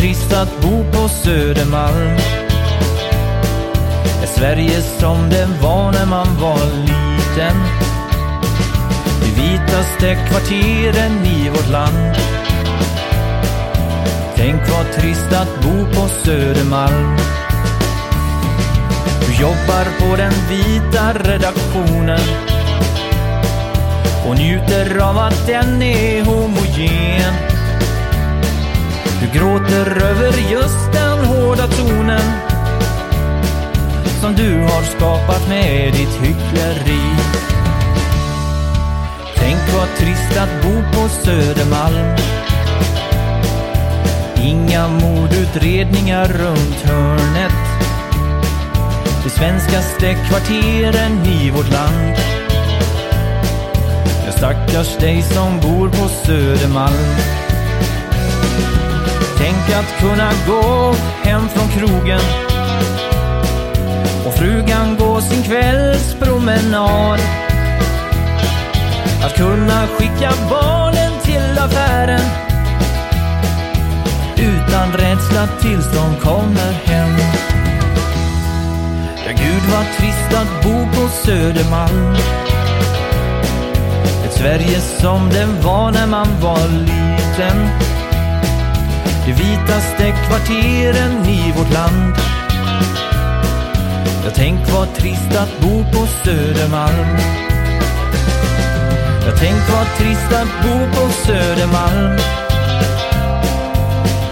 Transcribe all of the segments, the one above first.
Tänk vad trist att bo på Södermalm. Är Sverige som det var när man var liten. De vitaste kvarteren i vårt land. Tänk vad trist att bo på Södermalm. Du jobbar på den vita redaktionen och njuter av att den är homogen. Du gråter över just den hårda tonen som du har skapat med ditt hyckleri. Tänk vad trist att bo på Södermalm. Inga mordutredningar runt hörnet. De svenskaste kvarteren i vårt land. Jag stackars dig som bor på Södermalm. Tänk att kunna gå hem från krogen och frugan gå sin kvällspromenad. Att kunna skicka barnen till affären utan rädsla tills de kommer hem. Ja, gud vad trist att bo på Södermalm. Ett Sverige som det var när man var liten. De vitaste kvarteren i vårt land. Jag tänk vad trist att bo på Södermalm. Jag tänk vad trist att bo på Södermalm.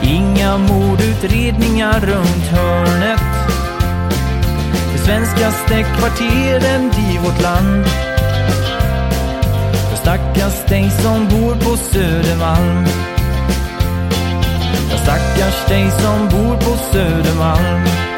Inga mordutredningar runt hörnet. De svenskaste kvarteren i vårt land. Jag stackars dig som bor på Södermalm. Stackars dig som bor på Södermalm.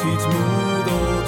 企图都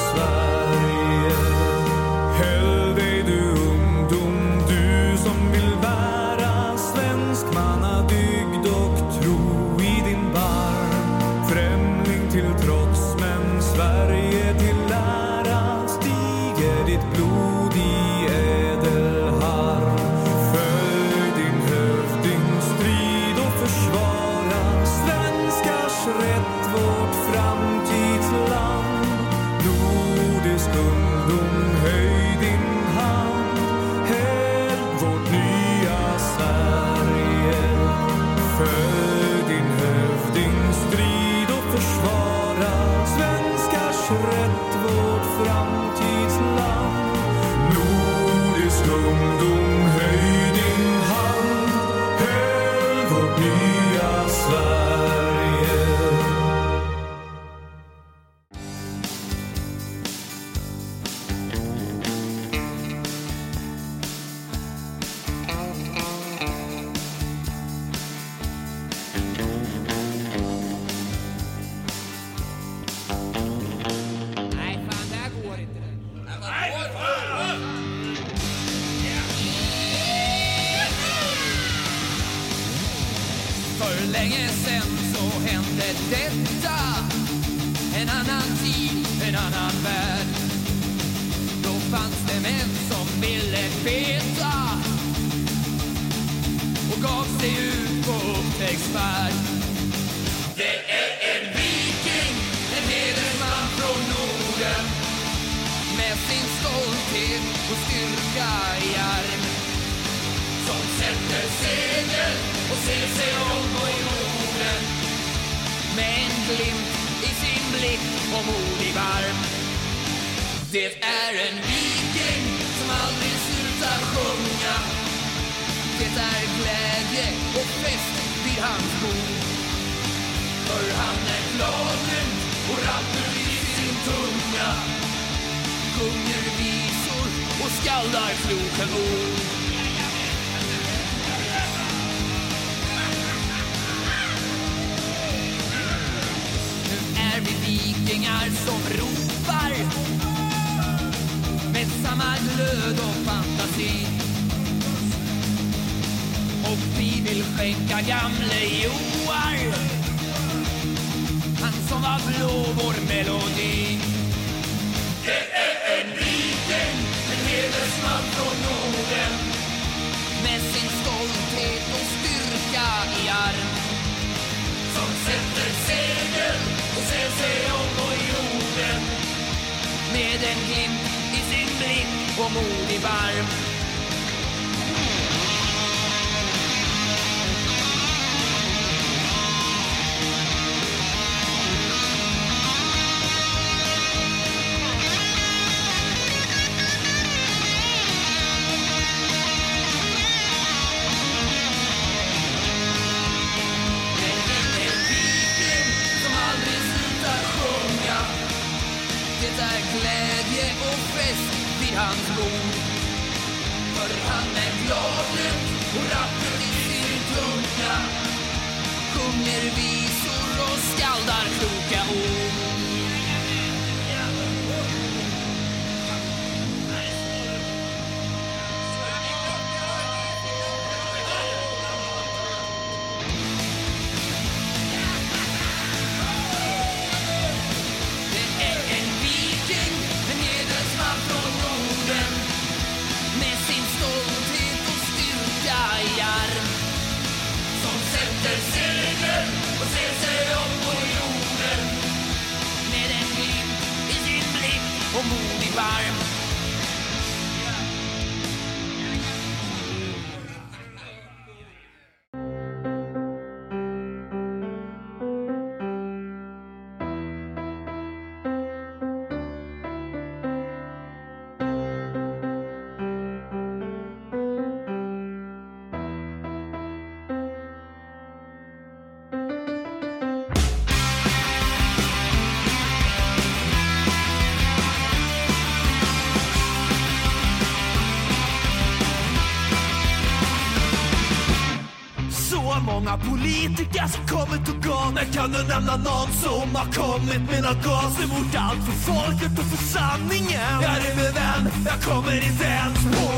många politiker som kommit och gått. Men kan du nämna någon som har kommit med något gott emot allt för folket och för sanningen? Jag är min vän, jag kommer i ens på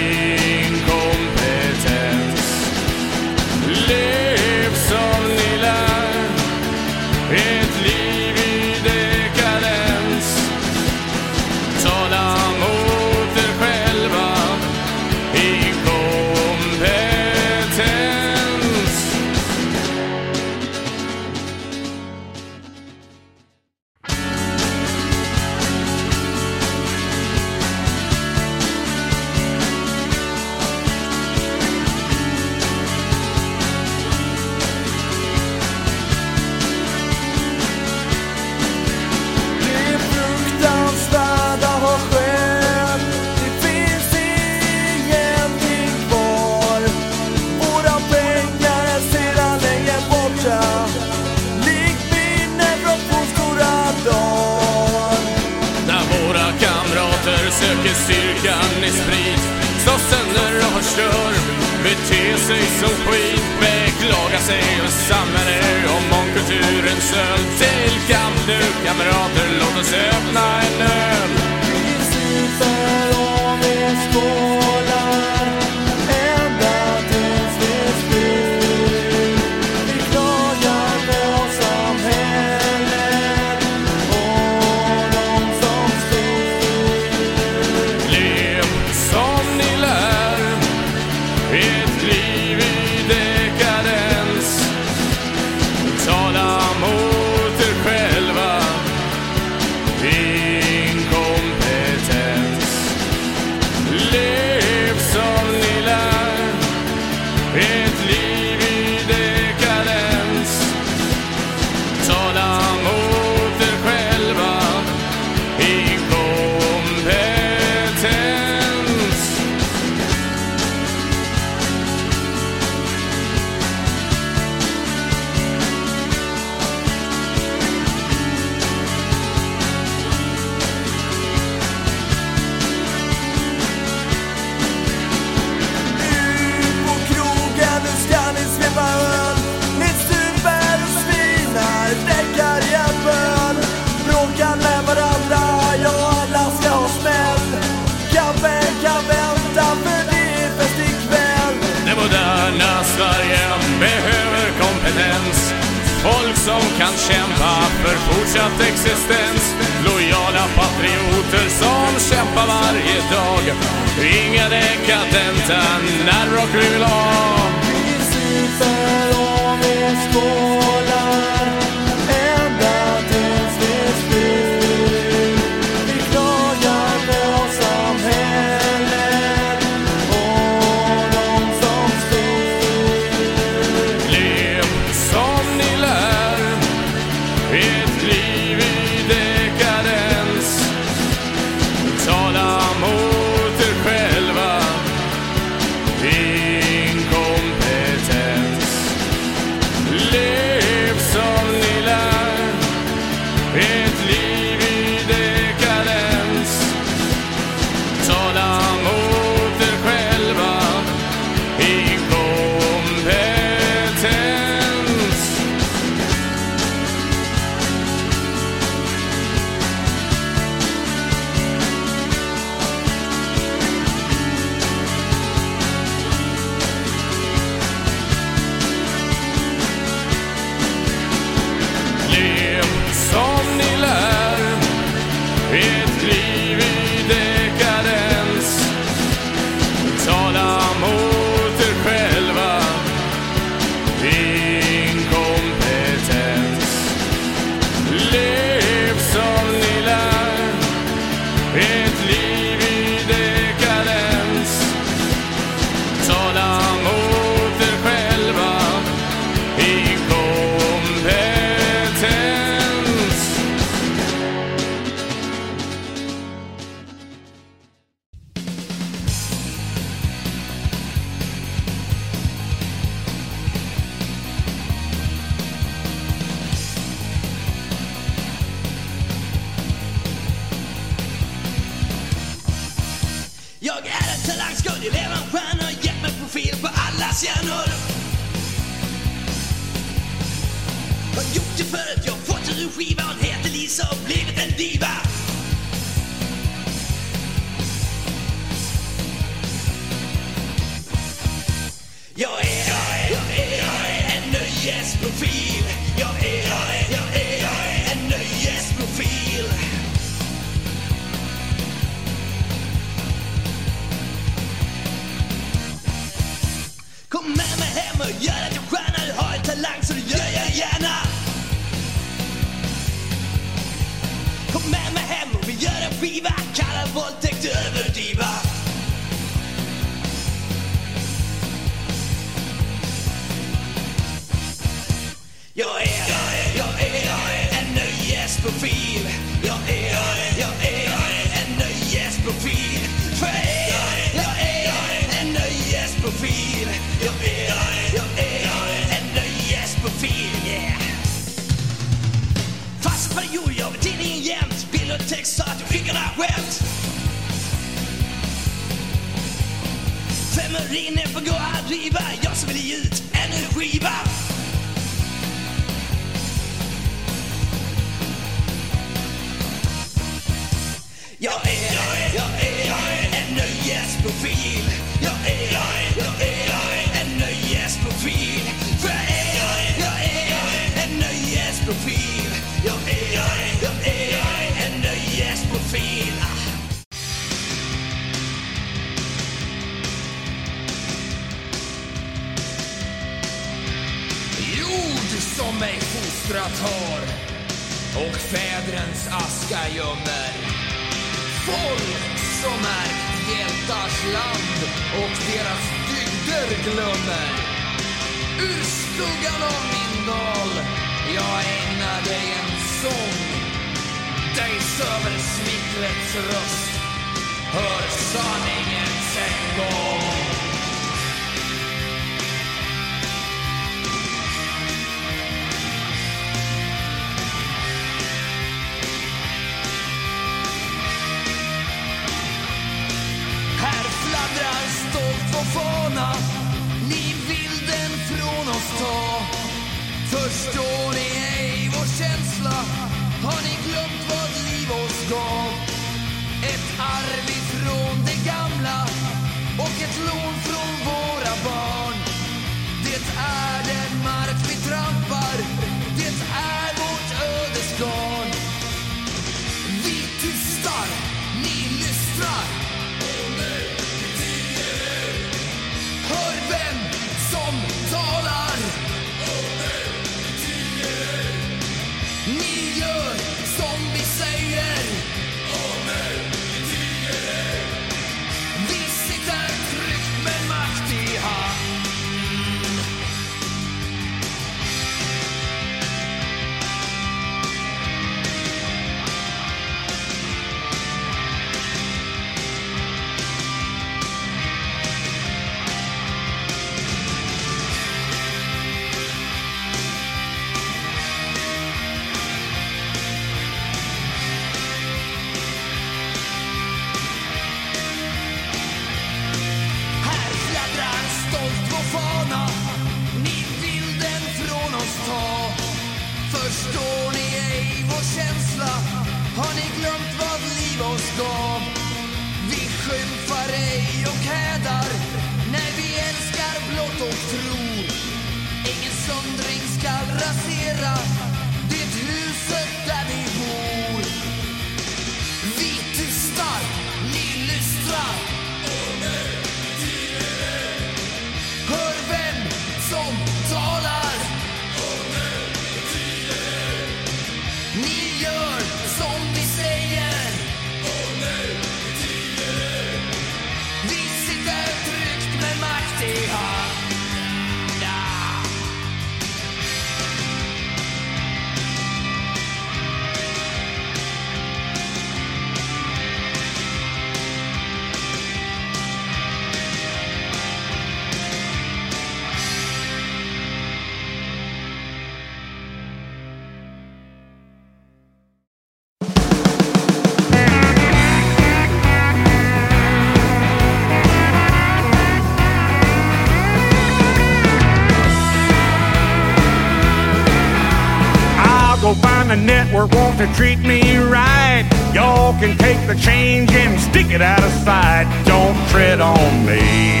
network want to treat me right. Y'all can take the change and stick it out of sight. Don't tread on me.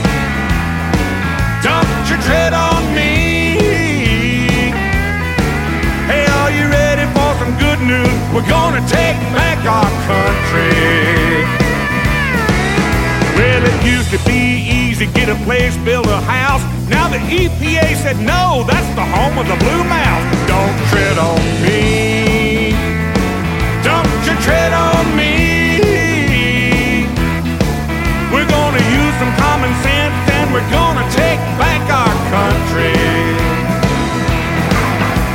Don't you tread on me. Hey, are you ready for some good news? We're gonna take back our country. Well, it used to be easy, get a place, build a house. Now the EPA said no, that's the home of the blue mouse. Don't tread on me tread on me. We're gonna use some common sense and we're gonna take back our country.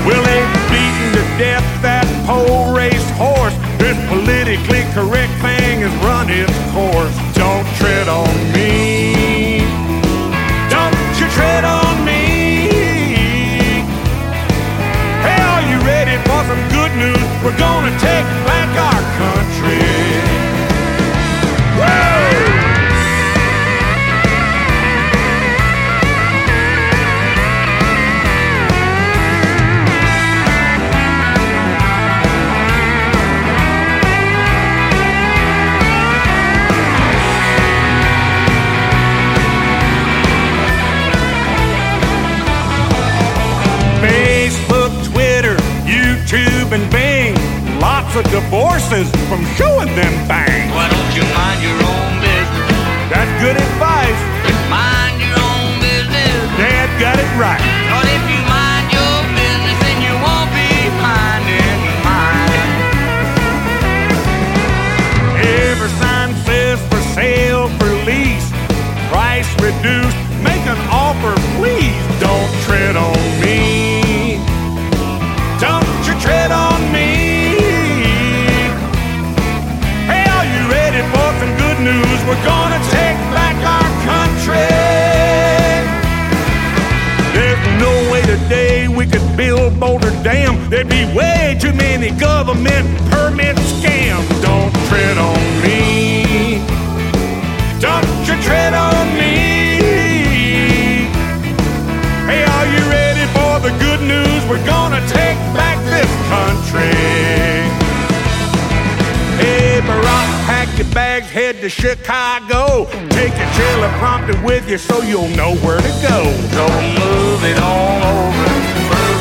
Well, they've beaten to death that pole race horse. This politically correct thing has run its course. Don't tread on me. We're gonna take back our country. divorces from showing them bangs. Why don't you mind your own business? That's good advice. Mind your own business. Dad got it right. But if you mind your business, then you won't be minding mine. Every sign says for sale, for lease, price reduced Boulder Dam, there'd be way too many government permit scams. Don't tread on me. Don't you tread on me. Hey, are you ready for the good news? We're gonna take back this country. Hey, Barack, pack your bags, head to Chicago. Take your prompt prompted with you so you'll know where to go. Don't move it all over.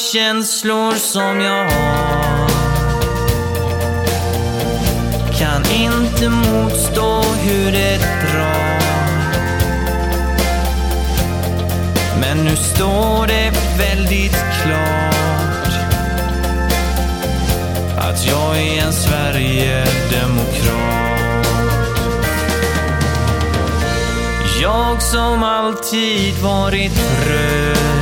känslor som jag har. Kan inte motstå hur det drar. Men nu står det väldigt klart att jag är en Sverigedemokrat. Jag som alltid varit röd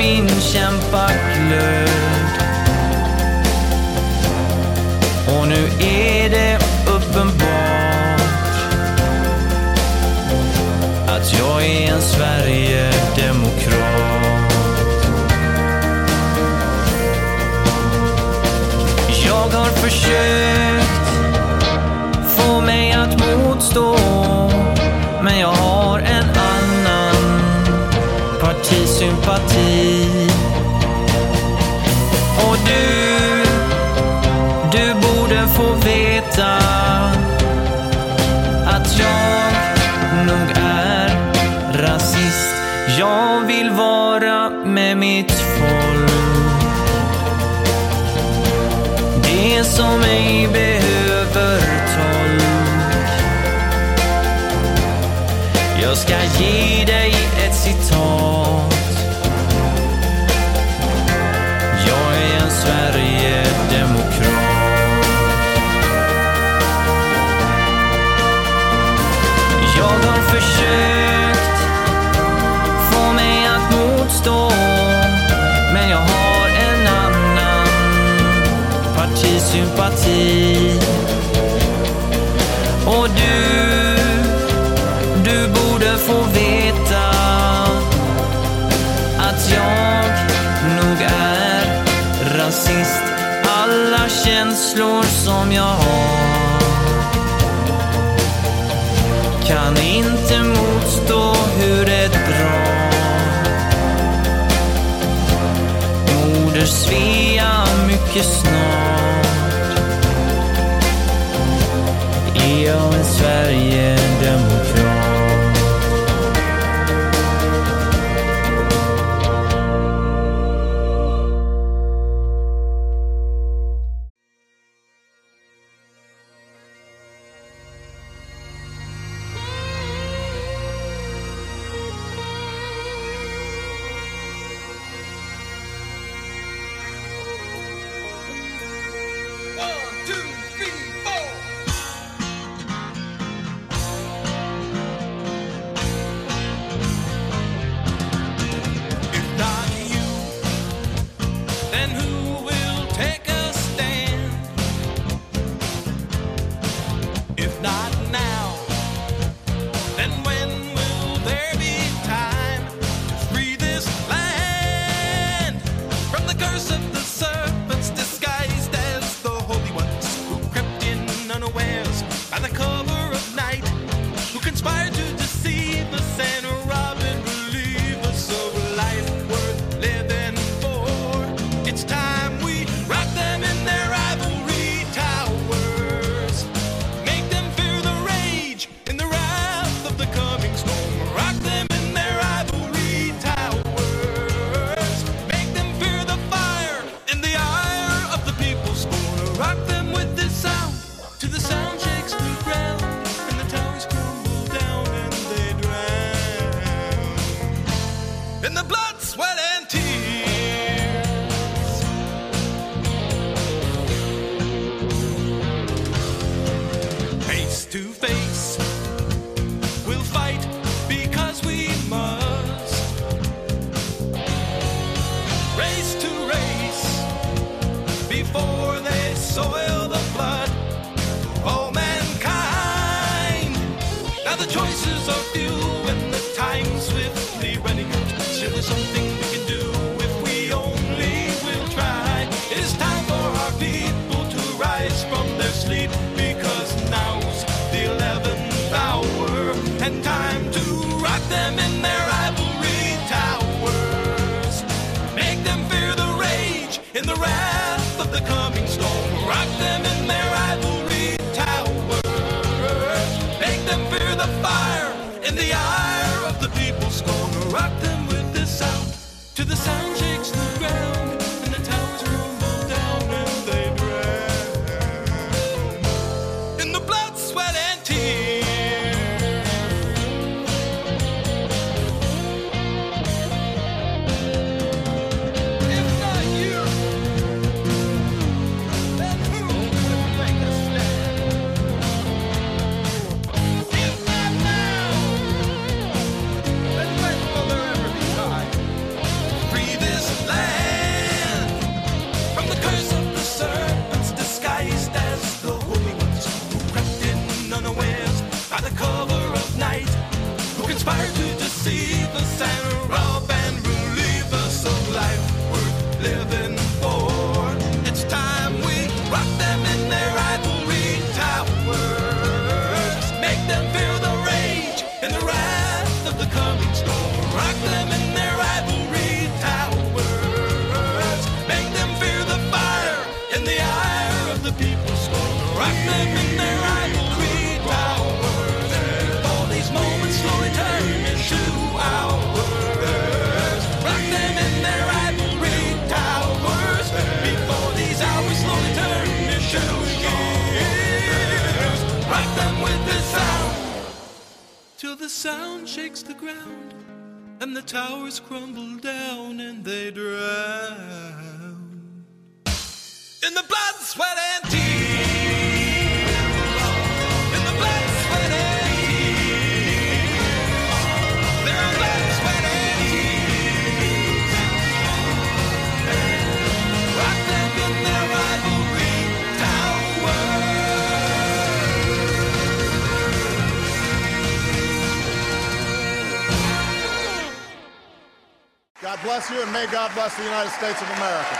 min kämpaglöd. Och nu är det uppenbart att jag är en Sverigedemokrat. Jag har försökt få mig att motstå, men jag har en partisympati. Och du, du borde få veta att jag nog är rasist. Jag vill vara med mitt folk. Det som ej behöver tolk. Jag ska ge Och du, du borde få veta att jag nog är rasist. Alla känslor som jag har kan inte motstå hur det bra Moder Svea mycket snart you, and may God bless the United States of America.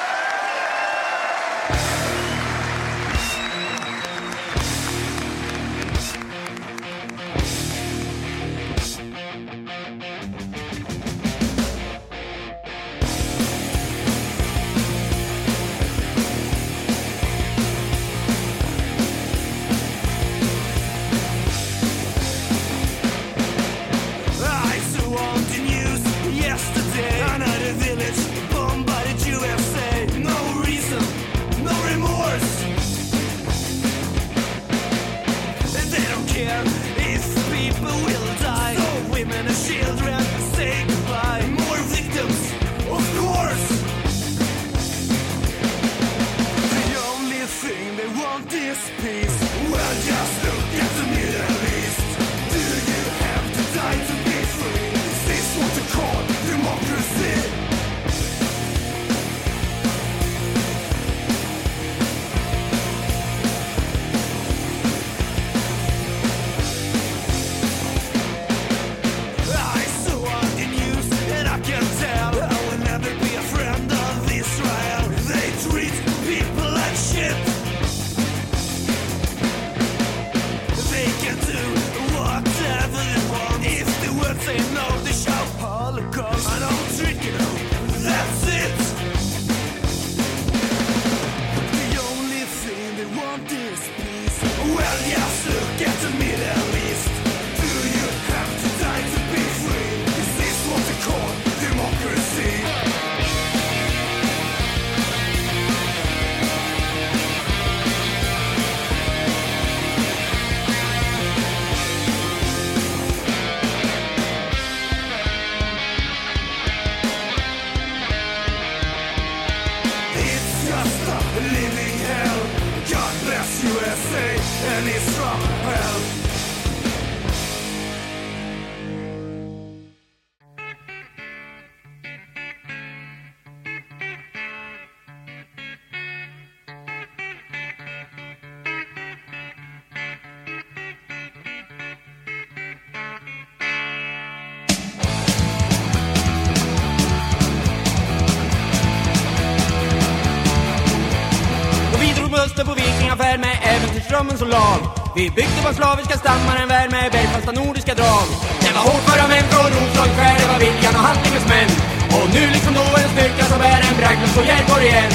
Vi byggde vår slaviska stammar en värld med bergfasta nordiska drag. Det var hård för män från Roslag, skär det var viljan och handlingens män. Och nu liksom då en styrka som är en bragd, och så Järborg igen.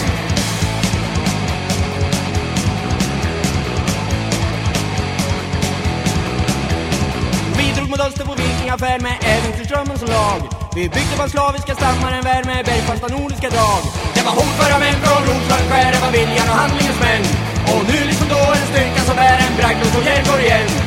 Vi drog mot öster på vikingaffär med äventyrsdrömmen som lag. Vi byggde vår slaviska stammar en värld med bergfasta nordiska drag. Det var hotföra män från Roslagsskär, det var viljan och handlingens män. Och nu liksom då en styrka som är en bragd och så Gärdborg igen.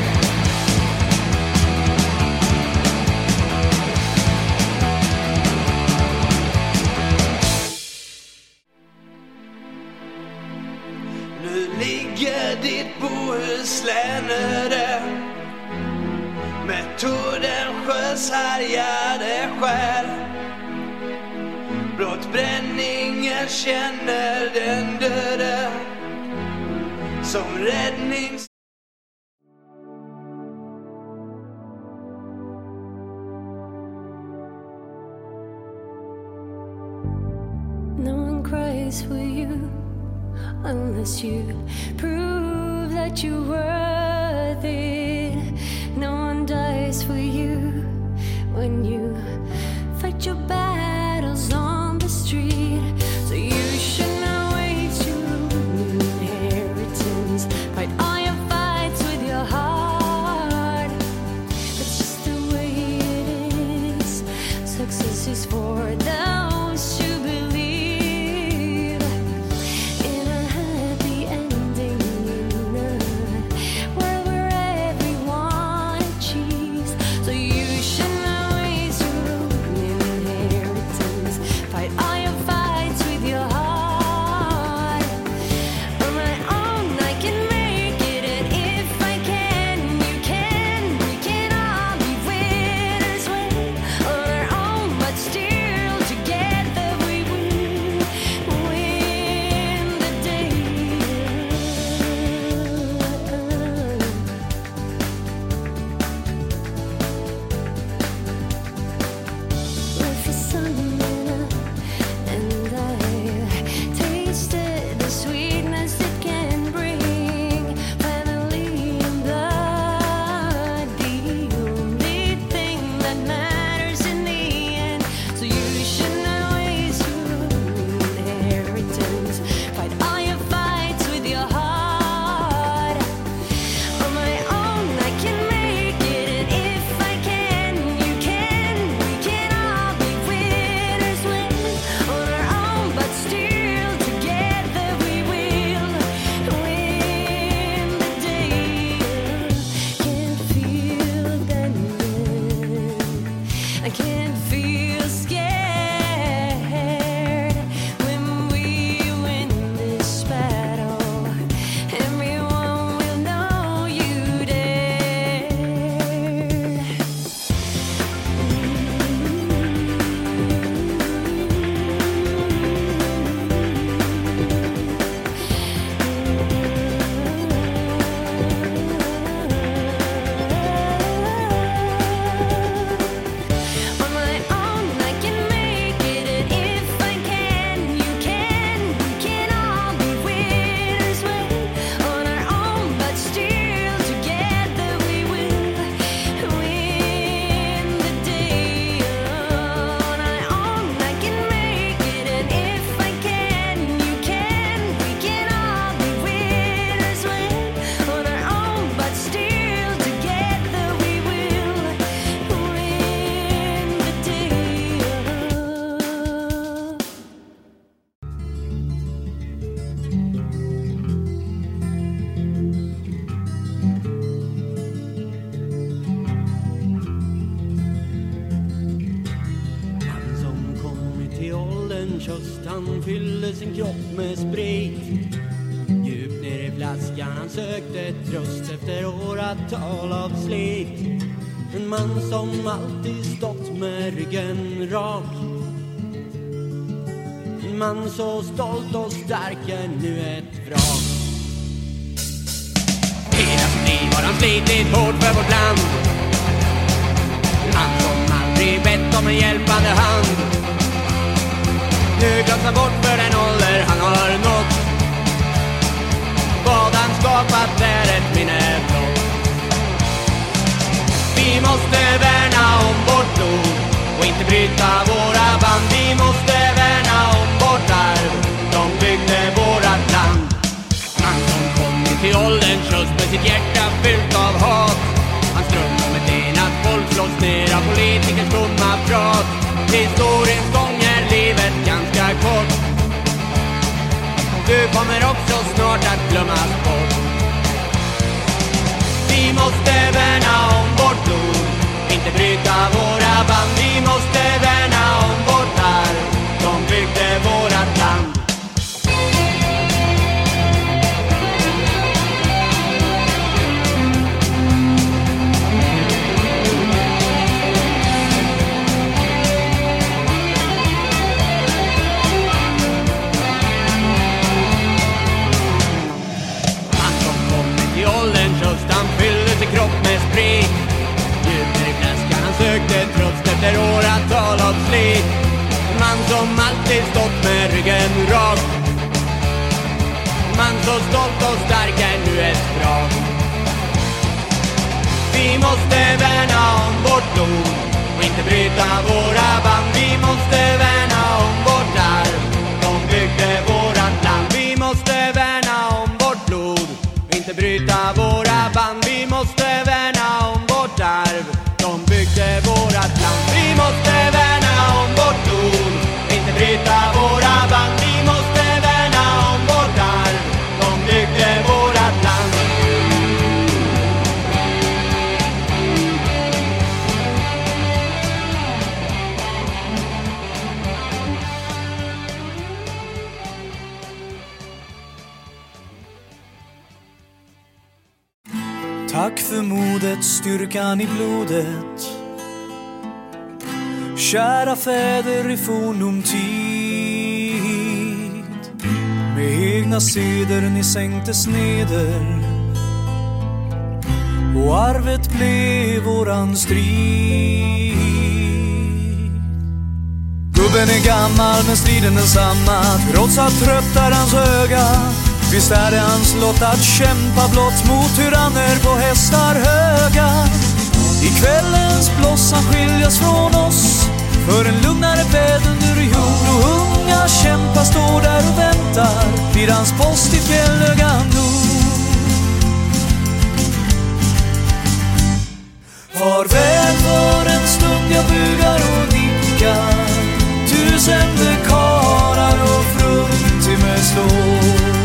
these valt att kämpa blott mot tyranner på hästar höga. I kvällens blossan skiljas från oss för en lugnare bädd under jord och unga kämpar står där och väntar vid hans post i Fjällögan nord. Farväl för en stund jag bugar och nickar Tusen dekarar och fruntimmer slår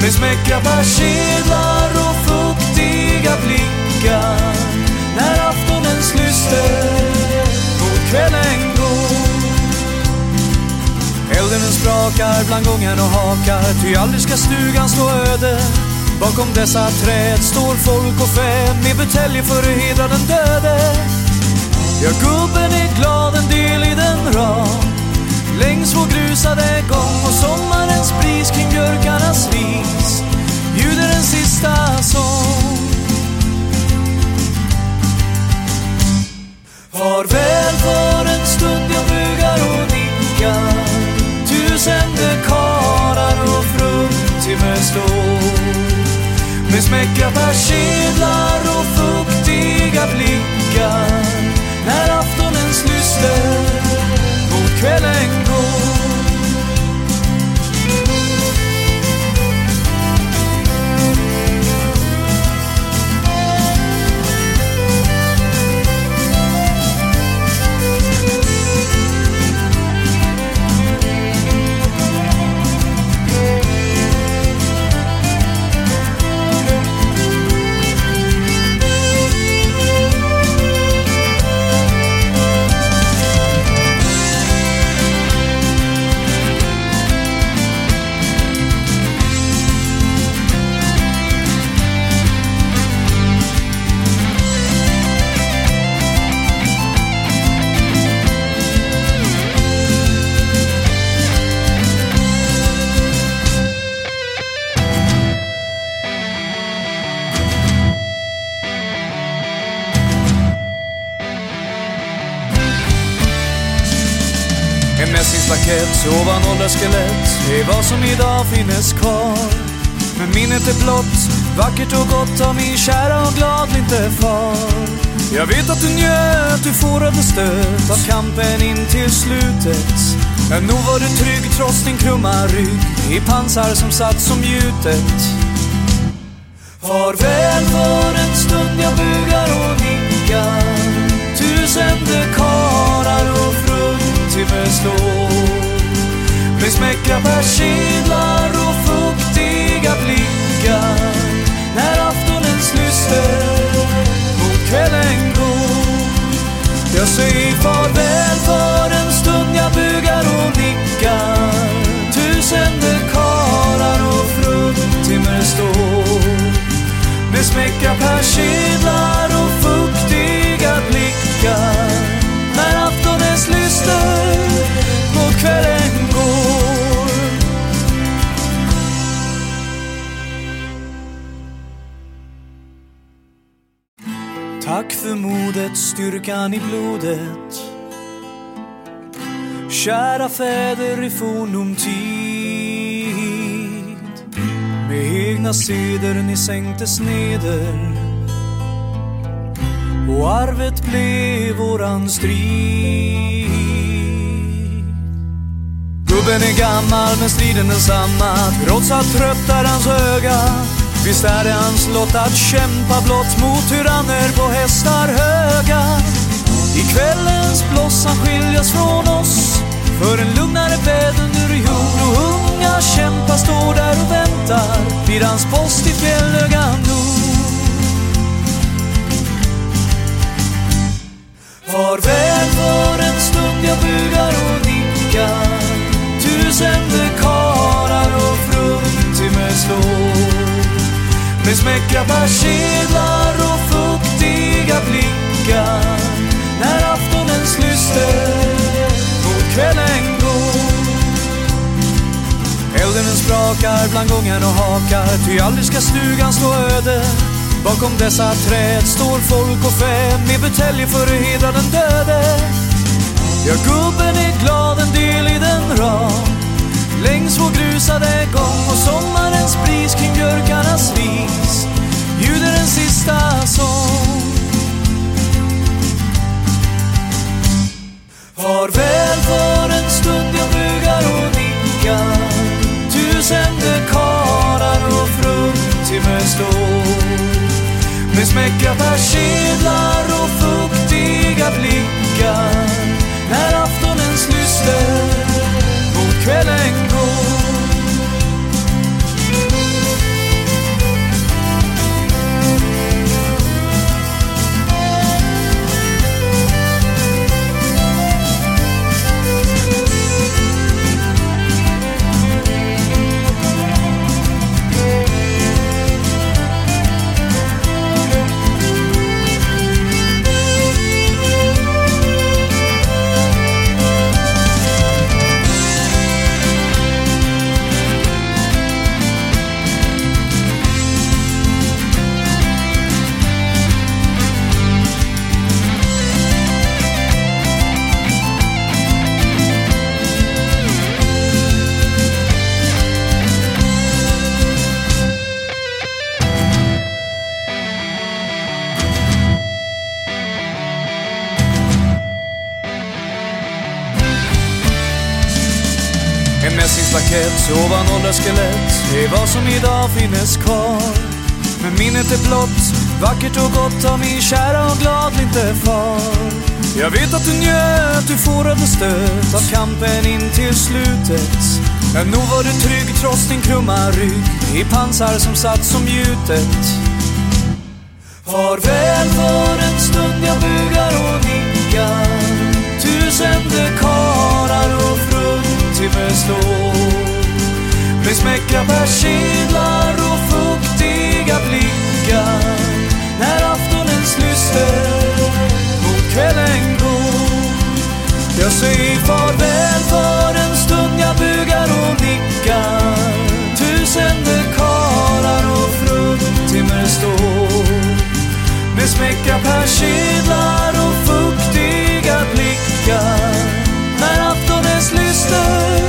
med smäckra kedlar och fuktiga blickar när aftonens lyster mot kvällen går. Elden den sprakar bland gången och hakar, ty aldrig ska stugan stå öde. Bakom dessa träd står folk och fä med buteljer för att hedra den döde. Ja, gubben är glad, en del i den ram Längs vår grusade gång och sommarens bris kring björkarnas ris ljuder en sista sång. Farväl för en stund jag bugar och nickar. Tusende karar och fruntimmer står med smäckra persedlar och fuktiga blickar. När aftonens lyster Quellengut. Staket ovan ålderskelett är vad som idag finnes kvar. Men minnet är blott, vackert och gott av min kära och gladlinte far. Jag vet att du njöt, du forade stöt av kampen in till slutet. Men nog var du trygg trots din krumma rygg i pansar som satt som gjutet. Farväl för en stund jag bugar och nickar Tusende dekar sig förstå. Med smäckra persedlar och fuktiga blickar. När aftonens lyster mot kvällen går. Jag säger farväl för en stund jag bugar och nickar. Tusende karar och fruntimmer står. Med smäckra persedlar och fuktiga blickar. När kvällen går. Tack för modet, styrkan i blodet. Kära fäder i fornum tid. Med egna seder ni sänktes neder. Och arvet blev våran strid. Gubben är gammal men striden densamma Trots allt trött är hans öga. Visst är det hans lott att kämpa blott mot tyranner på hästar höga. I kvällens bloss han skiljas från oss. För en lugnare bädd under jord och unga kämpar står där och väntar. Vid hans post i fjällöga nord. Farväl för en stund jag bugar och nickar. Tusende karar och fruntimmer slår Med smäckra persedlar och fuktiga blickar. När aftonens lyster mot kvällen går Elden den sprakar bland gången och hakar Ty aldrig ska stugan stå öde. Bakom dessa träd står folk och fä med buteljer för att hedra den döde. Ja, gubben är glad en del i den ram längs vår grusade gång och sommarens bris kring björkarnas vik Jag vet att du njöt, du fårade stöt av kampen in till slutet. Men nog var du trygg trots din krumma rygg i pansar som satt som gjutet. Farväl för en stund jag bugar och nickar Tusende karar och fruntimmer slår Med smäckra persedlar och fuktiga blickar När aftonens lyster kvällen går. Jag säger farväl för en stund. Jag bugar och nickar. Tusende karlar och fruntimmer står. Med smäckra persedlar och fuktiga blickar. När aftonens lyster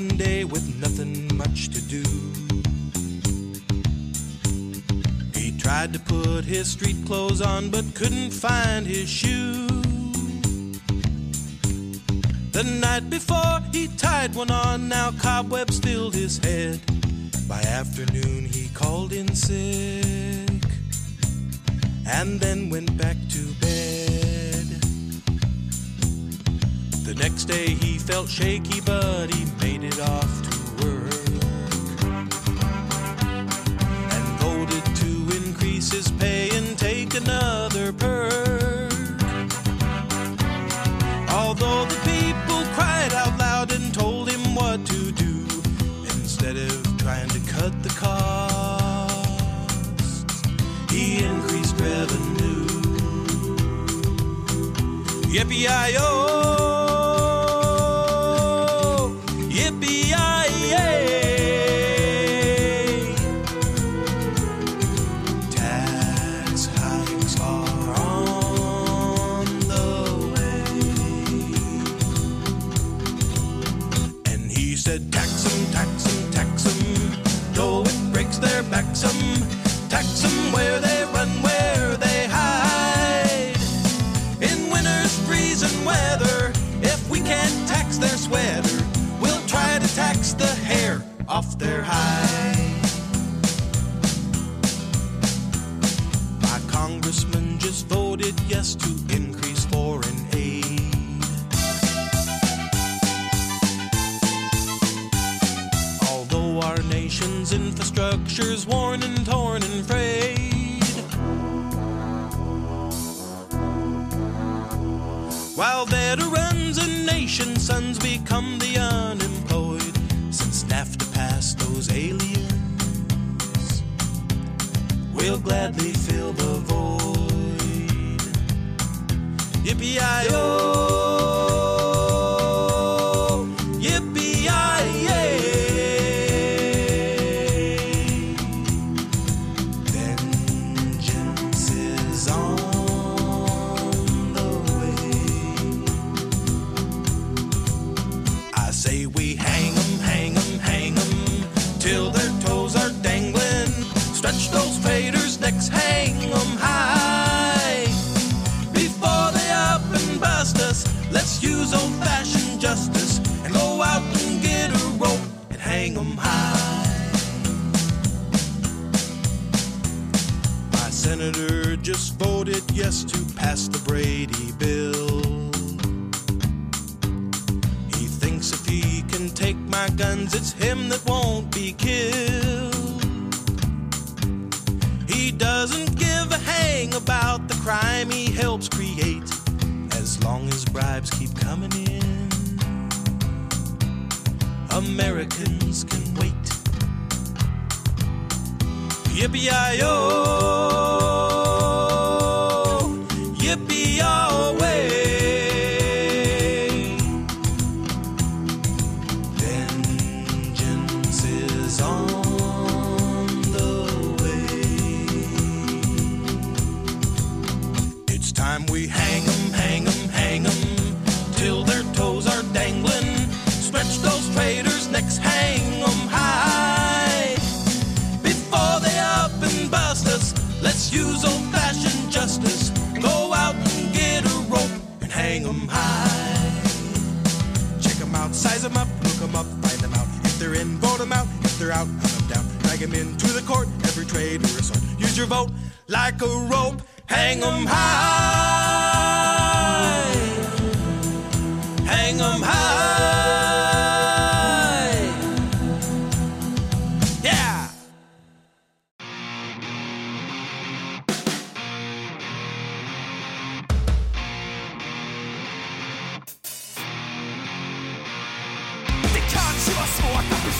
one day with nothing much to do. He tried to put his street clothes on, but couldn't find his shoe. The night before he tied one on, now cobwebs filled his head. By afternoon he called in sick and then went back to bed. The next day he felt shaky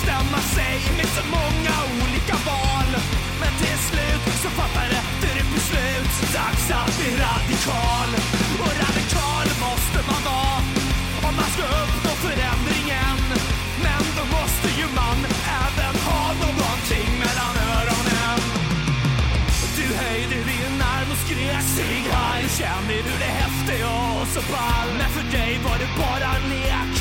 bestämma sig med så många olika val. Men till slut så fattade du ditt beslut. Dags att bli radikal. Och radikal måste man vara om man ska uppnå förändringen. Men då måste ju man även ha någonting mellan öronen. Du höjde din arm och skrek Sieg Heil. Kände du dig häftig och så ball? Men för dig var det bara en lek.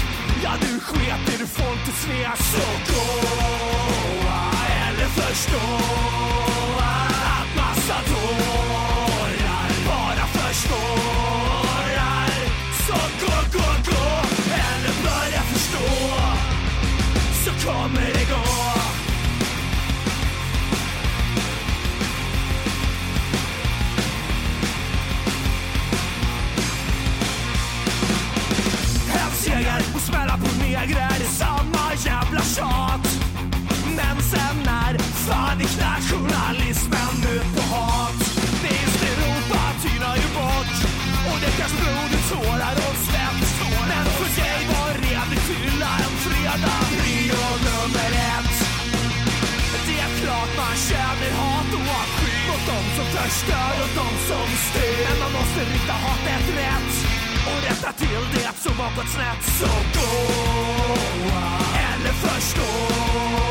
Ja, du sket i du får inte svea så goa eller förståa att massa tårar bara försvårar. Så gå, gå, gå eller börja förstå så kommer det gå. Smälla på Det samma jävla tjat. Men sen är fan journalismen ut på hat. Visst Europa tynar ju bort. Och det kanske blod, tårar och svett Men för dig var ren fylla en fredag. Prio nummer ett. Det är klart man känner hat och avsky Mot de som förstör och de som styr. Men man måste rikta hatet rätt och rätta till det som har gått snett Så gå eller förstå.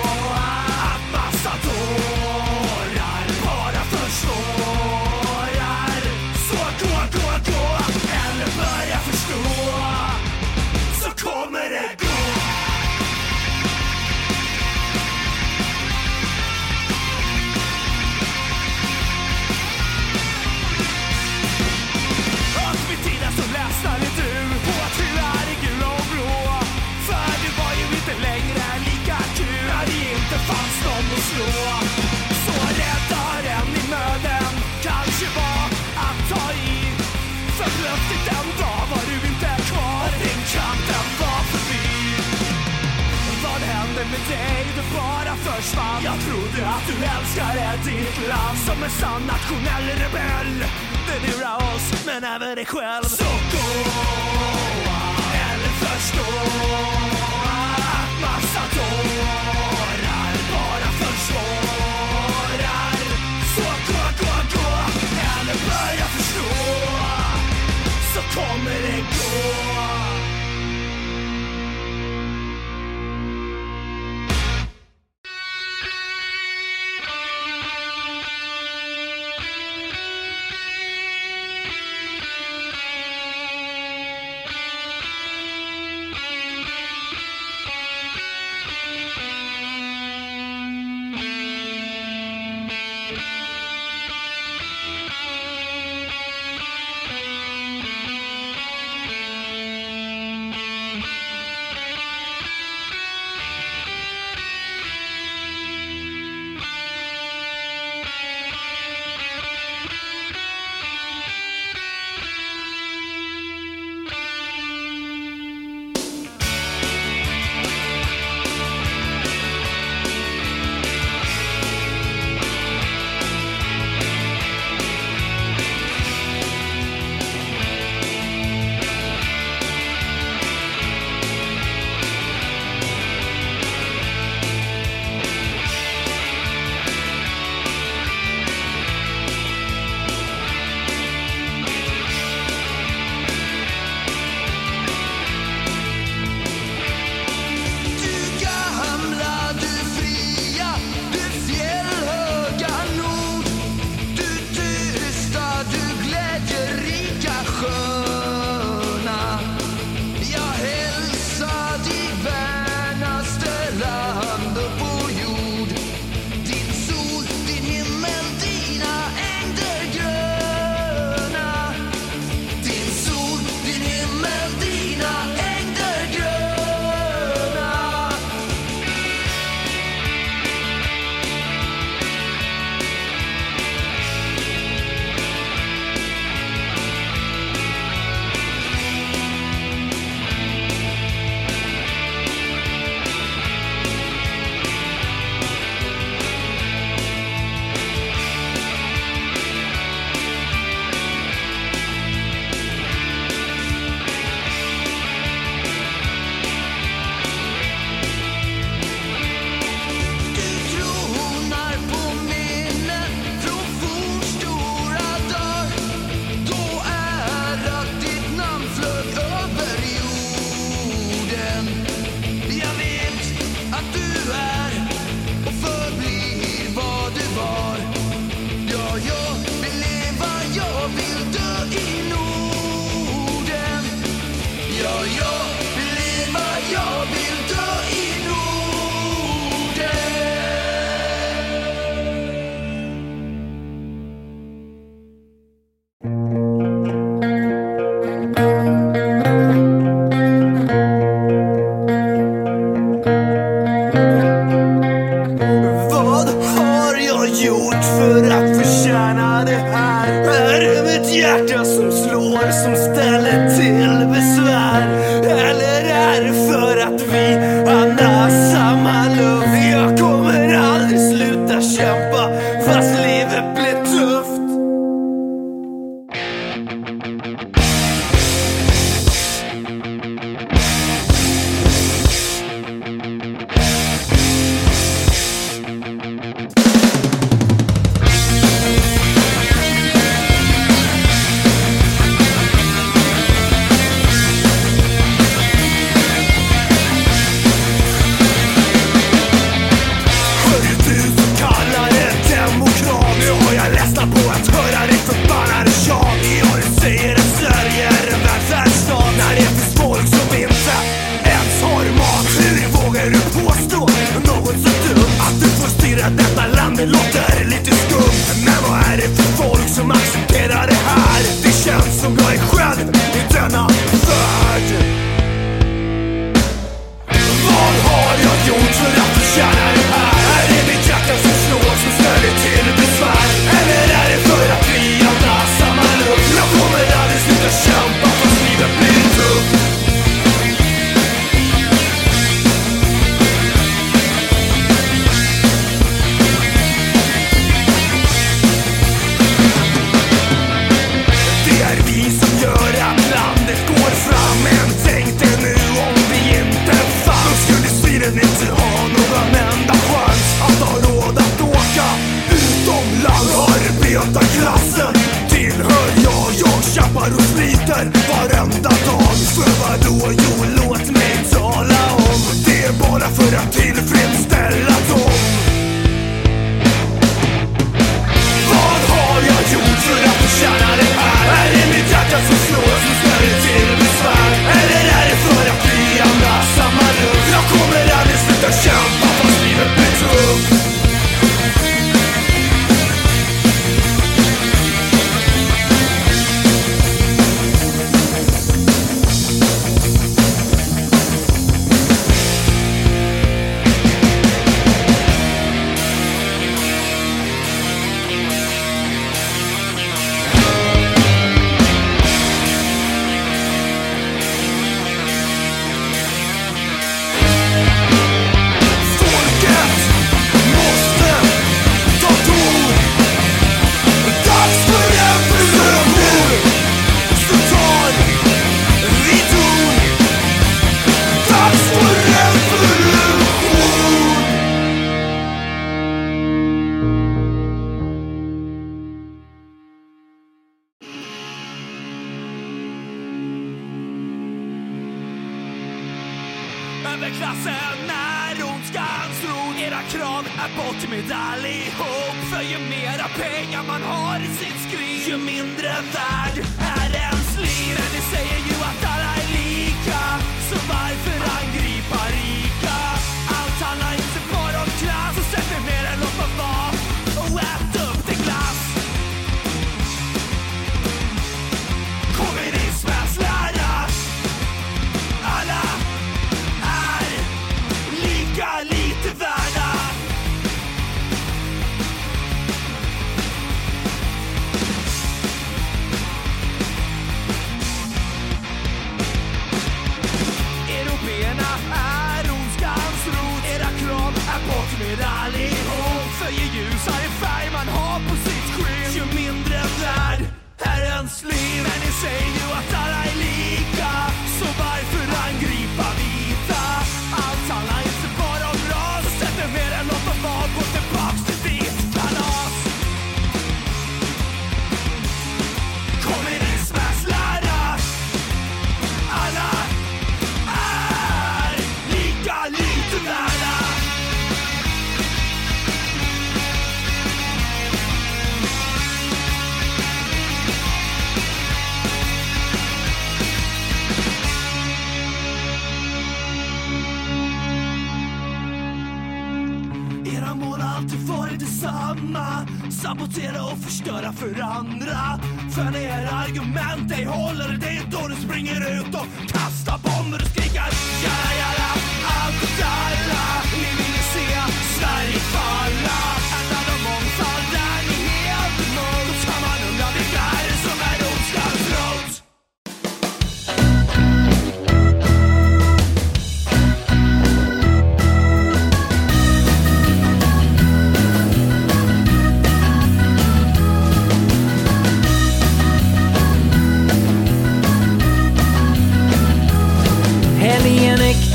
Dig? Du bara försvann Jag trodde att du älskade ditt land. Som en sann nationell rebell. Det lurar oss, men även dig själv. Så gå eller förstå att massa tårar bara försvårar. Så gå, gå, gå eller börja förstå. Så kommer det gå.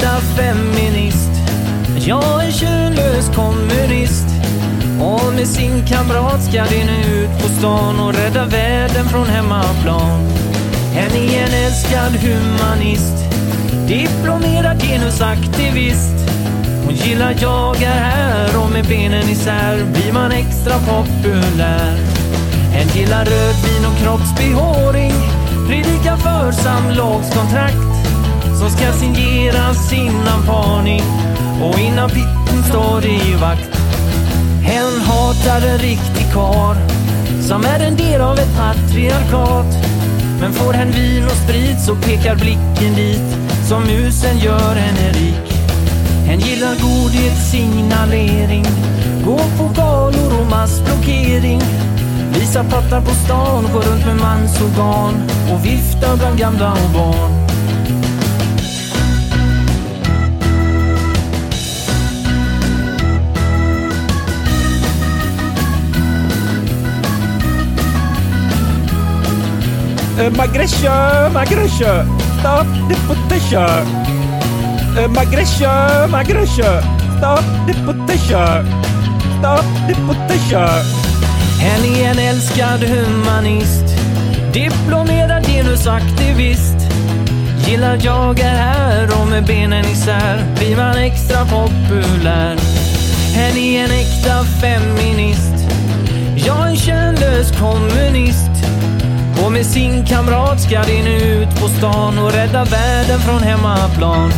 äkta feminist. Jag är könlös kommunist. Och med sin kamrat ska de nu ut på stan och rädda världen från hemmaplan. Hen är en älskad humanist. Diplomerad genusaktivist. Hon gillar jagar här och med benen isär blir man extra populär. Hen gillar rödvin och kroppsbehåring. Predikar för samlagskontrakt som ska signeras innan parning och innan pitten står i vakt. Hen hatar en riktig kar som är en del av ett patriarkat. Men får hen vin och sprit så pekar blicken dit som musen gör henne rik. Hen gillar godhets signalering, går på galor och massblockering. Visar pattar på stan, går runt med mansorgan och viftar bland gamla och barn. Eh, Magresha, Magresha, stop the potato. Uh, eh, Magresha, Magresha, stop the potato. Stop the potato. Hen är en älskad humanist, diplomerad genusaktivist. Gillar jag är här och med benen isär blir man extra populär. Hen är en äkta feminist, jag är en könlös kommunist. Och med sin kamrat ska de nu ut på stan och rädda världen från hemmaplan.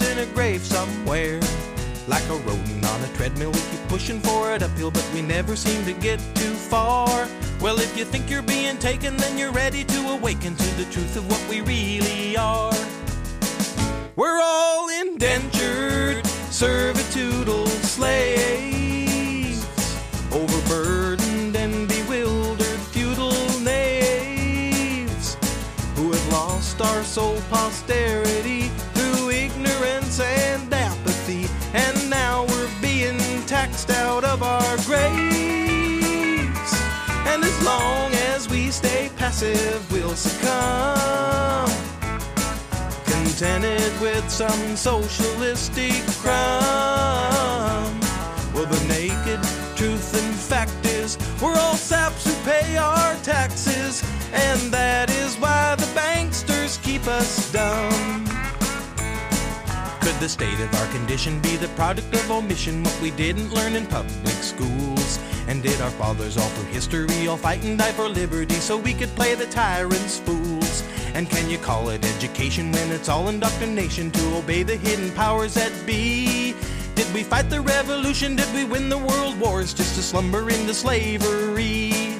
In a grave somewhere. Like a rodent on a treadmill, we keep pushing for it uphill, but we never seem to get too far. Well, if you think you're being taken, then you're ready to awaken to the truth of what passive, we'll succumb contented with some socialistic crumb. Well, the naked truth and fact is, we're all saps who pay our taxes, and that is why the banksters keep us dumb. Could the state of our condition be the product of omission, what we didn't learn in public schools? And did our fathers all through history all fight and die for liberty so we could play the tyrants fools? And can you call it education when it's all indoctrination to obey the hidden powers that be? Did we fight the revolution? Did we win the world wars just to slumber into slavery?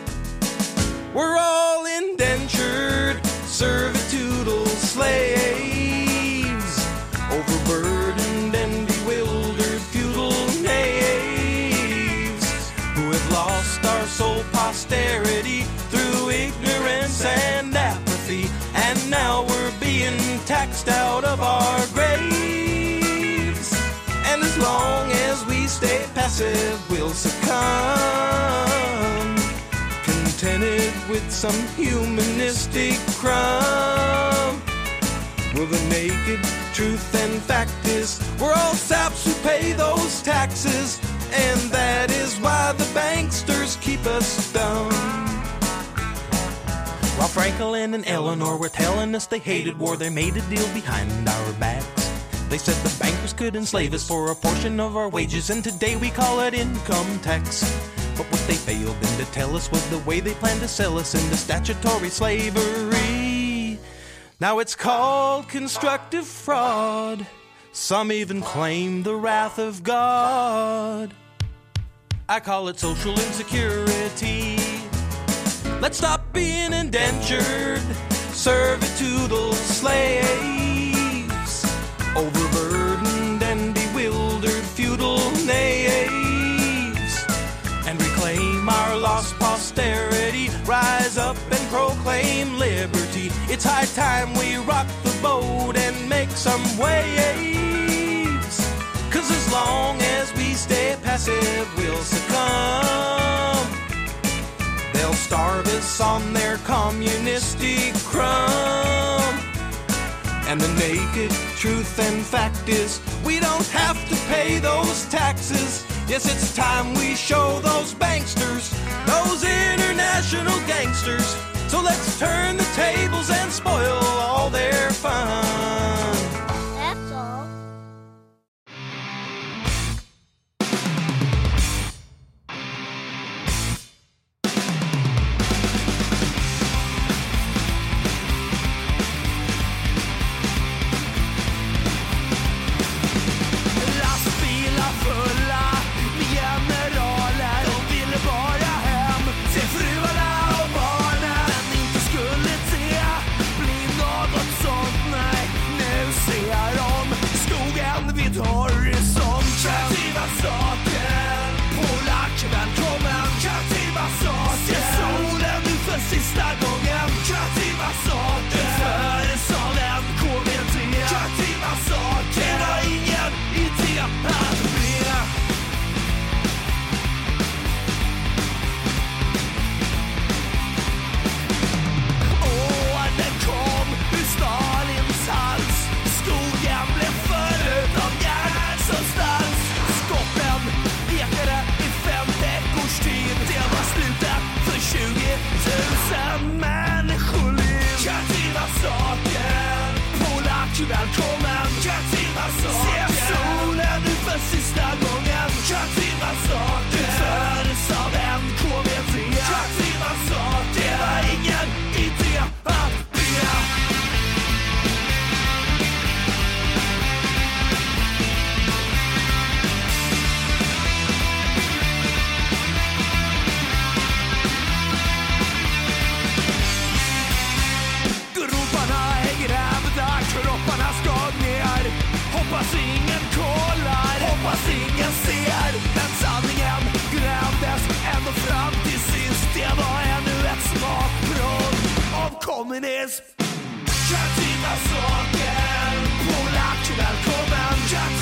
We'll succumb contented with some humanistic crumb. Well, the naked truth and fact is, we're all saps who pay those taxes, and that is why the banksters keep us dumb. While Franklin and Eleanor were telling us they hated war, they made a deal behind our backs. They said the bankers could enslave us for a portion of our wages, and today we call it income tax. But what they failed then to tell us was the way they planned to sell us into statutory slavery. Now it's called constructive fraud. Some even claim the wrath of God. I call it social insecurity. Let's stop being indentured, servitudal slaves, overburdened and bewildered feudal knaves, and reclaim our lost posterity. Rise up and proclaim liberty. It's high time we rock the boat and make some waves. Cause as long as we stay passive, we'll succumb. They'll starve us on their communistic crumb. And the naked truth and fact is, we don't have to pay those taxes. Yes, it's time we show those banksters, those international gangsters. So let's turn the tables and spoil all their fun. I'll come out. Ingen kollar, hoppas ingen ser. Men sanningen grävdes ändå fram till sist. Det var ännu ett smakprov av kommunism. Katina Saken, polack, välkommen. Katina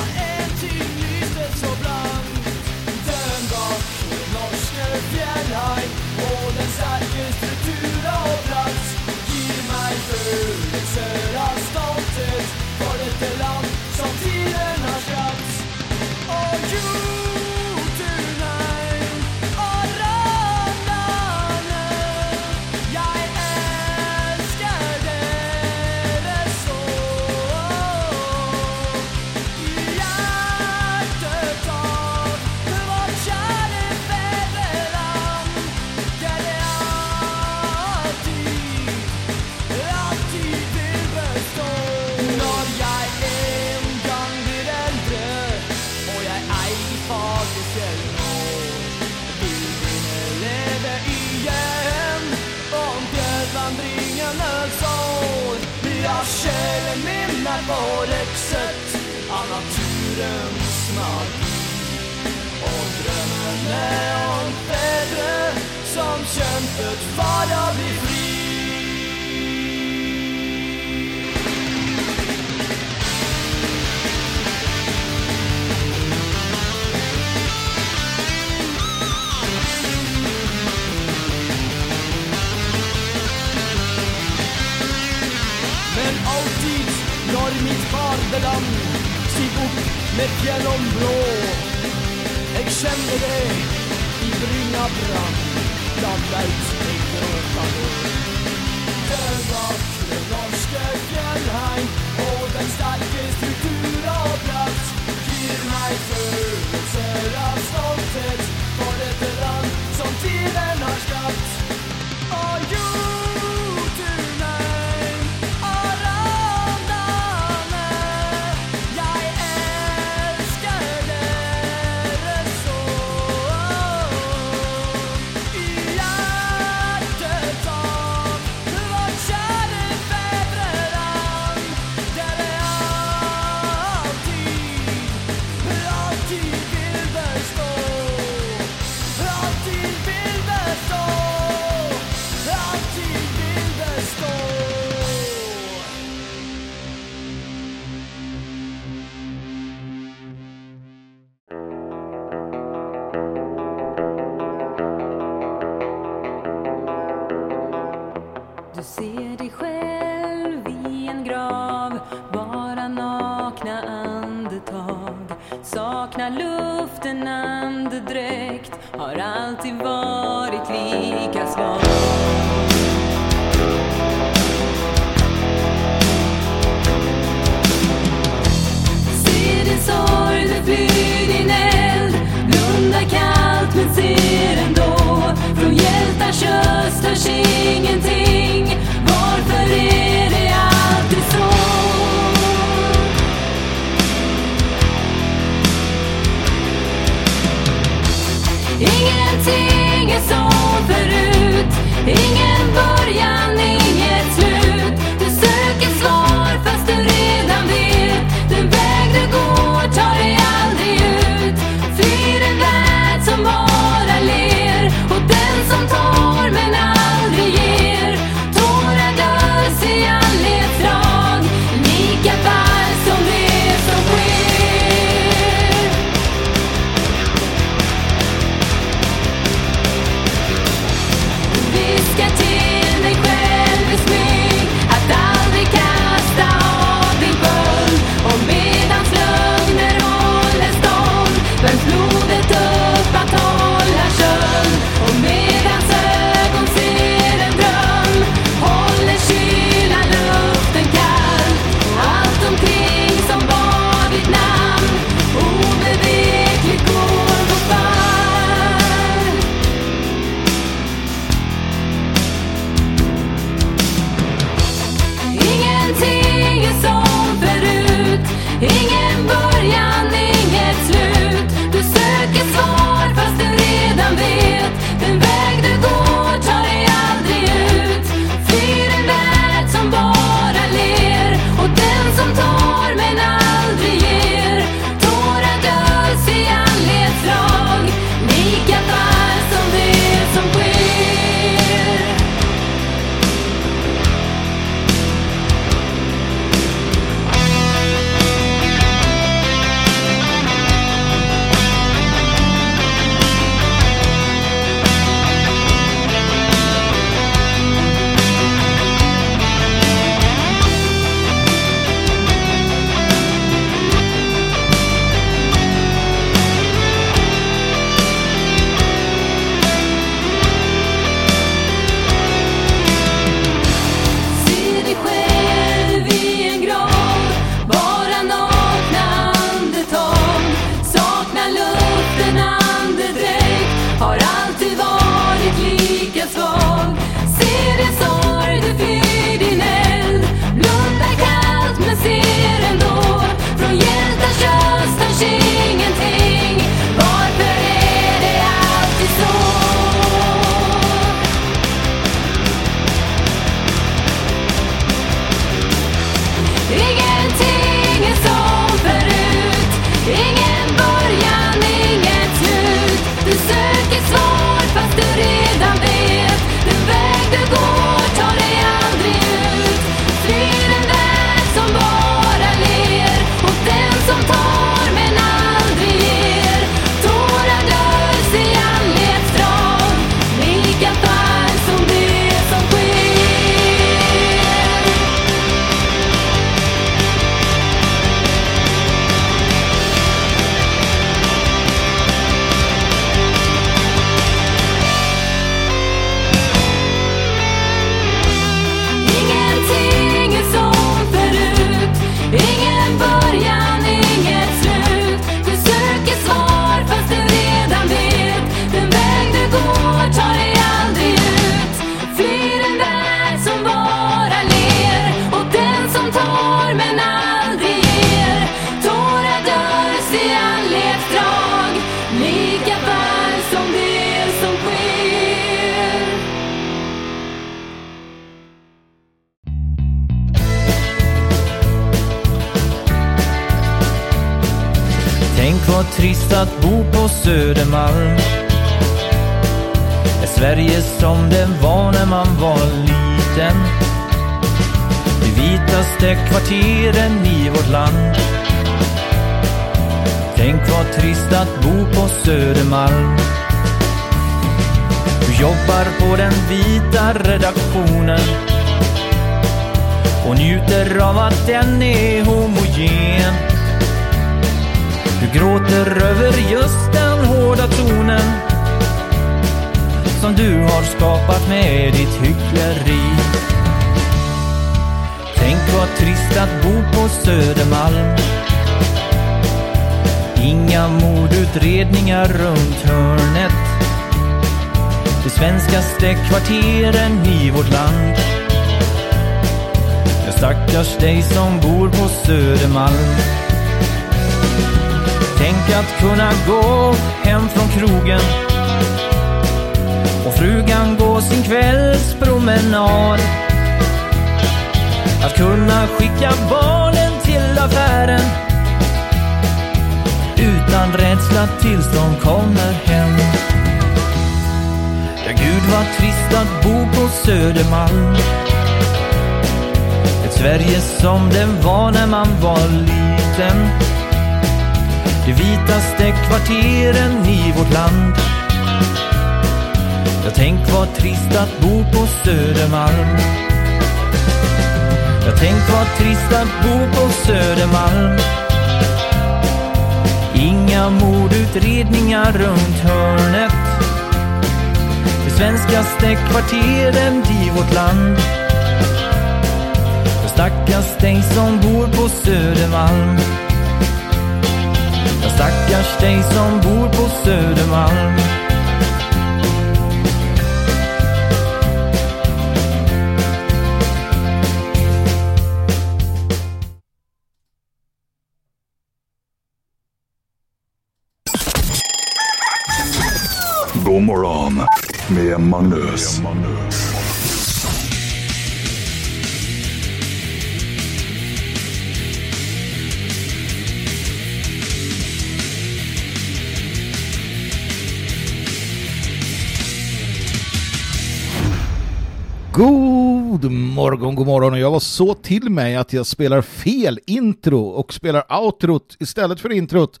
så till mig att jag spelar fel intro och spelar outrot istället för introt.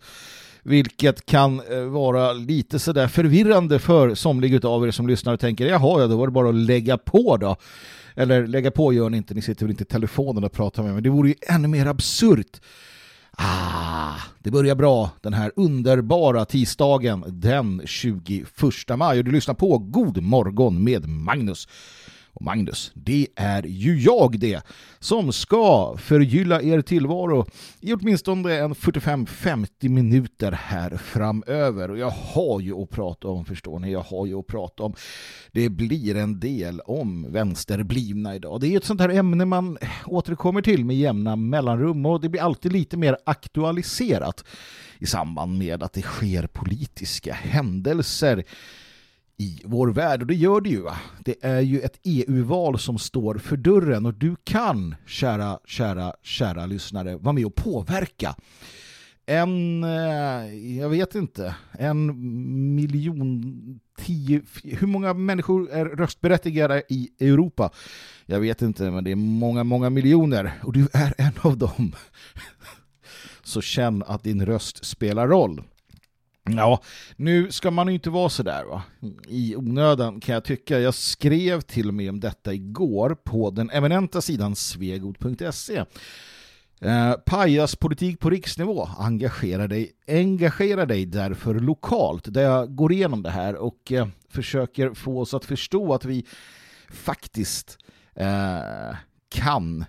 Vilket kan eh, vara lite sådär förvirrande för somliga av er som lyssnar och tänker jaha, ja, då var det bara att lägga på då. Eller lägga på gör ni inte, ni sitter väl inte i telefonen och pratar med mig. Det vore ju ännu mer absurt. Ah, det börjar bra den här underbara tisdagen den 21 maj och du lyssnar på God morgon med Magnus. Och Magnus, det är ju jag det som ska förgylla er tillvaro i åtminstone en 45-50 minuter här framöver. Och jag har ju att prata om, förstår ni, jag har ju att prata om. Det blir en del om vänsterblivna idag. Det är ett sånt här ämne man återkommer till med jämna mellanrum och det blir alltid lite mer aktualiserat i samband med att det sker politiska händelser i vår värld och det gör det ju. Va? Det är ju ett EU-val som står för dörren och du kan, kära, kära, kära lyssnare, vara med och påverka. En, eh, jag vet inte, en miljon, tio, hur många människor är röstberättigade i Europa? Jag vet inte, men det är många, många miljoner och du är en av dem. Så känn att din röst spelar roll. Ja, nu ska man ju inte vara så där va? i onödan kan jag tycka. Jag skrev till och med om detta igår på den eminenta sidan svegot.se. Eh, pajaspolitik på riksnivå, engagera dig, engagera dig därför lokalt där jag går igenom det här och eh, försöker få oss att förstå att vi faktiskt eh, kan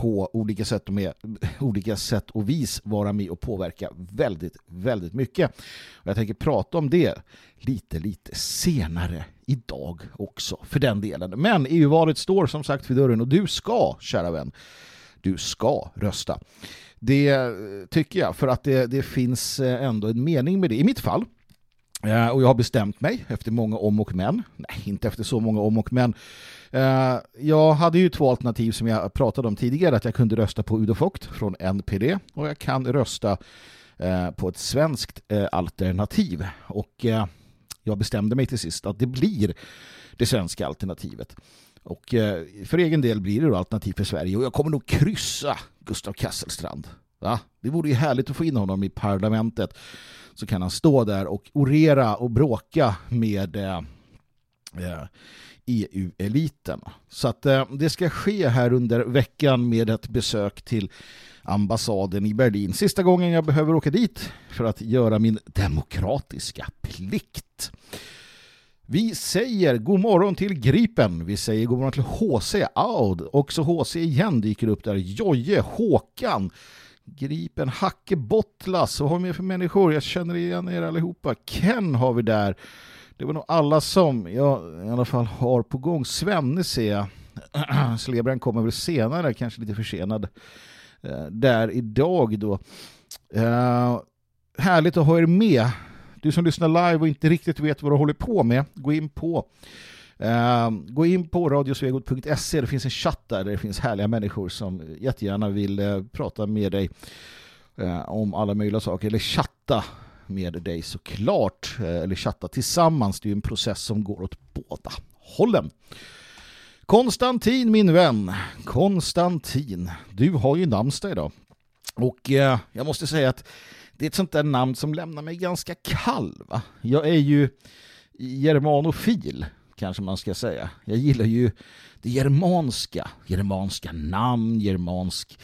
på olika sätt och med olika sätt och vis vara med och påverka väldigt, väldigt mycket. Och jag tänker prata om det lite, lite senare idag också för den delen. Men EU-valet står som sagt vid dörren och du ska, kära vän, du ska rösta. Det tycker jag för att det, det finns eh, ändå en mening med det. I mitt fall eh, och jag har bestämt mig efter många om och men. Nej, inte efter så många om och men. Eh, jag hade ju två alternativ som jag pratade om tidigare. Att jag kunde rösta på Udo Fogt från NPD och jag kan rösta eh, på ett svenskt eh, alternativ. Och jag bestämde mig till sist att det blir det svenska alternativet. Och för egen del blir det då alternativ för Sverige och jag kommer nog kryssa Gustav Kasselstrand. Va? Det vore ju härligt att få in honom i parlamentet så kan han stå där och orera och bråka med eh, EU-eliten. Så att eh, det ska ske här under veckan med ett besök till ambassaden i Berlin. Sista gången jag behöver åka dit för att göra min demokratiska plikt. Vi säger god morgon till Gripen. Vi säger god morgon till HC Aud. Också HC igen dyker upp där. Joje, Håkan, Gripen, Hacke Bottlas. Vad har vi mer för människor? Jag känner igen er allihopa. Ken har vi där. Det var nog alla som jag i alla fall har på gång. Svenne ser jag. Slebran kommer väl senare, kanske lite försenad. Eh, där idag då. Uh, härligt att ha er med. Du som lyssnar live och inte riktigt vet vad du håller på med, gå in på uh, gå in på radiosvegot.se. Det finns en chatt där, där det finns härliga människor som jättegärna vill uh, prata med dig uh, om alla möjliga saker, eller chatta med dig såklart, eh, eller chatta tillsammans. Det är ju en process som går åt båda hållen. Konstantin min vän, Konstantin, du har ju namnsdag idag. Och eh, jag måste säga att det är ett sånt där namn som lämnar mig ganska kall. Va? Jag är ju germanofil, kanske man ska säga. Jag gillar ju det germanska, germanska namn, germansk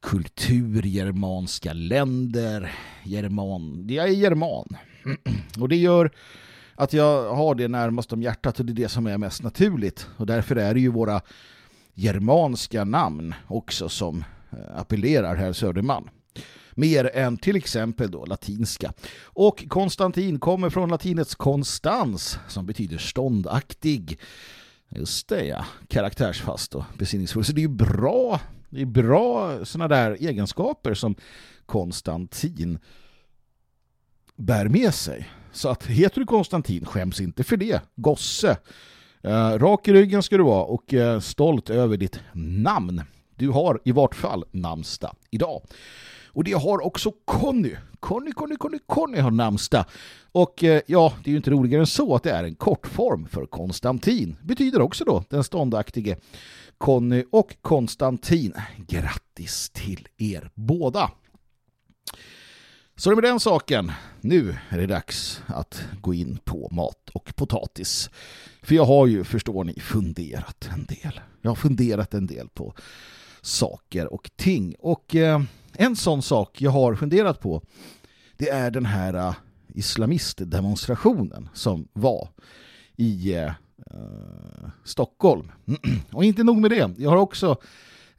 kultur, germanska länder, german. Jag är german. Och det gör att jag har det närmast om hjärtat och det är det som är mest naturligt. Och därför är det ju våra germanska namn också som eh, appellerar här Söderman. Mer än till exempel då latinska. Och Konstantin kommer från latinets konstans som betyder ståndaktig. Just det ja, karaktärsfast och besinningsfull. Så det är ju bra, det är bra sådana där egenskaper som Konstantin bär med sig. Så att heter du Konstantin, skäms inte för det. Gosse. Eh, rak i ryggen ska du vara och eh, stolt över ditt namn. Du har i vart fall namnsdag idag. Och det har också Conny. Conny, Conny, Conny, Conny har namnsdag. Och eh, ja, det är ju inte roligare än så att det är en kortform för Konstantin. Betyder också då den ståndaktige Conny och Konstantin. Grattis till er båda! Så det med den saken. Nu är det dags att gå in på mat och potatis. För jag har ju, förstår ni, funderat en del. Jag har funderat en del på saker och ting. Och eh, en sån sak jag har funderat på det är den här eh, islamistdemonstrationen som var i eh, uh, Stockholm. och inte nog med det. Jag har också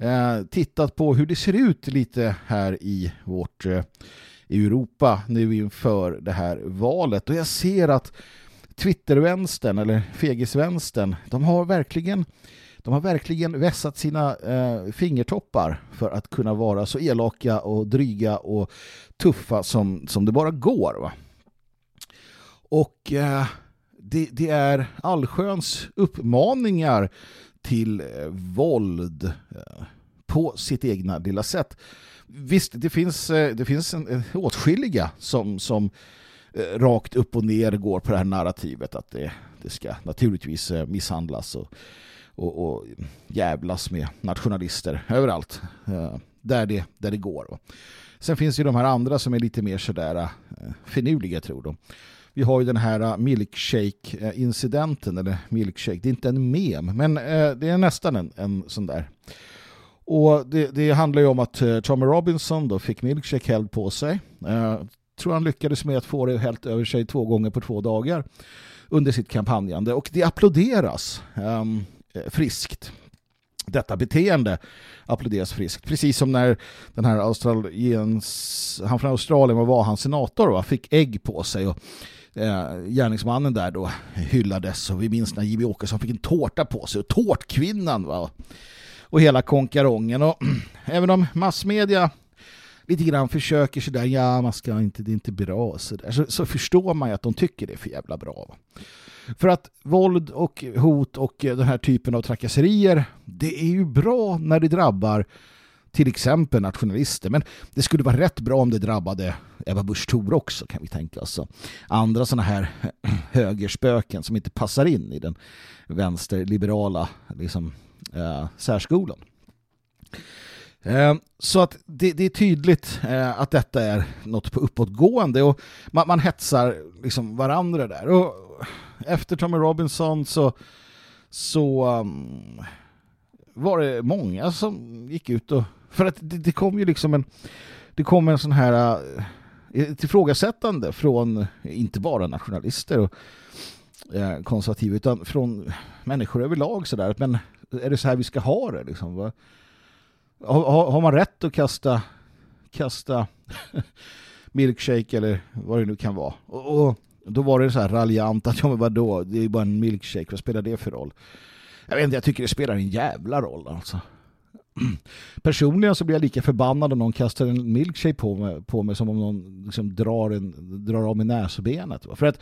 uh, tittat på hur det ser ut lite här i vårt eh, i Europa nu inför det här valet och jag ser att Twittervänstern eller fegisvänstern de har verkligen de har verkligen vässat sina eh, fingertoppar för att kunna vara så elaka och dryga och tuffa som, som det bara går. Va? Och eh, det, det, är allsköns uppmaningar till eh, våld eh, på sitt egna lilla sätt visst, det finns, eh, det finns en, åtskilliga som, som eh, rakt upp och ner går på det här narrativet att det, det ska naturligtvis eh, misshandlas och, och, och jävlas med nationalister överallt eh, där det, där det går. Sen finns ju de här andra som är lite mer sådär eh, finurliga tror de. Vi har ju den här äh, milkshake-incidenten eller milkshake, det är inte en mem men äh, det är nästan en, en sån där och det, det handlar ju om att äh, Tommy Robinson då fick milkshake hälld på sig. Jag tror han lyckades med att få det hällt över sig två gånger på två dagar under sitt kampanjande. Och det applåderas um, friskt. Detta beteende applåderas friskt. Precis som när den här australiens, han från Australien, vad var han, senator, va? fick ägg på sig och eh, gärningsmannen där då hyllades och vi minns när Jimmy Åkesson fick en tårta på sig och tårtkvinnan va och hela konkarongen. Och även om massmedia lite grann försöker sådär, ja man ska inte, det är inte bra så, där, så, så förstår man ju att de tycker det är för jävla bra. För att våld och hot och den här typen av trakasserier, det är ju bra när det drabbar till exempel nationalister. Men det skulle vara rätt bra om det drabbade Eva Busch Thor också kan vi tänka oss. Andra sådana här högerspöken som inte passar in i den vänsterliberala liksom, eh, särskolan. Eh, så att det, det, är tydligt eh, att detta är något på uppåtgående och man, man hetsar liksom varandra där. Och efter Tommy Robinson så, så um, var det många som gick ut och för att det, det kom ju liksom en det kom en sån här eh, ett ifrågasättande från inte bara nationalister och eh, konservativa utan från människor överlag sådär men är det så här vi ska ha det liksom? Har, har- har man rätt att kasta kasta milkshake eller vad det nu kan vara och, och då var det så här raljant att ja men vadå, det är ju bara en milkshake, vad spelar det för roll? Jag vet inte, jag tycker det spelar en jävla roll alltså. Personligen så blir jag lika förbannad om någon kastar en milkshake på mig, på mig som om någon liksom drar, en, drar av mig näsbenet. För att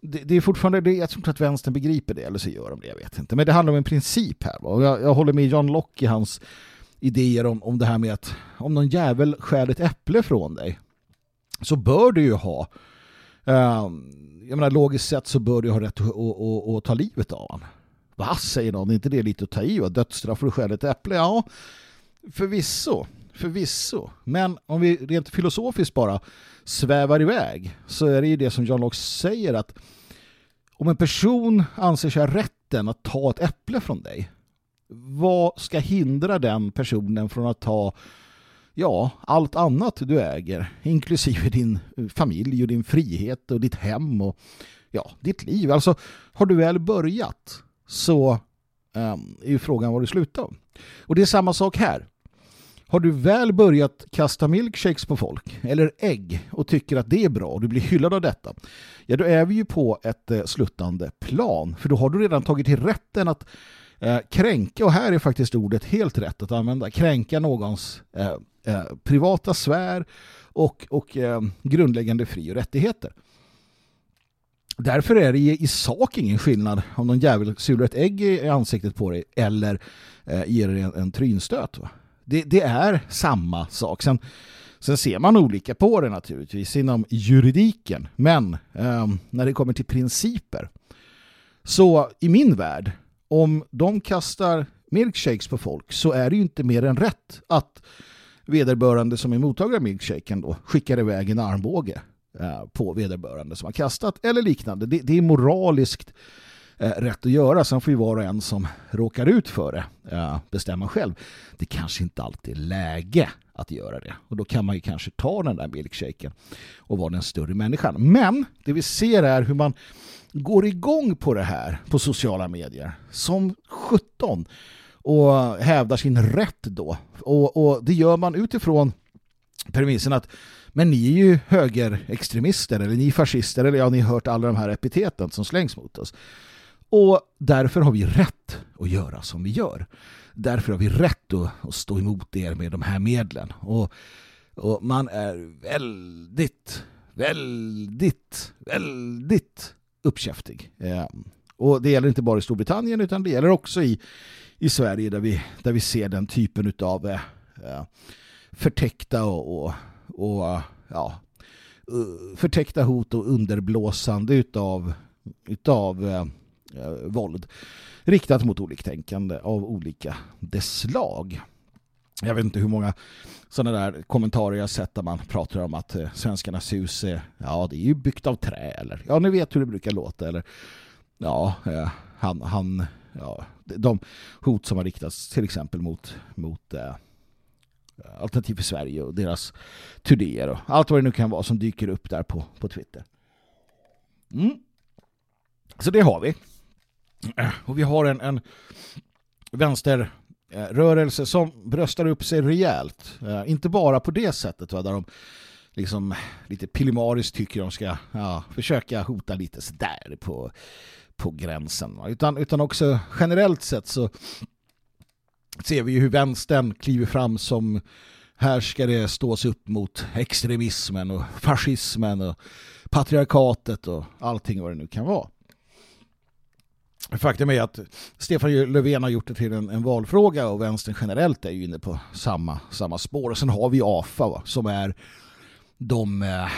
det, det är fortfarande, det, jag tror inte att vänstern begriper det, eller så gör de det, jag vet inte. Men det handlar om en princip här. va. Och jag, jag håller med John Locke i hans idéer om, om det här med att om någon jävel skär ett äpple från dig så bör du ju ha eh, jag menar logiskt sett så bör du ha rätt att, att, att, att ta livet av honom. Va, säger någon, är inte det lite att ta i? va? Dödsstraff för att stjäla ett äpple? Ja, förvisso. Förvisso. Men om vi rent filosofiskt bara svävar iväg så är det ju det som John Locke säger att om en person anser sig ha rätten att ta ett äpple från dig vad ska hindra den personen från att ta ja, allt annat du äger, inklusive din familj och din frihet och ditt hem och ja, ditt liv. Alltså, har du väl börjat så ehm, är ju frågan var du slutar. Och det är samma sak här. Har du väl börjat kasta milkshakes på folk eller ägg och tycker att det är bra och du blir hyllad av detta, ja då är vi ju på ett eh, sluttande plan. För då har du redan tagit till rätten att eh, kränka, och här är faktiskt ordet helt rätt att använda, kränka någons eh, eh, privata sfär och, och eh, grundläggande fri- och rättigheter. Därför är det i, i sak ingen skillnad om någon jävel sular ett ägg i, ansiktet på dig eller eh, ger dig en, en trynstöt. Va? Det, det är samma sak. Sen, sen ser man olika på det naturligtvis inom juridiken. Men eh, när det kommer till principer så i min värld, om de kastar milkshakes på folk så är det ju inte mer än rätt att vederbörande som är mottagare av milkshaken då skickar iväg en armbåge Eh, på vederbörande som har kastat eller liknande. Det, det är moraliskt eh, rätt att göra. Sen får ju var och en som råkar ut för det eh, bestämma själv. Det kanske inte alltid är läge att göra det. Och då kan man ju kanske ta den där milkshaken och vara den större människan. Men det vi ser är hur man går igång på det här på sociala medier som 17 och hävdar sin rätt då. Och, och det gör man utifrån premissen att men ni är ju högerextremister eller ni är fascister eller ja, ni har hört alla de här epiteten som slängs mot oss. Och därför har vi rätt att göra som vi gör. Därför har vi rätt att, att stå emot er med de här medlen. Och, och man är väldigt, väldigt, väldigt uppkäftig. Eh, och det gäller inte bara i Storbritannien utan det gäller också i, i Sverige där vi, där vi ser den typen av eh, eh, förtäckta och, och, och ja, eh, förtäckta hot och underblåsande utav, utav eh, eh, våld riktat mot oliktänkande av olika dess slag. Jag vet inte hur många sådana där kommentarer jag sett där man pratar om att eh, svenskarnas hus är, eh, ja, det är ju byggt av trä eller ja, ni vet hur det brukar låta eller ja, eh, han, han ja, de hot som har riktats till exempel mot, mot eh, Alternativ för Sverige och deras turnéer och allt vad det nu kan vara som dyker upp där på, på Twitter. Mm. Så det har vi. Och vi har en, en vänsterrörelse eh, som bröstar upp sig rejält. Eh, Inte bara på det sättet va, där de liksom lite pillemariskt tycker de ska ja, försöka hota lite sådär på, på gränsen. Va? Utan, utan också generellt sett så ser vi ju hur vänstern kliver fram som här ska det stås upp mot extremismen och fascismen och patriarkatet och allting vad det nu kan vara. Faktum är att Stefan Löfven har gjort det till en, en valfråga och vänstern generellt är ju inne på samma, samma spår. Och sen har vi AFA va, som är de eh,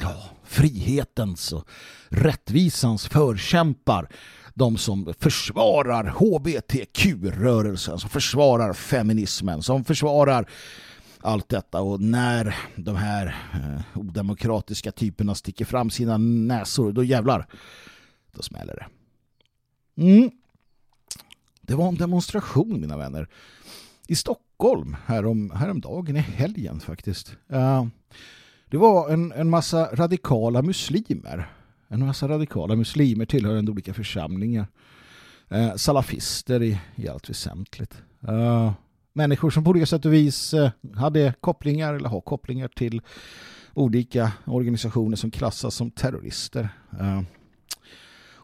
ja, frihetens och rättvisans förkämpar. De som försvarar HBTQ-rörelsen, som försvarar feminismen, som försvarar allt detta. Och när de här eh, odemokratiska typerna sticker fram sina näsor, då jävlar, då smäller det. Mm. Det var en demonstration, mina vänner. I Stockholm härom, häromdagen, i helgen faktiskt. Uh, det var en, en massa radikala muslimer. En massa radikala muslimer tillhörande olika församlingar. Eh, salafister i, i allt väsentligt. Eh, människor som på olika sätt och vis eh, hade kopplingar eller har kopplingar till olika organisationer som klassas som terrorister. Eh,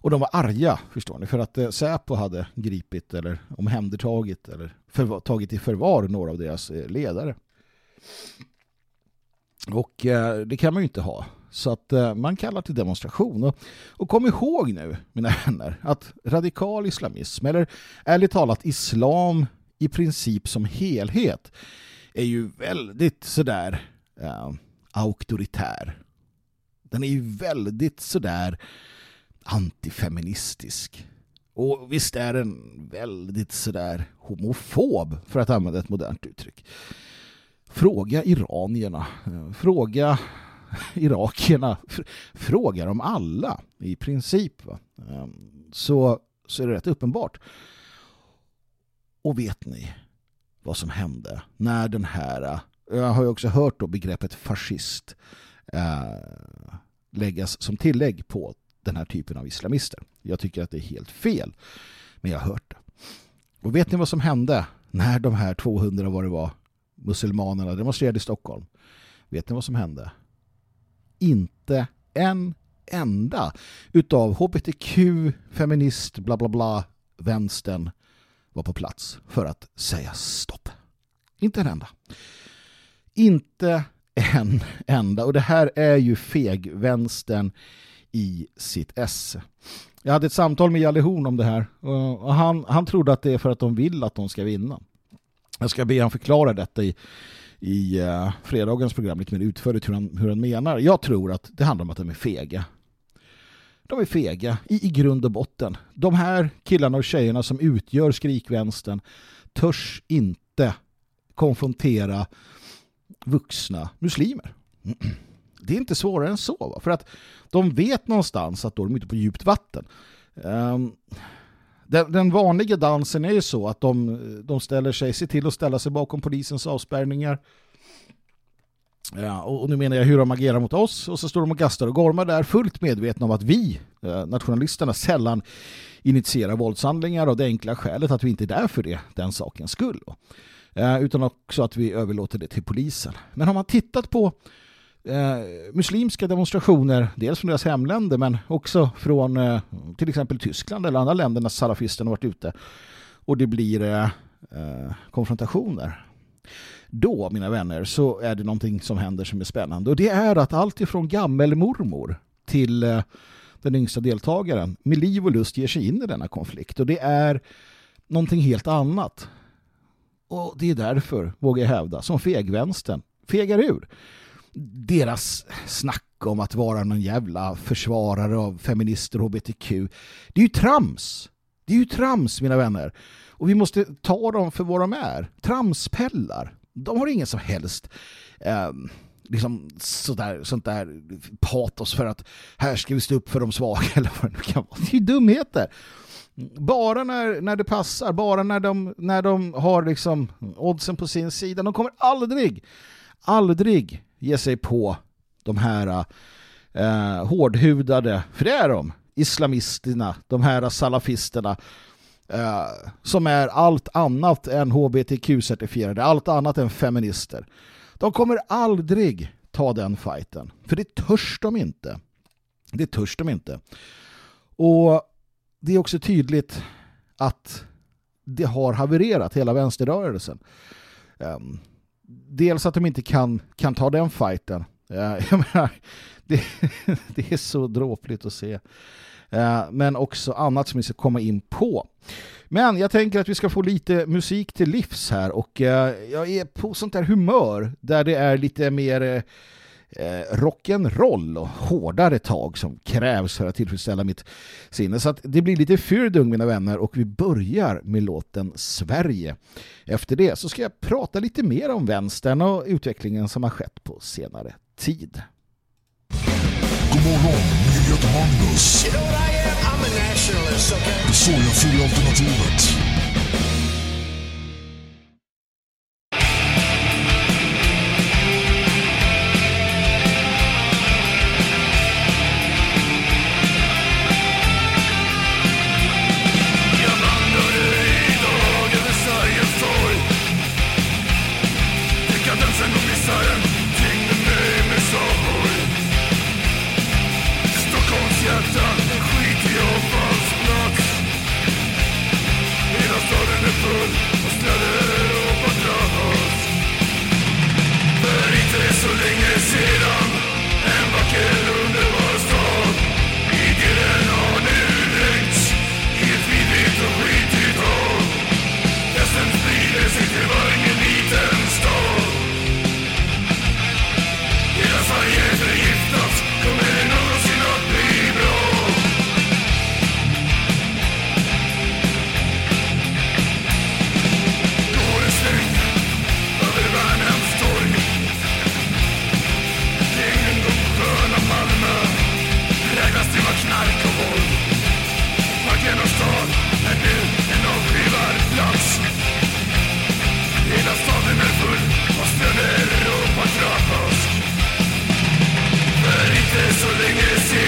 och de var arga, förstår ni, för att eh, Säpo hade gripit eller omhändertagit eller förvar, tagit i förvar några av deras eh, ledare. Och eh, det kan man ju inte ha. Så att eh, man kallar till demonstration. Och, och kom ihåg nu, mina vänner, att radikal islamism, eller ärligt talat islam i princip som helhet, är ju väldigt sådär eh, auktoritär. Den är ju väldigt sådär antifeministisk. Och visst är den väldigt sådär homofob för att använda ett modernt uttryck. Fråga iranierna, eh, fråga irakierna, frågar om alla i princip. Va? Ehm, så, så är det rätt uppenbart. Och vet ni vad som hände när den här, eh, jag har ju också hört då begreppet fascist äh, läggas som tillägg på den här typen av islamister. Jag tycker att det är helt fel. Men jag har hört det. Och vet ni vad som hände när de här 200 vad det var muselmanerna demonstrerade i Stockholm? Vet ni vad som hände? Inte en enda utav hbtq, feminist, bla bla bla, vänstern var på plats för att säga stopp. Inte en enda. Inte en enda. Och det här är ju fegvänstern i sitt esse. Jag hade ett samtal med Jalle Horn om det här och han, han trodde att det är för att de vill att de ska vinna. Jag ska be han förklara detta i, i uh, fredagens program lite mer utförligt hur han, hur han menar. Jag tror att det handlar om att de är fega. De är fega i, i grund och botten. De här killarna och tjejerna som utgör skrikvänstern törs inte konfrontera vuxna muslimer. Det är inte svårare än så. Va? För att de vet någonstans att då är de ute på djupt vatten. Um, den, den, vanliga dansen är ju så att de, de ställer sig, ser till att ställa sig bakom polisens avspärrningar. Ja, och nu menar jag hur de agerar mot oss och så står de och gastar och gormar där fullt medvetna om att vi, eh, nationalisterna, sällan initierar våldshandlingar av det enkla skälet att vi inte är där för det, den sakens skull. Eh, utan också att vi överlåter det till polisen. Men har man tittat på eh, muslimska demonstrationer, dels från deras hemländer men också från eh, till exempel Tyskland eller andra länder när salafisterna varit ute och det blir eh, eh, konfrontationer. Då, mina vänner, så är det någonting som händer som är spännande och det är att allt ifrån gammelmormor till eh, den yngsta deltagaren med liv och lust ger sig in i denna konflikt och det är någonting helt annat. Och det är därför, vågar jag hävda, som fegvänstern fegar ur deras snack om att vara någon jävla försvarare av feminister och hbtq. Det är ju trams. Det är ju trams, mina vänner. Och vi måste ta dem för vad de är. Tramspellar. De har ingen som helst eh, liksom sådär, sånt där patos för att här ska vi stå upp för de svaga eller vad det nu kan vara. Det är ju dumheter. Bara när, när det passar, bara när de, när de har liksom oddsen på sin sida. De kommer aldrig, aldrig ge sig på de här eh, hårdhudade, för det är de, islamisterna, de här salafisterna eh, som är allt annat än hbtq-certifierade, allt annat än feminister. De kommer aldrig ta den fighten, för det törs de inte. Det törs de inte. Och det är också tydligt att det har havererat hela vänsterrörelsen. Um, dels att de inte kan, kan ta den fighten. Eh, jag menar, det, det är så dråpligt att se. Eh, men också annat som vi ska komma in på. Men jag tänker att vi ska få lite musik till livs här och eh, jag är på sånt där humör där det är lite mer eh, rock'n'roll och hårdare tag som krävs för att tillfredsställa mitt sinne. Så att det blir lite fyrdung mina vänner och vi börjar med låten Sverige. Efter det så ska jag prata lite mer om vänstern och utvecklingen som har skett på senare tid. God morgon heter Magnus. You know what I am? I'm a nationalist, okay? Det sorgafria alternativet. Inte så länge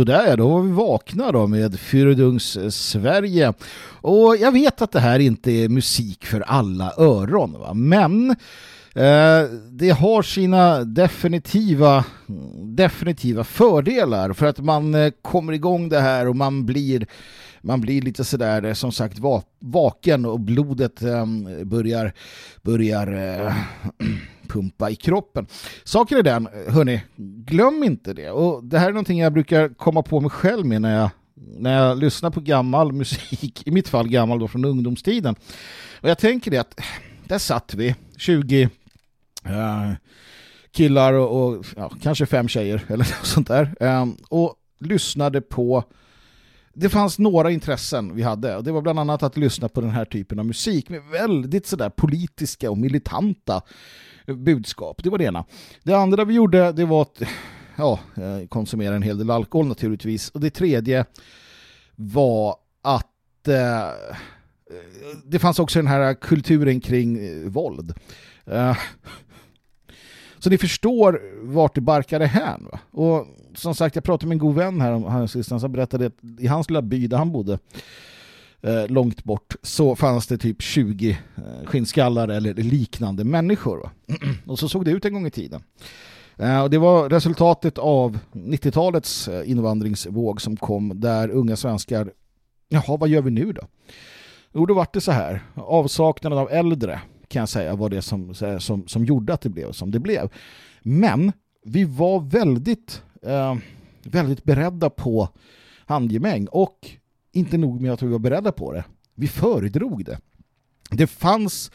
Sådär, då var vi vakna då med Fyrudungs eh, Sverige. Och jag vet att det här inte är musik för alla öron, va? men eh, det har sina definitiva, definitiva fördelar för att man eh, kommer igång det här och man blir man blir lite sådär eh, som sagt va vaken och blodet eh, börjar, börjar eh, pumpa i kroppen. Saken är den, hörni, glöm inte det. Och det här är någonting jag brukar komma på mig själv med när jag, när jag lyssnar på gammal musik, i mitt fall gammal då från ungdomstiden. Och jag tänker det att där satt vi, 20 eh, killar och, och ja, kanske fem tjejer eller något sånt där. Eh, och lyssnade på det fanns några intressen vi hade och det var bland annat att lyssna på den här typen av musik med väldigt sådär politiska och militanta eh, budskap. Det var det ena. Det andra vi gjorde det var att ja, eh, konsumera en hel del alkohol naturligtvis. Och det tredje var att eh, det fanns också den här kulturen kring eh, våld. Eh, så ni förstår vart det barkade hän. Va? Och som sagt, jag pratade med en god vän här om han sistens som berättade att i hans lilla by där han bodde eh, långt bort så fanns det typ 20 eh, skinnskallar eller liknande människor. Va? och så såg det ut en gång i tiden. Eh, och det var resultatet av 90-talets eh, invandringsvåg som kom där unga svenskar, jaha vad gör vi nu då? Jo, då var det så här. Avsaknaden av äldre kan jag säga var det som, som, som gjorde att det blev som det blev. Men vi var väldigt, eh, väldigt beredda på handgemäng och inte nog med att vi var beredda på det. Vi föredrog det. Det fanns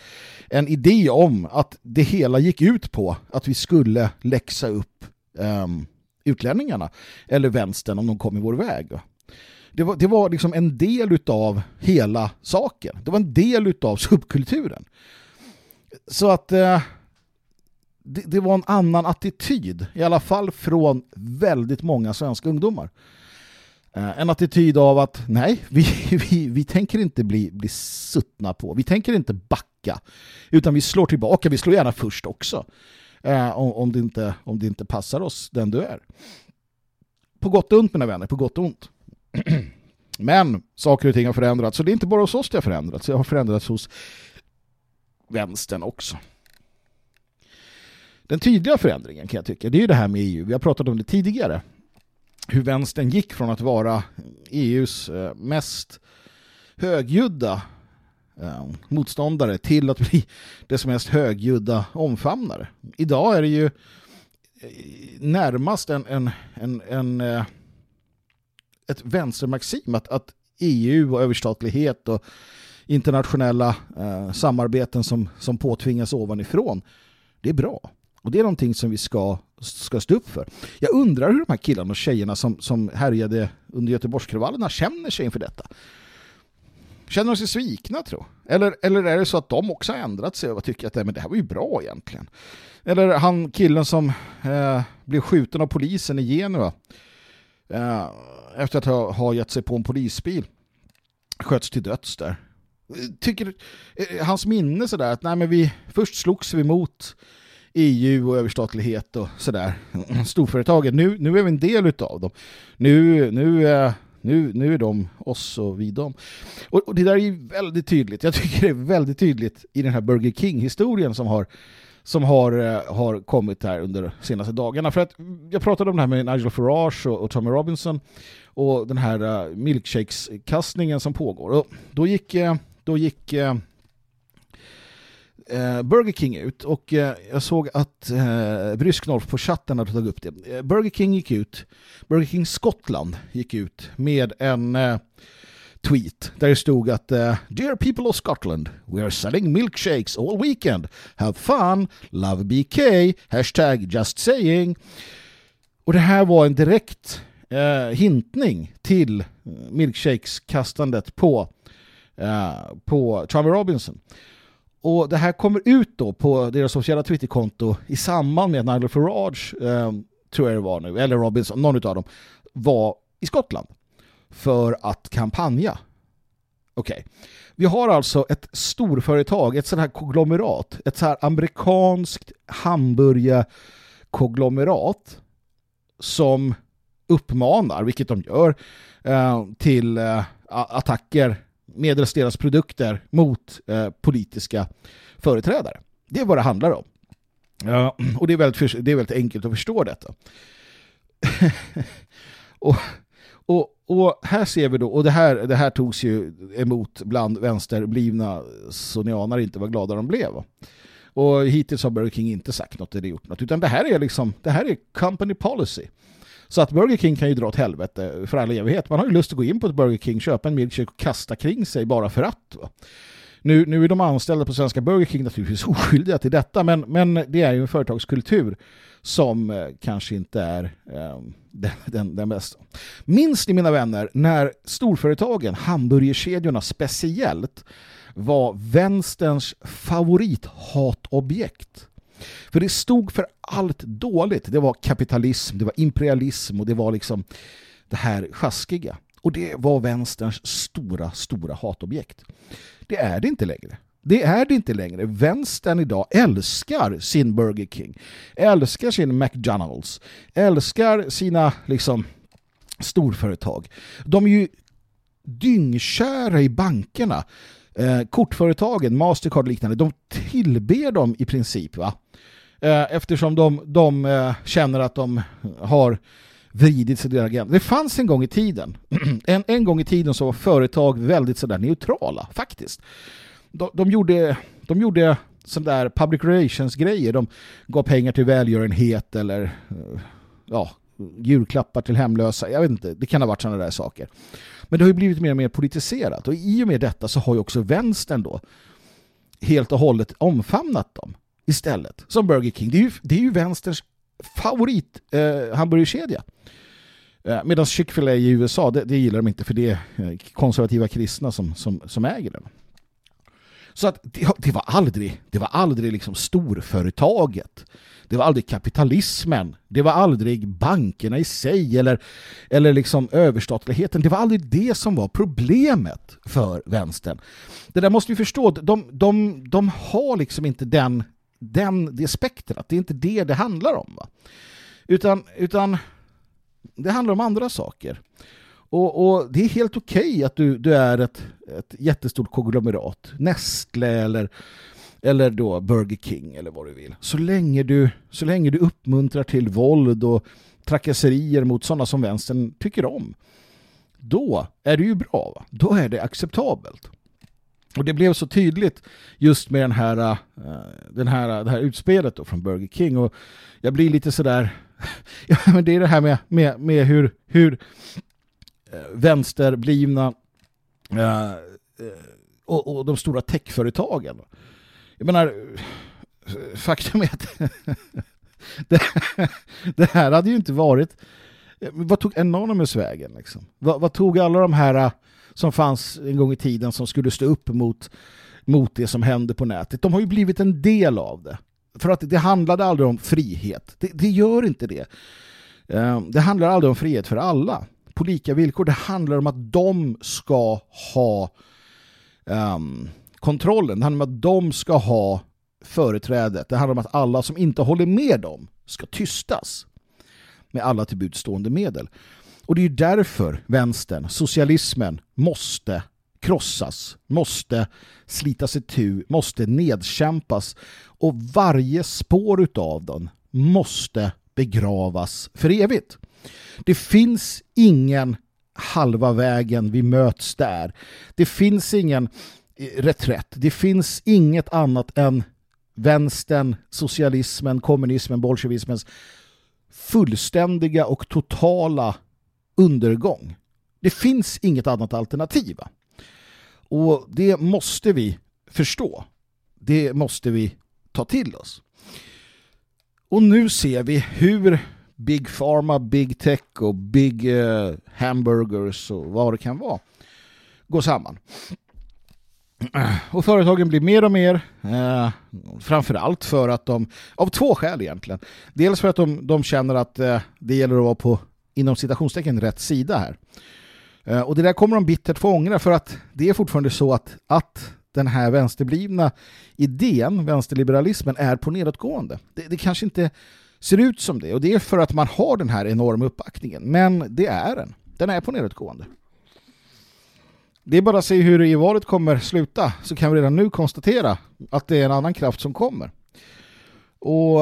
en idé om att det hela gick ut på att vi skulle läxa upp eh, utlänningarna eller vänstern om de kom i vår väg. Det var, det var liksom en del av hela saken. Det var en del av subkulturen. Så att eh, det, det, var en annan attityd, i alla fall från väldigt många svenska ungdomar. Eh, en attityd av att nej, vi, vi, vi tänker inte bli, bli suttna på. Vi tänker inte backa. Utan vi slår tillbaka. Vi slår gärna först också. Eh, om, om, det inte, om det inte passar oss, den du är. På gott och ont, mina vänner. På gott och ont. Men saker och ting har förändrats. Så det är inte bara hos oss det har förändrats. Det har förändrats hos vänstern också. Den tydliga förändringen kan jag tycka, det är ju det här med EU. Vi har pratat om det tidigare. Hur vänstern gick från att vara EUs eh, mest högljudda eh, motståndare till att bli dess mest högljudda omfamnare. Idag är det ju eh, närmast en, en, en, en ett vänstermaxim att, att EU och överstatlighet och internationella eh, samarbeten som, som påtvingas ovanifrån det är bra. Och det är någonting som vi ska, ska stå upp för. Jag undrar hur de här killarna och tjejerna som, som härjade under Göteborgskravallerna känner sig inför detta. Känner de sig svikna tro? Eller, eller är det så att de också har ändrat sig och tycker att men det här var ju bra egentligen? Eller han killen som eh, blev skjuten av polisen i Genua eh, efter att ha, ha gett sig på en polisbil sköts till döds där. Tycker eh, hans minne sådär att nej men vi först slogs vi mot EU och överstatlighet och sådär. Storföretagen, nu, nu är vi en del utav dem. Nu, nu, eh, nu, nu är de oss och vi dem. Och, och det där är ju väldigt tydligt. Jag tycker det är väldigt tydligt i den här Burger King-historien som har som har, eh, har kommit här under de senaste dagarna. För att jag pratade om det här med Nigel Farage och, och Tommy Robinson och den här uh, milkshakes-kastningen som pågår. Och då gick, då gick Eh, Burger King ut och eh, jag såg att eh, uh, Brysknorf på chatten hade tagit upp det. Burger King gick ut, Burger King Skottland gick ut med en tweet där det stod att Dear people of Scotland, we are selling milkshakes all weekend. Have fun, love BK, hashtag just saying. Och det här var en direkt hintning till milkshakes-kastandet på, på Tommy Robinson. Och det här kommer ut då på deras sociala Twitterkonto i samband med att Nigel Farage, eh, tror jag det var nu, eller Robinson, någon av dem, var i Skottland för att kampanja. Okej. Okay. Vi har alltså ett storföretag, ett sånt här konglomerat, ett så här amerikanskt hamburgerkonglomerat som uppmanar, vilket de gör, eh, till eh, attacker medelst deras produkter mot eh, politiska företrädare. Det är vad det handlar om. Och det är väldigt, det är väldigt enkelt att förstå detta. och och, och här ser vi då, och det här, det här togs ju emot bland vänsterblivna sonianer inte var glada de blev. Och hittills har Burger King inte sagt något eller gjort något, utan det här är liksom, det här är company policy. Så att Burger King kan ju dra åt helvete för all evighet. Man har ju lust att gå in på ett Burger King, köpa en milkshake och kasta kring sig bara för att. Va? Nu, nu är de anställda på svenska Burger King naturligtvis oskyldiga till detta, men, men det är ju en företagskultur som eh, kanske inte är eh, den, den, den bästa. Minns ni mina vänner när storföretagen, hamburgerkedjorna speciellt, var vänsterns favorithatobjekt? För det stod för allt dåligt. Det var kapitalism, det var imperialism och det var liksom det här sjaskiga. Och det var vänsterns stora, stora hatobjekt. Det är det inte längre. Det är det inte längre. Vänstern idag älskar sin Burger King, älskar sin McDonalds, älskar sina liksom storföretag. De är ju dyngkära i bankerna. Eh, kortföretagen, Mastercard och liknande, de tillber dem i princip va? Eh, eftersom de, de eh, känner att de har vridit sig deras agenda. Det fanns en gång i tiden, en, en gång i tiden så var företag väldigt sådär neutrala faktiskt. De, de gjorde, de gjorde sådär public relations grejer. De gav pengar till välgörenhet eller eh, ja, julklappar till hemlösa. Jag vet inte, det kan ha varit sådana där saker. Men det har ju blivit mer och mer politiserat och i och med detta så har ju också vänstern då helt och hållet omfamnat dem istället. Som Burger King. Det är ju, det är ju vänsterns favorit eh, hamburgerkedja. Eh, Medan Chick-fil-A i USA, det, det gillar de inte för det är eh, konservativa kristna som, som, som äger den. Så att det, det var aldrig, det var aldrig liksom storföretaget. Det var aldrig kapitalismen. Det var aldrig bankerna i sig eller, eller liksom överstatligheten. Det var aldrig det som var problemet för vänstern. Det där måste vi förstå. De, de, de har liksom inte den, den, det spektrat. Det är inte det det handlar om. Va? Utan, utan det handlar om andra saker. Och, och, det är helt okej okay att du, du är ett, ett jättestort konglomerat. Nestle eller, eller då Burger King eller vad du vill. Så länge du, så länge du uppmuntrar till våld och trakasserier mot sådana som vänstern tycker om. Då är det ju bra. Va? Då är det acceptabelt. Och det blev så tydligt just med den här, äh, den här, det här utspelet då från Burger King. Och jag blir lite sådär... ja, men det är det här med, med, med hur, hur äh, vänsterblivna äh, och, och, de stora techföretagen. Jag menar, faktum är att det, det, här hade ju inte varit... Vad tog Anonymous vägen? Liksom? Vad, vad, tog alla de här som fanns en gång i tiden som skulle stå upp mot, mot det som hände på nätet? De har ju blivit en del av det. För att det handlade aldrig om frihet. Det, det gör inte det. Eh, det handlar aldrig om frihet för alla på lika villkor. Det handlar om att de ska ha um, kontrollen. Det handlar om att de ska ha företrädet. Det handlar om att alla som inte håller med dem ska tystas med alla tillbudstående medel. Och det är ju därför vänstern, socialismen, måste krossas, måste slitas itu, måste nedkämpas och varje spår utav den måste begravas för evigt. Det finns ingen halva vägen vi möts där. Det finns ingen eh, reträtt. Det finns inget annat än vänstern, socialismen, kommunismen, bolsjevismens fullständiga och totala undergång. Det finns inget annat alternativ. Och det måste vi förstå. Det måste vi ta till oss. Och nu ser vi hur Big Pharma, Big Tech och Big eh, Hamburgers och vad det kan vara går samman. Och företagen blir mer och mer, eh, framförallt för att de, av två skäl egentligen. Dels för att de, de känner att eh, det gäller att vara på, inom citationstecken, rätt sida här. Eh, och det där kommer de bittert få ångra för att det är fortfarande så att, att den här vänsterblivna idén, vänsterliberalismen, är på nedåtgående. Det, det kanske inte ser ut som det och det är för att man har den här enorma uppbackningen. Men det är den. Den är på nedåtgående. Det är bara att se hur EU-valet kommer sluta så kan vi redan nu konstatera att det är en annan kraft som kommer. Och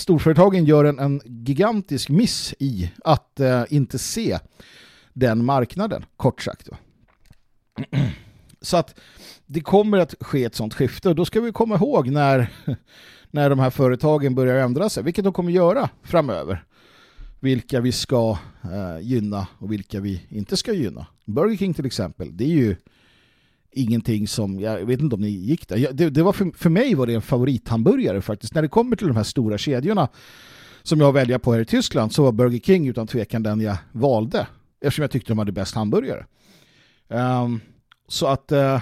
storföretagen gör en, en gigantisk miss i att eh, inte se den marknaden, kort sagt. Så att det kommer att ske ett sånt skifte och då ska vi komma ihåg när, när de här företagen börjar ändra sig, vilket de kommer göra framöver vilka vi ska eh, gynna och vilka vi inte ska gynna. Burger King till exempel, det är ju ingenting som, jag vet inte om ni gick där. Det, det var för, för mig var det en favorithamburgare faktiskt. När det kommer till de här stora kedjorna som jag väljer på här i Tyskland så var Burger King utan tvekan den jag valde. Eftersom jag tyckte de hade bäst hamburgare. Um, så att, uh,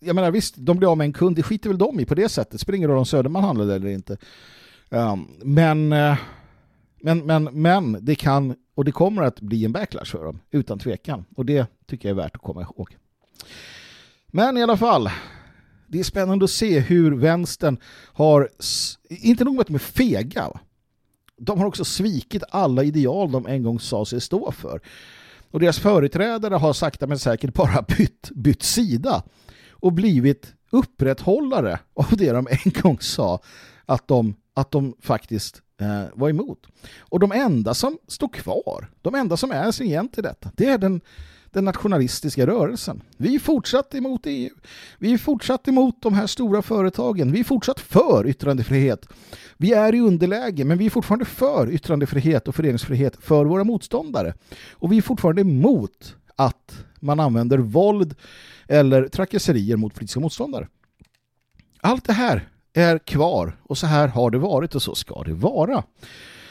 jag menar visst, de blir av med en kund, det skiter väl de i på det sättet. Springer de Söderman handlade eller inte. Um, men... Uh, men, men, men det kan och det kommer att bli en backlash för dem utan tvekan. Och det tycker jag är värt att komma ihåg. Men i alla fall, det är spännande att se hur vänstern har, inte nog med att de är fega, de har också svikit alla ideal de en gång sa sig stå för. Och deras företrädare har sakta men säkert bara bytt, bytt sida och blivit upprätthållare av det de en gång sa att de, att de faktiskt eh, var emot. Och de enda som står kvar, de enda som är stringent i detta, det är den, den nationalistiska rörelsen. Vi är fortsatt emot EU. Vi är fortsatt emot de här stora företagen. Vi är fortsatt för yttrandefrihet. Vi är i underläge, men vi är fortfarande för yttrandefrihet och föreningsfrihet för våra motståndare. Och vi är fortfarande emot att man använder våld eller trakasserier mot politiska motståndare. Allt det här är kvar och så här har det varit och så ska det vara.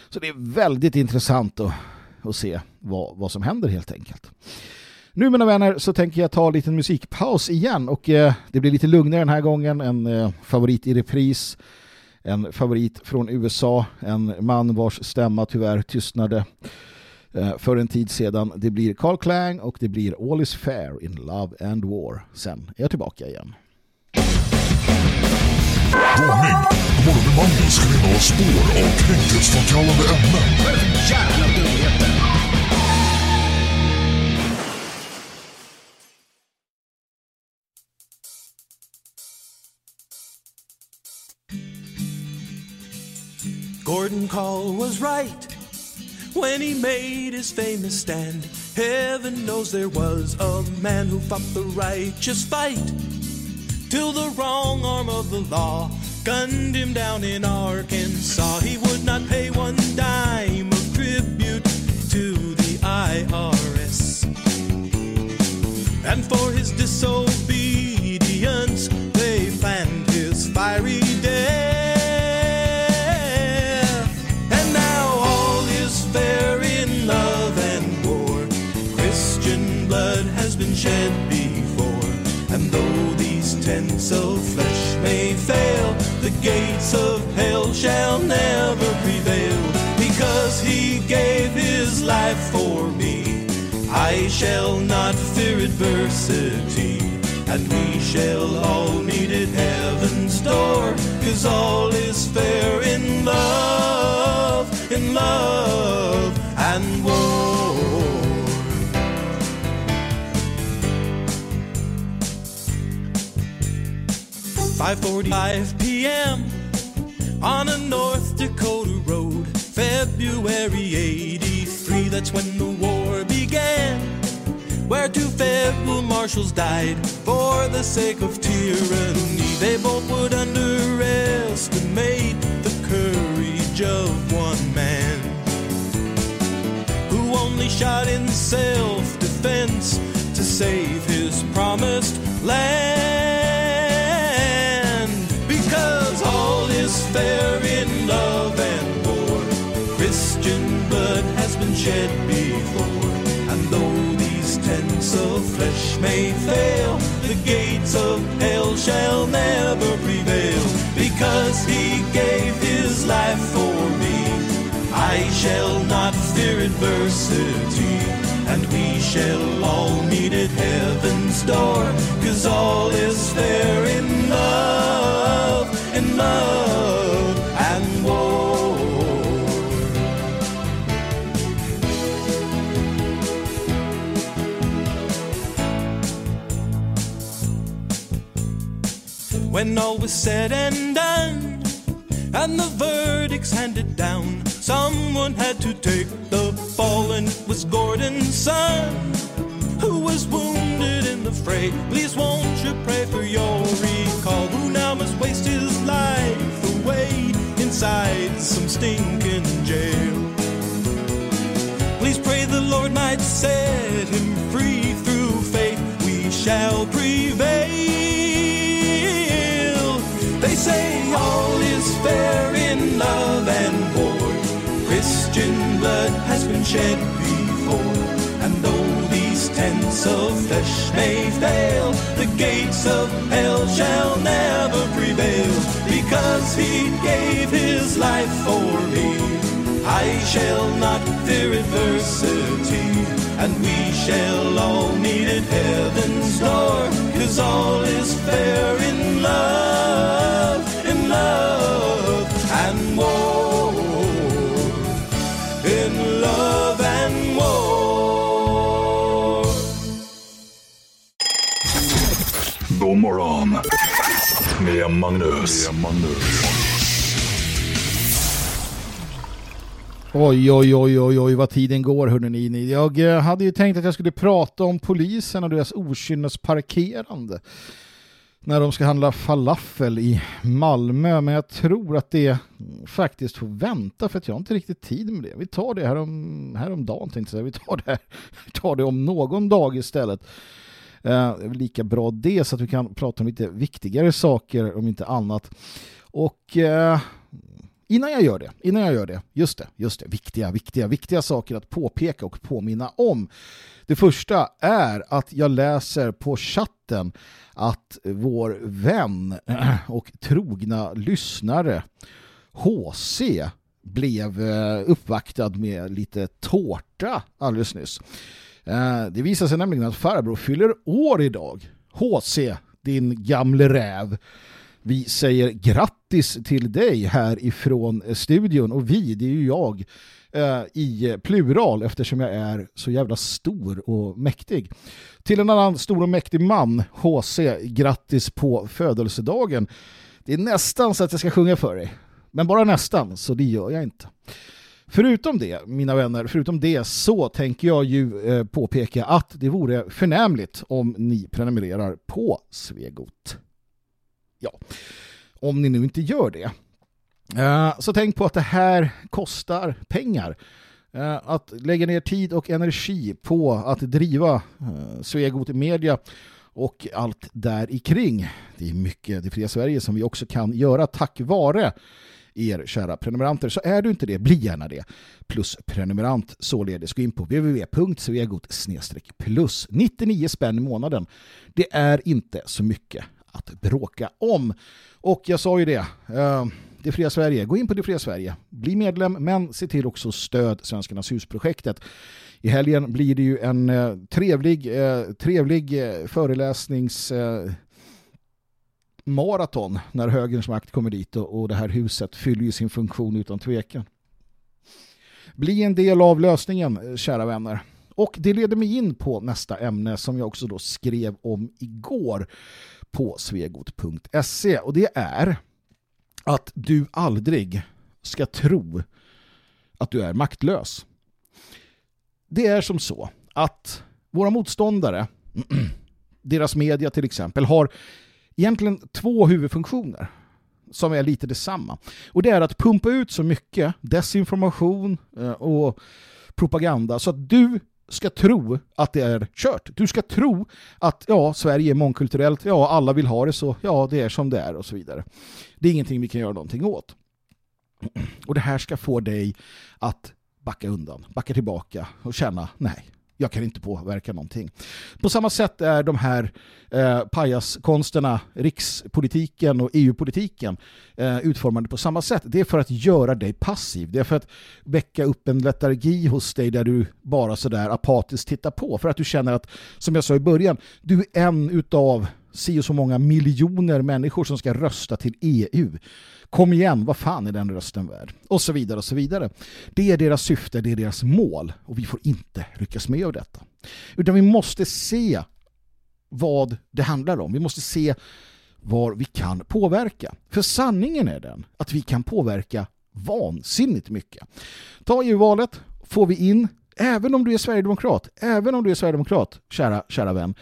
Så det är väldigt intressant att, att se vad, vad som händer helt enkelt. Nu mina vänner så tänker jag ta en liten musikpaus igen och eh, det blir lite lugnare den här gången. En eh, favorit i repris, en favorit från USA, en man vars stämma tyvärr tystnade eh, för en tid sedan. Det blir Carl Klang och det blir All is fair in love and war. Sen är jag tillbaka igen. Varning! Morgonbemanningen ska innehålla spår av kränkthetsframkallande ämnen. Vad är det för jävla dumheter? Gordon Call was right when he made his famous stand. Heaven knows there was a man who fought the righteous fight till the wrong arm of the law gunned him down in Arkansas. He would not pay one dime of tribute to the IRS. And for his disobedience, they fanned his fiery tents flesh may fail, the gates of hell shall never prevail. Because he gave his life for me. I shall not fear adversity, and we shall all meet at heaven's door. Cause all is fair in love, in love 5:45 p.m. on a North Dakota road, February 83. That's when the war began, where two federal marshals died for the sake of tyranny. They both would underestimate the courage of one man who only shot in self-defense to save his promised land. Fair in love and war. Christian blood has been shed before. And though these tents of flesh may fail, the gates of hell shall never prevail. Because he gave his life for me. I shall not fear adversity, and we shall all meet at heaven's door. Cause all is fair in love, in love When all was said and done, and the verdict's handed down. Someone had to take the fall, and it was Gordon's son who was wounded in the fray. Please, won't you pray for your recall? Who now must waste his life away inside some stinking jail? Please pray the Lord might set him free through faith. We shall prevail. They say all is fair in love and war. Christian blood has been shed before. And though these tents of flesh may fail, the gates of hell shall never prevail. Because he gave his life for me. I shall not fear adversity, and we shall all meet at heaven's door. Cause all is fair in love, more in love and more. God morgon med Magnus. Med Magnus. Oj, oj, oj, oj, oj, vad tiden går hörni. Jag eh, hade ju tänkt att jag skulle prata om polisen och deras okynnesparkerande. parkerande när de ska handla falafel i Malmö, men jag tror att det faktiskt får vänta för att jag har inte riktigt tid med det. Vi tar det här om, häromdagen tänkte jag säga. Vi tar det, här, vi tar det om någon dag istället. Eh, lika bra det så att vi kan prata om lite viktigare saker om inte annat. Och eh, innan jag gör det, innan jag gör det, just det, just det, viktiga, viktiga, viktiga saker att påpeka och påminna om. Det första är att jag läser på chatten att vår vän och trogna lyssnare HC blev eh, uppvaktad med lite tårta alldeles nyss. Eh, det visar sig nämligen att farbror fyller år idag. HC, din gamle räv. Vi säger grattis till dig här ifrån eh, studion och vi, det är ju jag Eh, i plural eftersom jag är så jävla stor och mäktig. Till en annan stor och mäktig man, HC, grattis på födelsedagen. Det är nästan så att jag ska sjunga för dig. Men bara nästan, så det gör jag inte. Förutom det, mina vänner, förutom det så tänker jag ju eh, påpeka att det vore förnämligt om ni prenumererar på Svegot. Ja, om ni nu inte gör det. Eh, så tänk på att det här kostar pengar. Eh, att lägga ner tid och energi på att driva eh, Svegot Media och allt där i kring. Det är mycket det fria Sverige som vi också kan göra tack vare er kära prenumeranter. Så är du inte det, bli gärna det. Plus prenumerant således. Gå in på www.svegot plus 99 spänn i månaden. Det är inte så mycket att bråka om. Och jag sa ju det, eh, det fria Sverige, gå in på det fria Sverige, bli medlem men se till också stöd Svenskarnas husprojektet. I helgen blir det ju en eh, trevlig, eh, trevlig eh, föreläsnings eh, maraton när högerns makt kommer dit och, och det här huset fyller ju sin funktion utan tvekan. Bli en del av lösningen, eh, kära vänner. Och det leder mig in på nästa ämne som jag också då skrev om igår på svegot.se och det är att du aldrig ska tro att du är maktlös. Det är som så att våra motståndare, deras media till exempel, har egentligen två huvudfunktioner som är lite detsamma. Och det är att pumpa ut så mycket desinformation eh, och propaganda så att du ska tro att det är kört. Du ska tro att ja, Sverige är mångkulturellt, ja, alla vill ha det så, ja, det är som det är och så vidare. Det är ingenting vi kan göra någonting åt. Och det här ska få dig att backa undan, backa tillbaka och känna, nej, jag kan inte påverka någonting. På samma sätt är de här eh, pajaskonsterna, rikspolitiken och EU-politiken eh, utformade på samma sätt. Det är för att göra dig passiv. Det är för att väcka upp en letargi hos dig där du bara sådär apatiskt tittar på. För att du känner att, som jag sa i början, du är en utav si och så många miljoner människor som ska rösta till EU. Kom igen, vad fan är den rösten värd? Och så vidare och så vidare. Det är deras syfte, det är deras mål och vi får inte ryckas med av detta. Utan vi måste se vad det handlar om. Vi måste se var vi kan påverka. För sanningen är den att vi kan påverka vansinnigt mycket. Ta EU-valet, får vi in, även om du är Sverigedemokrat, även om du är Sverigedemokrat, kära, kära vän,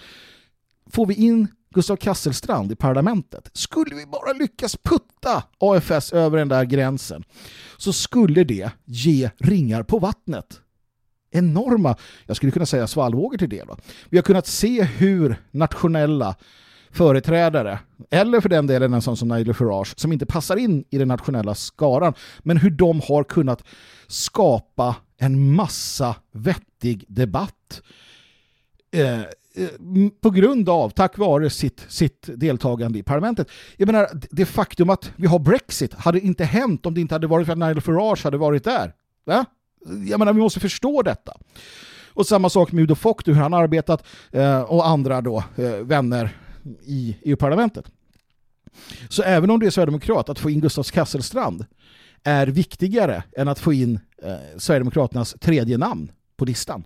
får vi in Gustav Kasselstrand i parlamentet. Skulle vi bara lyckas putta AFS över den där gränsen så skulle det ge ringar på vattnet. Enorma, jag skulle kunna säga svallvågor till det. Då. Vi har kunnat se hur nationella företrädare, eller för den delen en sån som Nigel Farage, som inte passar in i den nationella skaran, men hur de har kunnat skapa en massa vettig debatt eh, Eh, på grund av, tack vare sitt, sitt deltagande i parlamentet. Jag menar, det faktum att vi har Brexit hade inte hänt om det inte hade varit för att Nigel Farage hade varit där. Va? Jag menar, vi måste förstå detta. Och samma sak med Udo Fock, hur han arbetat eh, och andra då, eh, vänner i EU-parlamentet. Så även om det är Sverigedemokrat, att få in Gustavs Kasselstrand är viktigare än att få in eh, Sverigedemokraternas tredje namn på listan.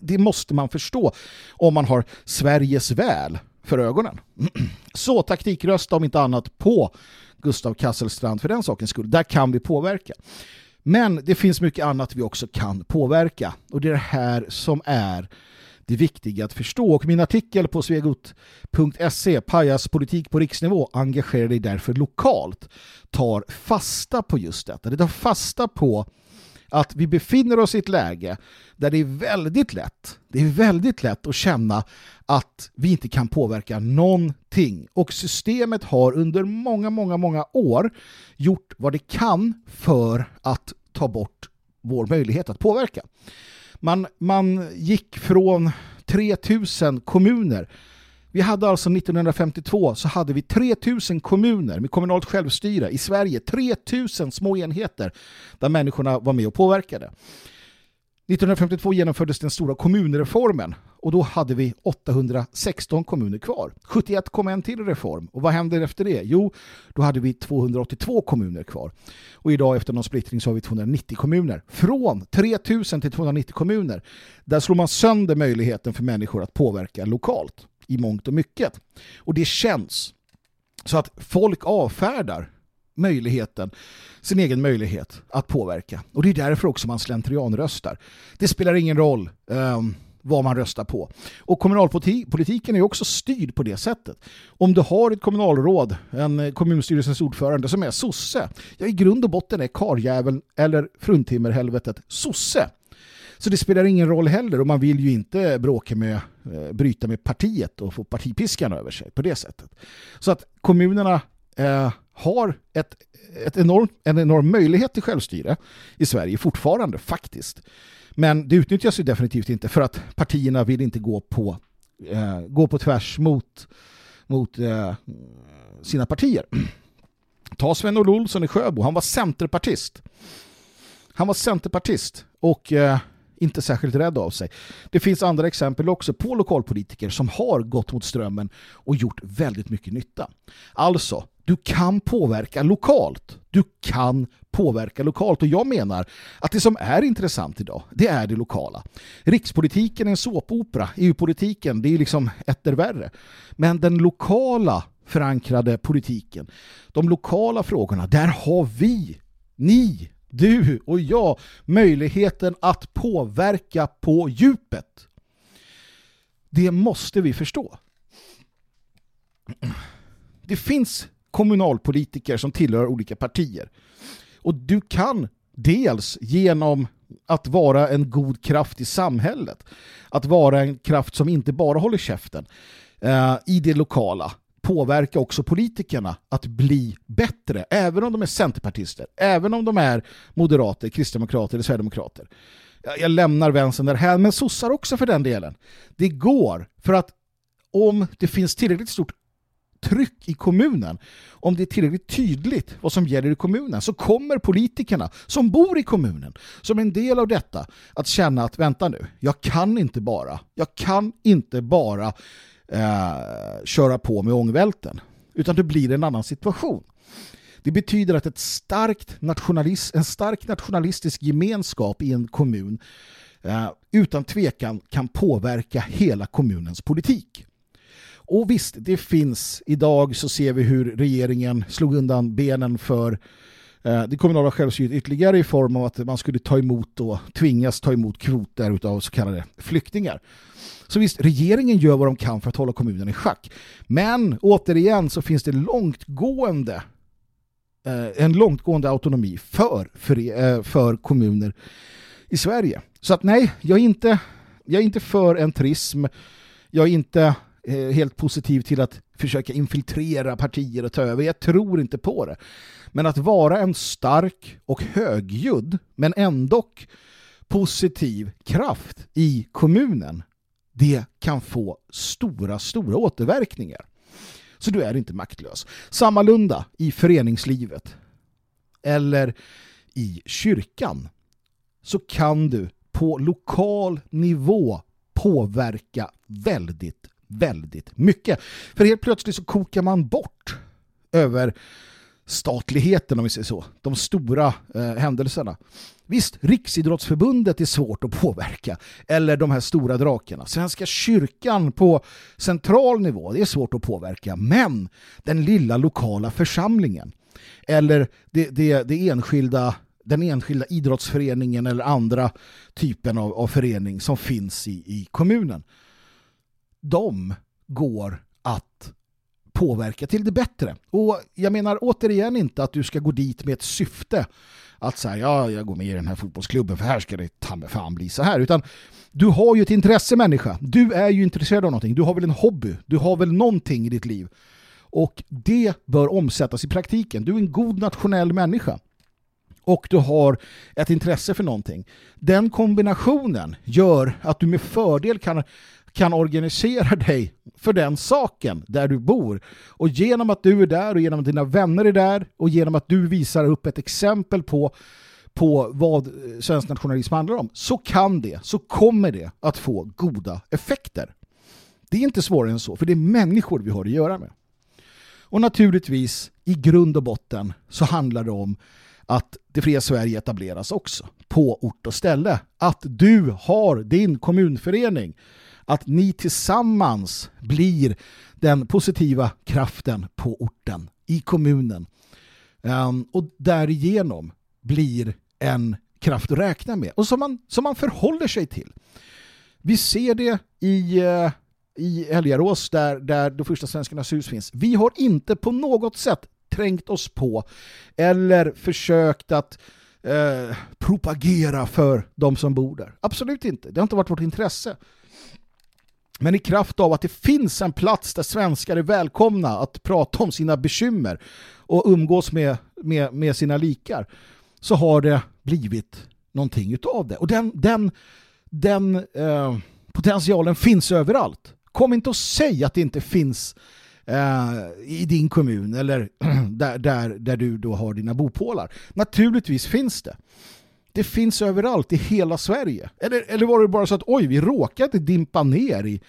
Det måste man förstå om man har Sveriges väl för ögonen. Så taktikrösta om inte annat på Gustav Kasselstrand för den sakens skull. Där kan vi påverka. Men det finns mycket annat vi också kan påverka. Och det är det här som är det viktiga att förstå. Och min artikel på svegot.se, pajaspolitik på riksnivå, engagerar dig därför lokalt, tar fasta på just detta. Det tar fasta på att vi befinner oss i ett läge där det är väldigt lätt, det är väldigt lätt att känna att vi inte kan påverka någonting. Och systemet har under många, många, många år gjort vad det kan för att ta bort vår möjlighet att påverka. Man, man gick från 3000 kommuner vi hade alltså 1952 så hade vi 3000 kommuner med kommunalt självstyre i Sverige. 3000 små enheter där människorna var med och påverkade. 1952 genomfördes den stora kommunreformen och då hade vi 816 kommuner kvar. 71 kom en till reform. Och vad hände efter det? Jo, då hade vi 282 kommuner kvar. Och idag efter någon splittring så har vi 290 kommuner. Från 3000 till 290 kommuner. Där slår man sönder möjligheten för människor att påverka lokalt i mångt och mycket. Och det känns så att folk avfärdar möjligheten, sin egen möjlighet att påverka. Och det är därför också man slentrianröstar. Det spelar ingen roll um, vad man röstar på. Och kommunalpolitiken är också styrd på det sättet. Om du har ett kommunalråd, en kommunstyrelsens ordförande som är sosse, ja i grund och botten är karjäveln eller fruntimmerhelvetet sosse. Så det spelar ingen roll heller och man vill ju inte bråka med, eh, bryta med partiet och få partipiskan över sig på det sättet. Så att kommunerna eh, har ett, ett enorm, en enorm möjlighet till självstyre i Sverige fortfarande faktiskt. Men det utnyttjas ju definitivt inte för att partierna vill inte gå på, eh, gå på tvärs mot, mot eh, sina partier. Ta Sven Olsson i Sjöbo, han var centerpartist. Han var centerpartist och eh, inte särskilt rädd av sig. Det finns andra exempel också på lokalpolitiker som har gått mot strömmen och gjort väldigt mycket nytta. Alltså, du kan påverka lokalt. Du kan påverka lokalt och jag menar att det som är intressant idag, det är det lokala. Rikspolitiken är en såpopera, EU-politiken, det är liksom etter värre. Men den lokala förankrade politiken, de lokala frågorna, där har vi, ni, du och jag möjligheten att påverka på djupet. Det måste vi förstå. Det finns kommunalpolitiker som tillhör olika partier. Och du kan dels genom att vara en god kraft i samhället, att vara en kraft som inte bara håller käften eh, i det lokala, påverka också politikerna att bli bättre, även om de är centerpartister, även om de är moderater, kristdemokrater eller sverigedemokrater. Jag lämnar vänstern där här, men sossar också för den delen. Det går, för att om det finns tillräckligt stort tryck i kommunen, om det är tillräckligt tydligt vad som gäller i kommunen, så kommer politikerna som bor i kommunen, som en del av detta, att känna att vänta nu, jag kan inte bara, jag kan inte bara eh, köra på med ångvälten. Utan det blir en annan situation. Det betyder att ett starkt nationalist, en stark nationalistisk gemenskap i en kommun eh, utan tvekan kan påverka hela kommunens politik. Och visst, det finns. Idag så ser vi hur regeringen slog undan benen för Eh, det kommunala självstyret ytterligare i form av att man skulle ta emot och tvingas ta emot kvoter av så kallade flyktingar. Så visst, regeringen gör vad de kan för att hålla kommunen i schack. Men återigen så finns det långtgående eh, en långtgående autonomi för, för, eh, för kommuner i Sverige. Så att nej, jag är inte, jag är inte för en turism. Jag är inte helt positiv till att försöka infiltrera partier och ta över. Jag tror inte på det. Men att vara en stark och högljudd men ändå positiv kraft i kommunen det kan få stora, stora återverkningar. Så du är inte maktlös. Sammalunda i föreningslivet eller i kyrkan så kan du på lokal nivå påverka väldigt, väldigt mycket. För helt plötsligt så kokar man bort över statligheten om vi säger så. De stora eh, händelserna. Visst, Riksidrottsförbundet är svårt att påverka. Eller de här stora drakarna. Svenska kyrkan på central nivå, det är svårt att påverka. Men den lilla lokala församlingen. Eller det, det, det enskilda, den enskilda idrottsföreningen eller andra typen av, av förening som finns i, i kommunen. De går att påverka till det bättre. Och jag menar återigen inte att du ska gå dit med ett syfte att säga ja, jag går med i den här fotbollsklubben för här ska det ta med fan bli så här. Utan du har ju ett intresse människa. Du är ju intresserad av någonting. Du har väl en hobby. Du har väl någonting i ditt liv. Och det bör omsättas i praktiken. Du är en god nationell människa. Och du har ett intresse för någonting. Den kombinationen gör att du med fördel kan kan organisera dig för den saken där du bor. Och genom att du är där och genom att dina vänner är där och genom att du visar upp ett exempel på, på vad eh, svensk nationalism handlar om så kan det, så kommer det att få goda effekter. Det är inte svårare än så, för det är människor vi har att göra med. Och naturligtvis, i grund och botten så handlar det om att det fria Sverige etableras också på ort och ställe. Att du har din kommunförening att ni tillsammans blir den positiva kraften på orten, i kommunen. Ehm, och därigenom blir en kraft att räkna med och som man, som man förhåller sig till. Vi ser det i, eh, i Älgarås där, där de första svenskarnas hus finns. Vi har inte på något sätt trängt oss på eller försökt att eh, propagera för de som bor där. Absolut inte. Det har inte varit vårt intresse. Men i kraft av att det finns en plats där svenskar är välkomna att prata om sina bekymmer och umgås med, med, med sina likar så har det blivit någonting utav det. Och den, den, den eh, potentialen finns överallt. Kom inte och säg att det inte finns eh, i din kommun eller där, där, där du då har dina bopålar. Naturligtvis finns det. Det finns överallt i hela Sverige. Eller, eller var det bara så att oj, vi råkade dimpa ner i,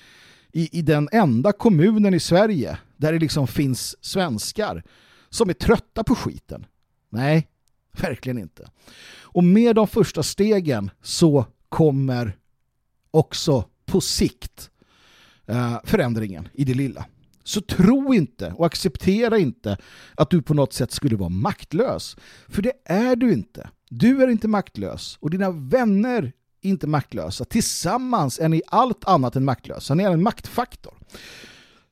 i, i den enda kommunen i Sverige där det liksom finns svenskar som är trötta på skiten? Nej, verkligen inte. Och med de första stegen så kommer också på sikt eh, förändringen i det lilla. Så tro inte och acceptera inte att du på något sätt skulle vara maktlös. För det är du inte. Du är inte maktlös och dina vänner är inte maktlösa. Tillsammans är ni allt annat än maktlösa. Ni är en maktfaktor.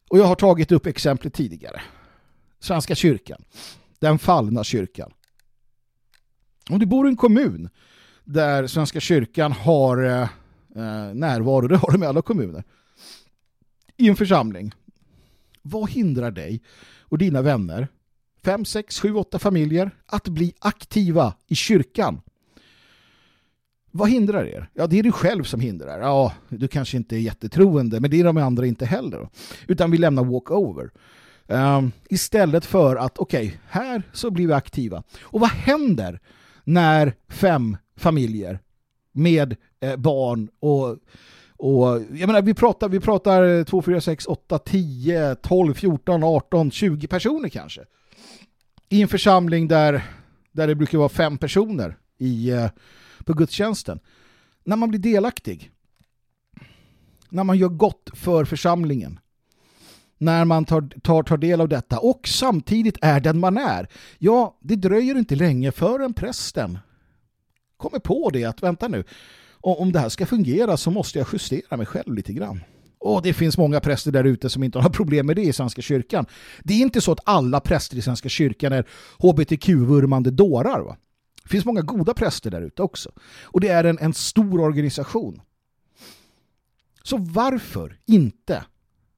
Och jag har tagit upp exemplet tidigare. Svenska kyrkan. Den fallna kyrkan. Om du bor i en kommun där Svenska kyrkan har eh, eh närvaro, det har de i alla kommuner, i en församling. Vad hindrar dig och dina vänner fem, sex, sju, åtta familjer att bli aktiva i kyrkan. Vad hindrar er? Ja, det är du själv som hindrar. Ja, du kanske inte är jättetroende, men det är de andra inte heller. Utan vi lämnar walkover. Um, ehm, istället för att, okej, okay, här så blir vi aktiva. Och vad händer när fem familjer med eh, barn och och jag menar, vi pratar, vi pratar 2, 4, 6, 8, 10, 12, 14, 18, 20 personer kanske i en församling där, där det brukar vara fem personer i, eh, på gudstjänsten. När man blir delaktig, när man gör gott för församlingen, när man tar, tar, tar del av detta och samtidigt är den man är. Ja, det dröjer inte länge förrän prästen kommer på det att vänta nu, om det här ska fungera så måste jag justera mig själv lite grann. Och det finns många präster där ute som inte har problem med det i Svenska kyrkan. Det är inte så att alla präster i Svenska kyrkan är hbtq-vurmande dårar. Va? Det finns många goda präster där ute också. Och det är en, en stor organisation. Så varför inte?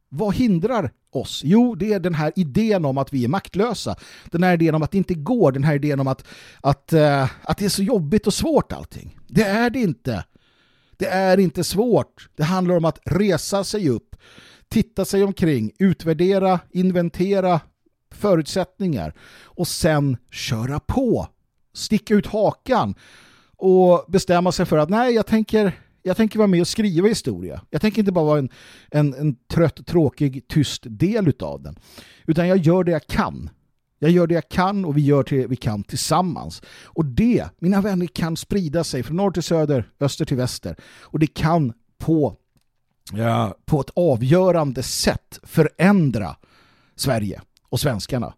Vad hindrar oss? Jo, det är den här idén om att vi är maktlösa. Den här idén om att det inte går. Den här idén om att, att, eh, att det är så jobbigt och svårt allting. Det är det inte. Det är inte svårt. Det handlar om att resa sig upp, titta sig omkring, utvärdera, inventera förutsättningar och sen köra på. Sticka ut hakan och bestämma sig för att nej, jag tänker, jag tänker vara med och skriva historia. Jag tänker inte bara vara en, en, en trött, tråkig, tyst del av den. Utan jag gör det jag kan. Jag gör det jag kan och vi gör det vi kan tillsammans. Och det, mina vänner, kan sprida sig från norr till söder, öster till väster. Och det kan på, ja, på ett avgörande sätt förändra Sverige och svenskarna.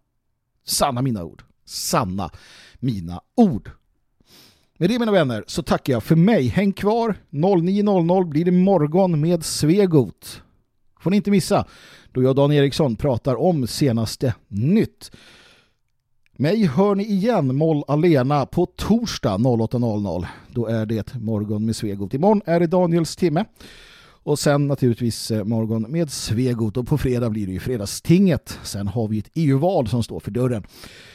Sanna mina ord. Sanna mina ord. Med det mina vänner så tackar jag för mig. Häng kvar. 09.00 blir det morgon med Svegot. Får ni inte missa då jag och Dan Eriksson pratar om senaste nytt. Mig hör ni igen Moll Alena på torsdag 08.00. Då är det morgon med Svegot. Imorgon är det Daniels timme. Och sen naturligtvis eh, morgon med Svegot och på fredag blir det ju fredagstinget. Sen har vi ett EU-val som står för dörren.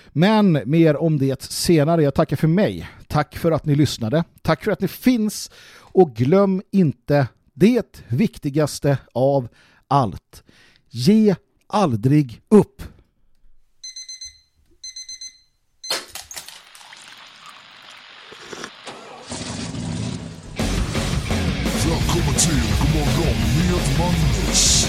Men mer om det senare. Jag tackar för mig. Tack för att ni lyssnade. Tack för att ni finns. Och glöm inte det viktigaste av allt. Ge aldrig upp. Välkommen till Godmorgon med Magnus.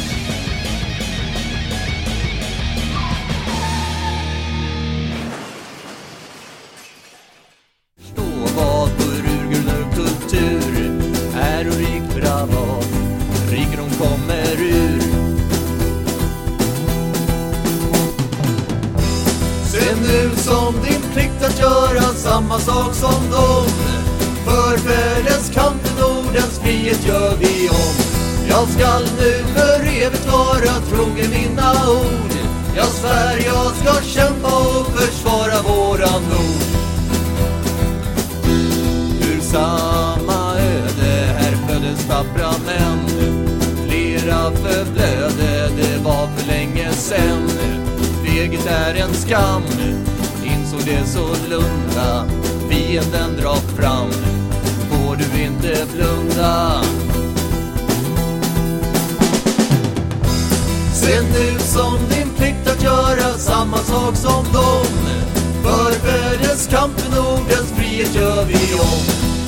Förstå vad vår urgrund kultur är och rikt bravad rikedom kommer ur. Se nu som din plikt att göra samma sak som dem. För världens kamp för Nordens frihet gör vi om. Jag skall nu för evigt vara trogen mina ord. Jag svär jag ska kämpa och försvara våran nord. Ur samma öde här föddes tappra män Flera förblödde, det var för länge sen Feghet är en skam, insåg det sålunda Fienden drar fram, får du inte blunda. Se nu som din plikt att göra samma sak som dem. För världens kamp för Nordens frihet gör vi om.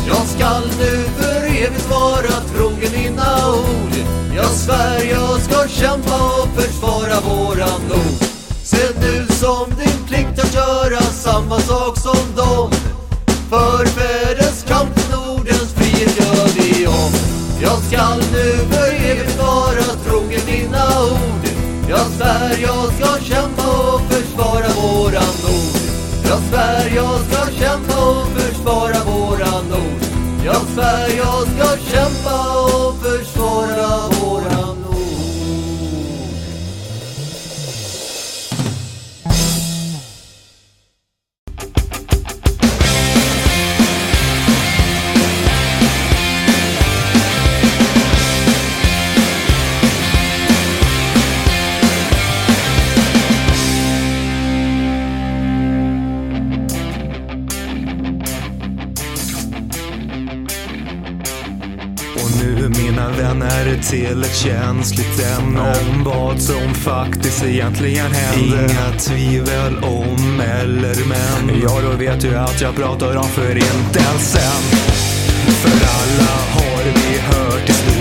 Jag skall nu för evigt vara trogen mina ord. Jag svär jag ska kämpa och försvara våran nord Se nu som din plikt att göra samma sak som dem. För världens kamp jag skall nu för evigt vara trogen dina ord. Jag svär jag ska kämpa och försvara våran nord. Jag svär jag ska kämpa och försvara våran nord. Jag svär jag ska kämpa till ett känsligt ämne Om vad som faktiskt egentligen händer Inga tvivel om eller men. Ja, då vet du att jag pratar om förintelsen. För alla har vi hört historierna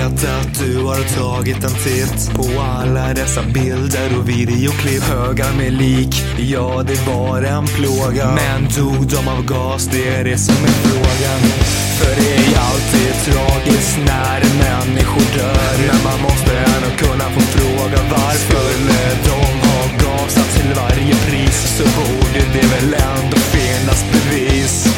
vet att du har tagit en titt på alla dessa bilder och videoklipp. Högar med lik, ja det var en plåga. Men dog de av gas, det är det som är frågan. För det är alltid tragiskt när människor dör. Men man måste ändå kunna få fråga varför. Skulle de ha gasat till varje pris så borde det väl ändå finnas bevis.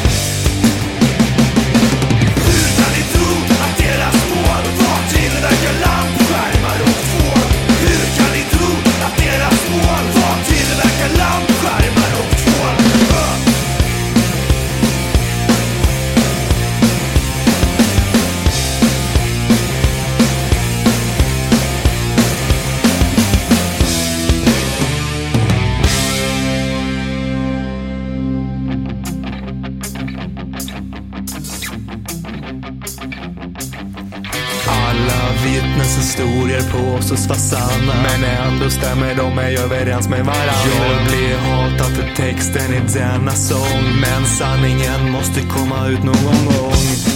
Påstås vara sanna Men ändå stämmer de ej överens med varandra Jag blir hatad för texten i denna sång. Men sanningen måste komma ut någon gång.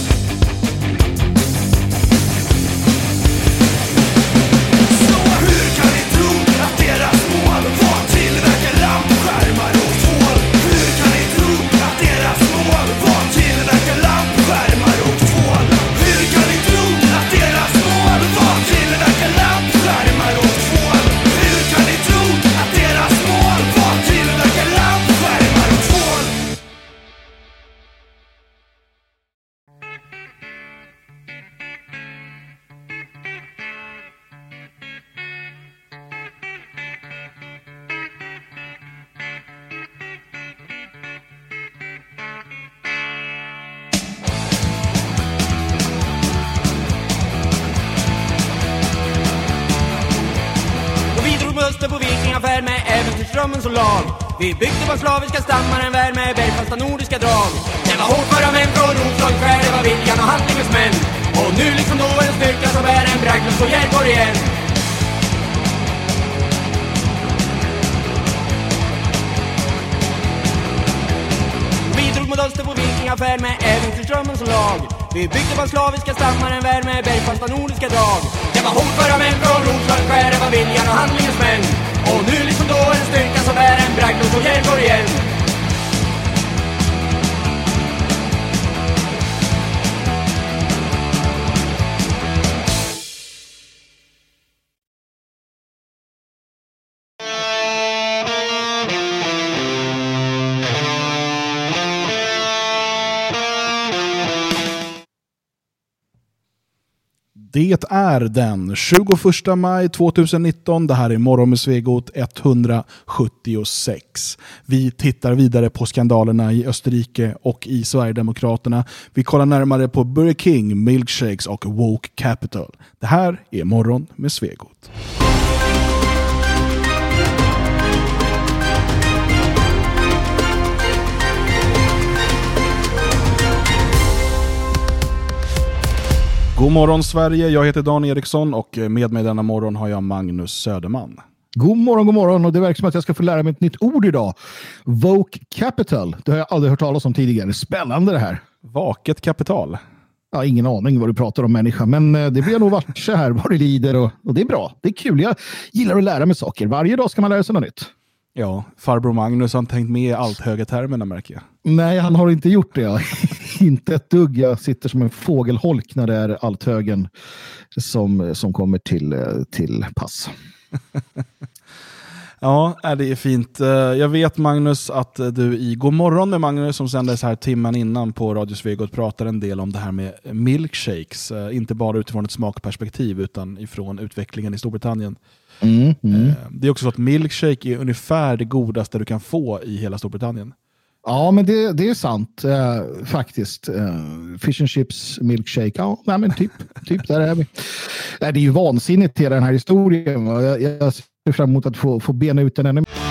Det är den 21 maj 2019. Det här är Morgon med Svegot 176. Vi tittar vidare på skandalerna i Österrike och i Sverigedemokraterna. Vi kollar närmare på Burger King, milkshakes och woke capital. Det här är Morgon med Svegot. God morgon Sverige, jag heter Dan Eriksson och med mig denna morgon har jag Magnus Söderman. God morgon, god morgon. Och det verkar som att jag ska få lära mig ett nytt ord idag. Voke capital. Det har jag aldrig hört talas om tidigare. Spännande det här. Vaket kapital? Ja, ingen aning vad du pratar om människa, men eh, det blir jag nog varse här vad det lider och, och det är bra. Det är kul. Jag gillar att lära mig saker. Varje dag ska man lära sig något nytt. Ja, farbror Magnus har tänkt med allt höga termerna märker jag. Nej, han har inte gjort det. inte ett dugg. Jag sitter som en fågelholk när det är althögen som, som kommer till, till pass. Ja, det är fint. Eh, Jag vet Magnus att du i morgon med Magnus som sändes här timmen innan på Radio Svegot pratar en del om det här med milkshakes. Eh, Inte bara utifrån ett smakperspektiv utan ifrån utvecklingen i Storbritannien. Mm, mm. Eh, Det är också så att milkshake är ungefär det godaste du kan få i hela Storbritannien. Ja, men det, det är sant eh, faktiskt. Eh, fish and chips, milkshake, ja, nej, men typ, typ där är vi. Nej, det är ju vansinnigt hela den här historien. Jag, jag ser fram emot att få, få bena ut den ännu mer.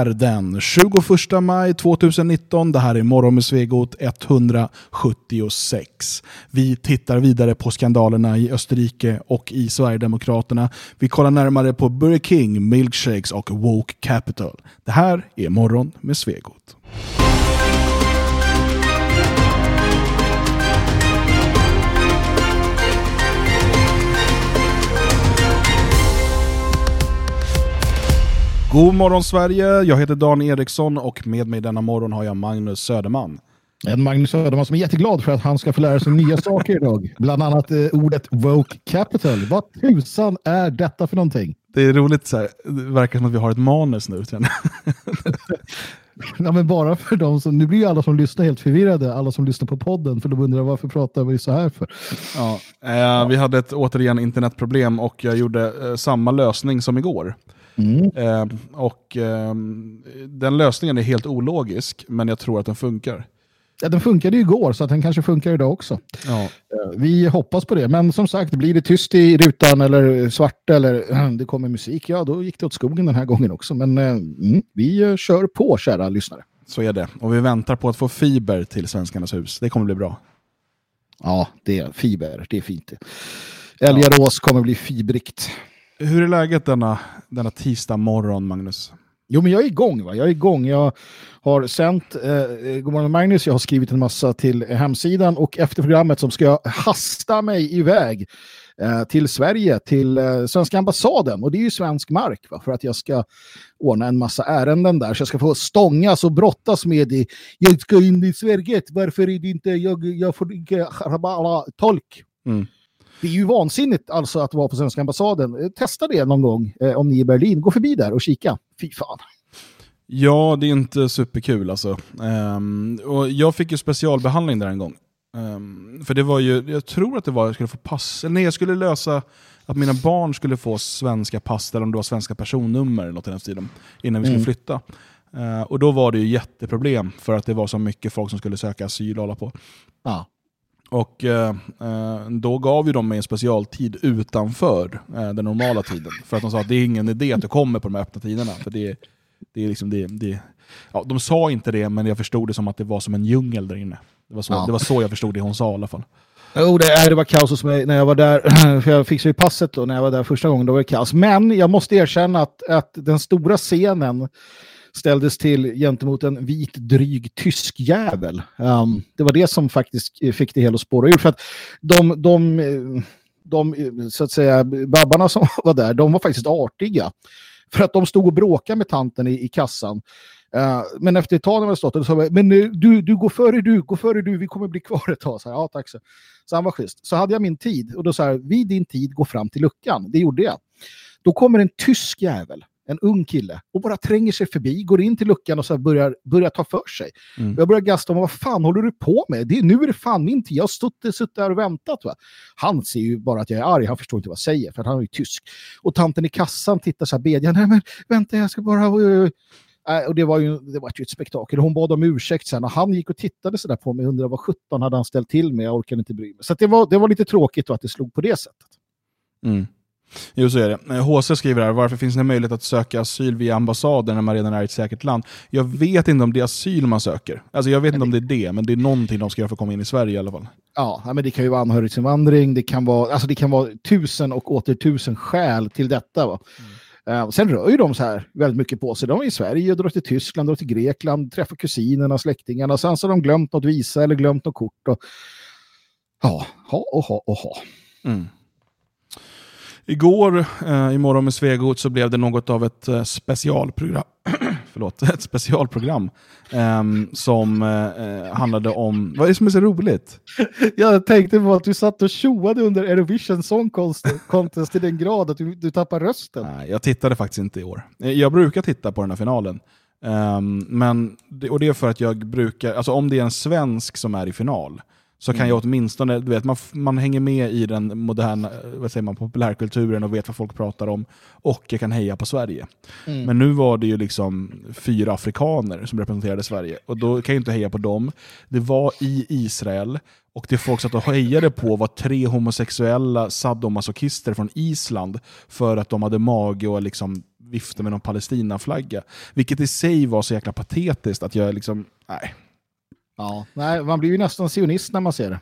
Är den 21 maj 2019. Det här är Morgon med Svegot 176. Vi tittar vidare på skandalerna i Österrike och i Sverigedemokraterna. Vi kollar närmare på Burger King, milkshakes och woke capital. Det här är Morgon med Svegot. God morgon Sverige, jag heter Dan Eriksson och med mig denna morgon har jag Magnus Söderman. En Magnus Söderman som är jätteglad för att han ska få lära sig nya saker idag. Bland annat eh, ordet woke capital. Vad tusan är detta för någonting? Det är roligt, så här, det verkar som att vi har ett manus nu. Ja, men bara för de som, nu blir ju alla som lyssnar helt förvirrade, alla som lyssnar på podden, för de undrar varför pratar vi så här för? Ja, eh, Vi hade ett återigen internetproblem och jag gjorde eh, samma lösning som igår. Eh, och eh, Den lösningen är helt ologisk, men jag tror att den funkar. Ja, den funkade ju igår, så att den kanske funkar idag också. Ja. Eh, Vi hoppas på det, men som sagt, blir det tyst i rutan eller svart eller det kommer musik, ja då gick det åt skogen den här gången också. Men eh, mm, vi eh, kör på, kära lyssnare. Så är det. Och vi väntar på att få fiber till Svenskarnas hus. Det kommer bli bra. Ja, det är fiber, det är fint. Älgarås kommer bli fibrigt. Hur är läget denna, denna tisdag morgon, Magnus? Jo, men jag är igång. Va? Jag är igång. Jag har sänt eh, Godmorgon Magnus, jag har skrivit en massa till hemsidan och efter programmet som ska jag hasta mig iväg eh, till Sverige, till eh, svenska ambassaden. Och det är ju svensk mark va? för att jag ska ordna en massa ärenden där. Så jag ska få stångas och brottas med det. Jag ska in i Sverige, varför är det inte, jag, jag får inte tolk. Mm. Det är ju vansinnigt alltså att vara på svenska ambassaden. Eh, Testa det någon gång eh, om ni är i Berlin. Gå förbi där och kika. Fy fan. Ja, det är inte superkul alltså. Ehm, och jag fick ju specialbehandling där en gång. Ehm, för det var ju, jag tror att det var jag skulle få pass, nej jag skulle lösa att mina barn skulle få svenska pass, eller om det var svenska personnummer eller något i den stilen, innan vi skulle Mm. flytta. Ehm, och då var det ju jätteproblem för att det var så mycket folk som skulle söka asyl och hålla på. Ja. Och eh, eh, då gav ju de mig en specialtid utanför eh, den normala tiden. För att de sa att det är ingen idé att du kommer på de här öppna tiderna. För det, det är liksom det, det, ja, de sa inte det, men jag förstod det som att det var som en djungel där inne. Det var så, Ja. det var så jag förstod det hon sa i alla fall. Jo, det, är- det var kaos hos mig när jag var där. För jag fixade ju passet då när jag var där första gången. Då var det kaos. Men jag måste erkänna att, att den stora scenen ställdes till gentemot en vit dryg tysk jävel. Um, det var det som faktiskt eh, fick det hela att spåra ur. För att de, de, eh, de, eh, så att säga, babbarna som var där, de var faktiskt artiga. För att de stod och bråkade med tanten i, i kassan. Uh, men efter ett tag när man stått där så sa men du, du går före du, gå före du, vi kommer bli kvar ett tag. Så, här, ja, tack så. så han var schysst. Så hade jag min tid och då sa jag, vid din tid, gå fram till luckan. Det gjorde jag. Då kommer en tysk jävel, en ung kille, och bara tränger sig förbi, går in till luckan och så börjar, börjar ta för sig. Mm. Jag börjar gasta om vad fan håller du på med? Det, nu är det fan min tid. Jag har stått, suttit där och väntat. Va? Han ser ju bara att jag är arg. Han förstår inte vad jag säger för han är ju tysk. Och tanten i kassan tittar så här bedjande. Nej men vänta jag ska bara... oj, oj, oj." Nej, och det var ju, det var ju ett spektakel. Hon bad om ursäkt sen och han gick och tittade så där på mig undrade vad 17 hade han ställt till med. Jag orkade inte bry mig. Så det, var, det var lite tråkigt då att det slog på det sättet. Mm. Jo, så är det. Eh, HC skriver här, varför finns det möjlighet att söka asyl via ambassaden när man redan är i ett säkert land? Jag vet inte om det är asyl man söker. Alltså jag vet inte om det är det, men det är någonting de ska göra för att komma in i Sverige i alla fall. Ja, men det kan ju vara anhörigsinvandring, det kan vara, alltså det kan vara tusen och åter tusen skäl till detta. Va? Eh, sen rör ju de så här väldigt mycket på sig. De är i Sverige, drar till Tyskland, drar till Grekland, träffar kusinerna, släktingarna. Sen så har de glömt något visa eller glömt något kort. Och... Ja, ha och ha och ha. Mm. Igår, eh, i morgon med Svegot, så blev det något av ett eh, specialprogram. Förlåt, ett specialprogram ehm, som eh, handlade om... Vad är det som är så roligt? Jag tänkte på att du satt och tjoade under Eurovision Song Contest- till den grad att du, du tappar rösten. Nej, jag tittade faktiskt inte i år. Eh, Jag brukar titta på den här finalen. Ehm, men, och det är för att jag brukar, alltså om det är en svensk som är i final, så kan Mm. jag åtminstone, du vet, man, man hänger med i den moderna vad säger man, populärkulturen och vet vad folk pratar om. Och jag kan heja på Sverige. Mm. Men nu var det ju liksom fyra afrikaner som representerade Sverige. Och då kan jag inte heja på dem. Det var i Israel. Och det folk satt och hejade på var tre homosexuella sadomasochister från Island för att de hade mage och liksom vifta med någon Palestinaflagga. Vilket i sig var så jäkla patetiskt att jag liksom, nej. Ja, nej, man blir ju nästan sionist när man ser det.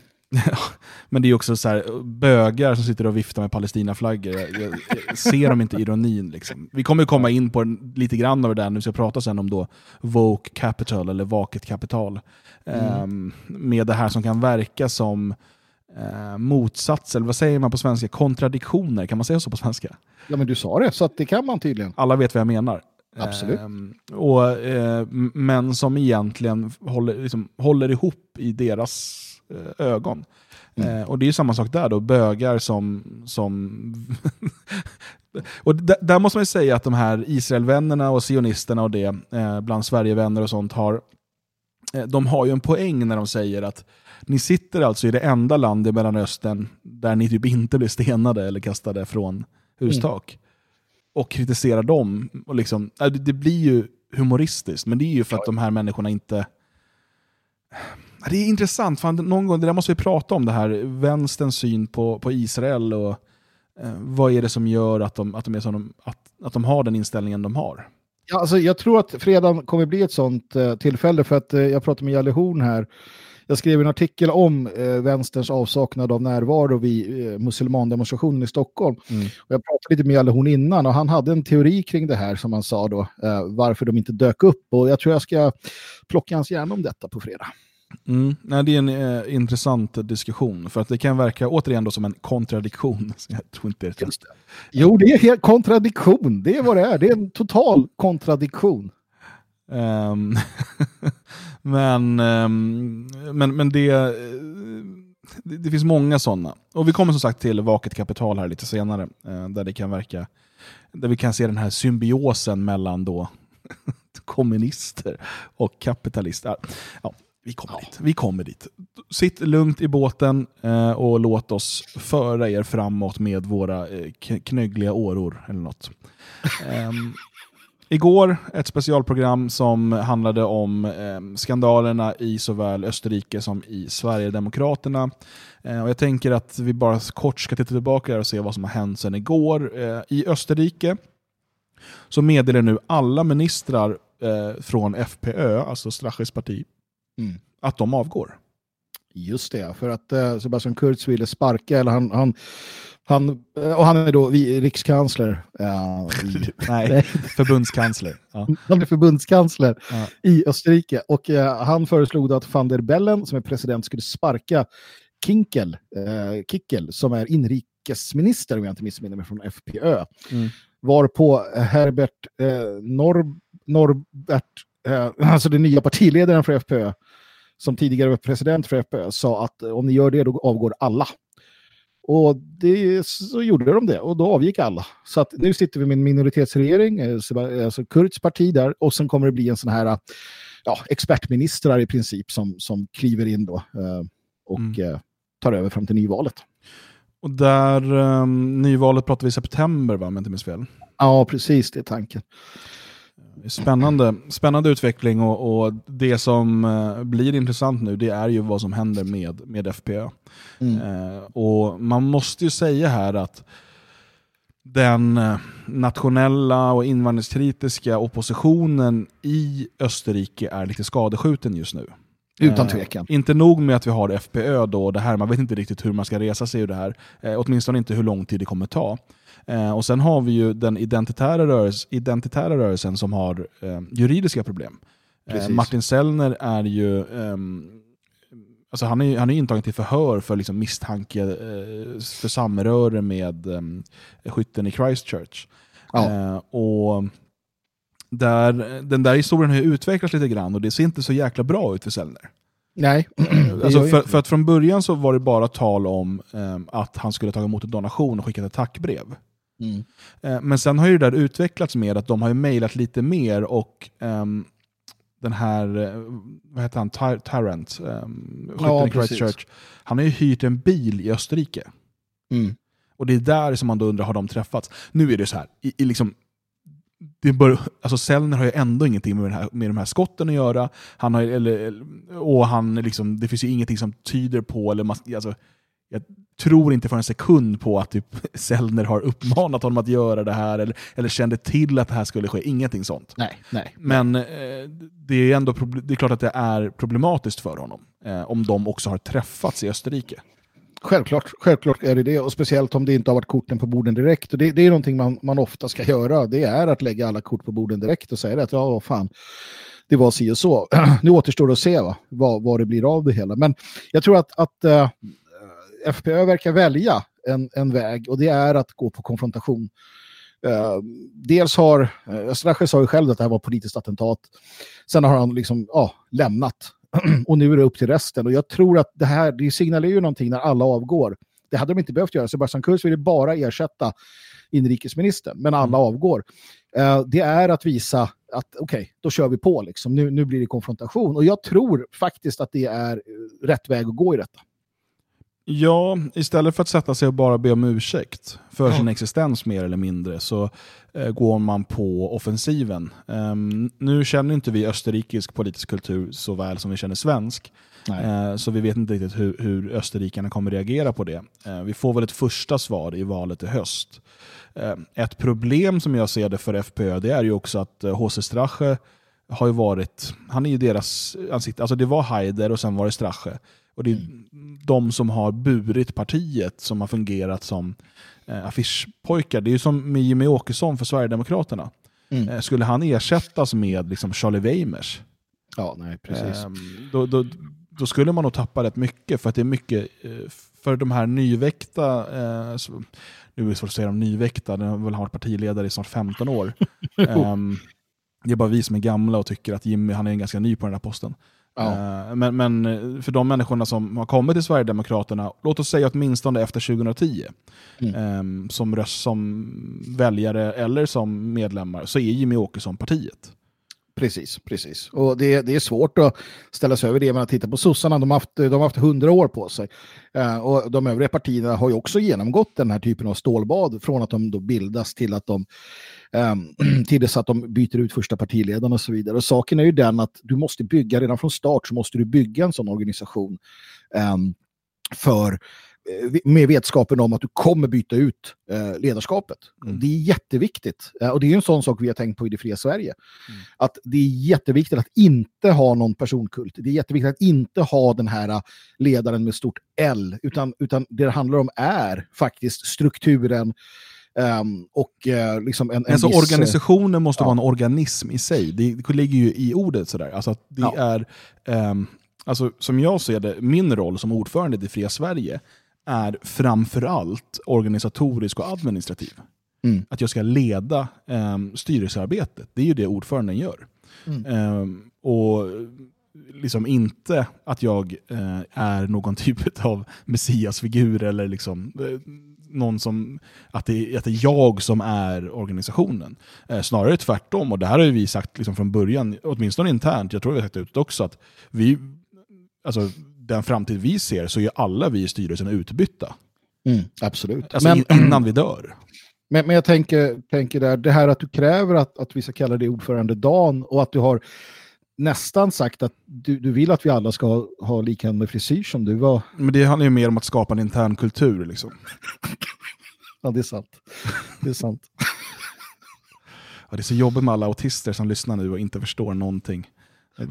Men det är också så här, bögar som sitter och viftar med Palestinaflaggor. Jag, jag, jag ser de inte ironin? Liksom. Vi kommer komma in på lite grann av det där när vi ska prata sen om då woke capital eller vaket kapital. Mm. Ehm, med det här som kan verka som eh, motsats, eller vad säger man på svenska? Kontradiktioner, kan man säga så på svenska? Ja, men du sa det, så att det kan man tydligen. Alla vet vad jag menar. Absolut. Ehm, och, eh, men som egentligen håller, liksom, håller ihop i deras eh, ögon. Mm. Eh, och det är ju samma sak där då, bögar som... som och där måste man ju säga att de här Israelvännerna och sionisterna och det, eh, bland Sverigevänner och sånt, har, eh, de har ju en poäng när de säger att ni sitter alltså i det enda land i Mellanöstern där ni typ inte blir stenade eller kastade från hustak och kritiserar dem. Och liksom, äh, det, blir ju humoristiskt, men det är ju för att de här människorna inte... Det är intressant, fan, någon gång, det där måste vi prata om, det här vänsterns syn på, på Israel och eh, vad är det som gör att de, att, de är som de, att, att de har den inställningen de har. Ja, alltså, jag tror att fredagen kommer bli ett sånt eh, tillfälle för att eh, jag pratade med Jalle Horn här. Jag skrev en artikel om eh, vänsterns avsaknad av närvaro vid eh, muselmandemonstrationen i Stockholm. Mm. Och jag pratade lite med Horn innan och han hade en teori kring det här som han sa då, eh, varför de inte dök upp. Och jag tror jag ska plocka hans hjärna om detta på fredag. Mm. Nej, det är en eh, intressant diskussion, för att det kan verka återigen då som en kontradiktion. Jag tror inte det är rätt. Jo, det är helt kontradiktion. Det är vad det är. Det är en total kontradiktion. Ehm, men, ehm, men, men det, eh, det, det finns många sådana. Och vi kommer som sagt till vaket kapital här lite senare, eh, där det kan verka, där vi kan se den här symbiosen mellan då kommunister och kapitalister. Ja, vi kommer dit. Vi kommer dit. Sitt lugnt i båten eh, och låt oss föra er framåt med våra eh, knöggliga åror eller något. Ehm, Igår ett specialprogram som handlade om eh, skandalerna i såväl Österrike som i Sverigedemokraterna. Eh, och jag tänker att vi bara kort ska titta tillbaka och se vad som har hänt sedan igår. Eh, I Österrike så meddelar nu alla ministrar eh, från FPÖ, alltså Straches parti, Mm. att de avgår. Just det, för att eh, Sebastian Kurz ville sparka, eller han, han, han, och han är då vi, rikskansler. eh, i, Nej, förbundskansler. Ja. Han är förbundskansler Ja. i Österrike och eh, han föreslog att van der Bellen som är president skulle sparka Kinkel, eh, Kickel som är inrikesminister om jag inte missminner mig från FPÖ. Mm. Varpå Herbert eh, Norr, Norbert, eh, alltså den nya partiledaren för FPÖ, som tidigare var president för FPÖ, sa att om ni gör det då avgår alla. Och det, så gjorde de det och då avgick alla. Så att nu sitter vi med en minoritetsregering, eh, alltså Kurds parti där och sen kommer det bli en sån här ja, expertministrar i princip som, som kliver in då eh, och eh, tar över fram till nyvalet. Och där um, nyvalet pratar vi i september, va, om jag inte minns fel. Ja, precis, det är tanken. Spännande, spännande utveckling och, och det som eh, blir intressant nu det är ju vad som händer med, med FPÖ. Mm. Eh, och man måste ju säga här att den eh, nationella och invandringskritiska oppositionen i Österrike är lite skadeskjuten just nu. Utan Eh, tvekan. inte nog med att vi har FPÖ då, det här, man vet inte riktigt hur man ska resa sig ur det här. Eh, åtminstone inte hur lång tid det kommer ta. Eh, och sen har vi ju den identitära, rörelse, identitära rörelsen som har eh, juridiska problem. Eh. Martin Sellner är ju ehm, Alltså han, är, han är intagen till förhör för liksom misstanke eh, för samröre med um, skytten i Christchurch. Ja. Eh, och där, den där historien har ju utvecklats lite grann och det ser inte så jäkla bra ut för Sellner. Nej, Alltså för, för att från början så var det bara tal om ehm, att han skulle ta emot en donation och skicka ett tackbrev. Mm. Eh, men sen har ju det där utvecklats med att de har ju mejlat lite mer och ehm, den här, eh, vad heter han, Ty- Tyrant, um, Ja, i. Christchurch, han har ju hyrt en bil i Österrike. Mm. Och det är där som man då undrar, har de träffats? Nu är det så här, i, i liksom, det bör, alltså Sellner har ju ändå ingenting med, här, med de här skotten att göra. Han har, eller, och han liksom, det finns ju ingenting som tyder på, eller alltså, jag tror inte för en sekund på att typ Sellner har uppmanat honom att göra det här eller, eller kände till att det här skulle ske. Ingenting sånt. Nej, nej. Men eh, det är ändå det är klart att det är problematiskt för honom eh, om de också har träffats i Österrike. Självklart, självklart är det det. Och speciellt om det inte har varit korten på borden direkt. Och det, det är någonting man, man ofta ska göra. Det är att lägga alla kort på borden direkt och säga att ja, vad fan, det var si och så. nu återstår det att se va, vad, vad det blir av det hela. Men jag tror att, att uh, FPÖ verkar välja en, en väg och det är att gå på konfrontation. Uh, dels har, uh, Strache sa ju själv att det här var politiskt attentat. Sen har han liksom, ja, lämnat. och nu är det upp till resten. Och jag tror att det här, det signalerar ju någonting när alla avgår. Det hade de inte behövt göra. Sebastian Kurz ville bara ersätta inrikesministern, men alla avgår. Uh, det är att visa att okej, okay, då kör vi på liksom. Nu, nu blir det konfrontation. Och jag tror faktiskt att det är eh, rätt väg att gå i detta. Ja, istället för att sätta sig och bara be om ursäkt för sin existens mer eller mindre så eh, går man på offensiven. Um, nu känner inte vi österrikisk politisk kultur så väl som vi känner svensk. Eh, så vi vet inte riktigt hur, hur österrikarna kommer reagera på det. Eh, vi får väl ett första svar i valet i höst. Eh, ett problem som jag ser det för FPÖ det är ju också att H.C. Strache har ju varit, han är ju deras ansikte, alltså det var Haider och sen var det Strache. Och det är de som har burit partiet som har fungerat som eh, affischpojkar. Det är ju som med Jimmy Åkesson för Sverigedemokraterna. Mm. Eh, skulle han ersättas med liksom, Charlie Weimers, Ja, nej, precis. Ehm, då, då, då skulle man nog tappa rätt mycket, för att det är mycket eh, för de här nyväckta, eh, nu är det svårt att säga de nyväckta, de har väl varit partiledare i snart 15 år. Ehm, det är bara vi som är gamla och tycker att Jimmy han är ganska ny på den här posten. Ja. Eh, men, men eh, för de människorna som har kommit till Sverigedemokraterna, låt oss säga åtminstone efter 2010, Mm. ehm, som röst som väljare eller som medlemmar, så är Jimmy Åkesson partiet. Precis, precis. Och det, det är svårt att ställa sig över det. Men att titta på sossarna, de har haft, de har haft hundra år på sig. Eh, och de övriga partierna har ju också genomgått den här typen av stålbad från att de då bildas till att de eh, till dess att de byter ut första partiledaren och så vidare. Och saken är ju den att du måste bygga, redan från start så måste du bygga en sån organisation eh, för med vetskapen om att du kommer byta ut eh, ledarskapet. Det är jätteviktigt. Eh, och det är en sån sak vi har tänkt på i det fria Sverige. Att det är jätteviktigt att inte ha någon personkult. Det är jätteviktigt att inte ha den här eh, ledaren med stort L. Utan, utan det det handlar om är faktiskt strukturen ehm, och eh, liksom en, en Alltså viss, eh, organisationen måste ja. vara en organism i sig. Det, det ligger ju i ordet sådär. Alltså det är, ehm, alltså som jag ser det, min roll som ordförande i det fria Sverige är framförallt organisatorisk och administrativ. Mm. Att jag ska leda um, styrelsearbetet. Det är ju det ordföranden gör. Mm. Ehm, och liksom inte att jag eh, är någon typ av messiasfigur eller liksom, eh, någon som, att det, att det är jag som är organisationen. Eh, snarare tvärtom, och det här har vi sagt liksom från början, åtminstone internt, jag tror vi har sagt det utåt också, att vi, alltså, den framtid vi ser så är alla vi i styrelsen utbytta. Mm, absolut. Alltså Men- in, innan vi dör. Men, men jag tänker, tänker där, det här att du kräver att, att vi ska kalla dig ordförande Dan och att du har nästan sagt att du, du vill att vi alla ska ha, ha liknande frisyr som du var. Men det handlar ju mer om att skapa en intern kultur. Liksom. Ja, det är sant. Det är sant. Ja, det är så jobbigt med alla autister som lyssnar nu och inte förstår någonting.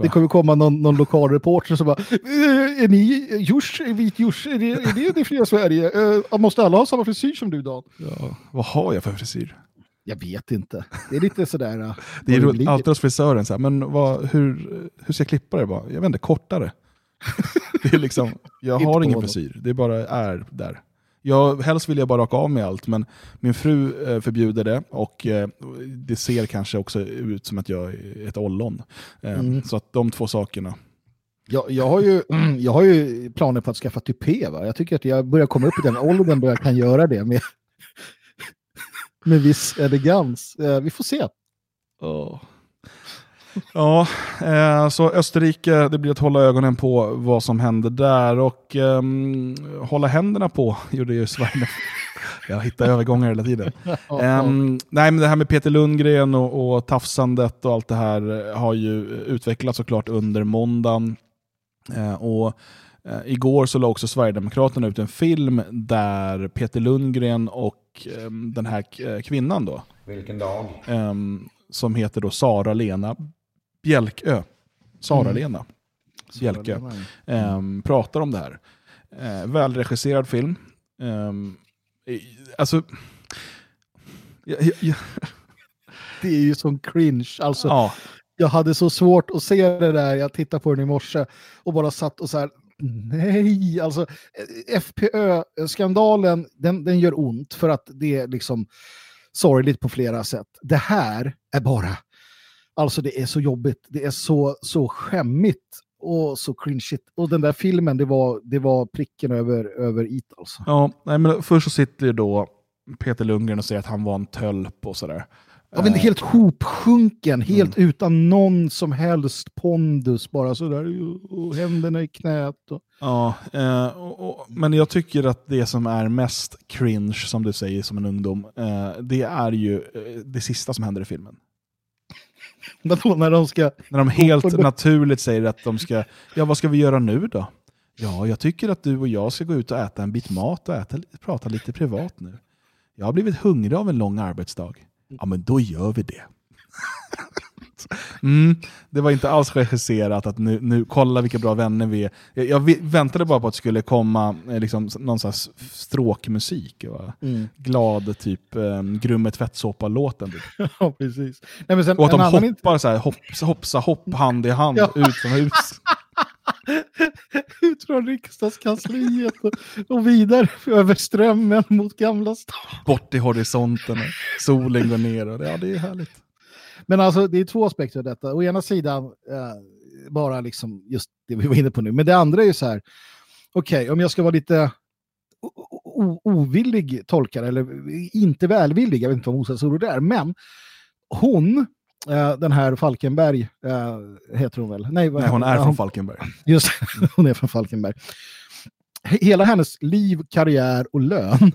Det kommer komma någon, någon lokal reporter som bara "Eh, Är ni Jush, vit Jush, är det, är det det fria Sverige? Eh, måste alla ha samma frisyr som du Dan? Ja, vad har jag för frisyr? Jag vet inte. Det är lite sådär... eh, Det är roligt, alltid hos frisören, så här, men vad, hur, hur ska jag klippa det? Bara, jag vet inte, kortare. det är liksom, jag har ingen frisyr, det bara är där. Jag, helst vill jag bara raka av mig allt, men min fru eh, förbjuder det och eh, det ser kanske också ut som att jag är ett ollon. Eh, Mm. Så att de två sakerna. Jag, jag, har ju, jag har ju planer på att skaffa tupé. Va? Jag tycker att jag börjar komma upp i den åldern då jag kan göra det med, med viss elegans. Eh, vi får se. Ja, eh, så Österrike, det blir att hålla ögonen på vad som händer där och ehm, hålla händerna på gjorde ju Sverige. Jag hittar övergångar hela tiden. Ehm, nej, men det här med Peter Lundgren och, och tafsandet och allt det här eh, har ju utvecklats såklart under måndagen. Eh, och Eh, igår så la också Sverigedemokraterna ut en film där Peter Lundgren och eh, den här eh, kvinnan då, Vilken dag? eh, som heter då Sara-Lena Bjälkö. Sara-Lena Bjälkö. Sara-Lena, eh, pratar om det här. Eh, välregisserad film. I- alltså... Jag, jag, jag, Det är ju sån cringe. Alltså, Ja. Jag hade så svårt att se det där. Jag tittade på den i morse och bara satt och så här. Nej, alltså eh, FPÖ-skandalen, den, den gör ont för att det är liksom sorgligt på flera sätt. Det här är bara, alltså det är så jobbigt, det är så, så skämmigt och så cringeigt. Och den där filmen, det var, det var pricken över, över it alltså. Ja, nej, men först så sitter ju då Peter Lundgren och säger att han var en tölp och sådär. Ja, men Eh, helt hopsjunken, helt utan någon som helst pondus, bara sådär, och händerna i knät. Och... Ja, eh, och, och, men jag tycker att det som är mest cringe, som du säger som en ungdom, eh, det är ju eh, det sista som händer i filmen. Vadå, när de ska... När de helt naturligt säger att de ska, ja vad ska vi göra nu då? Ja, jag tycker att du och jag ska gå ut och äta en bit mat och äta, prata lite privat nu. Jag har blivit hungrig av en lång arbetsdag. Ja, men då gör vi det. Mm, det var inte alls regisserat att nu, nu kolla vilka bra vänner vi är. Jag, jag väntade bara på att det skulle komma eh, liksom, någon slags stråkmusik. Mm. Glad, typ eh, Grumme tvättsåpa-låten. Typ. Ja, precis. Nej, men sen, Och att de hoppar så här, hoppsa, hoppsa, hopp, hand i hand Ja. ut från hus. ut från riksdagskansliet och, vidare över strömmen mot Gamla stan. Bort i horisonten, solen går ner. Och det, ja, det är härligt. Men alltså det är två aspekter av detta. Å ena sidan eh, bara liksom just det vi var inne på nu. Men det andra är ju så här. Okej, om jag ska vara lite ovillig tolkare eller inte välvillig, jag vet inte vad motsatsord det är, men hon, eh, den här Falkenberg, eh, heter hon väl? Nej, Nej, hon är ja, från Falkenberg. Just hon är från Falkenberg. He- Hela hennes liv, karriär och lön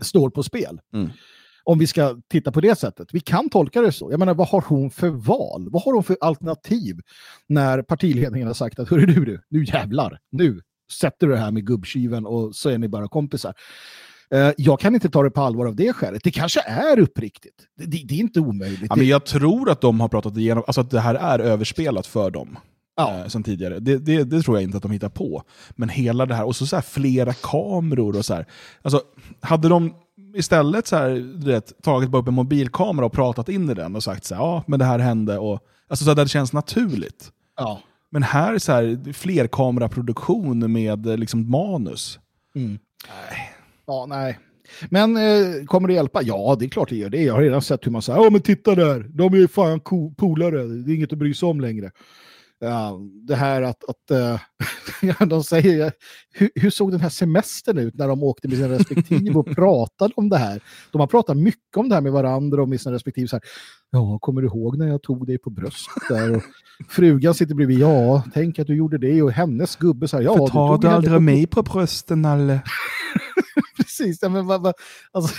står på spel. Mm. Om vi ska titta på det sättet. Vi kan tolka det så. Jag menar, vad har hon för val? Vad har hon för alternativ när partiledningen har sagt att hörru du, du, nu jävlar, nu sätter du det här med gubbskiven och så är ni bara kompisar. Eh, jag kan inte ta det på allvar av det skälet. Det kanske är uppriktigt. Det, det, det är inte omöjligt. Ja, men jag tror att de har pratat igenom, alltså att det här är överspelat för dem. Eh, sen tidigare. Det, det, det tror jag inte att de hittar på. Men hela det här, och så, så flera kameror och så här. Alltså, hade de istället så här, du vet, tagit bara upp en mobilkamera och pratat in i den och sagt så här, ja men det här hände. Och, alltså så att det känns naturligt. Ja. Men här så här, flerkameraproduktion med liksom manus. Mm. Ja, nej. Men eh, kommer det hjälpa? Ja, det är klart det gör det. Jag har redan sett hur man säger, ja men titta där, de är ju fan polare, det är inget att bry sig om längre. Ja, det här att, att ja, de säger, hur, hur såg den här semestern ut när de åkte med sina respektive och pratade om det här? De har pratat mycket om det här med varandra och med sina respektive. Så här, ja, kommer du ihåg när jag tog dig på bröstet där? Och frugan sitter bredvid, ja, tänk att du gjorde det. Och hennes gubbe så här, ja, För tar tog du henne aldrig på- mig på brösten Nalle? Precis, ja, men vad, vad, alltså,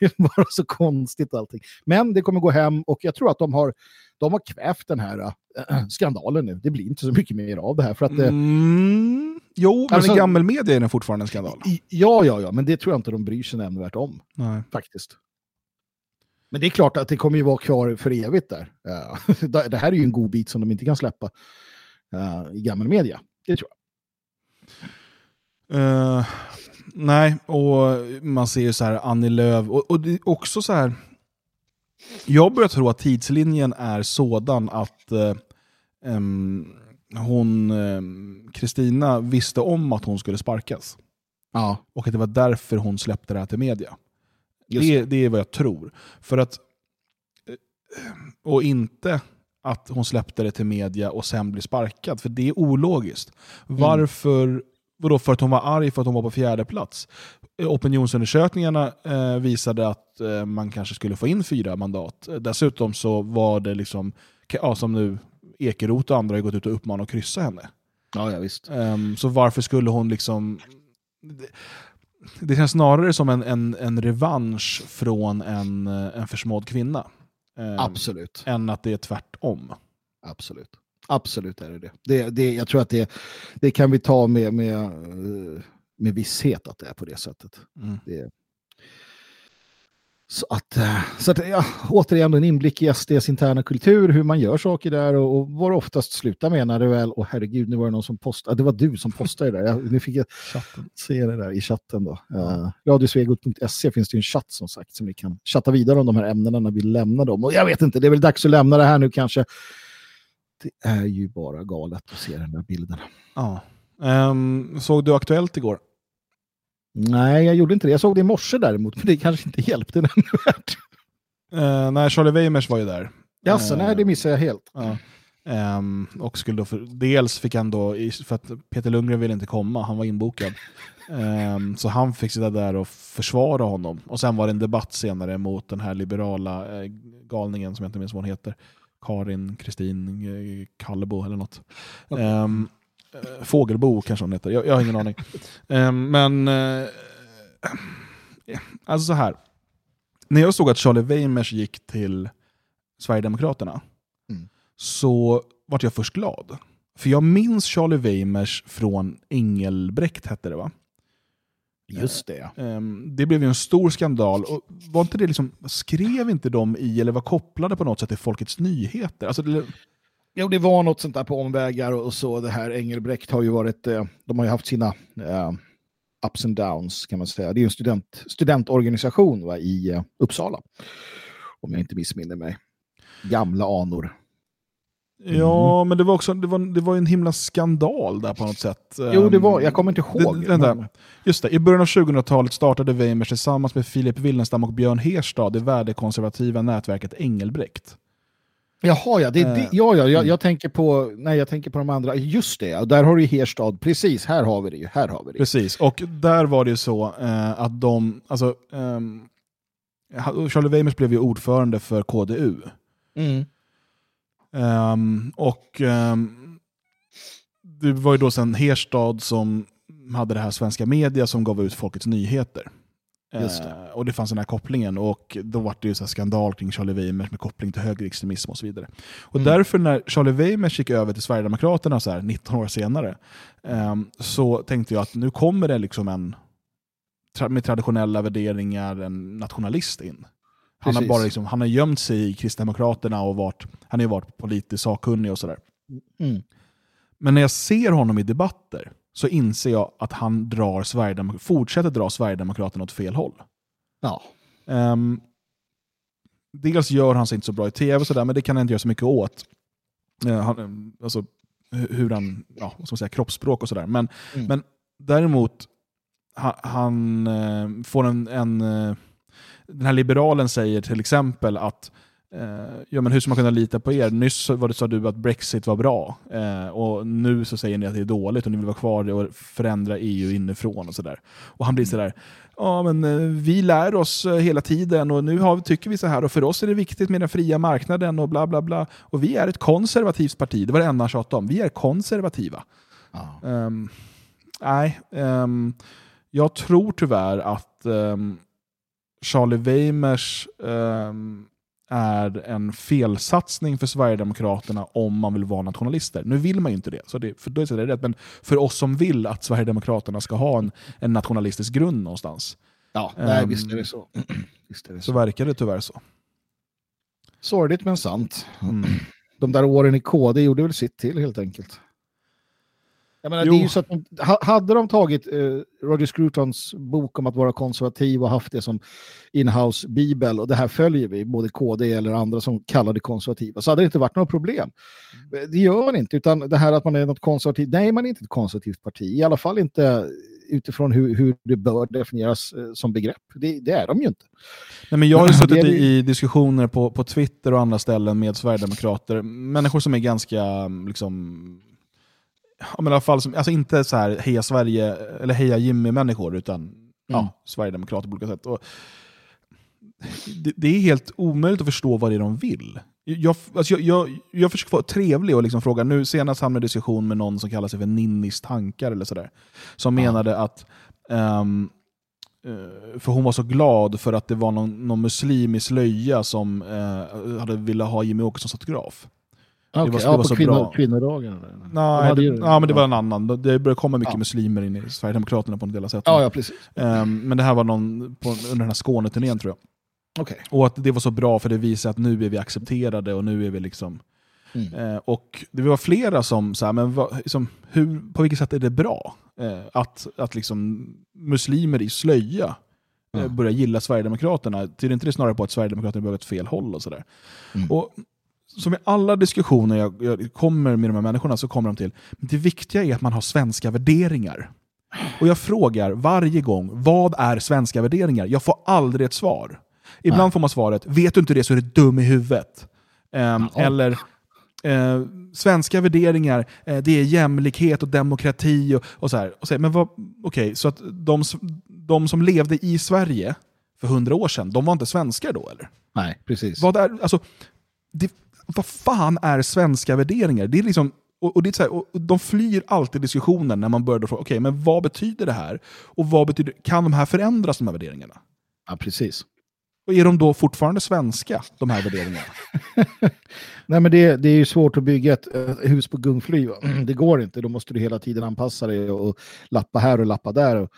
är bara så konstigt allting. Men det kommer gå hem och jag tror att de har, de har kvävt den här äh, skandalen nu. Det blir inte så mycket mer av det här. För att, äh, Mm, jo, men Alltså- gammelmedia är den fortfarande en skandal. ja, ja, ja, men det tror jag inte de bryr sig nämnvärt om. Nej. Faktiskt. Men det är klart att det kommer ju vara kvar för evigt där. Det här är ju en god bit som de inte kan släppa äh, i gammelmedia. Det tror jag. Eh, nej, och man ser ju så här Annie Lööf, och, och också så här. Jag börjar tro att tidslinjen är sådan att eh, hon, em, Kristina, visste om att hon skulle sparkas. Ja. Och att det var därför hon släppte det här till media. Just Det, det är vad jag tror. För att, eh, och inte att hon släppte det till media och sen blir sparkad, för det är ologiskt. Varför, vadå, för att hon var arg för att hon var på fjärde plats? Eh, Opinionsundersökningarna eh, visade att eh, man kanske skulle få in fyra mandat. Eh, Dessutom så var det liksom, ja, som nu Ekeroth och andra har gått ut och uppmanat att kryssa henne. Ja, ja visst. Ehm, så varför skulle hon liksom... Det, det känns snarare som en, en, en revansch från en, eh, en försmådd kvinna. Ehm, Absolut. Än att det är tvärtom. Absolut. Absolut är det det. det, det jag tror att det, det kan vi ta med, med, eh, med visshet att det är på det sättet. Mm. Det, så att, eh, så att ja, återigen en inblick i SDs interna kultur, hur man gör saker där och, och vad det oftast slutar med när det väl, och herregud, nu var det någon som postade, det var du som postade det där, jag, nu fick jag se det där i chatten då. Uh, Radiosvegot.se finns det ju en chatt som sagt som ni kan chatta vidare om de här ämnena när vi lämnar dem. Och jag vet inte, det är väl dags att lämna det här nu kanske. Det är ju bara galet att se den där bilden. Ja. Ehm, såg du Aktuellt igår? Nej, jag gjorde inte det. Jag såg det i morse däremot, men det kanske inte hjälpte nämnvärt. Uh, nej, Charlie Weimers var ju där. Jaså, nej det missade jag helt. Ja. Ehm, och skulle då för, dels fick han då, för att Peter Lundgren ville inte komma, han var inbokad. Ehm, så han fick sitta där och försvara honom. Och sen var det en debatt senare mot den här liberala eh, galningen som jag inte minns vad hon heter. Karin Kristin eh, Kallebo eller något. Eh, Fågelbo kanske hon heter, jag, jag har ingen aning. Ehm, men eh, alltså så här. När jag såg att Charlie Weimers gick till Sverigedemokraterna så vart jag först glad. För jag minns Charlie Weimers från Engelbrekt, hette det va? Just det. Ehm, Det blev ju en stor skandal. Och var inte det liksom, skrev inte de i, eller var kopplade på något sätt till Folkets Nyheter? Alltså, det, Jo, det var något sånt där på omvägar och så. Det här Engelbrekt har ju varit, eh, de har ju haft sina eh, ups and downs kan man säga. Det är ju en student, studentorganisation va, i eh, Uppsala. Om jag inte missminner mig. Gamla anor. Ja, men det var också det var, det var en himla skandal där på något sätt. Jo, det var- Ehm, jag kommer inte ihåg. Det, vänta. Just det, i början av 2000-talet startade Weimers tillsammans med Filip Willenstam och Björn Herstad det värdekonservativa nätverket Engelbrekt. Jaha, ja, det, det, Eh, ja, ja jag, mm. jag tänker på, nej jag tänker på de andra. Just det, där har du Herstad. Precis, här har vi det. Här har vi det. Precis, och där var det ju så eh, att de, alltså, ha- Charlie Weimers blev ju ordförande för KDU. Mm. Ehm, och ehm, det var ju då sen Herstad som hade det här svenska media som gav ut Folkets Nyheter. Just det. Eh, och det fanns den här kopplingen och då var det ju så skandal kring Charlie Weimers med koppling till högerextremism och så vidare. Och Mm. därför när Charlie Weimers gick över till Sverigedemokraterna så här 19 år senare ehm, så tänkte jag att nu kommer det liksom en med traditionella värderingar en nationalist in. Han har, bara liksom, han har gömt sig i Kristdemokraterna och varit, han har ju varit politiskt sakkunnig och sådär. Mm. Men när jag ser honom i debatter så inser jag att han drar Sverigedemok- fortsätter dra Sverigedemokraterna åt fel håll. Ja. Ehm, dels gör han sig inte så bra i tv, och sådär, men det kan han inte göra så mycket åt. Eh, han, alltså, hu- hur han, ja, vad ska man säga, kroppsspråk och sådär. Men, Mm. men däremot, han, han eh, får en, en... eh, Den här liberalen säger till exempel att eh, ja, men hur ska man kunna lita på er? Nyss var det, sa du att Brexit var bra, eh, och nu så säger ni att det är dåligt och ni vill vara kvar och förändra EU inifrån och sådär. Och han blir sådär, ja men eh, vi lär oss eh, hela tiden och nu har, tycker vi så här och för oss är det viktigt med den fria marknaden och bla bla bla. Och vi är ett konservativt parti, det var det enda han tjatade om. Vi är konservativa. Ehm, nej, ehm, jag tror tyvärr att ehm, Charlie Weimers ehm, är en felsatsning för Sverigedemokraterna om man vill vara nationalister. Nu vill man ju inte det, så det för då är det rätt. men för oss som vill att Sverigedemokraterna ska ha en, en nationalistisk grund någonstans. Ja, nej, ehm, visst är det så. visst är det så verkar det tyvärr så. Sorgligt men sant. Mm. De där åren i KD gjorde väl sitt till helt enkelt. Jag menar, Jo. det är ju så att de, ha- hade de tagit eh, Roger Scrutons bok om att vara konservativ och haft det som inhouse bibel och det här följer vi, både KD eller andra som kallar det konservativa, så hade det inte varit några problem. Mm. Det gör man inte, utan det här att man är något konservativt, nej man är inte ett konservativt parti, i alla fall inte utifrån hur, hur det bör definieras eh, som begrepp. Det, det är de ju inte. Nej, men jag har ju suttit i, i diskussioner på, på Twitter och andra ställen med Sverigedemokrater, människor som är ganska, liksom, ja, men i alla fall, som, alltså inte så här heja Sverige eller heja Jimmy-människor, utan ja, Mm. Sverigedemokrater på olika sätt. Och det, det är helt omöjligt att förstå vad det är de vill. Jag, alltså jag, jag, jag försöker vara trevlig och liksom fråga, nu senast hamnade jag i diskussion med någon som kallar sig för Ninnis tankar eller sådär, som menade att Eh, För hon var så glad för att det var någon, någon muslim i slöja som eh, hade ville ha Jimmy Åkessons autograf. Okej, det var, ja, det var på så kvinnor, bra. kvinnodagen. eller? Nej, det, ju- ja, men det var en annan. Det började komma mycket Ja. muslimer in i Sverigedemokraterna på en del av sätt. Ja, ja, precis. Ehm, men det här var någon på, under den här Skåneturnén tror jag. Okej. Och att det var så bra för det visar att nu är vi accepterade och nu är vi liksom... Mm. Eh, och det var flera som sa, men vad, liksom, hur, på vilket sätt är det bra eh, att, att liksom muslimer i slöja eh, börjar gilla Sverigedemokraterna? Tyder inte det snarare på att Sverigedemokraterna börjar åt fel håll och sådär? Mm. Och som i alla diskussioner jag, jag kommer med de här människorna så kommer de till, men det viktiga är att man har svenska värderingar. Och jag frågar varje gång, vad är svenska värderingar? Jag får aldrig ett svar. Ibland får man svaret, vet du inte det så är du dum i huvudet. Ehm, eller, eh, svenska värderingar, eh, det är jämlikhet och demokrati. Och, och så här. Och så här, men vad, okej, så att de, de som levde i Sverige för hundra år sedan, de var inte svenskar då eller? Nej, precis. Vad, är, alltså, det, vad fan är svenska värderingar? Det är liksom, och, och det är så här, och och de flyr alltid diskussionen när man börjar fråga, okej, men vad betyder det här? Och vad betyder, kan de här förändras, de här värderingarna? Ja, precis. Och är de då fortfarande svenska, de här värderingarna? Nej, men det, det är ju svårt att bygga ett eh, hus på gungfly. Det går inte. Då måste du hela tiden anpassa dig och, lappa här och lappa där. Och,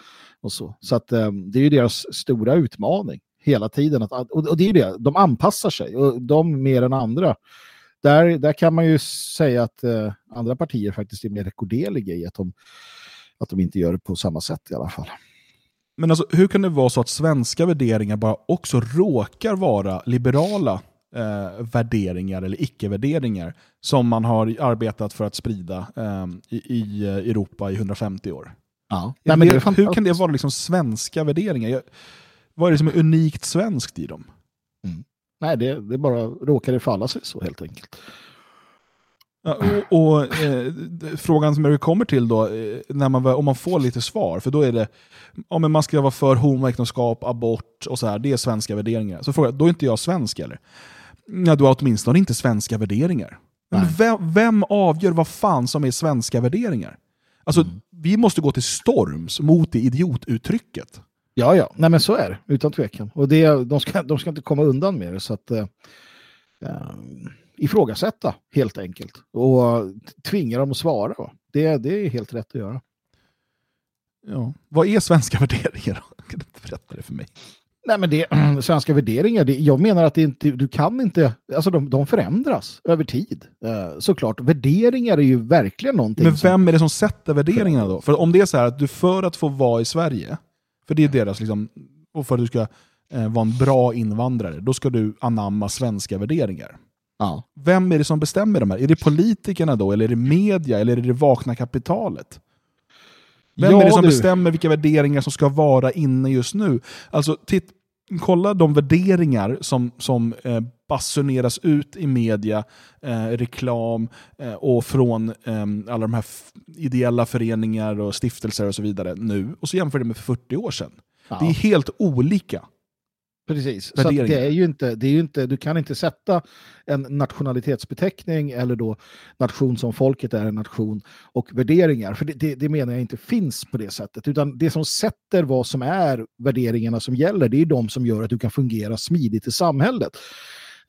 och så så att, eh, det är ju deras stora utmaning hela tiden. Att, och, och det är det, de anpassar sig. Och de mer än andra. Där, där kan man ju säga att eh, andra partier faktiskt är mer rekorderliga i att de, att de inte gör det på samma sätt i alla fall. Men alltså, hur kan det vara så att svenska värderingar bara också råkar vara liberala eh, värderingar eller icke-värderingar som man har arbetat för att sprida eh, i, i eh, Europa i 150 år? Ja. Nej, hur kan det vara liksom svenska värderingar? Jag, vad är det som är unikt svenskt i dem? Nej, det, det bara råkade falla sig så helt enkelt. Ja, och, och eh, frågan som jag kommer till då, eh, när man, om man får lite svar, för då är det om man ska vara för homoäktenskap, abort och så här, det är svenska värderingar. Så frågar jag, då är inte jag svensk eller? Ja, du har åtminstone inte svenska värderingar. Men vem, vem avgör vad fan som är svenska värderingar? Alltså, vi måste gå till storms mot det idiotuttrycket. Ja, ja. Nej, men så är det. Utan tvekan. Och det, de, ska, de ska inte komma undan med det. Så att eh, eh, ifrågasätta helt enkelt. Och tvinga dem att svara. Va? Det, det är helt rätt att göra. Ja. Vad är svenska värderingar? Kan du inte berätta det för mig? Nej, men det, svenska värderingar, det, jag menar att det inte, du kan inte, alltså de, de förändras över tid. Eh, såklart, värderingar är ju verkligen någonting Men som- vem är det som sätter värderingarna då? För om det är så här att du för att få vara i Sverige, för det är deras liksom, och för att du ska eh, vara en bra invandrare, då ska du anamma svenska värderingar. Ja. Vem är det som bestämmer de här? Är det politikerna då, eller är det media, eller är det det vakna kapitalet? Vem Ja, är det som du. bestämmer vilka värderingar som ska vara inne just nu? Alltså, titt, kolla de värderingar som, som eh, basuneras ut i media, eh, reklam eh, och från eh, alla de här ideella föreningar och stiftelser och så vidare nu. Och så jämför det med för 40 år sedan. Ja. Det är helt olika. Precis. Så det är ju inte, det är ju inte, du kan inte sätta en nationalitetsbeteckning eller då nation som folket är en nation och värderingar. För det, det, det menar jag inte finns på det sättet. Utan det som sätter vad som är värderingarna som gäller, det är de som gör att du kan fungera smidigt i samhället.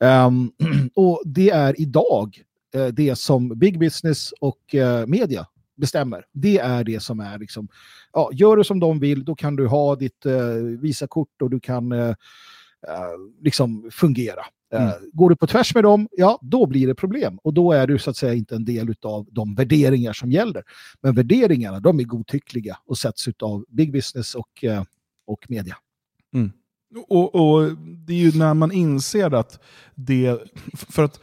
Ehm, och det är idag eh, det som big business och eh, media bestämmer. Det är det som är liksom, ja, gör det som de vill, då kan du ha ditt eh, Visakort och du kan eh, eh, liksom fungera. Eh, Mm. Går du på tvärs med dem, ja, då blir det problem. Och då är du så att säga inte en del av de värderingar som gäller. Men värderingarna, de är godtyckliga och sätts av big business och, eh, och media. Mm. Och, och det är ju när man inser att det... För att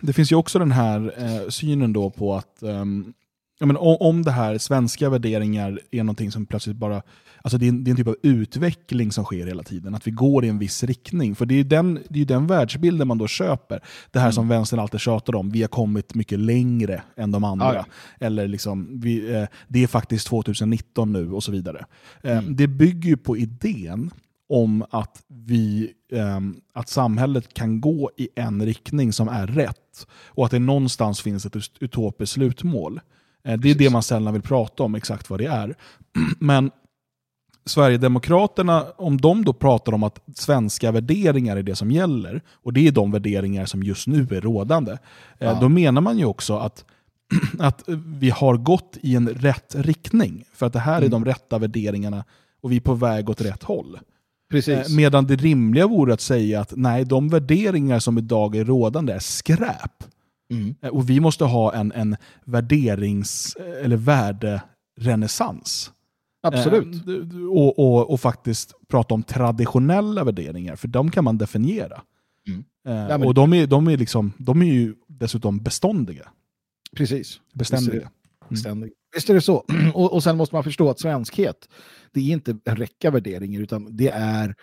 det finns ju också den här eh, synen då på att ehm, ja, men om, om det här svenska värderingar är någonting som plötsligt bara... Alltså det är, en, det är en typ av utveckling som sker hela tiden. Att vi går i en viss riktning. För det är ju den, det är den världsbilden man då köper. Det här som vänstern alltid tjatar om. Vi har kommit mycket längre än de andra. Ja, ja. Eller liksom, vi, eh, det är faktiskt 2019 nu och så vidare. Eh, Det bygger ju på idén om att, vi, ehm, att samhället kan gå i en riktning som är rätt och att det någonstans finns ett ut- utopiskt slutmål. Eh, det är det man sällan vill prata om, exakt vad det är. Men Sverigedemokraterna, om de då pratar om att svenska värderingar är det som gäller, och det är de värderingar som just nu är rådande, eh, Ja. då menar man ju också att, att vi har gått i en rätt riktning. För att det här är Mm. de rätta värderingarna och vi är på väg åt rätt håll. Precis. Eh, Medan det rimliga vore att säga att nej, de värderingar som idag är rådande är skräp. Mm. Eh, Och vi måste ha en, en värderings eller värderenässans. Absolut. Eh, och, och, och faktiskt prata om traditionella värderingar, för de kan man definiera. Mm. Eh, Ja, och de är, de, är liksom, de är ju dessutom beståndiga. Precis. Beständiga. Visst är det. Beständig. Visst är det så. Och, och sen måste man förstå att svenskhet, det är inte en räcka värderingar, utan det är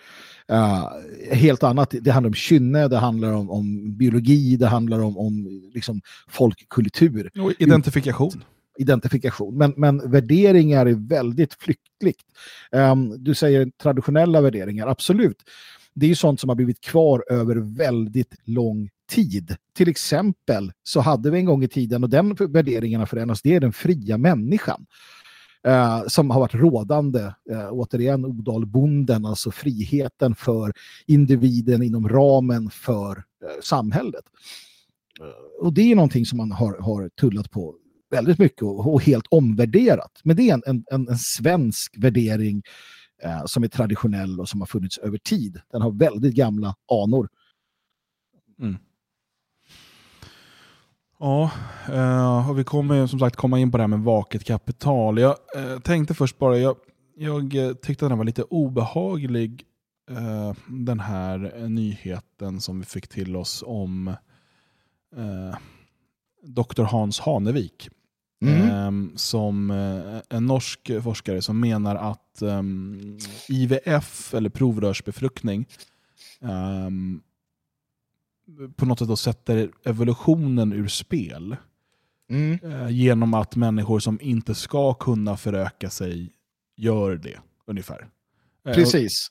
eh, helt annat. Det handlar om kynne, det handlar om, om biologi, det handlar om, om liksom folkkultur. Och identifikation. Identifikation. Men, men värderingar är väldigt flyktigt. Ehm, du säger traditionella värderingar, absolut. Det är ju sånt som har blivit kvar över väldigt lång tid. Till exempel så hade vi en gång i tiden, och den värderingen har förändrats, det är den fria människan. eh, som har varit rådande, eh, återigen odalbonden, alltså friheten för individen inom ramen för eh, samhället. Eh, och det är någonting som man har, har tullat på väldigt mycket och, och helt omvärderat. Men det är en, en, en, en svensk värdering eh, som är traditionell och som har funnits över tid. Den har väldigt gamla anor. Mm. Ja, eh, och vi kommer som sagt komma in på det här med vaket kapital. Jag eh, tänkte först bara, jag, jag eh, tyckte den var lite obehaglig, eh, den här eh, nyheten som vi fick till oss om eh, Dr. Hans Hanevik. Mm. Eh, som eh, en norsk forskare som menar att eh, IVF, eller provrörsbefruktning, eh, på något sätt då sätter evolutionen ur spel. Mm. Eh, genom att människor som inte ska kunna föröka sig gör det, ungefär. Eh, Precis.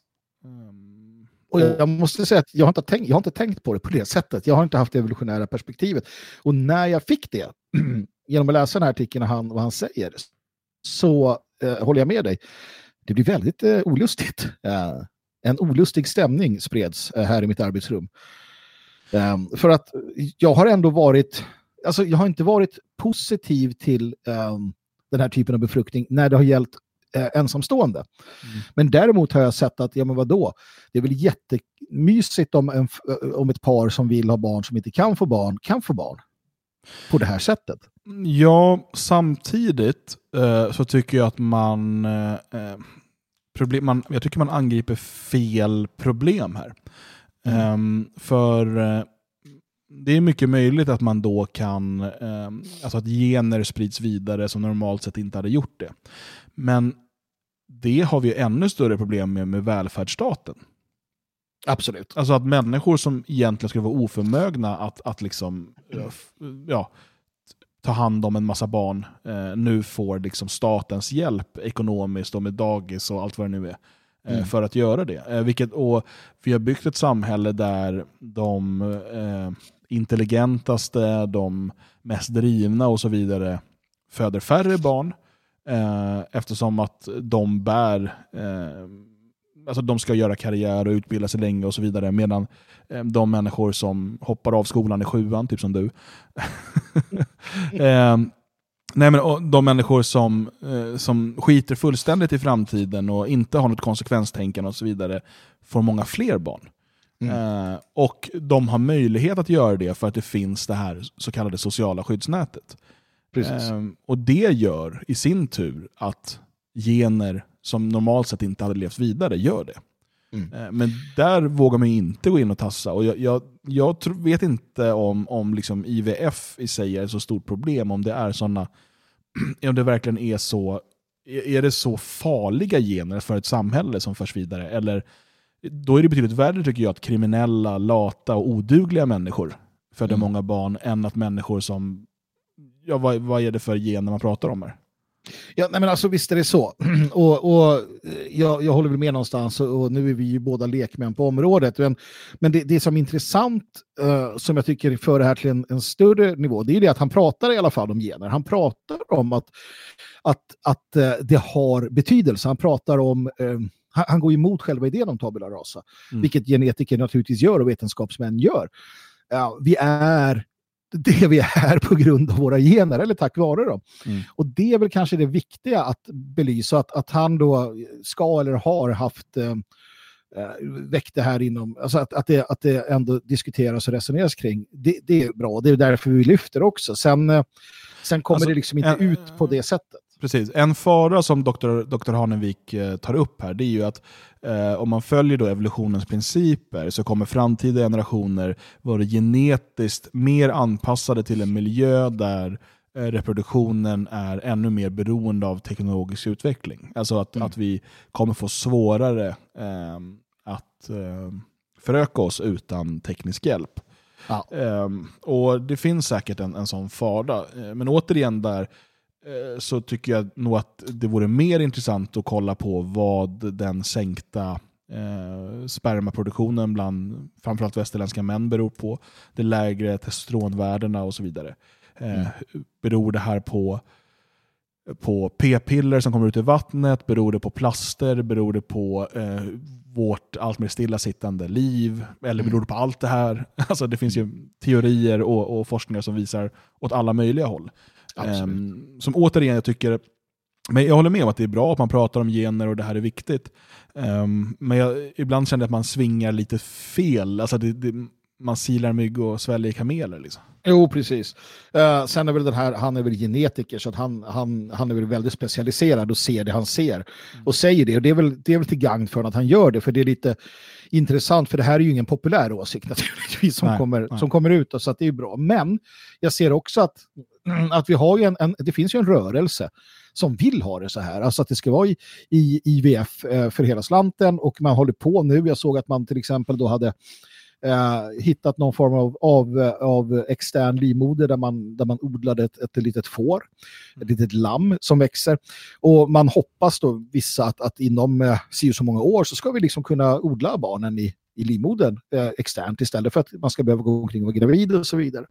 Och jag, jag måste säga att jag har, inte tänkt, jag har inte tänkt på det på det sättet. Jag har inte haft det evolutionära perspektivet. Och när jag fick det, genom att läsa den här artikeln och han, vad han säger, så eh, håller jag med dig. Det blir väldigt eh, olustigt. Eh, en olustig stämning spreds eh, här i mitt arbetsrum. Ehm, för att jag har ändå varit, alltså jag har inte varit positiv till ehm, den här typen av befruktning när det har gällt eh, ensamstående. Men däremot har jag sett att, ja men vadå, det är väl jättemysigt om, en, om ett par som vill ha barn som inte kan få barn, kan få barn. På det här sättet. Ja, samtidigt eh, så tycker jag att man, eh, eh, problem, man... Jag tycker man angriper fel problem här. Ehm, för eh, det är mycket möjligt att man då kan, eh, alltså att gener sprids vidare som normalt sett inte hade gjort det. Men det har vi ännu större problem med med välfärdsstaten. Absolut. Alltså att människor som egentligen skulle vara oförmögna att, att liksom, ja, f- ja, ta hand om en massa barn, eh, nu får liksom statens hjälp ekonomiskt och med dagis och allt vad det nu är. eh, Mm. För att göra det. Eh, vilket, och vi har byggt ett samhälle där de eh, intelligentaste, de mest drivna och så vidare föder färre barn. Eh, eftersom att de bär eh, alltså de ska göra karriär och utbilda sig länge och så vidare. Medan eh, de människor som hoppar av skolan i sjuan, typ som du. eh, nej men, de människor som, eh, som skiter fullständigt i framtiden och inte har något konsekvenstänkande och så vidare får många fler barn. Eh, och de har möjlighet att göra det för att det finns det här så kallade sociala skyddsnätet. Precis. Och det gör i sin tur att gener som normalt sett inte hade levt vidare gör det. Eh, Men där vågar man inte gå in och tassa. Och jag, jag, jag vet inte om, om liksom IVF i sig är ett så stort problem, om det är såna, om det verkligen är så, är det så farliga gener för ett samhälle som förs vidare? Eller då är det betydligt värre tycker jag att kriminella, lata och odugliga människor föder många barn än att människor som, ja vad, vad är det för gener man pratar om här? Ja, nej men alltså visst är det så. och, och eh, jag, jag håller väl med någonstans och, nu är vi ju båda lekmän på området. Men, men det, det som är intressant, eh, som jag tycker för det här till en, en större nivå, det är det att han pratar i alla fall om gener. Han pratar om att, att, att eh, det har betydelse. Han pratar om han, han går emot själva idén om tabula rasa, Mm. vilket genetiker naturligtvis gör och vetenskapsmän gör. Ja, vi är det vi är på grund av våra gener, eller tack vare dem. Mm. Och det är väl kanske det viktiga att belysa, att, att han då ska eller har haft eh, eh, väckt det här inom, alltså att, att, det, att det ändå diskuteras och resoneras kring. Det, det är bra, det är därför vi lyfter också. Sen, eh, sen kommer Alltså, det liksom inte en- ut på det sättet. Precis. En fara som Dr. Dr. Hanevik eh, tar upp här, det är ju att eh, om man följer då evolutionens principer så kommer framtida generationer vara genetiskt mer anpassade till en miljö där eh, reproduktionen är ännu mer beroende av teknologisk utveckling. Alltså att, att vi kommer få svårare eh, att föröka oss utan teknisk hjälp. Ehm, och Det finns säkert en, en sån fara. Eh, Men återigen där så tycker jag nog att det vore mer intressant att kolla på vad den sänkta eh, spermaproduktionen bland framförallt västerländska män beror på. De lägre testosteronvärdena och så vidare. Eh, Beror det här på på p-piller som kommer ut i vattnet? Beror det på plaster? Beror det på eh, vårt allt mer stillasittande liv? Eller beror det på allt det här? Alltså det finns ju teorier och, och forskningar som visar åt alla möjliga håll. Ehm, som återigen, jag tycker men jag håller med om att det är bra att man pratar om gener och det här är viktigt. Ehm, men jag, ibland känner jag att man svingar lite fel. Alltså det, det, man silar mygg och sväljer kameler. Liksom. Jo, precis. Eh, sen är väl den här, han är väl genetiker så att han, han, han är väl väldigt specialiserad och ser det han ser och säger det. Och det är väl, det är väl till gagn för att han gör det, för det är lite intressant, för det här är ju ingen populär åsikt naturligtvis som, Nej, kommer, nej. som kommer ut, så att det är bra. Men jag ser också att, Mm, att vi har ju en, en, det finns ju en rörelse som vill ha det så här, alltså att det ska vara i, i IVF eh, för hela slanten och man håller på nu, jag såg att man till exempel då hade eh, hittat någon form av, av, eh, av extern livmoder där man, där man odlade ett, ett litet får, ett litet lamm som växer. Och man hoppas då vissa att, att inom eh, si och så många år så ska vi liksom kunna odla barnen i, i livmodern eh, externt istället för att man ska behöva gå omkring och vara gravid och så vidare.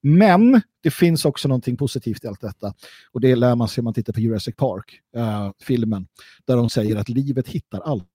Men det finns också någonting positivt i allt detta. Och det lär man sig om man tittar på Jurassic Park, eh, där de säger att livet hittar alltid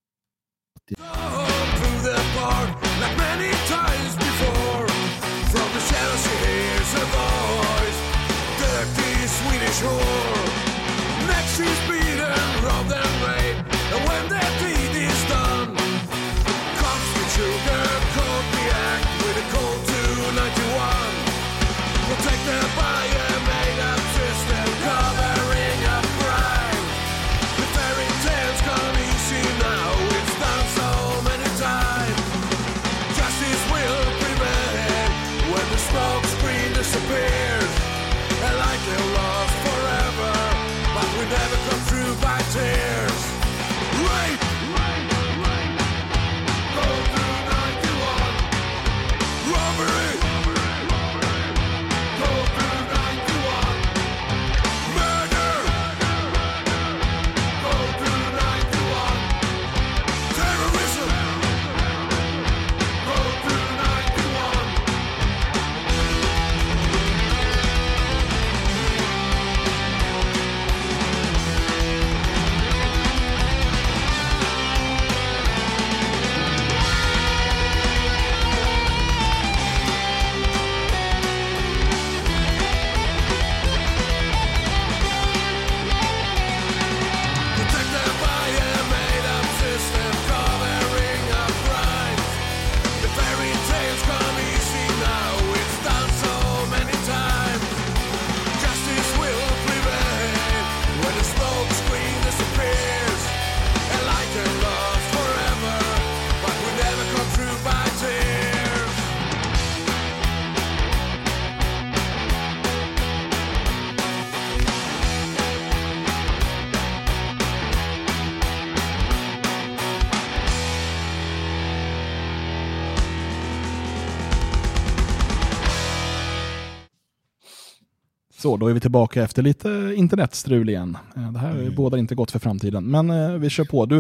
Så, då är vi tillbaka efter lite internetstrul igen. Eh, Det här Mm. bådar inte gott för framtiden. Men eh, vi kör på. Du,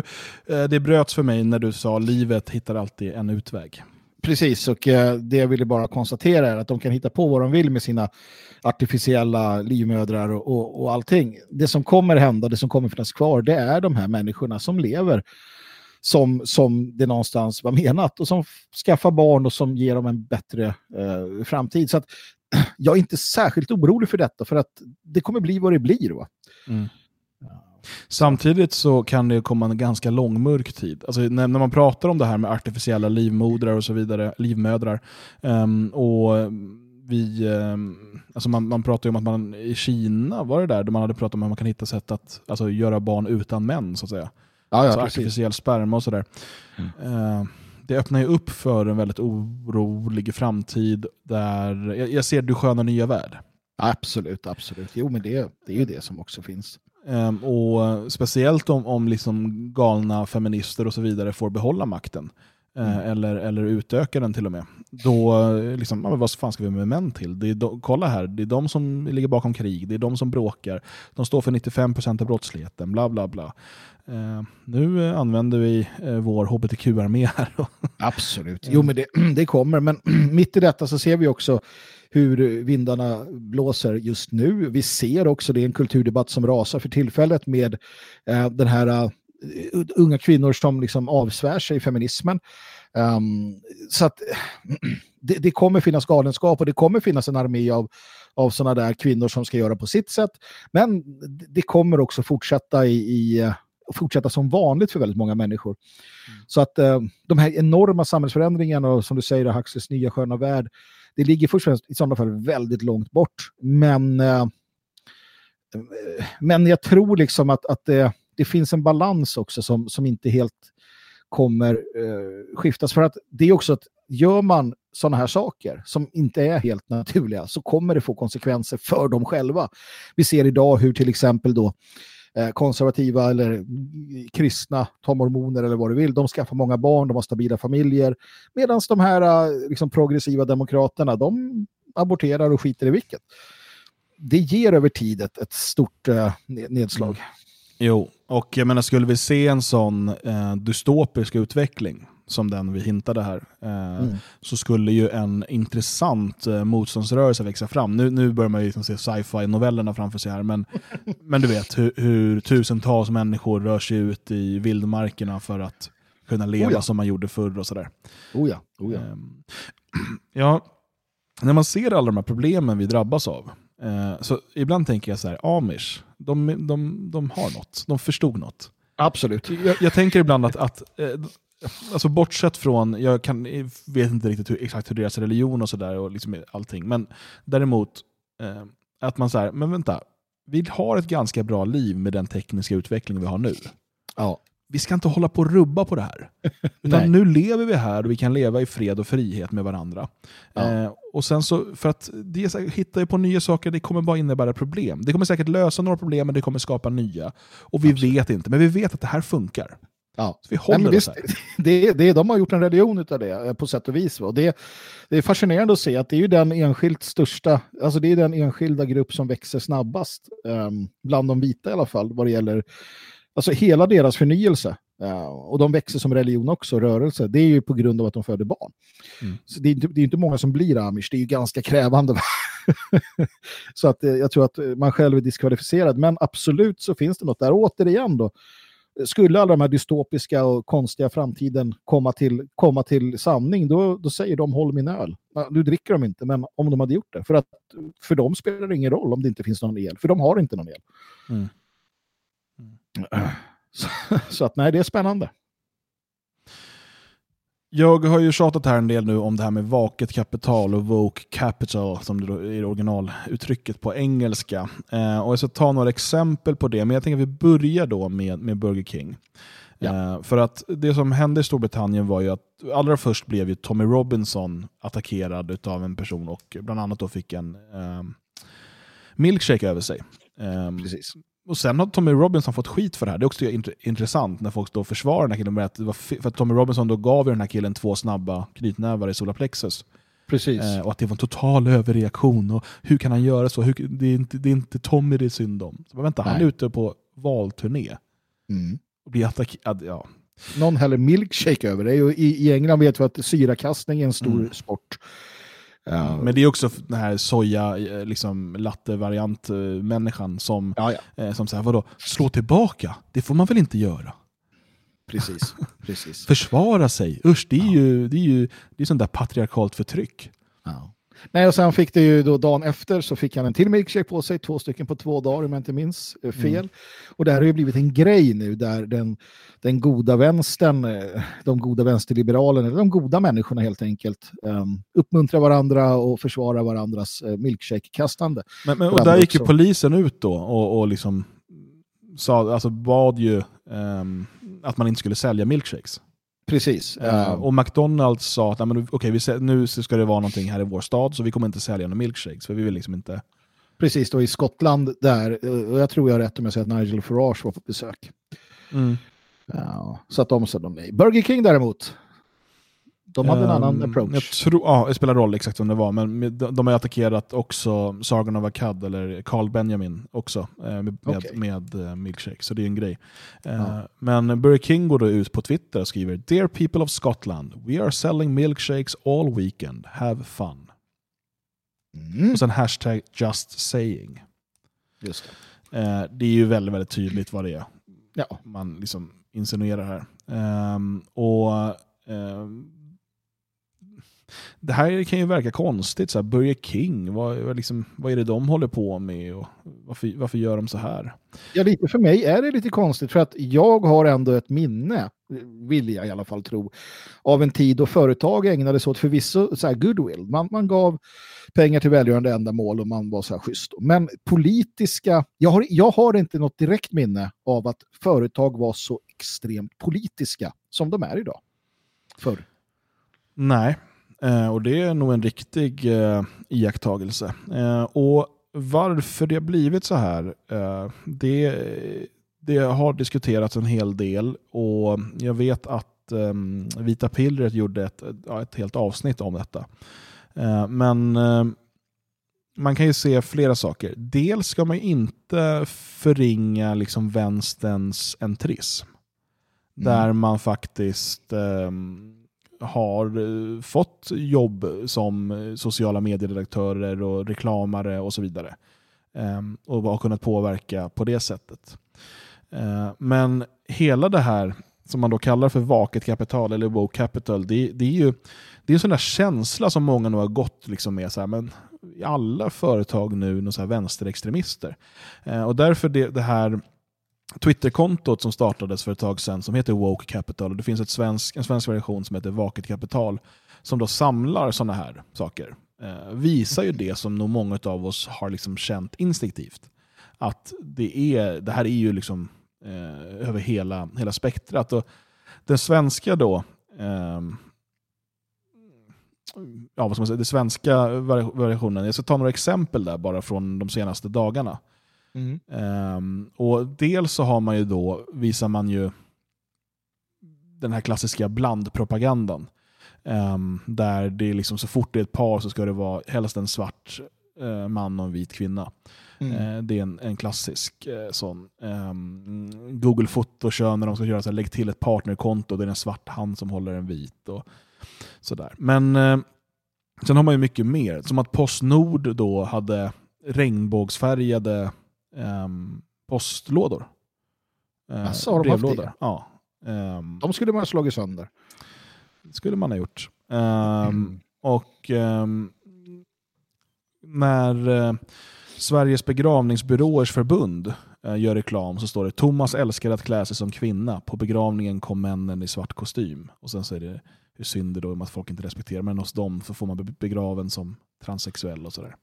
eh, det bröts för mig när du sa livet hittar alltid en utväg. Precis, och eh, det jag ville bara konstatera är att de kan hitta på vad de vill med sina artificiella livmödrar och, och, och allting. Det som kommer hända, det som kommer finnas kvar, det är de här människorna som lever som, som det någonstans var menat och som skaffar barn och som ger dem en bättre eh, framtid. Så att, jag är inte särskilt orolig för detta, för att det kommer bli vad det blir. Va? Mm. Samtidigt så kan det komma en ganska långmörk tid. Alltså när, när man pratar om det här med artificiella livmodrar och så vidare, livmödrar, ehm, och vi, ehm, alltså man, man pratar ju om att man i Kina, var det där, där man hade pratat om att man kan hitta sätt att alltså, göra barn utan män, så att säga. Ja, ja, alltså artificiell sperma och sådär. Eh, det öppnar ju upp för en väldigt orolig framtid där, jag, jag ser Du sköna nya värld. Absolut, absolut. Jo, men det, det är ju det som också finns. Ehm, och speciellt om, om liksom galna feminister och så vidare får behålla makten. Eh, eller, eller utöka den till och med. Då, eh, liksom, ja, vad fan ska vi med män till? Det är de, kolla här, det är de som ligger bakom krig, det är de som bråkar, de står för 95% av brottsligheten, bla bla bla. Eh, nu eh, använder vi eh, vår hbtq-armé här. Absolut. Jo, men det, det kommer. Men mitt i detta så ser vi också hur vindarna blåser just nu. Vi ser också, det är en kulturdebatt som rasar för tillfället med eh, den här eh, unga kvinnor som liksom avsvär sig feminismen. Ehm, så att det, det kommer finnas galenskap och det kommer finnas en armé av, av sådana där kvinnor som ska göra på sitt sätt. Men det kommer också fortsätta i, i eh, fortsätta som vanligt för väldigt många människor. Så att eh, de här enorma samhällsförändringarna och som du säger, Huxleys nya sköna värld, det ligger först och främst i sådana fall väldigt långt bort. Men, eh, eh, men jag tror liksom att, att det, det finns en balans också som, som inte helt kommer eh, skiftas. För att det är också att gör man sådana här saker som inte är helt naturliga så kommer det få konsekvenser för dem själva. Vi ser idag hur till exempel då eh, konservativa eller kristna, tar mormoner eller vad du vill, de skaffar många barn, de har stabila familjer. Medan de här eh, liksom progressiva demokraterna, de aborterar och skiter i vilket. Det ger över tid ett, ett stort eh, nedslag. Mm. Jo, och jag menar skulle vi se en sån eh, dystopisk utveckling som den vi hintade här, eh, Mm. så skulle ju en intressant eh, motståndsrörelse växa fram. Nu, nu börjar man ju liksom se sci-fi-novellerna framför sig här, men, men du vet hur, hur tusentals människor rör sig ut i vildmarkerna för att kunna leva Oh ja. som man gjorde förr och sådär. Oh ja, oh ja. Ehm, ja, när man ser alla de här problemen vi drabbas av, eh, så ibland tänker jag så här, amish, de, de, de har något, de förstod något. Absolut. Jag, jag tänker ibland att, att eh, alltså bortsett från, jag kan, jag vet inte riktigt hur, exakt hur deras religion och sådär och liksom allting, men däremot eh, att man säger, men vänta, vi har ett ganska bra liv med den tekniska utveckling vi har nu. Ja. Vi ska inte hålla på och rubba på det här. Utan nu lever vi här och vi kan leva i fred och frihet med varandra. Ja. Eh, och sen så, för att det hitta på nya saker, det kommer bara innebära problem. Det kommer säkert lösa några problem, men det kommer skapa nya. Och vi vet inte, men vi vet att det här funkar. Ja. Så vi håller Nej, visst, det, det, de har gjort en religion av det eh, på sätt och vis. Och det, det är fascinerande att se att det är ju den enskilt största, alltså det är den enskilda grupp som växer snabbast, ehm, bland de vita i alla fall, vad det gäller alltså hela deras förnyelse. Ja, och de växer som religion också, rörelse. Det är ju på grund av att de föder barn. Mm. Så det, är inte, det är inte många som blir amish, det är ju ganska krävande. så att, eh, jag tror att eh, man själv är diskvalificerad. Men absolut så finns det något där. Återigen då, skulle alla de här dystopiska och konstiga framtiden komma till, komma till sanning, då, då säger de håll min öl. Nu dricker de inte, men om de hade gjort det. För att för dem spelar det ingen roll om det inte finns någon el, för de har inte någon el. Mm. Så, så att nej, det är spännande. Jag har ju tjatat här en del nu om det här med vaket kapital och woke capital som det är originaluttrycket på engelska. Eh, och jag ska ta några exempel på det, men jag tänker att vi börjar då med, med Burger King. Eh, för att det som hände i Storbritannien var ju att allra först blev ju Tommy Robinson attackerad av en person och bland annat då fick en eh, milkshake över sig. Eh, och sen har Tommy Robinson fått skit för det här. Det är också int- intressant när folk då försvarar den här killen. med Att för att Tommy Robinson då gav den här killen två snabba knytnävar i solarplexus. Precis. Eh, och att det var en total överreaktion. Och hur kan han göra så? Hur, det, är inte, det är inte Tommy det är synd om. Så, vänta, han är Nej. ute på valturné Mm. och blir attackerad. Ja. Någon häller milkshake över. Och I, I England vet vi att syrakastning är en stor Mm. sport. Ja. Men det är också den här soja, eh, liksom latte-variant-människan som, eh, som säger, vadå, slå tillbaka? Det får man väl inte göra? Precis. Precis. Försvara sig? Usch, det är ju, det är ju det är sånt där patriarkalt förtryck. Nej, och sen fick det ju då dagen efter så fick han en till milkshake på sig, två stycken på två dagar om jag inte minns eh, fel. Mm. Och det här har ju blivit en grej nu där den, den goda vänstern, eh, de goda vänsterliberalerna, eller de goda människorna helt enkelt, um, uppmuntrar varandra och försvarar varandras uh, milkshake-kastande. Men, men, och där gick ju polisen ut då och, och liksom sa, alltså bad ju ehm, att man inte skulle sälja milkshakes. Precis. Ja. och McDonalds sa att "Nej, men, okej, vi nu ska det vara någonting här i vår stad så vi kommer inte sälja några milkshakes för vi vill liksom inte... Precis, då i Skottland där, eh, och jag tror jag har rätt om jag säger att Nigel Farage var på besök. Mm. Ja, så att de sa de nej. Burger King däremot, de hade en annan Ehm, approach. Jag tror, ja, det spelar roll exakt vem det var, men med- de, de har attackerat också Sargon of Akkad, eller Carl Benjamin också, eh, med, med, med eh, milkshake, så det är en grej. Eh, Ja. Men Burger King går då ut på Twitter och skriver Dear people of Scotland, we are selling milkshakes all weekend, have fun. Och sen hashtag just saying. Just det. Det är ju väldigt, väldigt tydligt vad det är Ja. man liksom insinuerar här. Ehm, och ehm, Det här kan ju verka konstigt. Så här, Burger King, vad, liksom, vad är det de håller på med? Och varför, varför gör de så här? Ja, lite för mig är det lite konstigt för att jag har ändå ett minne, vill jag i alla fall tro, av en tid då företag ägnade sig åt förvisso så här goodwill. Man, man gav pengar till välgörande ändamål och man var så här schysst. Men politiska, jag har, jag har inte något direkt minne av att företag var så extremt politiska som de är idag. Förr. Nej, och det är nog en riktig eh, iakttagelse. Eh, och varför det har blivit så här, eh, det, det har diskuterats en hel del och jag vet att eh, Vita Pillret gjorde ett, ett helt avsnitt om detta. Eh, men eh, man kan ju se flera saker. Dels ska man inte förringa liksom vänsterns entrism. Där man faktiskt ehm, har eh, fått jobb som eh, sociala medieredaktörer och reklamare och så vidare. Ehm, och har kunnat påverka på det sättet. Eh, men hela det här som man då kallar för vaket kapital eller woke capital, det, det är ju det är en sån där känsla som många nog har gått liksom med, så här, men i alla företag nu någon så här vänsterextremister. Och därför det, det här Twitterkontot som startades för ett tag sedan som heter Woke Capital. Och det finns ett svensk, en svensk version som heter Vaket Kapital som då samlar sådana här saker. Eh, visar ju det som nog många av oss har liksom känt instinktivt. Att det, är, det här är ju liksom eh, över hela, hela spektrat. Och den svenska då, eh, ja, vad ska man säga, den svenska vari- variationen, jag ska ta några exempel där bara från de senaste dagarna. Mm. Ehm, och dels så har man ju då, visar man ju den här klassiska blandpropagandan. Ehm, där det är liksom så fort det är ett par så ska det vara helst en svart eh, man och en vit kvinna. Mm. Eh, det är en, en klassisk eh, sån. Um, Google Foto kör när de ska göra så här, lägg till ett partnerkonto, det är en svart hand som håller en vit. Och sådär. Men sen har man ju mycket mer. Som att Postnord då hade regnbågsfärgade ehm, postlådor. Jaså, har de brevlådor. Ja. Ehm, De skulle man ha slagit sönder. det skulle man ha gjort. Ehm, Och ehm, när eh, Sveriges begravningsbyråers förbund eh, gör reklam så står det Thomas älskar att klä sig som kvinna. På begravningen kom männen i svart kostym. Och sen så är det hur synd det då om att folk inte respekterar men hos dem så får man begraven som transsexuell och sådär.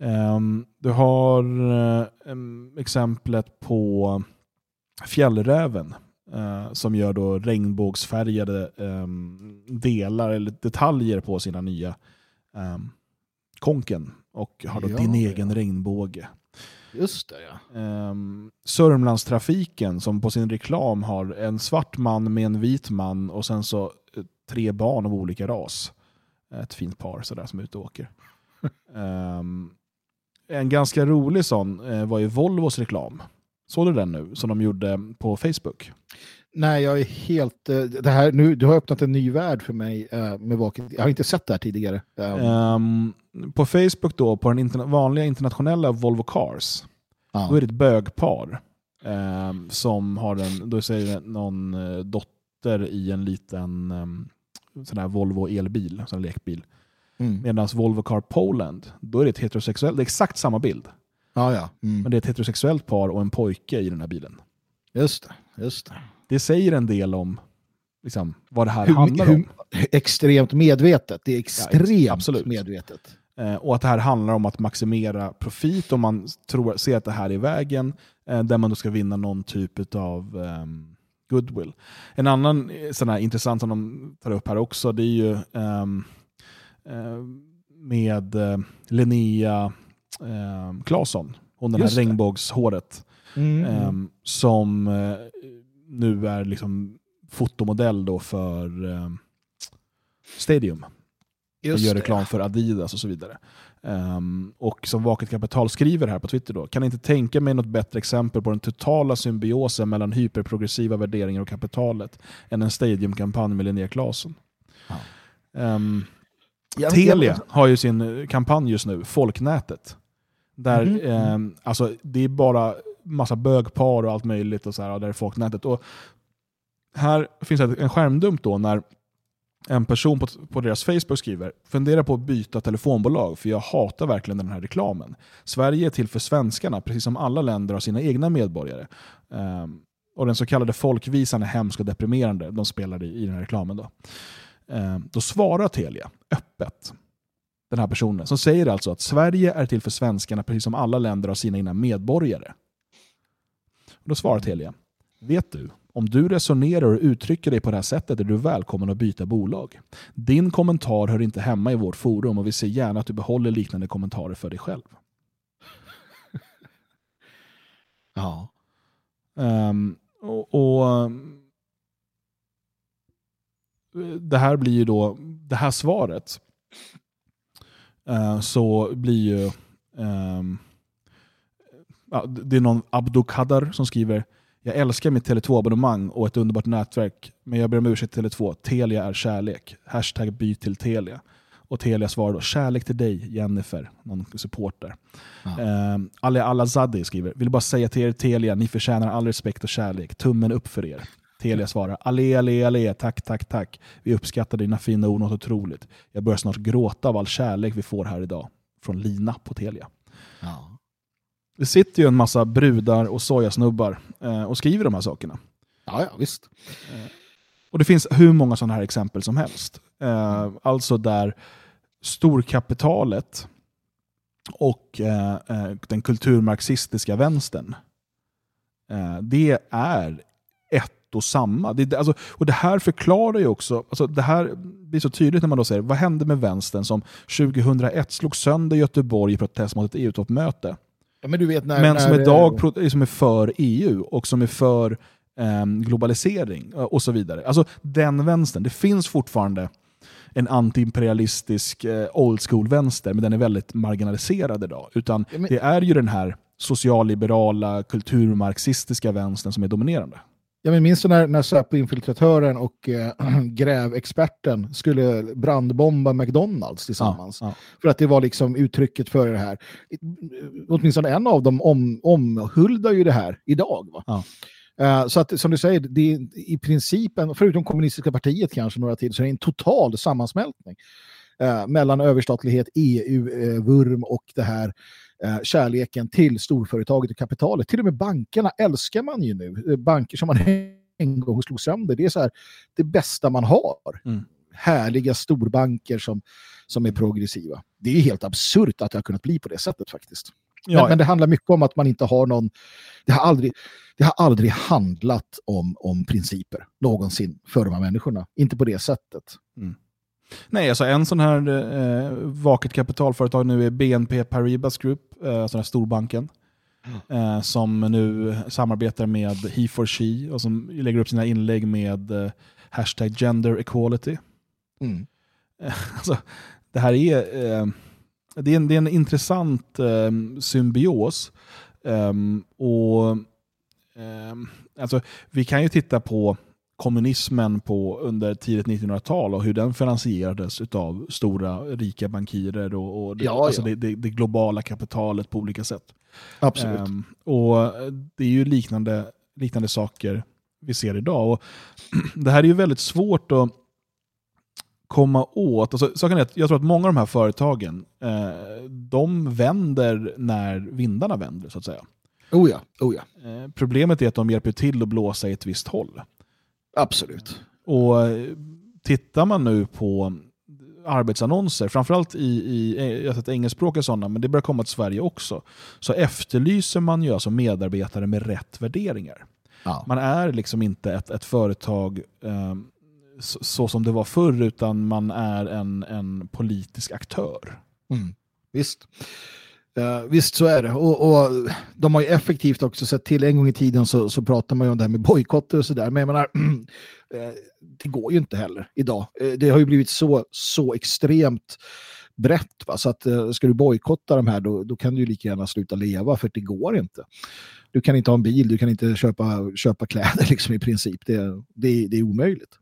Ehm, du har eh, em, exemplet på fjällräven eh, som gör då regnbågsfärgade em, delar eller detaljer på sina nya em, konken och har då Ja, din ja. egen regnbåge. Just det, ja. Um, Sörmlandstrafiken som på sin reklam har en svart man med en vit man och sen så eh, tre barn av olika ras. Ett fint par sådär som är ute och åker. Ehm, en ganska rolig sån eh, var ju Volvos reklam. Såg du den nu? Som de gjorde på Facebook. Nej, jag är helt... eh, Det här, nu, du har öppnat en ny värld för mig eh, med vaket. Jag har inte sett det här tidigare. Um, på Facebook då, på den interna- vanliga internationella Volvo Cars, då är det ett bögpar ehm, som har en, då säger någon dotter i en liten um, sån här Volvo elbil, sån här lekbil. Mm. Medan Volvo Car Poland, då är det ett heterosexuellt, det är exakt samma bild. Ja, ja. Mm. Men det är ett heterosexuellt par och en pojke i den här bilen. Just det. Just det. Det säger en del om liksom, vad det här Hur- handlar hur- om. Extremt medvetet. Det är extremt absolut. medvetet. Eh, och att det här handlar om att maximera profit om man tror, ser att det här är vägen eh, där man då ska vinna någon typ av ehm, goodwill. En annan eh, sån här intressant som de tar upp här också det är ju ehm, eh, med eh, Linnea eh, Claesson, hon den Just här det. regnbågshåret, Mm. ehm, som eh, nu är liksom fotomodell då för Stadium. Just och gör det. reklam för Adidas och så vidare. Ehm, och som Vaket Kapital skriver här på Twitter då, kan inte tänka mig något bättre exempel på den totala symbiosen mellan hyperprogressiva värderingar och kapitalet än en Stadium-kampanj med Linnea Claesson. Ja, Telia jag- har ju sin eh, kampanj just nu, Folknätet. Där Mhm. ehm, alltså, det är bara massa bögpar och allt möjligt och så här, där är Folknätet. Och här finns ett- en skärmdump då när en person på, på deras Facebook skriver “Fundera på att byta telefonbolag för jag hatar verkligen den här reklamen. Sverige är till för svenskarna, precis som alla länder har sina egna medborgare. Ehm, och den så kallade folkvisan är hemsk och deprimerande. De spelade i, i den här reklamen. Då. Ehm, då svarar Telia öppet, den här personen, som säger alltså att Sverige är till för svenskarna, precis som alla länder har sina egna medborgare. Då svarar Telia, vet du, om du resonerar och uttrycker dig på det här sättet är du välkommen att byta bolag. Din kommentar hör inte hemma i vårt forum och vi ser gärna att du behåller liknande kommentarer för dig själv. Ja. Ehm, och, och Det här blir ju då, det här svaret, eh, så blir ju, ja, det är någon Abdukadar som skriver jag älskar mitt Tele2-abonnemang och ett underbart nätverk, men jag ber om ursäkt Tele2. Telia är kärlek. Hashtag byt till Telia. Och Telia svarar då kärlek till dig Jennifer, någon supporter. Eh, Ali Al-Azadi skriver, vill bara säga till er Telia, ni förtjänar all respekt och kärlek. Tummen upp för er. Telia svarar, ale, ale, ale, tack, tack, tack. Vi uppskattar dina fina ord något otroligt. Jag börjar snart gråta av all kärlek vi får här idag. Från Lina på Telia. Ja. Det sitter ju en massa brudar och sojasnubbar eh, och skriver de här sakerna. Ja, ja, visst. Och det finns hur många sådana här exempel som helst. Eh, alltså där storkapitalet och eh, eh, den kulturmarxistiska vänstern, eh, det är ett och samma. Det, alltså, och det här förklarar ju också, alltså det här blir så tydligt när man då säger, vad hände med vänstern som 2001 slog sönder Göteborg i protest mot ett EU-toppmöte? Ja, men vet när... men som när, idag pro- som är för EU och som är för ehm, globalisering eh, och så vidare. Alltså den vänstern, det finns fortfarande en antiimperialistisk eh, old school-vänster, men den är väldigt marginaliserad idag. Utan Ja, men- det är ju den här socialliberala, kulturmarxistiska vänstern som är dominerande. Jag minns du när, när Säpo-infiltratören och eh, grävexperten skulle brandbomba McDonalds tillsammans? Ja, ja. För att det var liksom uttrycket för det här. Åtminstone en av dem om, omhuldar ju det här idag. Va? Ja. Eh, så att som du säger, det är i principen, förutom kommunistiska partiet kanske några till, så är det en total sammansmältning eh, mellan överstatlighet, EU-vurm och det här eh, kärleken till storföretaget och kapitalet. Till och med bankerna älskar man ju nu. Eh, Banker som man en gång slog sönder. Det är så här, det bästa man har. Mm. Härliga storbanker som, som är progressiva. Det är ju helt absurt att det har kunnat bli på det sättet faktiskt. Ja. Men, men det handlar mycket om att man inte har någon... Det har aldrig, det har aldrig handlat om, om principer någonsin för de här människorna. Inte på det sättet. Nej, alltså en sån här eh, vaket kapitalföretag nu är BNP Paribas Group, eh, sån här storbanken. Eh, som nu samarbetar med He for She och som lägger upp sina inlägg med eh, hashtag gender equality. Mm. alltså, det här är, eh, det är, en, det är en intressant eh, symbios. Ehm, och ehm, alltså, Vi kan ju titta på kommunismen på under tidigt 1900-tal och hur den finansierades av stora rika bankirer och, och det, Ja, alltså ja. Det, det, det globala kapitalet på olika sätt. Absolut. Ehm, och Det är ju liknande, liknande saker vi ser idag. Och det här är ju väldigt svårt att komma åt. Alltså, saken är att jag tror att många av de här företagen eh, de vänder när vindarna vänder. så att säga. Oh ja, oh ja. Eh, problemet är att de hjälper till att blåsa i ett visst håll. Absolut. Och eh, Tittar man nu på arbetsannonser, framförallt i, i jag har sett engelskspråkiga sådana, men det börjar komma till Sverige också, så efterlyser man ju alltså medarbetare med rätt värderingar. Man är liksom inte ett, ett företag eh, så, så som det var förr, utan man är en, en politisk aktör. Mm. Visst. Uh, visst så är det. Och, och de har ju effektivt också sett till, en gång i tiden så, så pratar man ju om det här med bojkotter och sådär. Men jag menar, eh, det går ju inte heller idag. Eh, det har ju blivit så, så extremt brett. Va? Så att ska du bojkotta de här då, då kan du ju lika gärna sluta leva för det går inte. Du kan inte ha en bil, du kan inte köpa, köpa kläder liksom i princip. Det, det, det är omöjligt.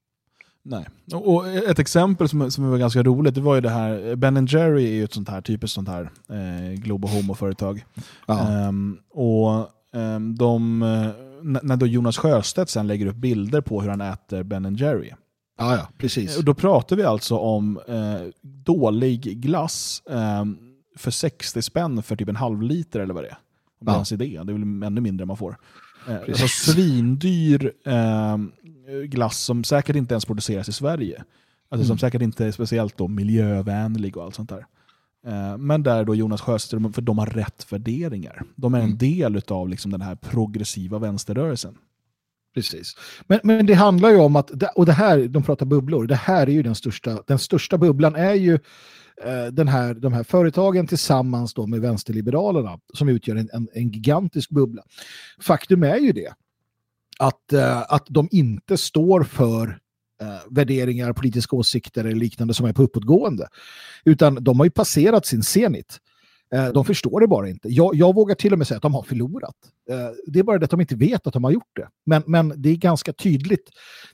Nej. Och ett exempel som, som var ganska roligt, det var ju det här, Ben Jerry är ju ett sånt här typiskt sånt här eh, Globo Homo-företag. Ehm, och ehm, de, eh, när då Jonas Sjöstedt sen lägger upp bilder på hur han äter Ben Jerry. Ja, ja, precis. Och då pratar vi alltså om eh, dålig glass eh, för 60 spänn för typ en halv liter eller vad det är. Om det Ja. ens är det, det är väl ännu mindre man får. Eh, alltså svindyr eh, glass som säkert inte ens produceras i Sverige. Alltså som Mm. säkert inte är speciellt då miljövänlig och allt sånt där. Eh, Men där då Jonas Sjöström, för de har rätt värderingar. De är en Mm. del av liksom den här progressiva vänsterrörelsen. Precis. Men, men det handlar ju om att, och det här, de pratar bubblor, det här är ju den största, den största bubblan är ju Eh, den här, de här företagen tillsammans då med vänsterliberalerna som utgör en, en, en gigantisk bubbla. Faktum är ju det att, eh, att de inte står för eh, värderingar, politiska åsikter eller liknande som är på uppåtgående. Utan de har ju passerat sin zenit. Eh, de förstår det bara inte. Jag, jag vågar till och med säga att de har förlorat. Eh, det är bara det att de inte vet att de har gjort det. Men, men det är ganska tydligt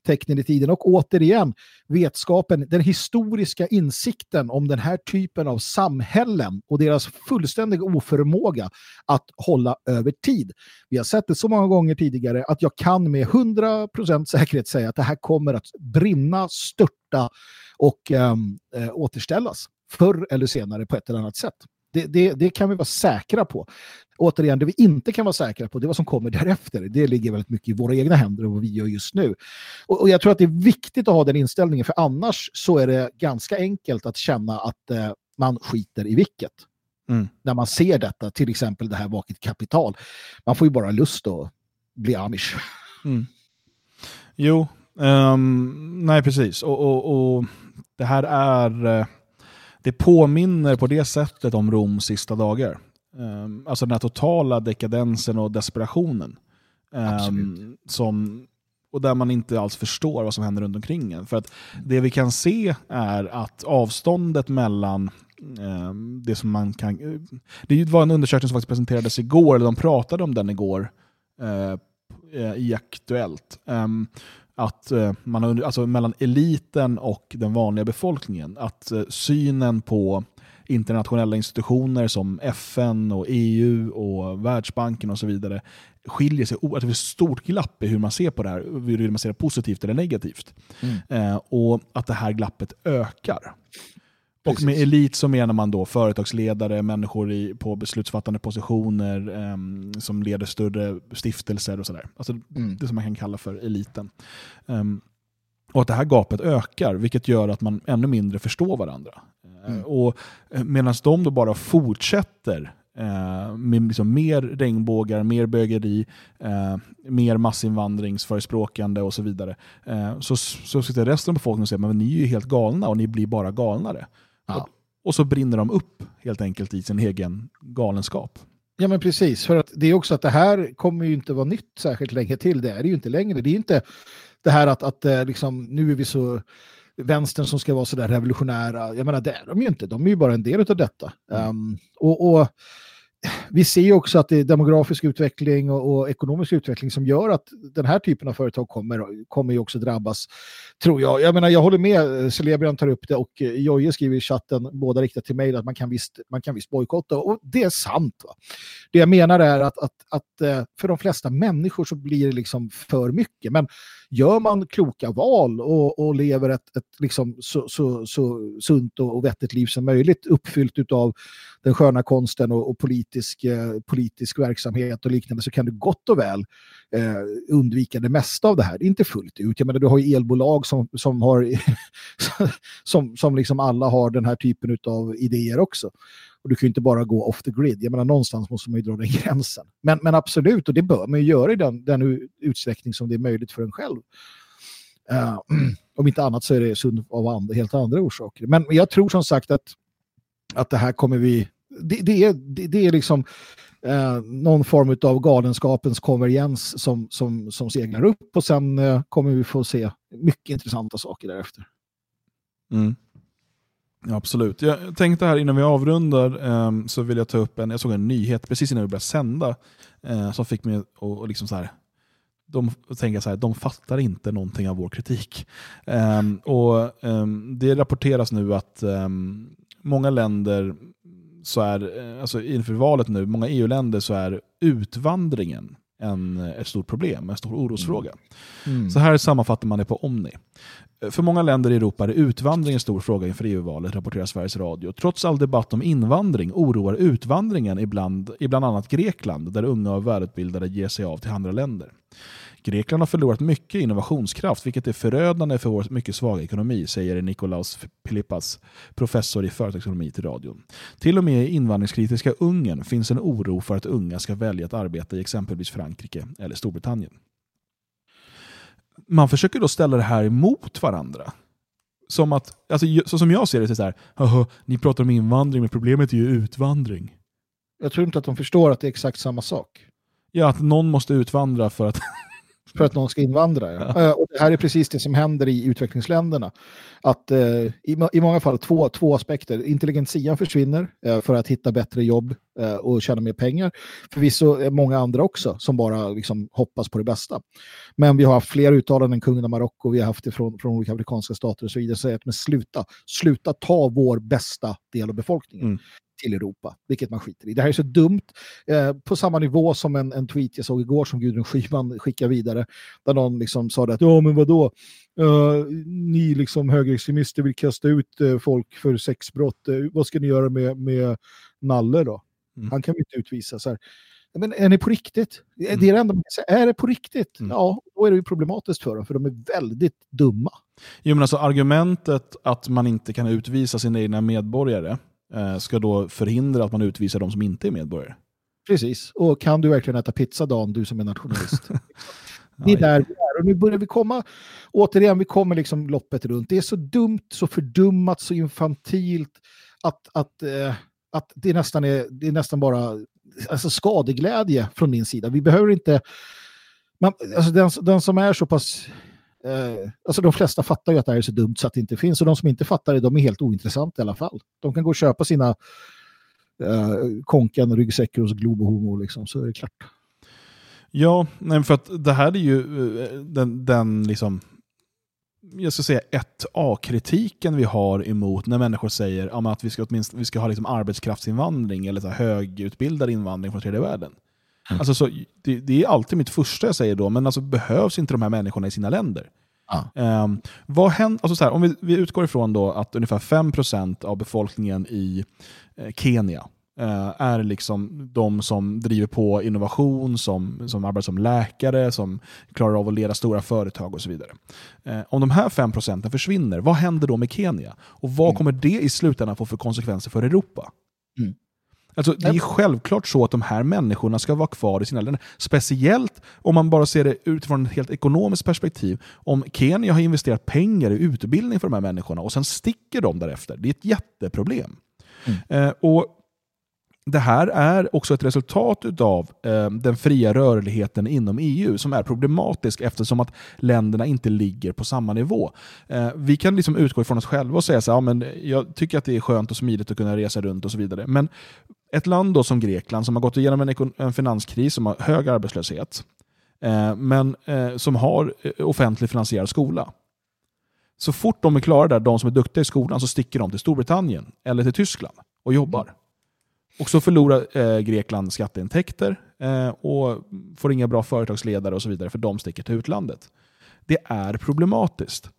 tecknen i tiden. Och återigen, vetskapen, den historiska insikten om den här typen av samhällen och deras fullständiga oförmåga att hålla över tid. Vi har sett det så många gånger tidigare att jag kan med 100% säkerhet säga att det här kommer att brinna, störta och äm, äh, återställas förr eller senare på ett eller annat sätt. Det, det, det kan vi vara säkra på. Återigen, det vi inte kan vara säkra på, det är vad som kommer därefter. Det ligger väldigt mycket i våra egna händer och vad vi gör just nu. Och, och jag tror att det är viktigt att ha den inställningen, för annars så är det ganska enkelt att känna att eh, man skiter i vilket. Mm. När man ser detta, till exempel det här vaket kapital. Man får ju bara lust att bli amish. Mm. Jo, ehm, nej precis. Och, och, och det här är... eh, Det påminner på det sättet om Roms sista dagar. Um, alltså den här totala dekadensen och desperationen. Ehm, som, och där man inte alls förstår vad som händer runt omkring en. För att det vi kan se är att avståndet mellan ehm, det som man kan... Det var en undersökning som faktiskt presenterades igår, eller de pratade om den igår, eh, eh, i Aktuellt. Att eh, man har, alltså mellan eliten och den vanliga befolkningen, att eh, synen på internationella institutioner som FN och EU och Världsbanken och så vidare skiljer sig. Att det finns ett stort glapp i hur man ser på det här, hur man ser det positivt eller negativt. Mm. Eh, och att det här glappet ökar. Och Precis. med elit så menar man då företagsledare, människor i, på beslutsfattande positioner ehm, som leder större stiftelser och sådär. Alltså Mm. det som man kan kalla för eliten. Ehm, och att det här gapet ökar, vilket gör att man ännu mindre förstår varandra. Eh, Mm. Och Medan de då bara fortsätter eh, med liksom mer regnbågar, mer bögeri, eh, mer massinvandringsförespråkande och så vidare. Eh, så, så sitter resten av befolkningen och säger men ni är ju helt galna och ni blir bara galnare. Och, och så brinner de upp helt enkelt i sin egen galenskap. Ja men precis, för att det är också att det här kommer ju inte vara nytt särskilt länge till. Det är det ju inte längre. Det är inte det här att, att eh, liksom, nu är vi så vänstern som ska vara sådär revolutionära. Jag menar, det är de ju inte. De är ju bara en del av detta. Um, och, och vi ser ju också att det är demografisk utveckling och, och, ekonomisk utveckling som gör att den här typen av företag kommer, kommer ju också drabbas, tror jag. Jag menar, jag håller med, eh, Celebrian tar upp det och eh, Jojje skriver i chatten, båda riktat till mig, att man kan visst, man kan visst bojkotta och det är sant. Va? Det jag menar är att, att, att eh, för de flesta människor så blir det liksom för mycket, men gör man kloka val och, och lever ett, ett liksom så, så, så sunt och, och vettigt liv som möjligt uppfyllt av den sköna konsten och, och politisk, eh, politisk verksamhet och liknande så kan du gott och väl eh, undvika det mesta av det här. Inte fullt ut. Jag menar, du har ju elbolag som, som har som, som liksom alla har den här typen av idéer också. Och du kan ju inte bara gå off the grid. Jag menar, någonstans måste man ju dra den gränsen. Men, men absolut, och det bör man ju göra i den, den utsträckning som det är möjligt för en själv. Uh, om inte annat så är det sund av andra, helt andra orsaker. Men jag tror som sagt att, att det här kommer vi... Det, det är, det, det, är liksom uh, någon form av galenskapens konvergens som, som, som seglar upp och sen uh, kommer vi få se mycket intressanta saker därefter. Mm. Ja, absolut. Jag tänkte här innan vi avrundar eh, så vill jag ta upp en, jag såg en nyhet precis innan vi började sända eh, som fick mig att liksom så här, de tänker så här, de fattar inte någonting av vår kritik. Um, och um, Det rapporteras nu att um, många länder, så är, eh, alltså inför valet nu, många EU-länder så är utvandringen en, ett stort problem, en stor orosfråga. Mm. Så här sammanfattar man det på Omni. För många länder i Europa är utvandring en stor fråga inför EU-valet, rapporterar Sveriges Radio. Trots all debatt om invandring oroar utvandringen ibland, i bland annat Grekland, där unga och välutbildade ger sig av till andra länder. Grekland har förlorat mycket innovationskraft, vilket är förödande för vår mycket svaga ekonomi, säger Nikolaus Pilippas, professor i företagsekonomi till radion. Till och med i invandringskritiska Ungern finns en oro för att unga ska välja att arbeta i exempelvis Frankrike eller Storbritannien. Man försöker då ställa det här emot varandra. Som att, alltså, så som jag ser det, så är det så här, ni pratar om invandring, men problemet är ju utvandring. Jag tror inte att de förstår att det är exakt samma sak. Ja, att någon måste utvandra för att för att någon ska invandra. Ja. Ja. Och det här är precis det som händer i utvecklingsländerna. Att eh, i, i många fall två, två aspekter. Intelligentian försvinner eh, för att hitta bättre jobb eh, och tjäna mer pengar. Förvisso är många andra också som bara liksom, hoppas på det bästa. Men vi har haft fler uttalanden än kungen av Marocko, vi har haft det från, från olika afrikanska stater och så vidare. Så att, men sluta, sluta ta vår bästa del av befolkningen. Mm till Europa, vilket man skiter i. Det här är så dumt, eh, på samma nivå som en, en tweet jag såg igår som Gudrun Schyman skickade vidare, där någon liksom sa att ja men vadå, uh, ni liksom högerextremister vill kasta ut uh, folk för sexbrott, uh, vad ska ni göra med, med Nalle då? Mm. Han kan vi inte utvisa. Så här. Men är ni på riktigt? Mm. Det är det enda man kan säga. Är det på riktigt? Mm. Ja, då är det ju problematiskt för dem, för de är väldigt dumma. Jo, men alltså argumentet att man inte kan utvisa sina egna medborgare ska då förhindra att man utvisar de som inte är medborgare. Precis, och kan du verkligen äta pizza Dan, du som är nationalist? det är där vi är. Och nu börjar vi komma, återigen, vi kommer liksom loppet runt. Det är så dumt, så fördummat, så infantilt att, att, eh, att det, nästan är, det är nästan bara alltså skadeglädje från min sida. Vi behöver inte... Man, alltså den, den som är så pass Eh, alltså de flesta fattar ju att det här är så dumt så att det inte finns och de som inte fattar det, de är helt ointressanta i alla fall. De kan gå och köpa sina eh, konken, ryggsäckar hos Globo Homo liksom, så är det klart. Ja, nej, för att det här är ju eh, den, den liksom jag ska säga 1A-kritiken vi har emot när människor säger ja, att vi ska, åtminstone, vi ska ha liksom arbetskraftsinvandring eller så högutbildad invandring från tredje världen. Mm. Alltså, så, det, det, är alltid mitt första jag säger då, men alltså, behövs inte de här människorna i sina länder? Ah. Um, vad händer, alltså så här, om vi, vi, utgår ifrån då att ungefär 5% av befolkningen i eh, Kenya eh, är liksom de som driver på innovation, som, som arbetar som läkare, som klarar av att leda stora företag och så vidare. Eh, om de här 5% försvinner, vad händer då med Kenya? Och vad mm. kommer det i slutändan få för konsekvenser för Europa? Mm. Alltså, det är självklart så att de här människorna ska vara kvar i sina länder. Speciellt om man bara ser det utifrån ett helt ekonomiskt perspektiv. Om Kenya har investerat pengar i utbildning för de här människorna och sen sticker de därefter. Det är ett jätteproblem. Mm. Eh, och det här är också ett resultat av eh, den fria rörligheten inom EU som är problematisk eftersom att länderna inte ligger på samma nivå. Eh, vi kan liksom utgå ifrån oss själva och säga så här, ja, men jag tycker att det är skönt och smidigt att kunna resa runt och så vidare. Men ett land då som Grekland som har gått igenom en, en finanskris, som har hög arbetslöshet, eh, men eh, som har eh, offentligt finansierad skola. Så fort de är klara där, de som är duktiga i skolan, så sticker de till Storbritannien eller till Tyskland och jobbar. Och så förlorar eh, Grekland skatteintäkter eh, och får inga bra företagsledare och så vidare för de sticker till utlandet. Det är problematiskt.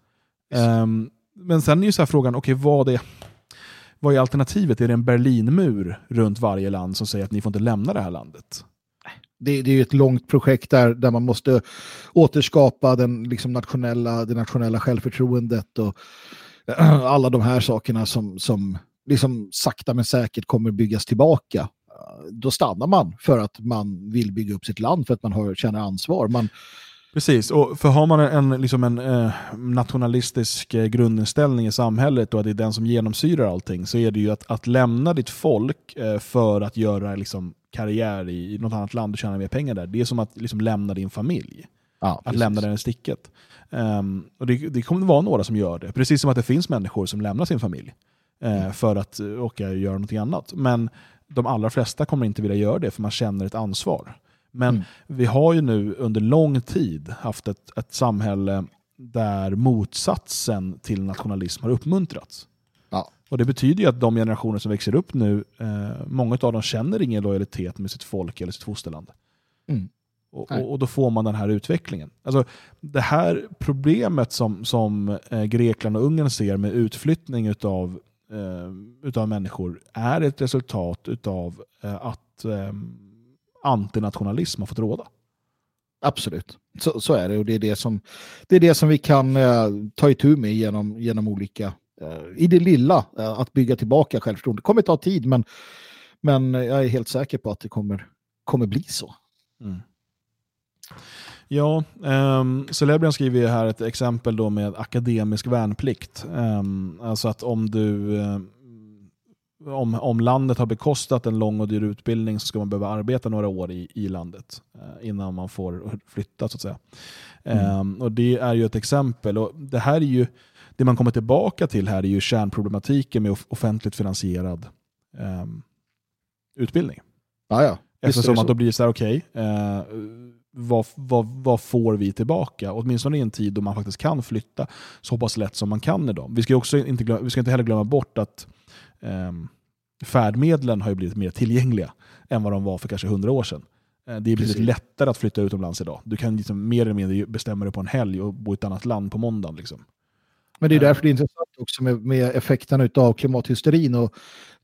Ehm, men sen är ju så här frågan, okej vad, är, vad är alternativet? Är det en Berlinmur runt varje land som säger att ni får inte lämna det här landet? Det, det är ju ett långt projekt där, där man måste återskapa den, liksom nationella, det nationella självförtroendet och alla de här sakerna som, som liksom sakta men säkert kommer byggas tillbaka. Då stannar man för att man vill bygga upp sitt land, för att man har, känner ansvar. Man, Precis, och för har man en, liksom en eh, nationalistisk eh, grundinställning i samhället och att det är den som genomsyrar allting så är det ju att, att lämna ditt folk eh, för att göra liksom, karriär i, i något annat land och tjäna mer pengar där. Det är som att liksom, lämna din familj. att precis. lämna den i sticket. Ehm, och det, det kommer vara några som gör det. Precis som att det finns människor som lämnar sin familj eh, för att åka och göra någonting annat. Men de allra flesta kommer inte vilja göra det för man känner ett ansvar. Men vi har ju nu under lång tid haft ett, ett samhälle där motsatsen till nationalism har uppmuntrats. Och Det betyder ju att de generationer som växer upp nu, eh, många av dem känner ingen lojalitet med sitt folk eller sitt fosterland. Mm. Och, och, och då får man den här utvecklingen. Alltså, det här problemet som, som eh, Grekland och Ungern ser med utflyttning eh, utav människor är ett resultat utav eh, att eh, antinationalism har fått råda. Absolut, så, så är det och det är det som, det är det som vi kan eh, ta itu med genom, genom olika, eh, i det lilla, eh, att bygga tillbaka självförtroende. Det kommer ta tid men, men jag är helt säker på att det kommer, kommer bli så. Ja, um, Celebrian skriver ju här ett exempel då med akademisk värnplikt. Ehm, alltså att om du ehm, om, om landet har bekostat en lång och dyr utbildning så ska man behöva arbeta några år i, i landet eh, innan man får flytta så att säga. Ehm, och Det är ju ett exempel. Och det här är ju det man kommer tillbaka till här är ju kärnproblematiken med off- offentligt finansierad utbildning. Ja, ja. Eftersom att då blir det så här, okej, eh, vad, vad, vad får vi tillbaka? Åtminstone i en tid då man faktiskt kan flytta så pass lätt som man kan idag. Vi ska, också inte, glömma, vi ska inte heller glömma bort att ehm, färdmedlen har ju blivit mer tillgängliga än vad de var för kanske hundra år sedan. Eh, Det är blivit Precis. lättare att flytta utomlands idag. Du kan liksom mer eller mindre bestämma dig på en helg och bo i ett annat land på måndagen. Liksom. Men det är därför det är intressant också med, med effekterna av klimathysterin och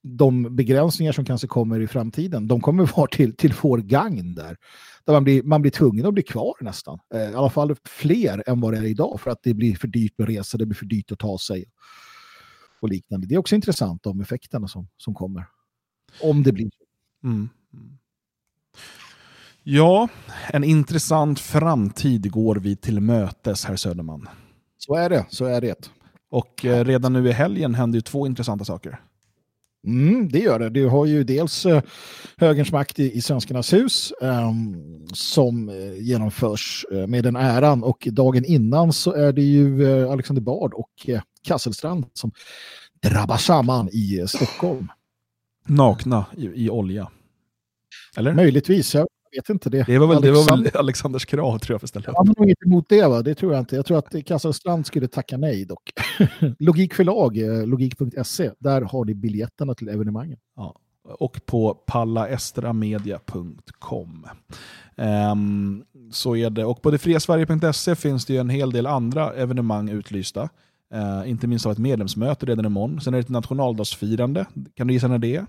de begränsningar som kanske kommer i framtiden. De kommer vara till, till vår gagn där. Där man blir, man blir tvungen att bli kvar nästan. Eh, I alla fall fler än vad det är idag för att det blir för dyrt med resa, det blir för dyrt att ta sig och liknande. Det är också intressant de effekterna som, som kommer. Om det blir. Mm. Ja, en intressant framtid går vi till mötes, herr Söderman. Så är det, så är det. Och eh, redan nu i helgen händer ju två intressanta saker. Mm, det gör det. Du har ju dels eh, högerns makt i, i Svenskarnas hus ehm, som eh, genomförs eh, med den äran och dagen innan så är det ju eh, Alexander Bard och Kasselstrand som drabbar samman i Stockholm. Nakna i, i olja. Eller? Möjligtvis, jag vet inte det. Det var väl, det var väl Alexanders krav tror jag för ställa upp. Han har nog inte emot det va? Det tror jag inte. Jag tror att Kasselstrand skulle tacka nej dock. Logikförlag, eh, logik.se, där har ni biljetterna till evenemangen. Ja. Och på pallaestramedia.com. Ehm, så är det. Och på detfriasverige.se finns det ju en hel del andra evenemang utlysta. Eh, inte minst av ett medlemsmöte redan imorgon. Sen är det ett nationaldagsfirande. Kan du gissa när det är?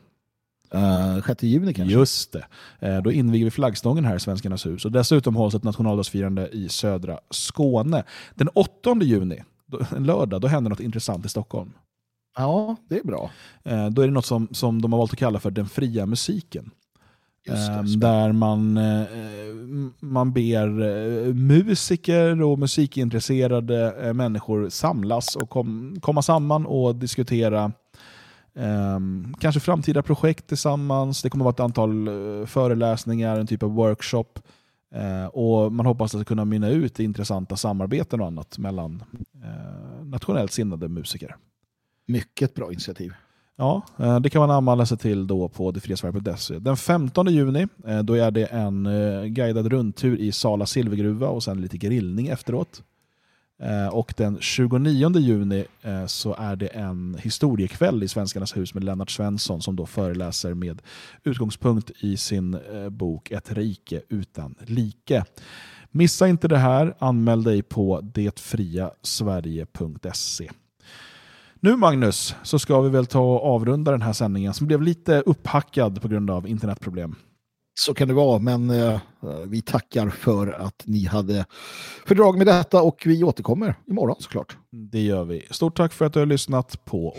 Uh, 6 juni kanske? Just det. Eh, då inviger vi flaggstången här i Svenskarnas hus. Och dessutom hålls ett nationaldagsfirande i södra Skåne. Den 8 juni, då, en lördag, då händer något intressant i Stockholm. Ja, det är bra. Eh, då är det något som, som de har valt att kalla för den fria musiken. Det, Eh, där man, eh, man ber eh, musiker och musikintresserade eh, människor samlas och kom, komma samman och diskutera Ehm, kanske framtida projekt tillsammans. Det kommer vara ett antal eh, föreläsningar, en typ av workshop. Eh, och Man hoppas att kunna mynna ut i intressanta samarbeten och annat mellan eh, nationellt sinnade musiker. Mycket bra initiativ. Ja, eh, det kan man anmäla sig till då på detfriasverige.se. Den 15 juni då är det en guidad rundtur i Sala silvergruva och sen lite grillning efteråt. Eh, och den 29 juni eh, så är det en historiekväll i Svenskarnas hus med Lennart Svensson som då föreläser med utgångspunkt i sin eh, bok Ett rike utan like. Missa inte det här, anmäl dig på detfriasverige.se. Nu Magnus, så ska vi väl ta och avrunda den här sändningen som blev lite upphackad på grund av internetproblem. Så kan det vara, men eh, vi tackar för att ni hade fördrag med detta och vi återkommer imorgon såklart. Det gör vi. Stort tack för att du har lyssnat på år.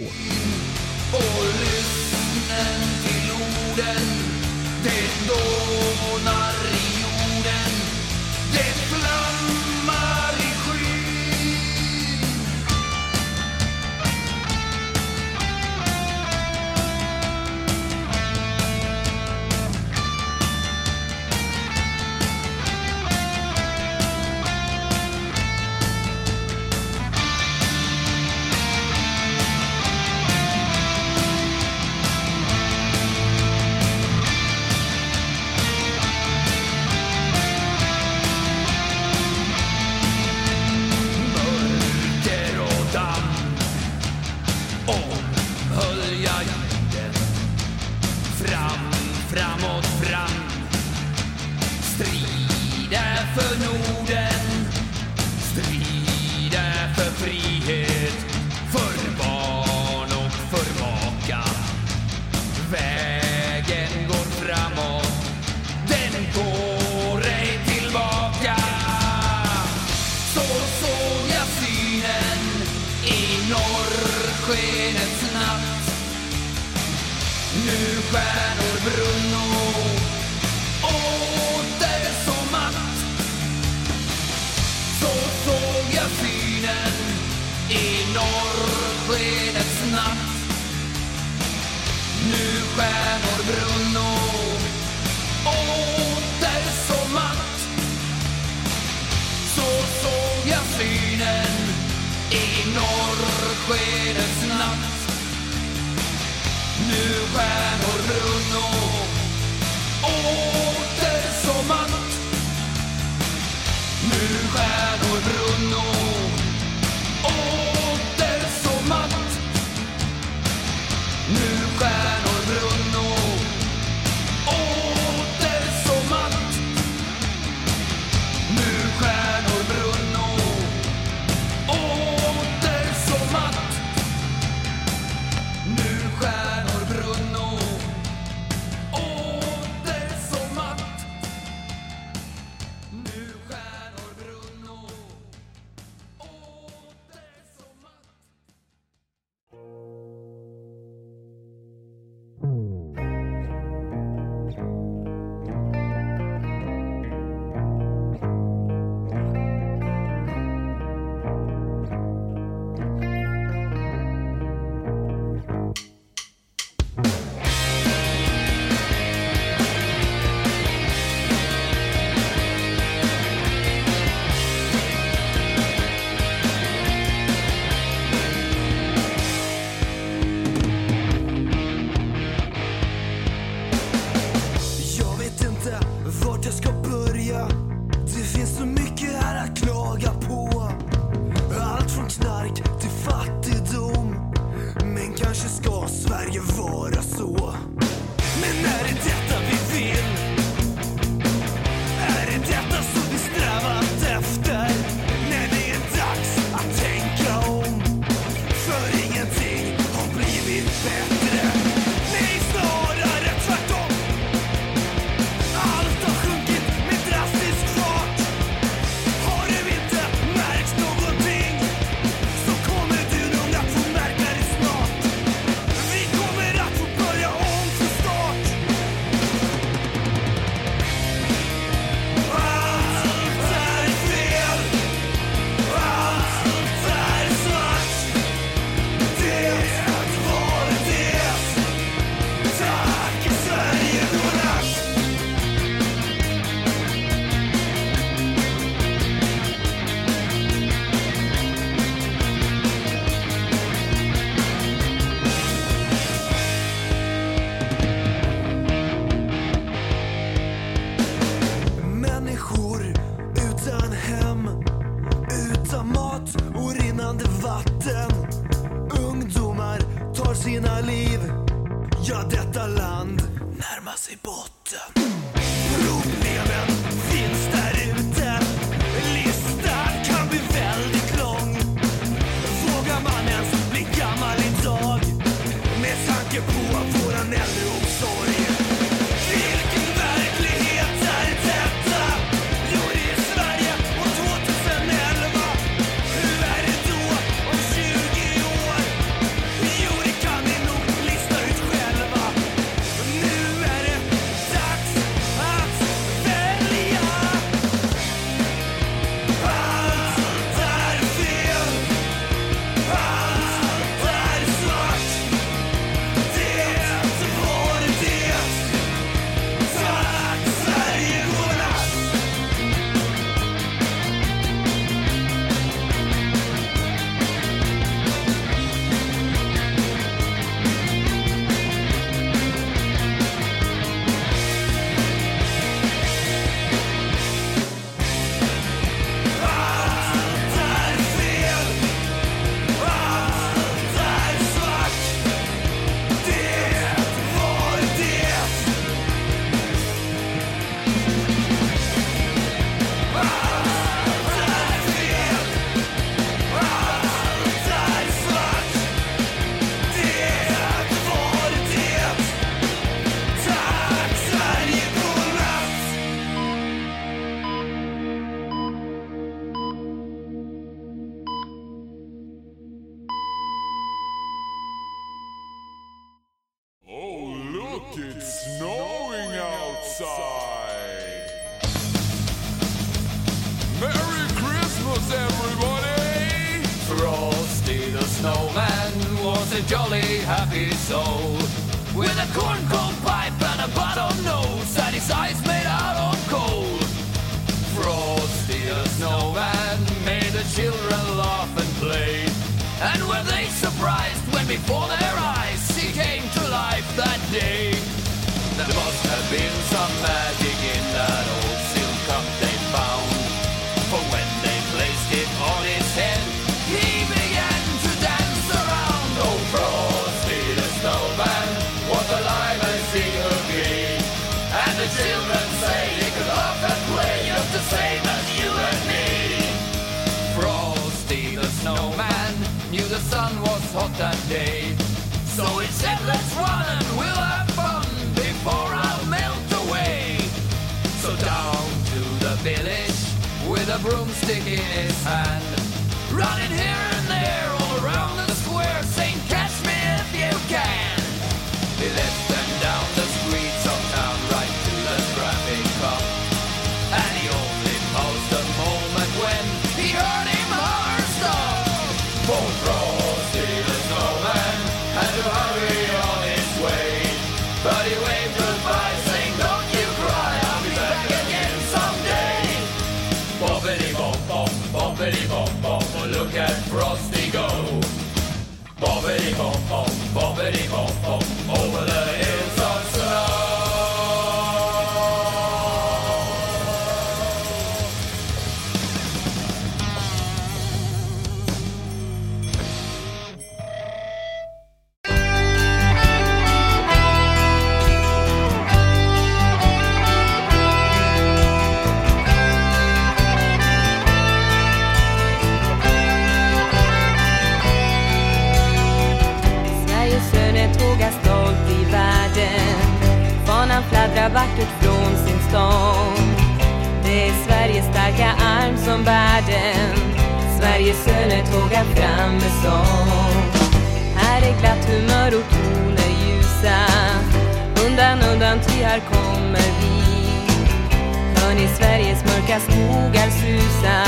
mörka skogar susa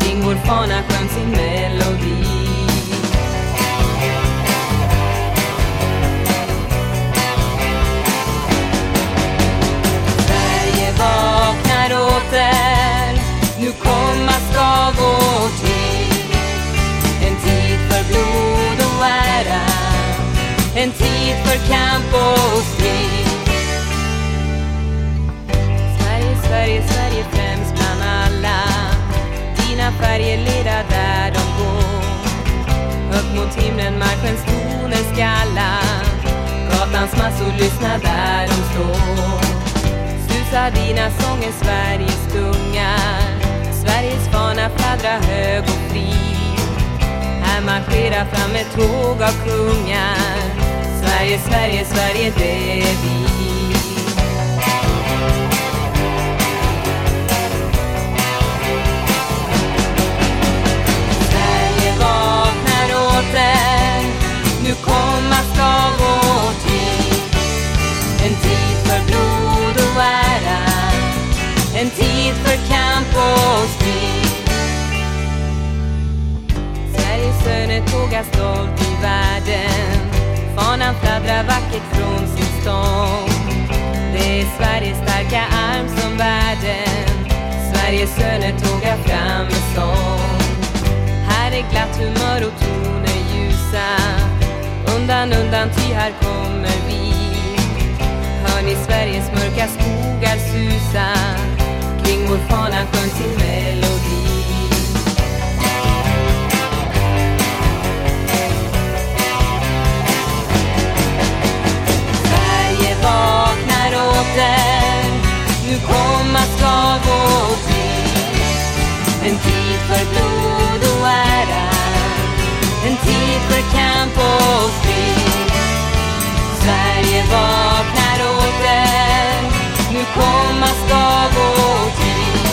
kring vår fana sjöng sin melodi. Sverige vaknar åter, nu komma ska vår tid. En tid för blod och ära, en tid för kamp och strid. Sverige leda där de går. Upp mot himlen marschens toner skalla. Gatans massor lyssna där de står. Susar dina sånger Sveriges gungar. Sveriges fana fladdra hög och fri. Här marscherar fram ett tåg av kungar. Sverige, Sverige, Sverige, det är vi. Vaknar Nu komma ska vår tid En tid för blod och ära. En tid för kamp och strid. Sveriges söner tågar stolt i världen. Fanan fladdrar vackert från sin stång Det är Sveriges starka arm som världen Sveriges söner tågar fram med sång. Här är glatt humör och toner ljusa Undan, undan, ty här kommer vi. Hör ni Sveriges mörka skogar susa? Kring vår fana sjön sin melodi. Sverige vaknar åter Nu komma ska vår tid. En tid för blod och ära. En tid för kamp och strid Sverige vaknar åter. Nu komma ska vår tid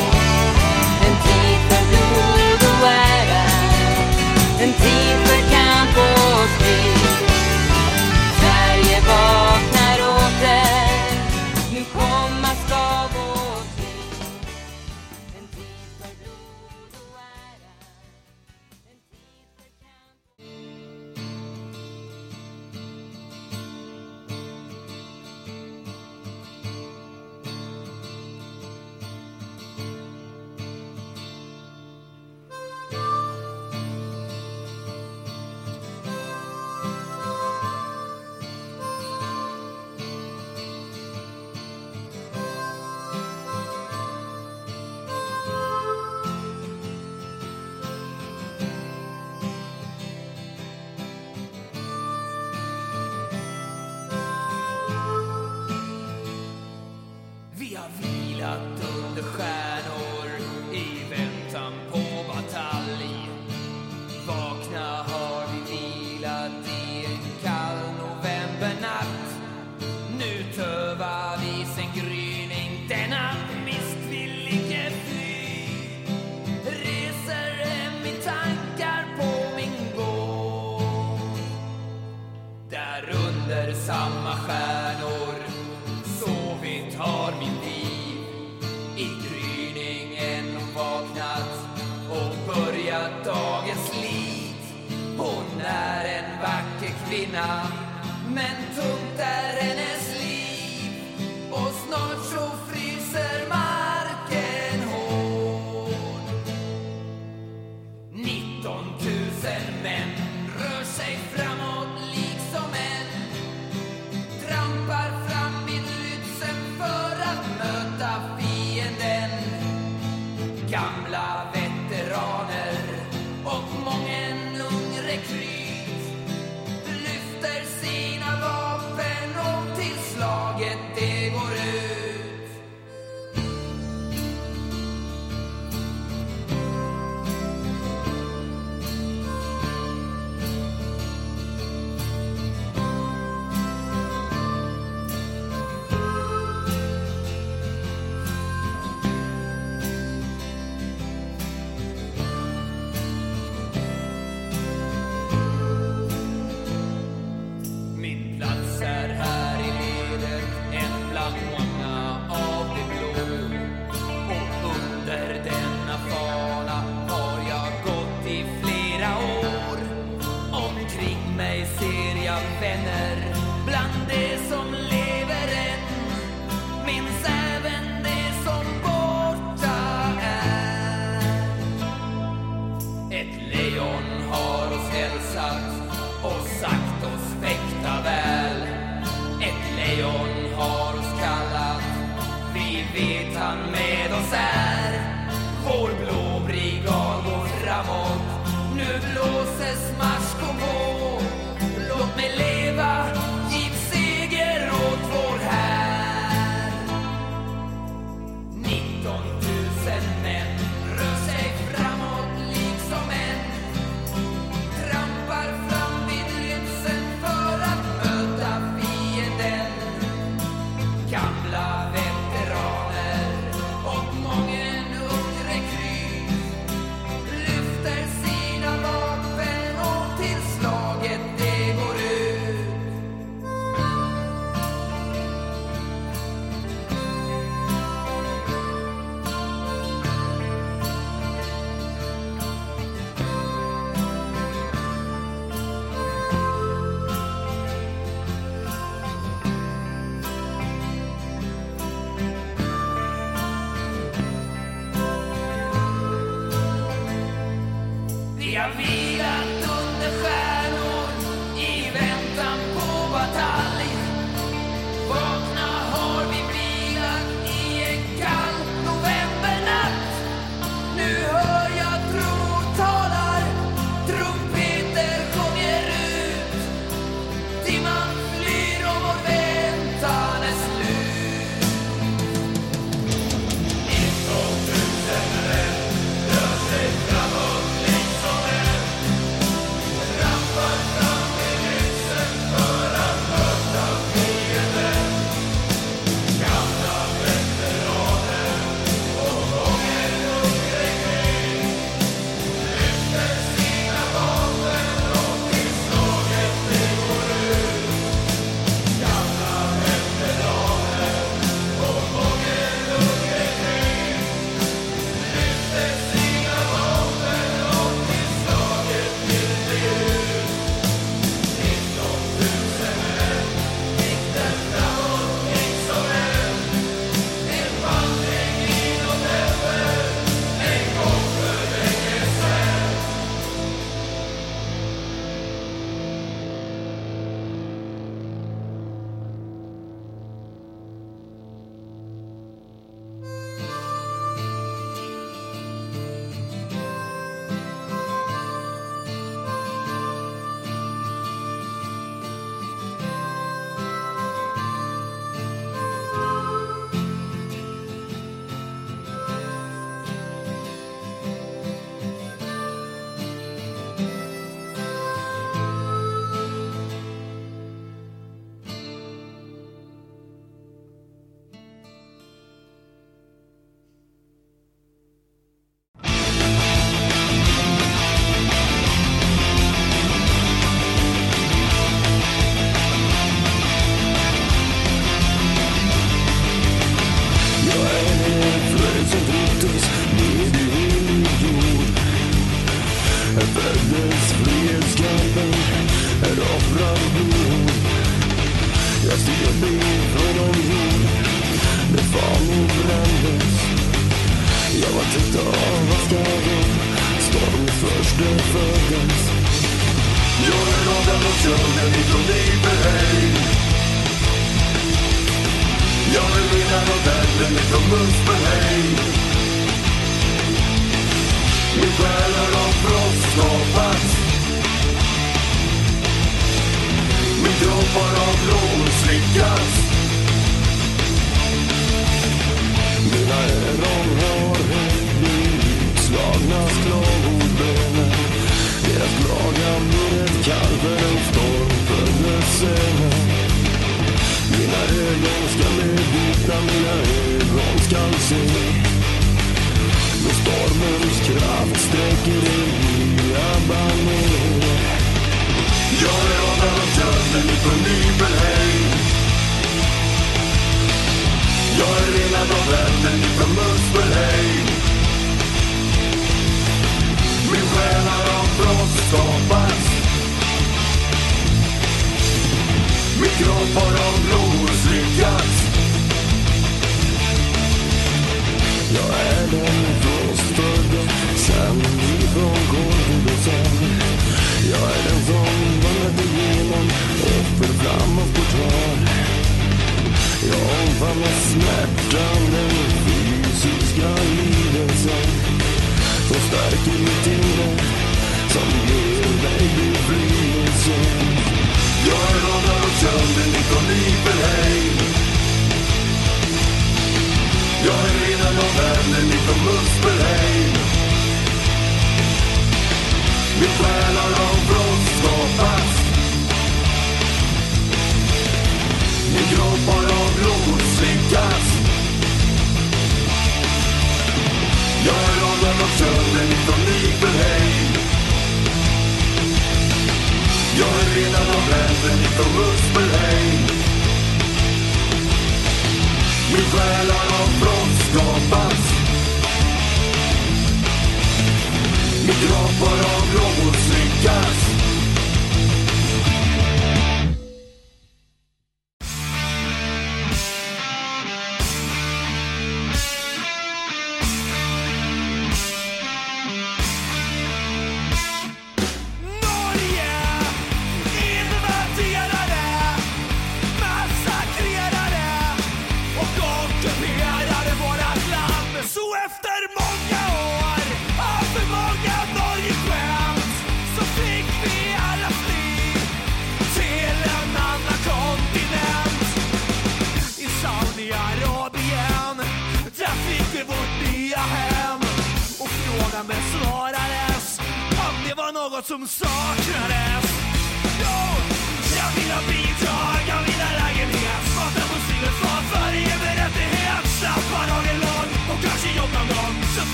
En tid för blod och ära. En tid för kamp och strid Sverige vaknar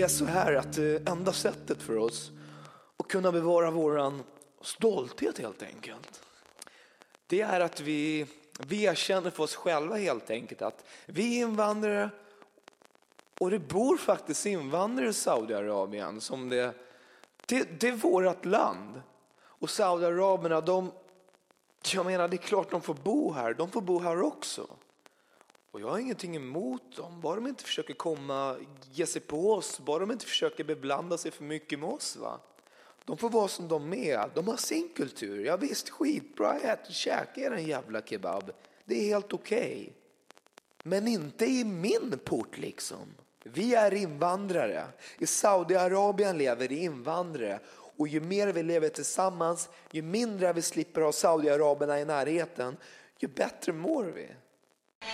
det är så här att det enda sättet för oss att kunna bevara våran stolthet helt enkelt. Det är att vi, vi erkänner för oss själva helt enkelt att vi är invandrare och det bor faktiskt invandrare i Saudiarabien som det, det, det är vårt land. Och Saudiaraberna de, jag menar det är klart de får bo här, de får bo här också. Och jag har ingenting emot dem, bara de inte försöker komma, ge sig på oss, bara de inte försöker beblanda sig för mycket med oss. Va? De får vara som de är, de har sin kultur. Ja, visst, skitbra, ät käka er en jävla kebab. Det är helt okej. Men inte i min port liksom. Vi är invandrare. I Saudiarabien lever invandrare. Och ju mer vi lever tillsammans, ju mindre vi slipper ha Saudiaraberna i närheten, ju bättre mår vi. Se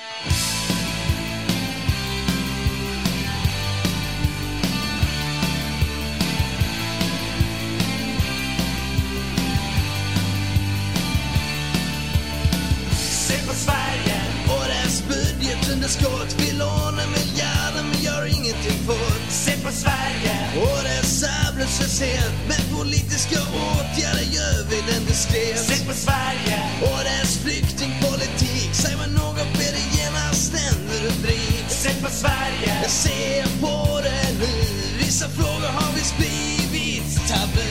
på Sverige och dess budgetunderskott. Vi lånar miljarder men gör ingenting fått Se på Sverige och dess arbetslöshet. Med politiska åtgärder gör vi den diskret. Se på Sverige och dess flyktingpolitik. En rubrik på Sverige Jag ser på det nu. Vissa frågor har visst blivit tabu.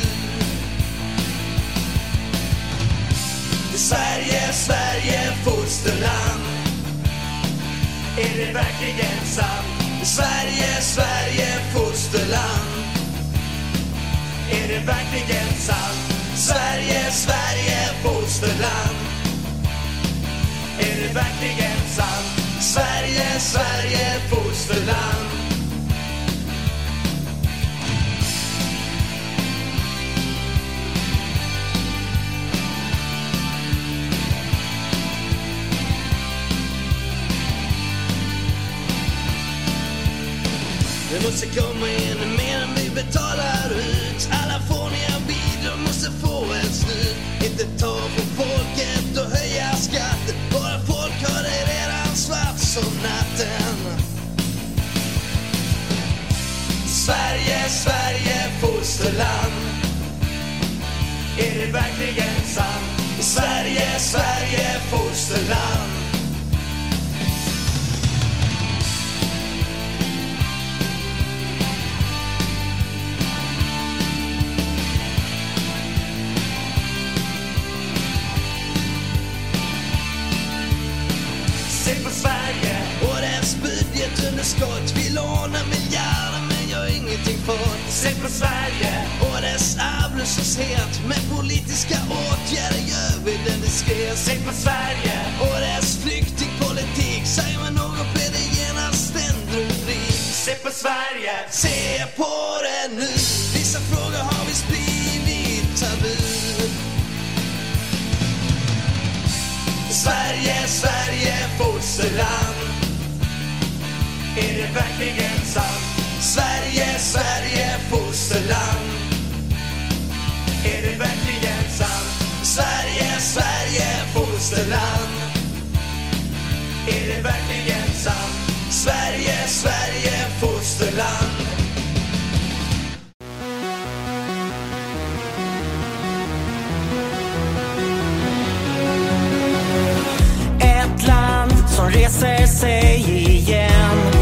Sverige, Sverige, fosterland. Är det verkligen sant? Sverige, Sverige, fosterland. Är det verkligen sant? Sverige, Sverige, fosterland. Är det verkligen sant? Sverige, Sverige, fosterland. Det måste komma in mer än vi betalar ut. Alla fåniga bidrag måste få ett slut. Inte ta på folket som natten. Sverige, Sverige, fosterland. Är det verkligen sant? Sverige, Sverige, fosterland. för. Se på Sverige och dess arbetslöshet. Med politiska åtgärder gör vi den diskret. Se på Sverige och dess flyktingpolitik. Säger man något blir det genast en rubrik. Se på Sverige, se på det nu. Vissa frågor har visst blivit tabu. Sverige, Sverige, fosterland. Är det verkligen sant? Sverige, Sverige, fosterland. Är det verkligen sant? Sverige, Sverige, fosterland. Är det verkligen sant? Sverige, Sverige, fosterland. Ett land som reser sig igen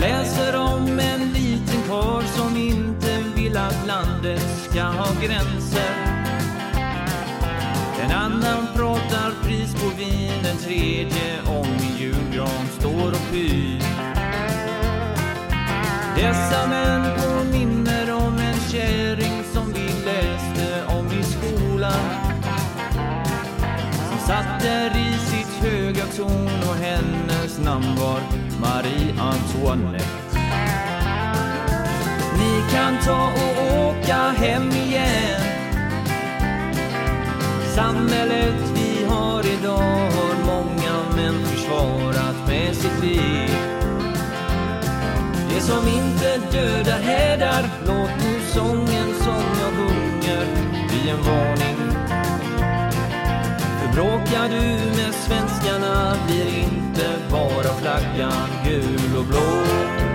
Läser om en liten karl som inte vill att landet ska ha gränser. En annan pratar pris på vin, en tredje om min julgran står och pyr. Dessa män påminner om en kärring som vi läste om i skolan. Som satt där i sitt höga torn och hennes namn var Marie Antoinette. Ni kan ta och åka hem igen. Samhället vi har idag har många män försvarat med sitt liv. Det som inte dödar hädar, låt nu sången som jag sjunger bli en varning Bråkar du med svenskarna blir inte bara flaggan gul och blå.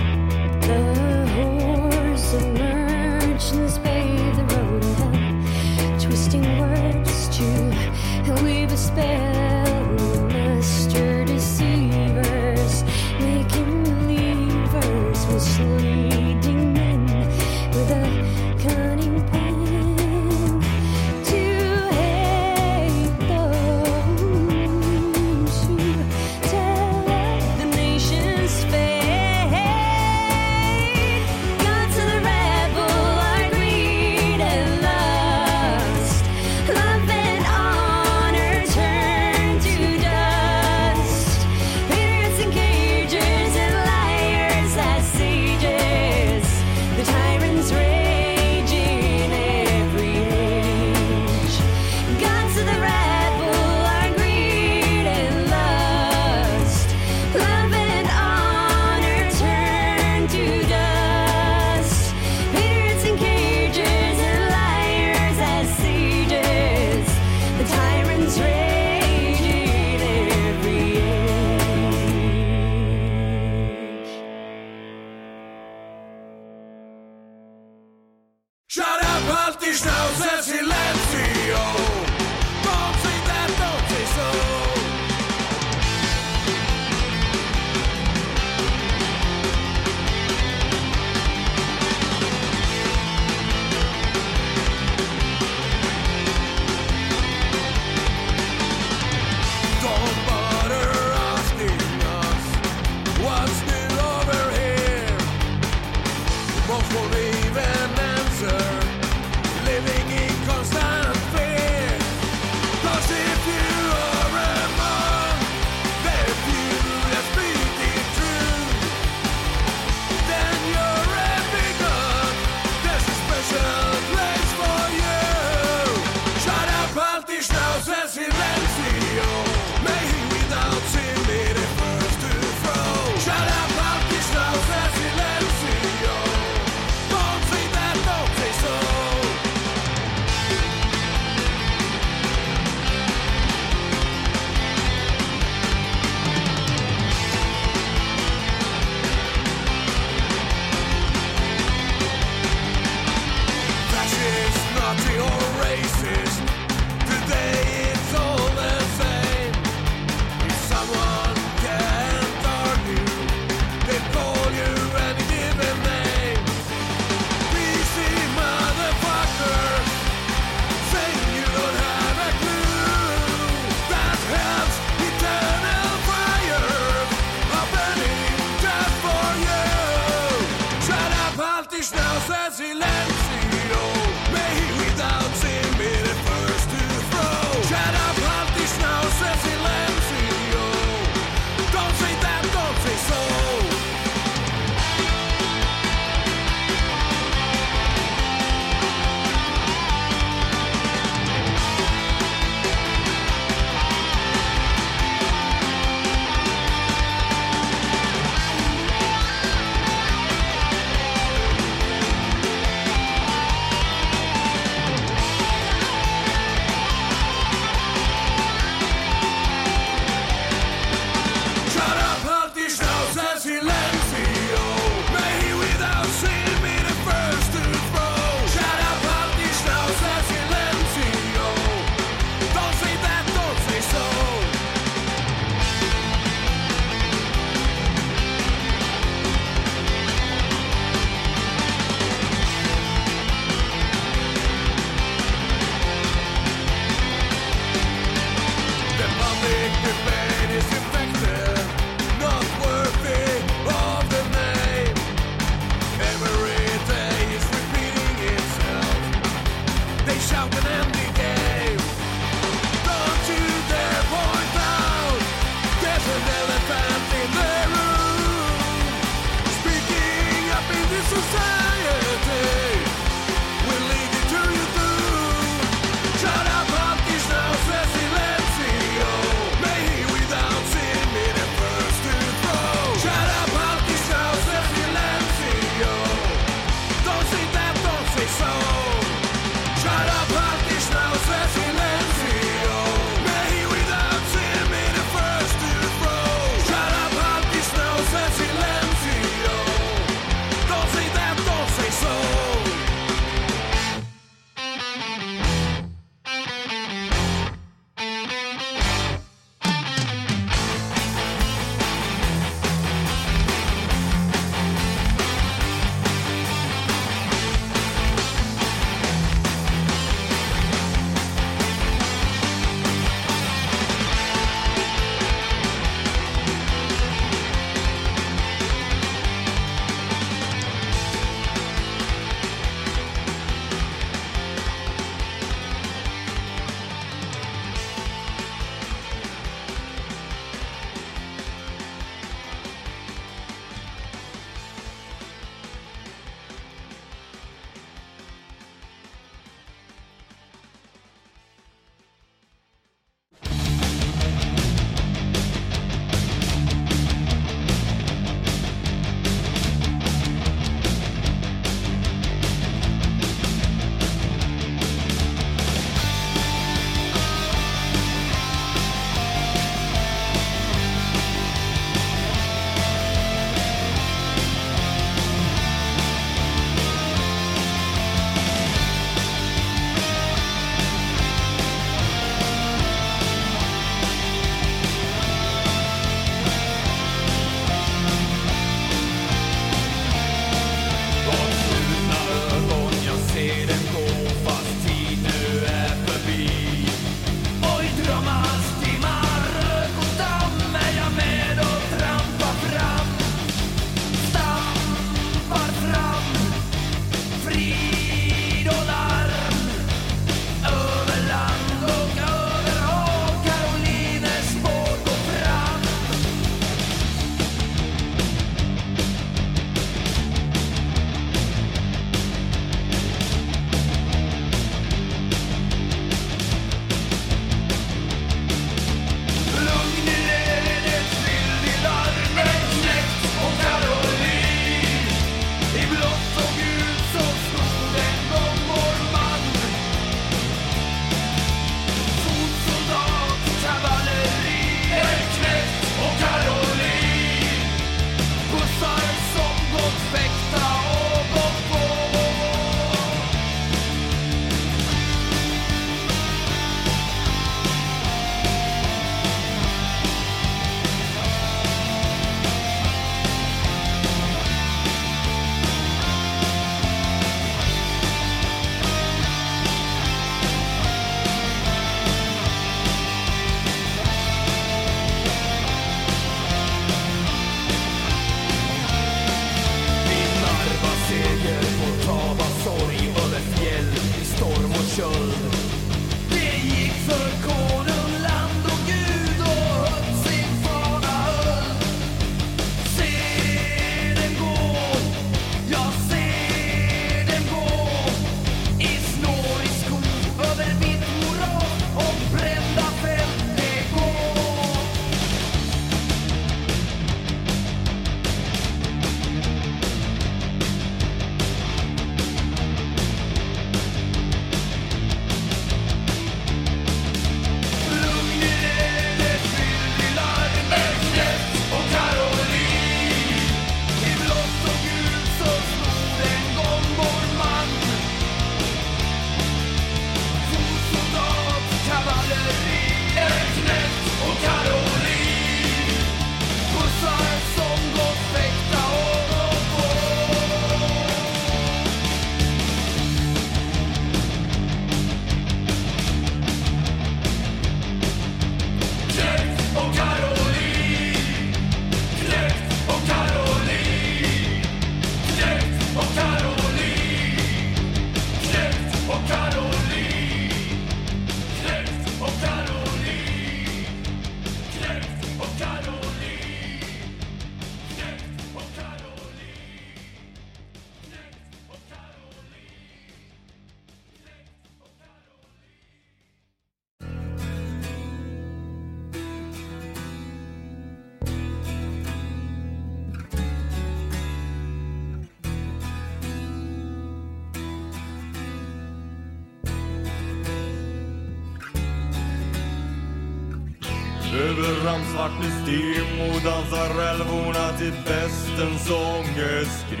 Svart kostym och dansar älvorna till festens sångeskrik.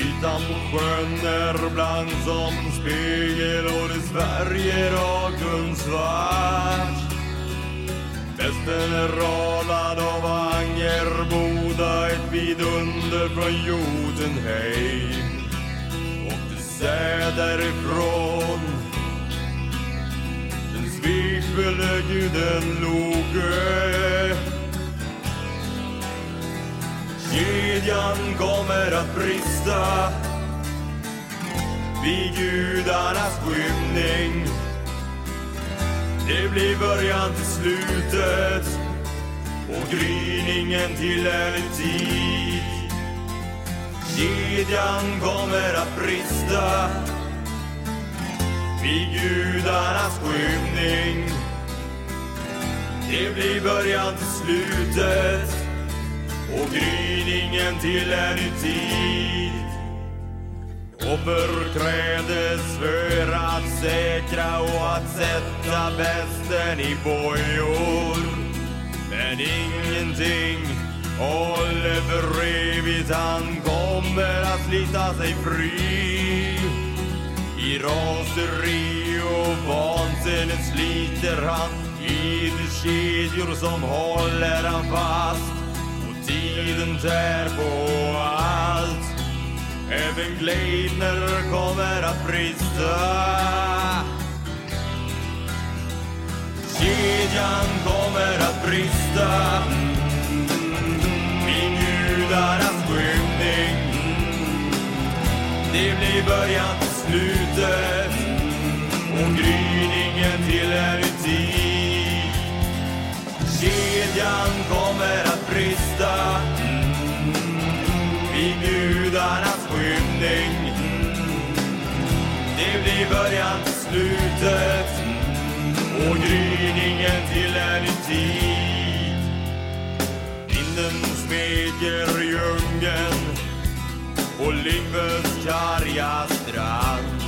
Ytan på sjön är blank som en spegel och det Sverige rakt svart. Festen är radad av Angerboda, ett vidunder från Jotunheim. Och det Säder ifrån guden Loke. Kedjan kommer att brista vid gudarnas skymning. Det blir början till slutet och gryningen till en tid. Kedjan kommer att brista vid gudarnas skymning. Det blir början till slutet och gryningen till en ny tid. Offer krävdes för att säkra och att sätta västen i bojor. Men ingenting håller för evigt, han kommer att slita sig fri. I raseri och vansinne sliter han kedjor som håller han fast. Och tiden tär på allt. Även Gleidner kommer att brista. Kedjan kommer att brista. i gudarnas skymning. Det blir början till slutet och gryningen till en ny tid. Kedjan kommer att brista mm. vid gudarnas skymning. Mm. Det blir början till slutet mm. och gryningen till en ny tid. Vinden smeker djungeln på Lyngves karga strand.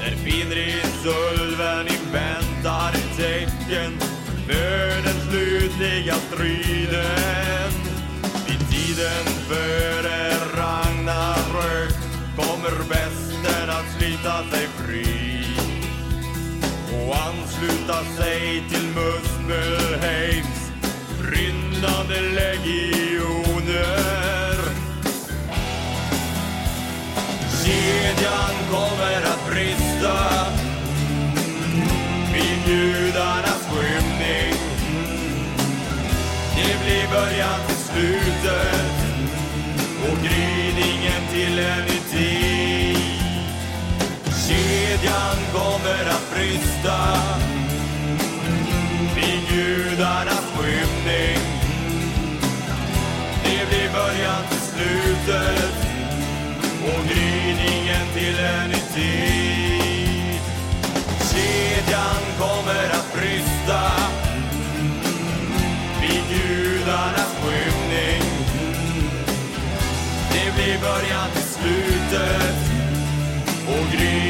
Där Finnridsulven inväntar tecken för den slutliga striden. Vid tiden före Ragnarök kommer västern att slita sig fri och ansluta sig till Muspelheims brinnande legioner. Kedjan kommer att brista vid gudarnas skymning. Det blir början till slutet och gryningen till en ny tid. Kedjan kommer att brista vid gudarnas skymning. Det blir början till slutet och gryningen till en ny tid han kommer att brista vid gudarnas skymning. Det blir början till slutet och gryning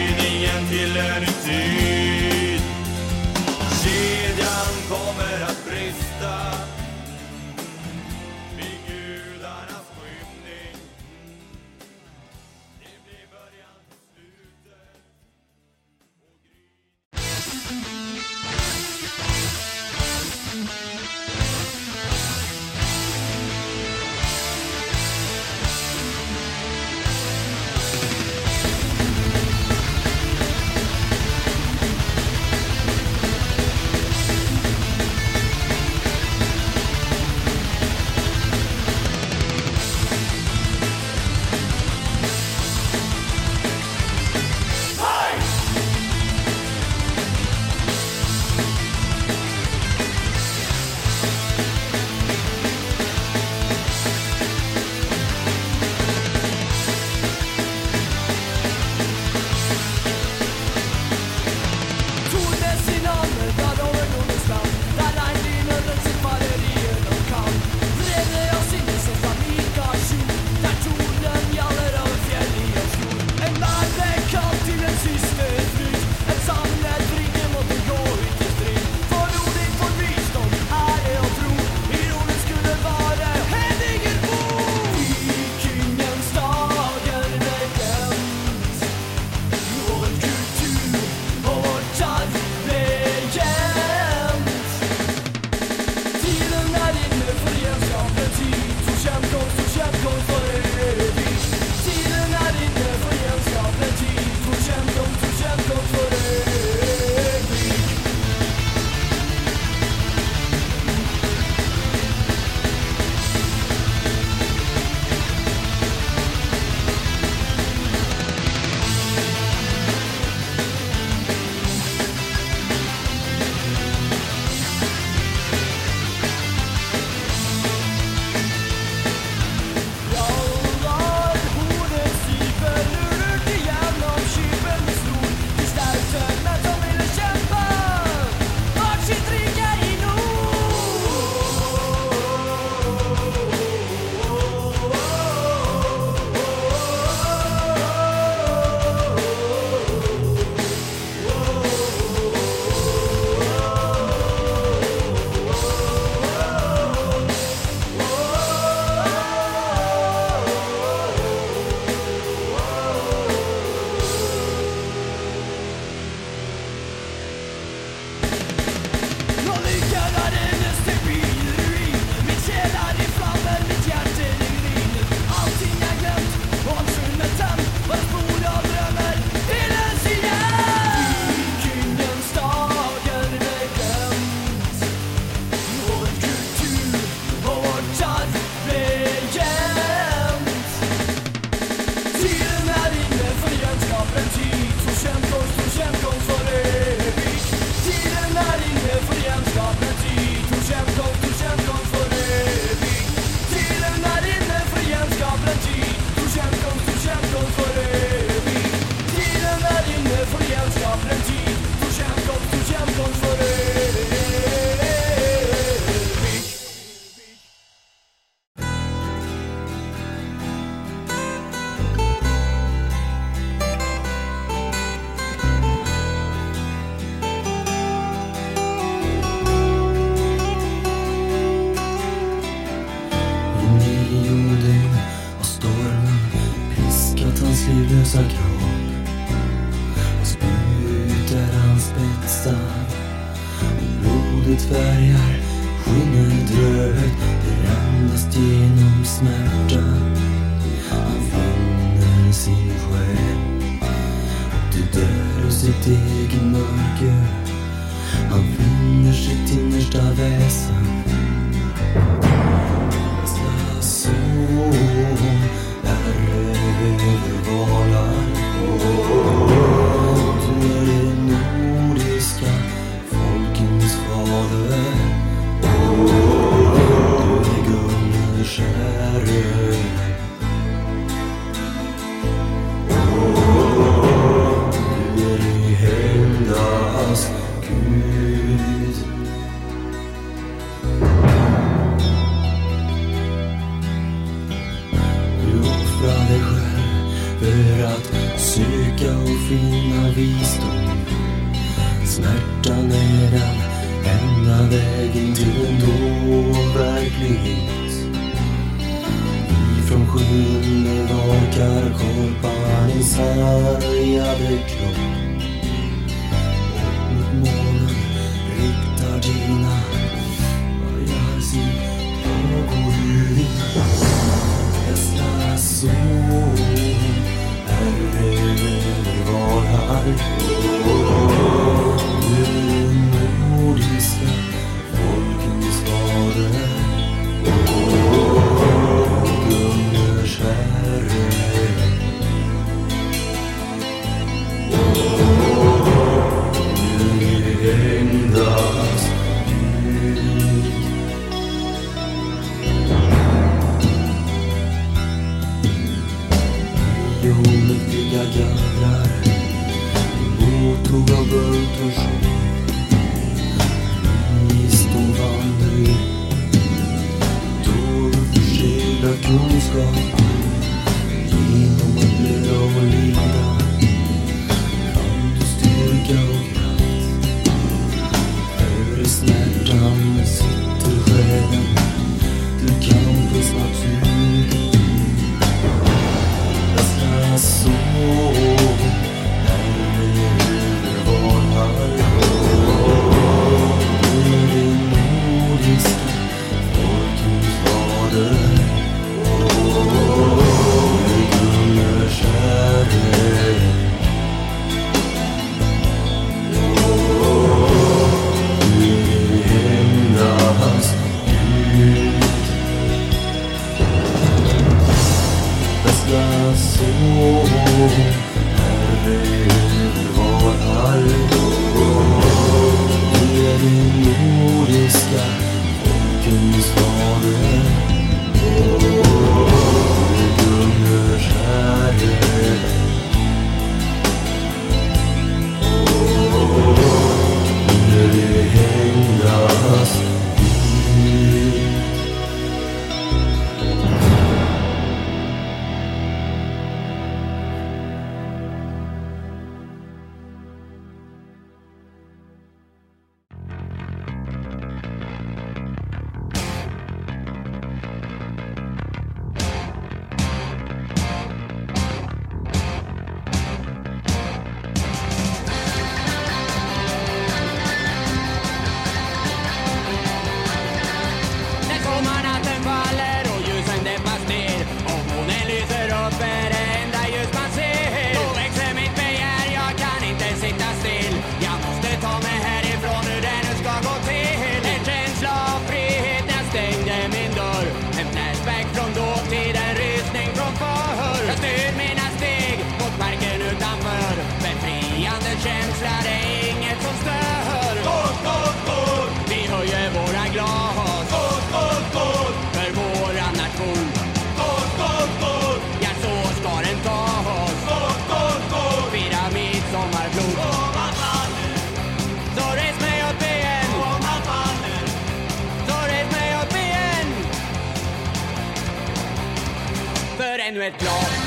För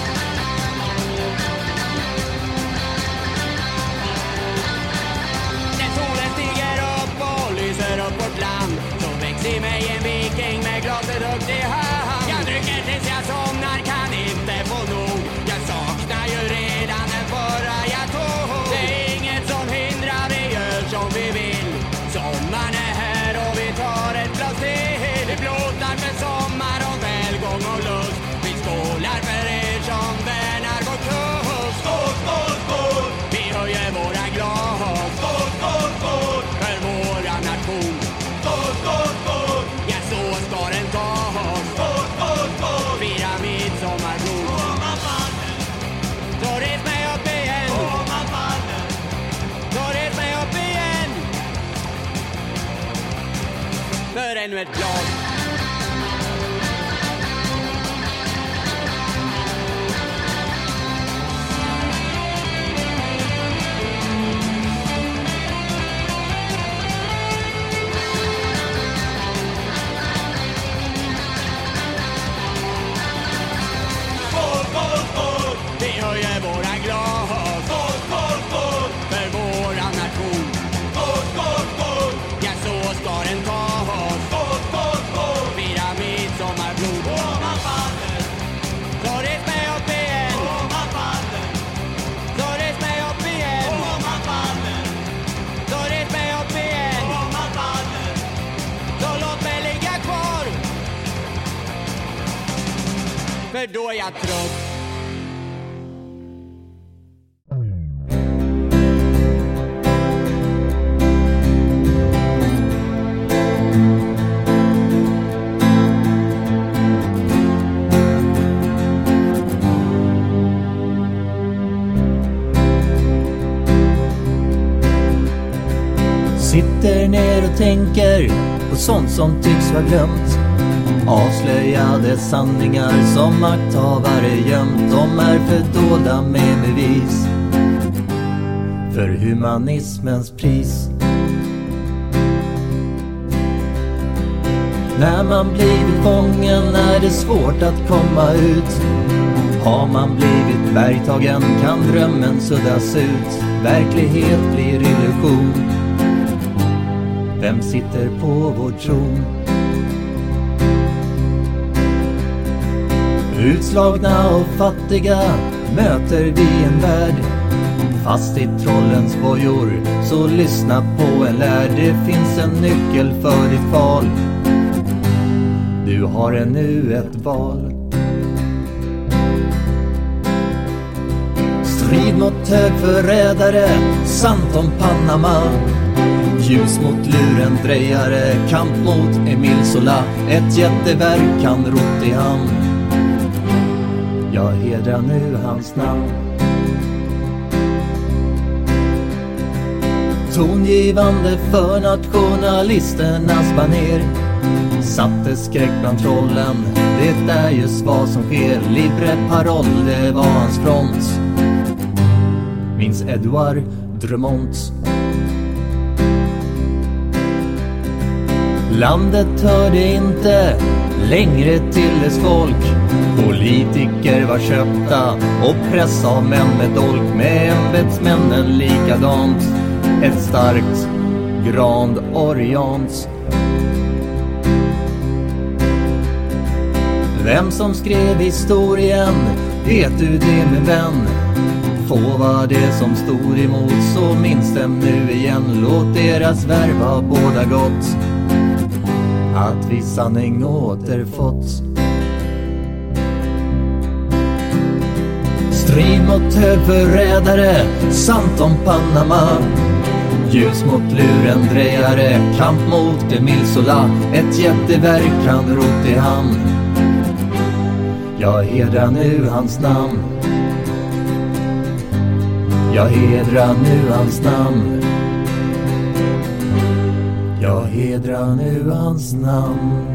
För ännu ett då är jag trött. Sitter ner och tänker på sånt som tycks vara glömt. Avslöjade sanningar som makthavare gömt. De är fördolda med bevis. För humanismens pris. När man blivit fången är det svårt att komma ut. Har man blivit bergtagen kan drömmen suddas ut. Verklighet blir illusion. Vem sitter på vår tron? Utslagna och fattiga möter vi en värld. Fast i trollens bojor, så lyssna på en lärd Det finns en nyckel för ditt val. Du har ännu ett val. Strid mot högförrädare, sant om Panama. Ljus mot lurendrejare, kamp mot Emil Sola Ett jätteverk kan rott i hamn. Jag hedrar nu hans namn. Tongivande för nationalisternas baner Satte skräck bland trollen, det är just vad som sker. Libre paroll, det var hans front. Minns Edouard Drumont Landet hörde inte längre till dess folk. Politiker var köpta och press av män med dolk Med ämbetsmännen likadant. Ett starkt Grand Orient Vem som skrev historien vet du det min vän? Få var det som stod emot så minns dem nu igen. Låt deras värva ha båda gott att vi sanning återfått. Strid mot högförrädare, sant om Panama. Ljus mot lurendrejare, kamp mot Emil Sola. Ett jätteverk han rott i hamn. Jag hedrar nu hans namn. Jag hedrar nu hans namn. Jag hedrar nu hans namn.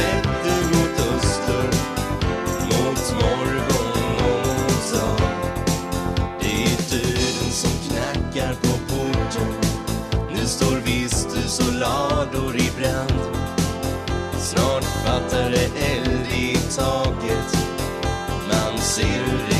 vänder mot öster, mot morgon och mot dag. Det är döden som knackar på porten. Nu står vistus och lador i brand. Snart fattar det eld i taket Man ser det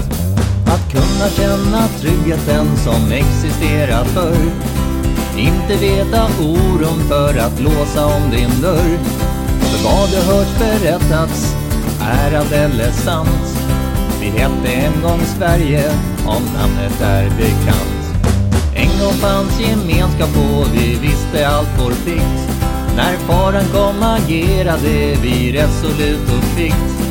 kunna känna tryggheten som existerat förr. Inte veta oron för att låsa om din dörr. För vad du hört berättats är att eller sant. Vi hette en gång Sverige, om namnet är bekant. En gång fanns gemenskap och vi visste allt vår plikt. När faran kom agerade vi resolut och kvickt.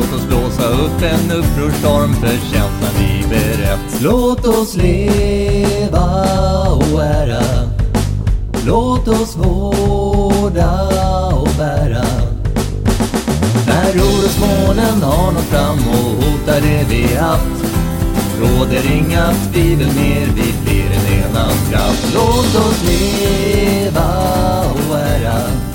Låt oss blåsa upp en upprorstorm för känslan vi berett Låt oss leva och ära. Låt oss vårda och bära. När orosmolnen har nått fram och hotar det vi haft Råder inga tvivel mer, vi blir en enad kraft. Låt oss leva och ära.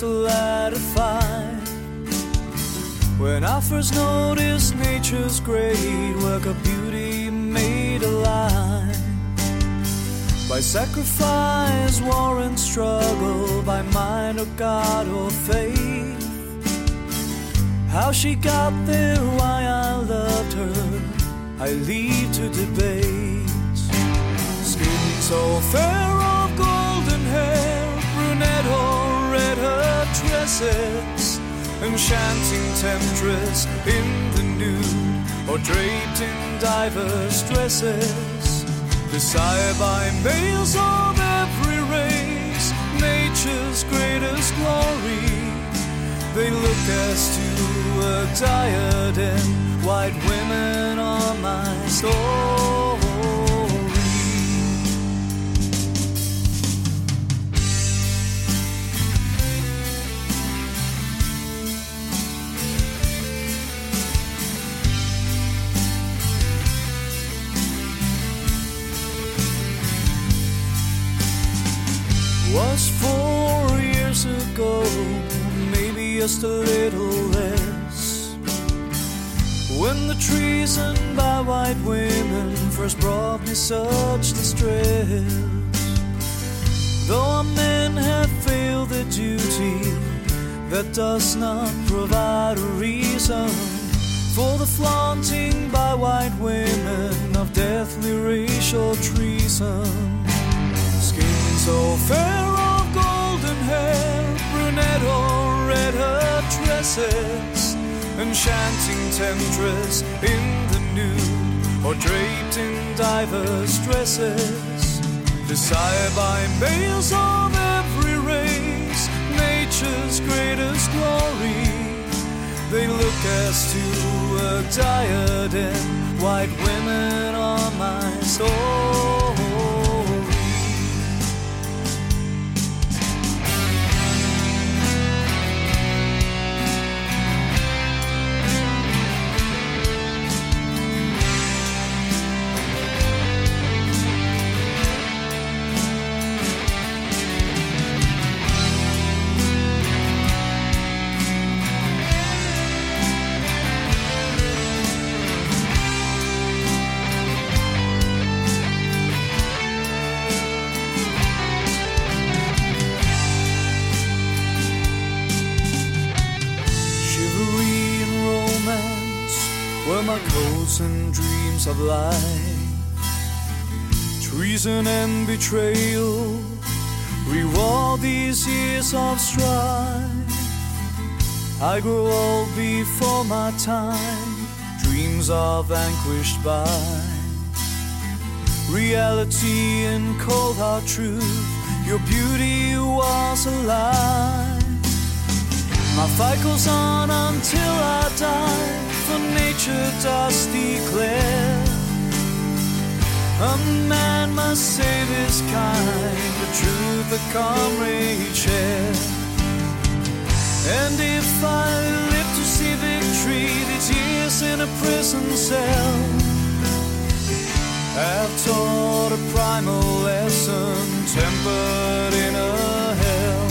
Just a lad of five. When I first noticed nature's great work of beauty made alive. By sacrifice, war, and struggle, by mind or God or faith. How she got there, why I loved her, I leave to debate. Skin so fair tresses, enchanting temptress in the nude, or draped in diverse dresses, desired by males of every race, nature's greatest glory. They look as to a diadem, white women are my story. Does not provide a reason for the flaunting by white women of deathly racial treason. Skin so fair of golden hair, brunette or red her tresses, enchanting temptress in the nude or draped in diverse dresses, desired by males of greatest glory. They look as to a diadem, white women are my story. Betrayal reward these years of strife. I grow old before my time, dreams are vanquished by reality and cold hard truth. Your beauty was a lie. My fight goes on until I die, for nature does declare a man must save his kind, the truth the comrade share. And if I live to see victory, these years in a prison cell have taught a primal lesson tempered in a hell.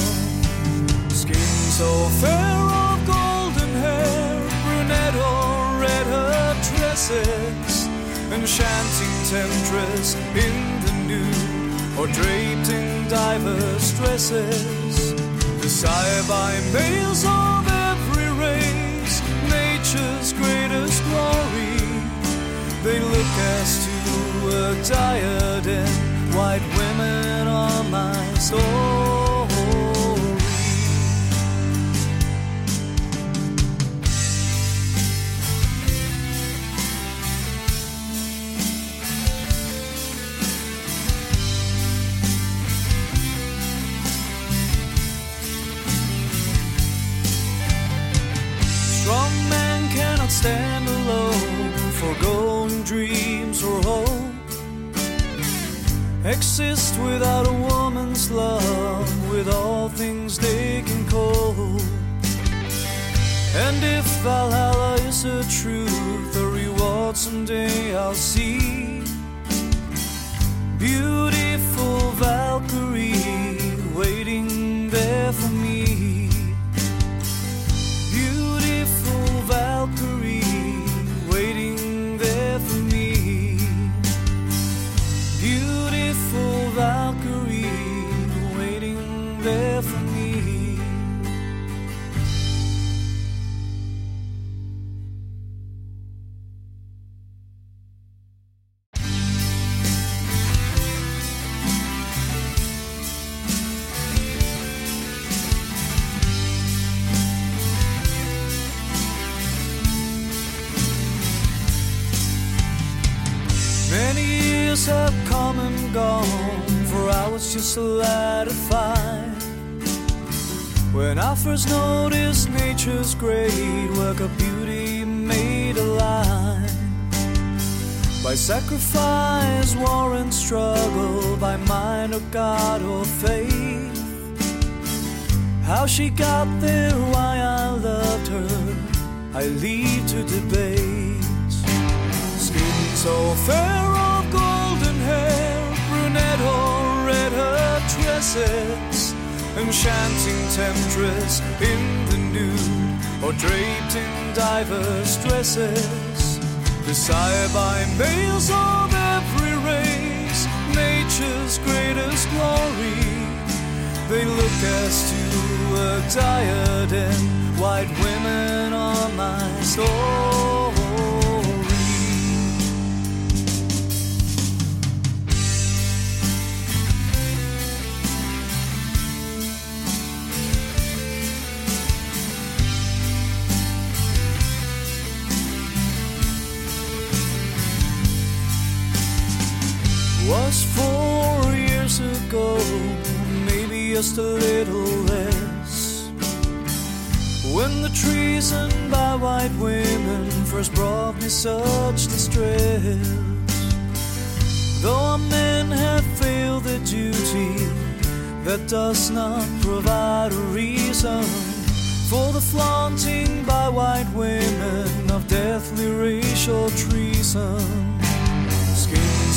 Skin so fair of golden hair, brunette or red her tresses, enchanting temptress in the nude or draped in diverse dresses, desired by males of every race, nature's greatest glory. They look as to a diadem, white women are my story. Alone, foregoing dreams or hope. Exist without a woman's love, with all things they can cope. And if Valhalla is a truth, the reward someday I'll see. Beautiful Valkyrie waiting there for me. Beautiful Valkyrie Just a lad of five. When I first noticed nature's great work of beauty made alive. By sacrifice, war, and struggle, by mind or God or faith. How she got there, why I loved her, I leave to debate. Skin so fair of golden hair, brunette or tresses, enchanting temptress in the nude or draped in diverse dresses, desired by males of every race, nature's greatest glory. They look as to a diadem, white women are my story. Was four years ago, maybe just a little less. When the treason by white women first brought me such distress. Though men have failed their duty, that does not provide a reason for the flaunting by white women of deathly racial treason.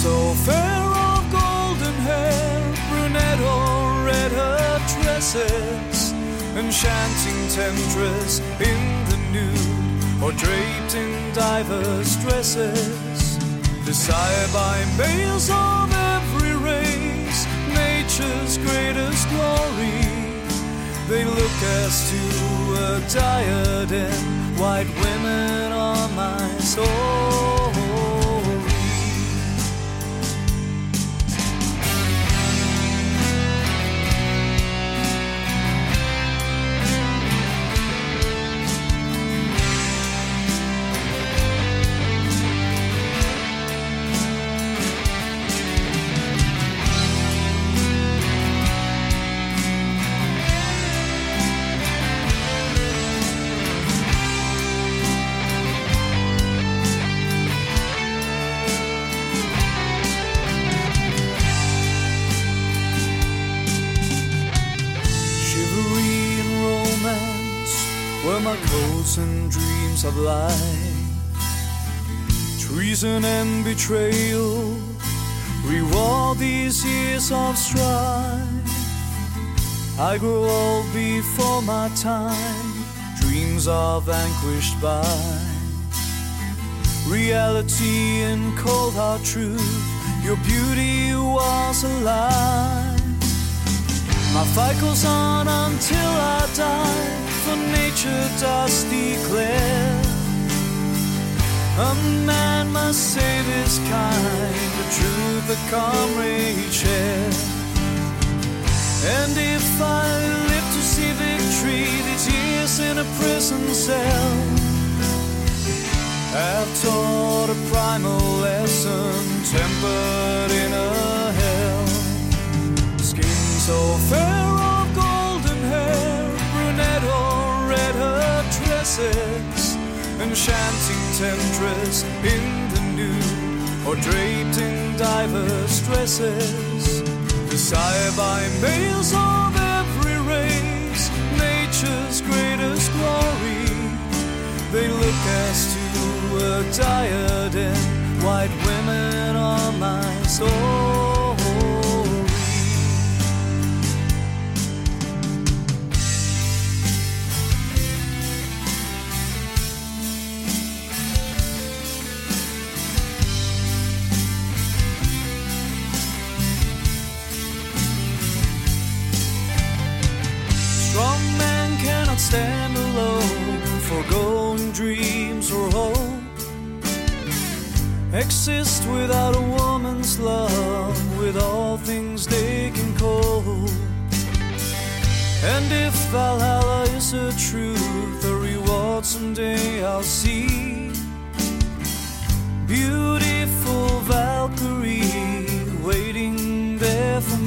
So fair of golden hair, brunette or red her tresses, enchanting temptress in the nude, or draped in diverse dresses, desired by males of every race, nature's greatest glory. They look as to a diadem, white women are my story. Of life. Treason and betrayal reward these years of strife. I grow old before my time, dreams are vanquished by reality and cold hard truth. Your beauty was alive. My fight goes on until I die, for nature does declare a man must save his kind, the truth comrade share. And if I live to see victory, these years in a prison cell have taught a primal lesson tempered in a hell. Skin so fair of golden hair, brunette or red her tresses, enchanting temptress in the nude, or draped in diverse dresses, desired by males of every race, nature's greatest glory. They look as to a diadem, white women are my story. Oh. Stand alone, foregoing dreams or hope. Exist without a woman's love, with all things they can cope. And if Valhalla is a truth, a reward someday I'll see. Beautiful Valkyrie waiting there for me.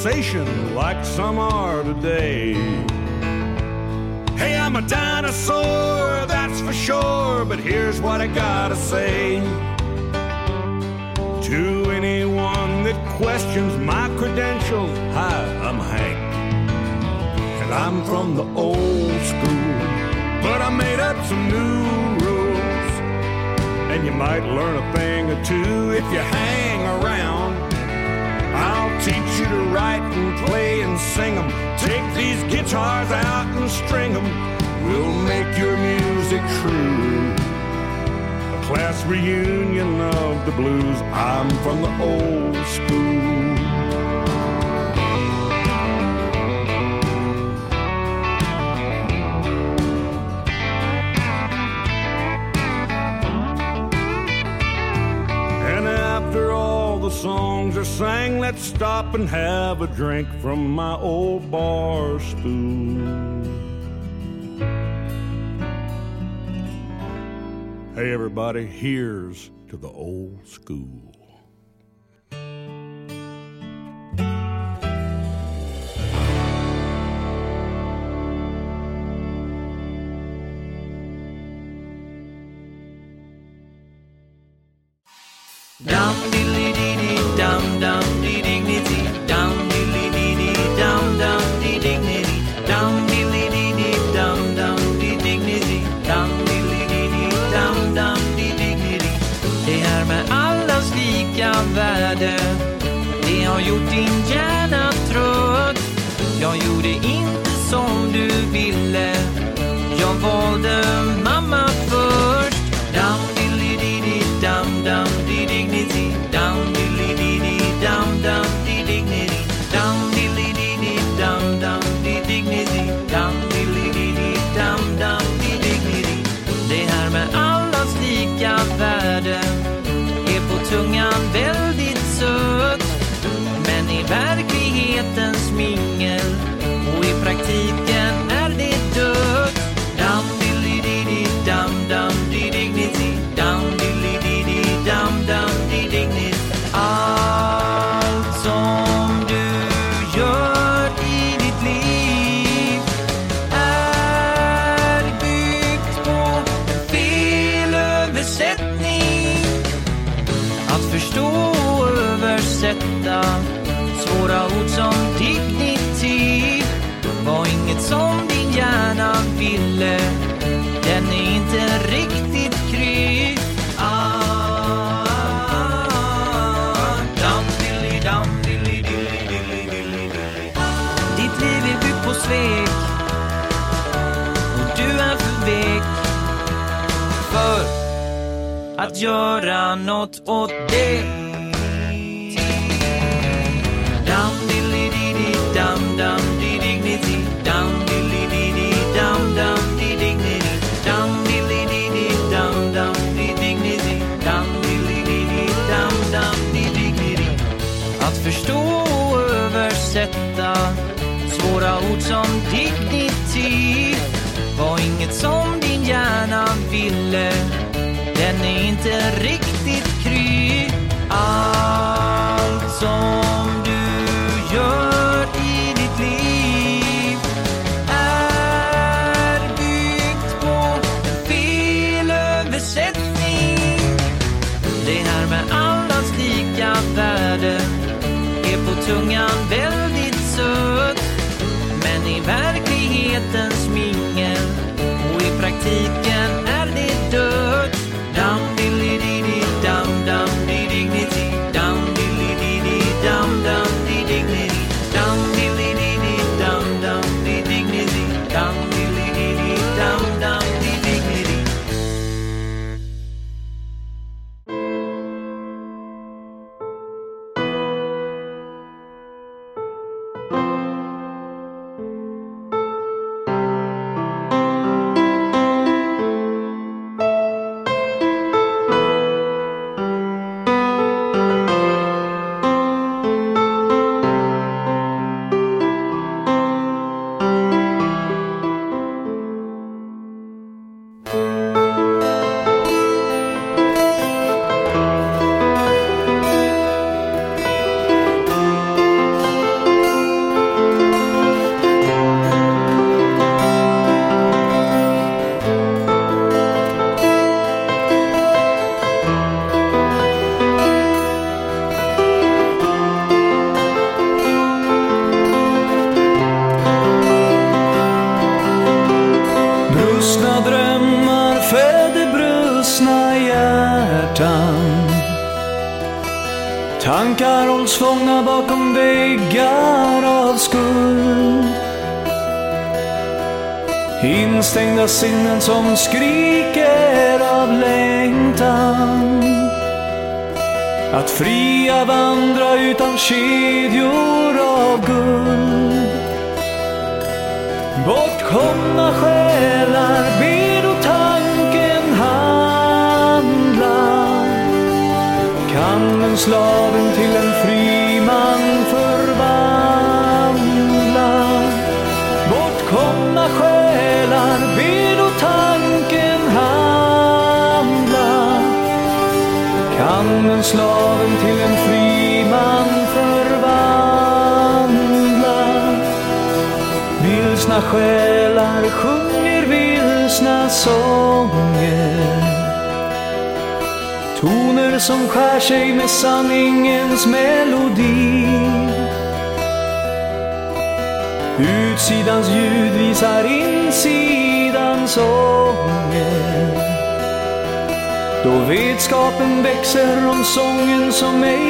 sensation like some are today. Hey, I'm a dinosaur, that's for sure, but here's what I gotta say. To anyone that questions my credentials, hi, I'm Hank. And I'm from the old school, but I made up some new rules. And you might learn a thing or two if you to write and play and sing them. Take these guitars out and string them. We'll make your music true. A class reunion of the blues. I'm from the old school. Let's stop and have a drink from my old bar stool. Hey, everybody, here's to the old school. som skriker av längtan. Att fria vandra utan skinn so maybe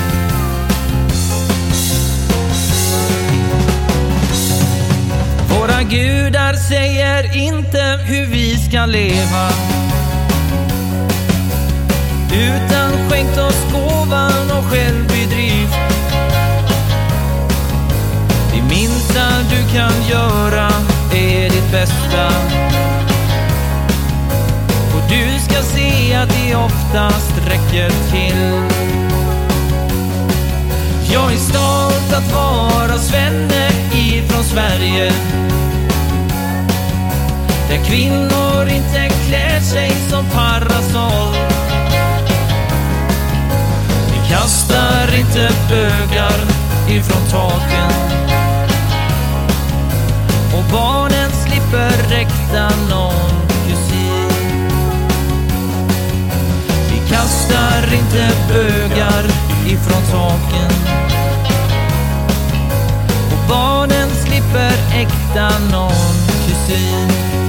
Våra gudar säger inte hur vi ska leva. Utan skänkt oss gåvan och självbedrift. Det minsta du kan göra är ditt bästa. Och du ska se att det oftast räcker till. Jag är stolt att vara svenne ifrån Sverige. Där kvinnor inte klär sig som parasoll. Vi kastar inte bögar ifrån taken. Och barnen slipper räkta någon kusin. Vi kastar inte bögar ifrån taken. Och barnen slipper äkta någon kusin.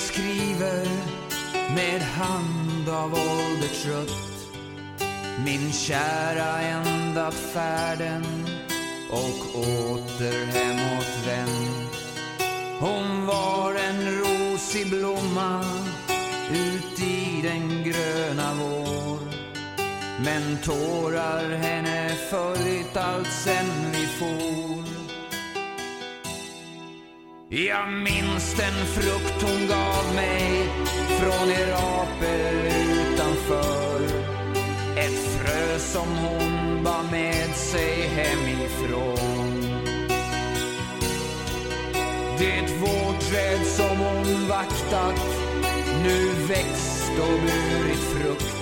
jag skriver med hand av ålder trött min kära ändat färden och åter hemåt vänd. Hon var en rosig blomma ut i den gröna vår. Men tårar henne följt allt sen vi for. Jag minns den frukt hon gav mig från er apor utanför. Ett frö som hon bar med sig hemifrån. Det vårträd som hon vaktat nu växt och burit frukt.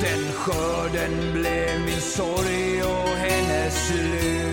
Den skörden blev min sorg och hennes lust.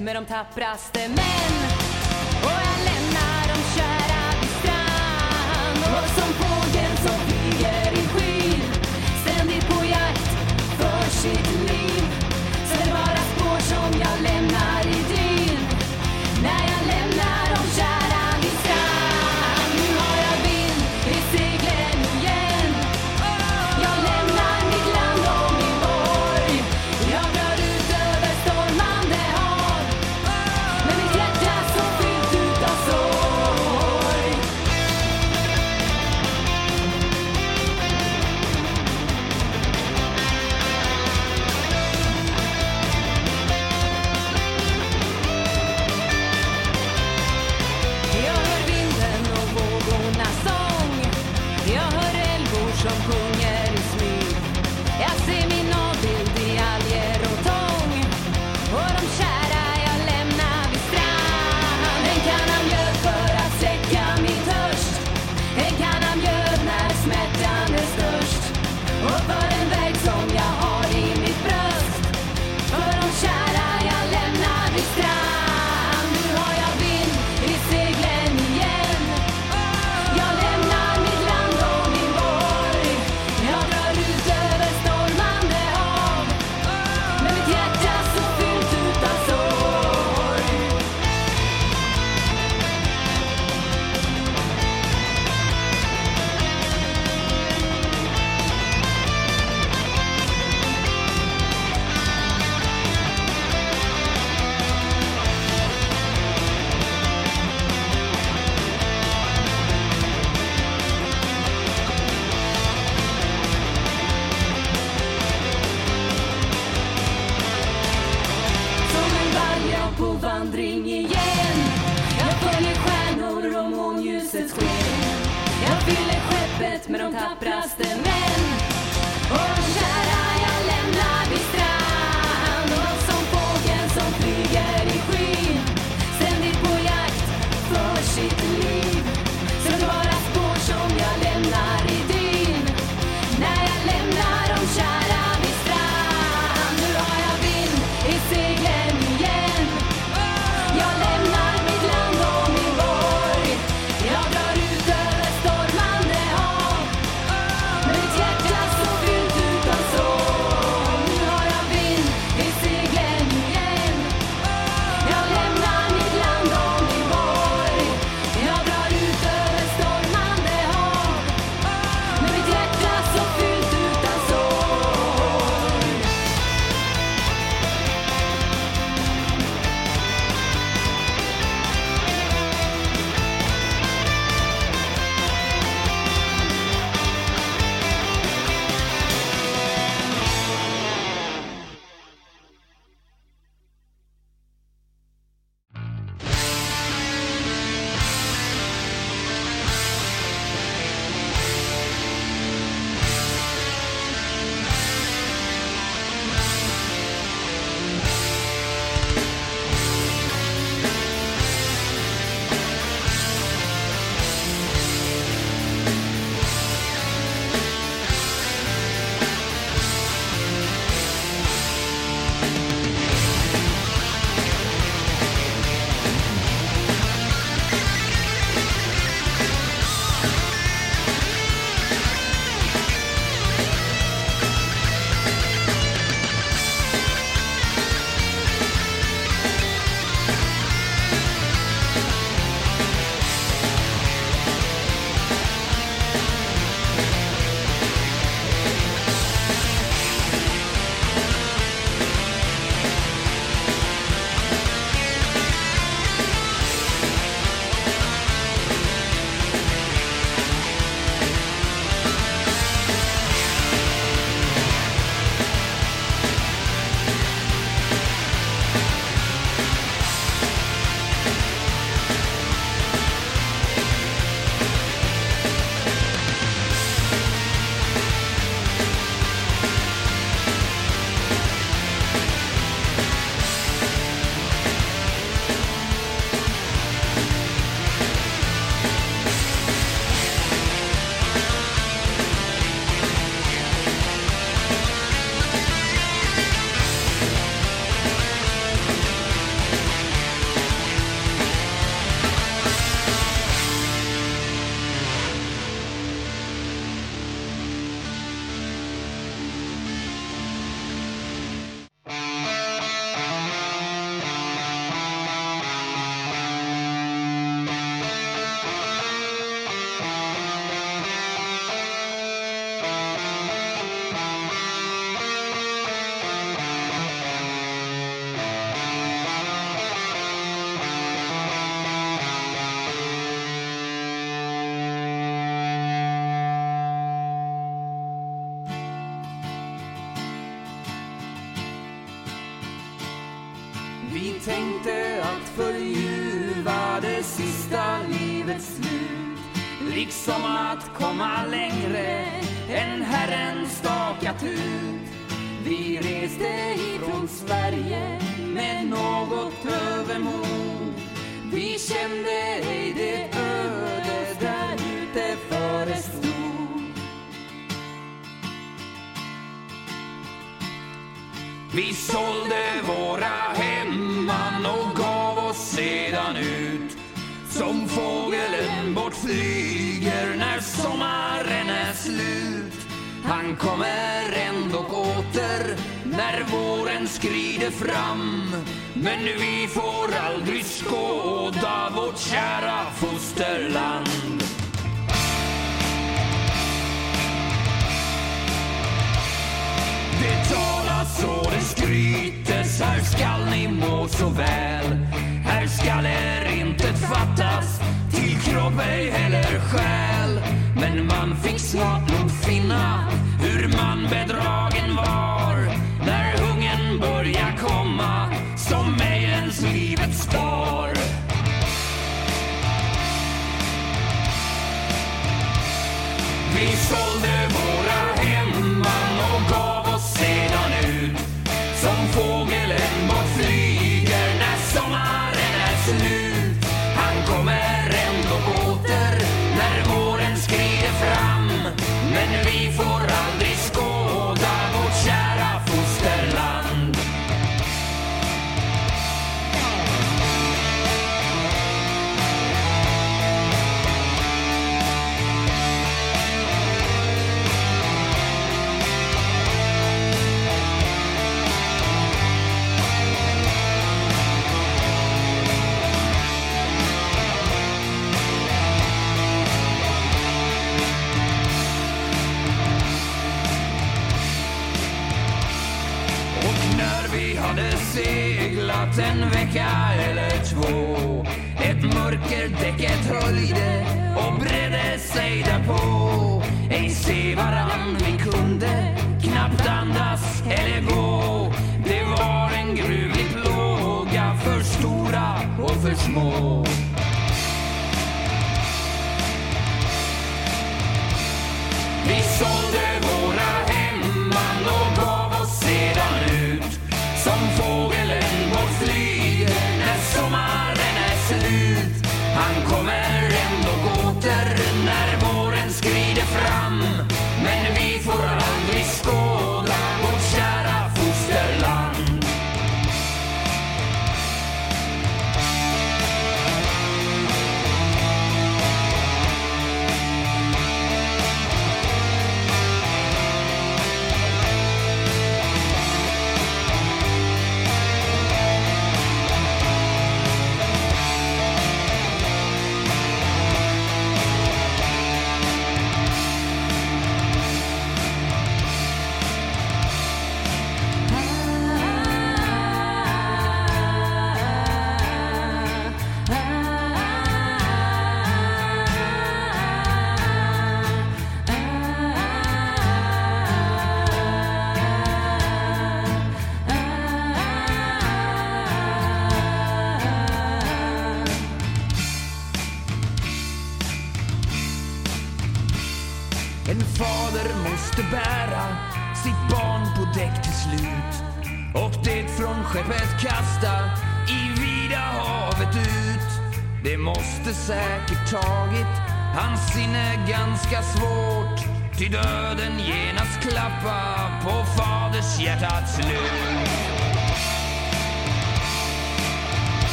Med de tappraste män.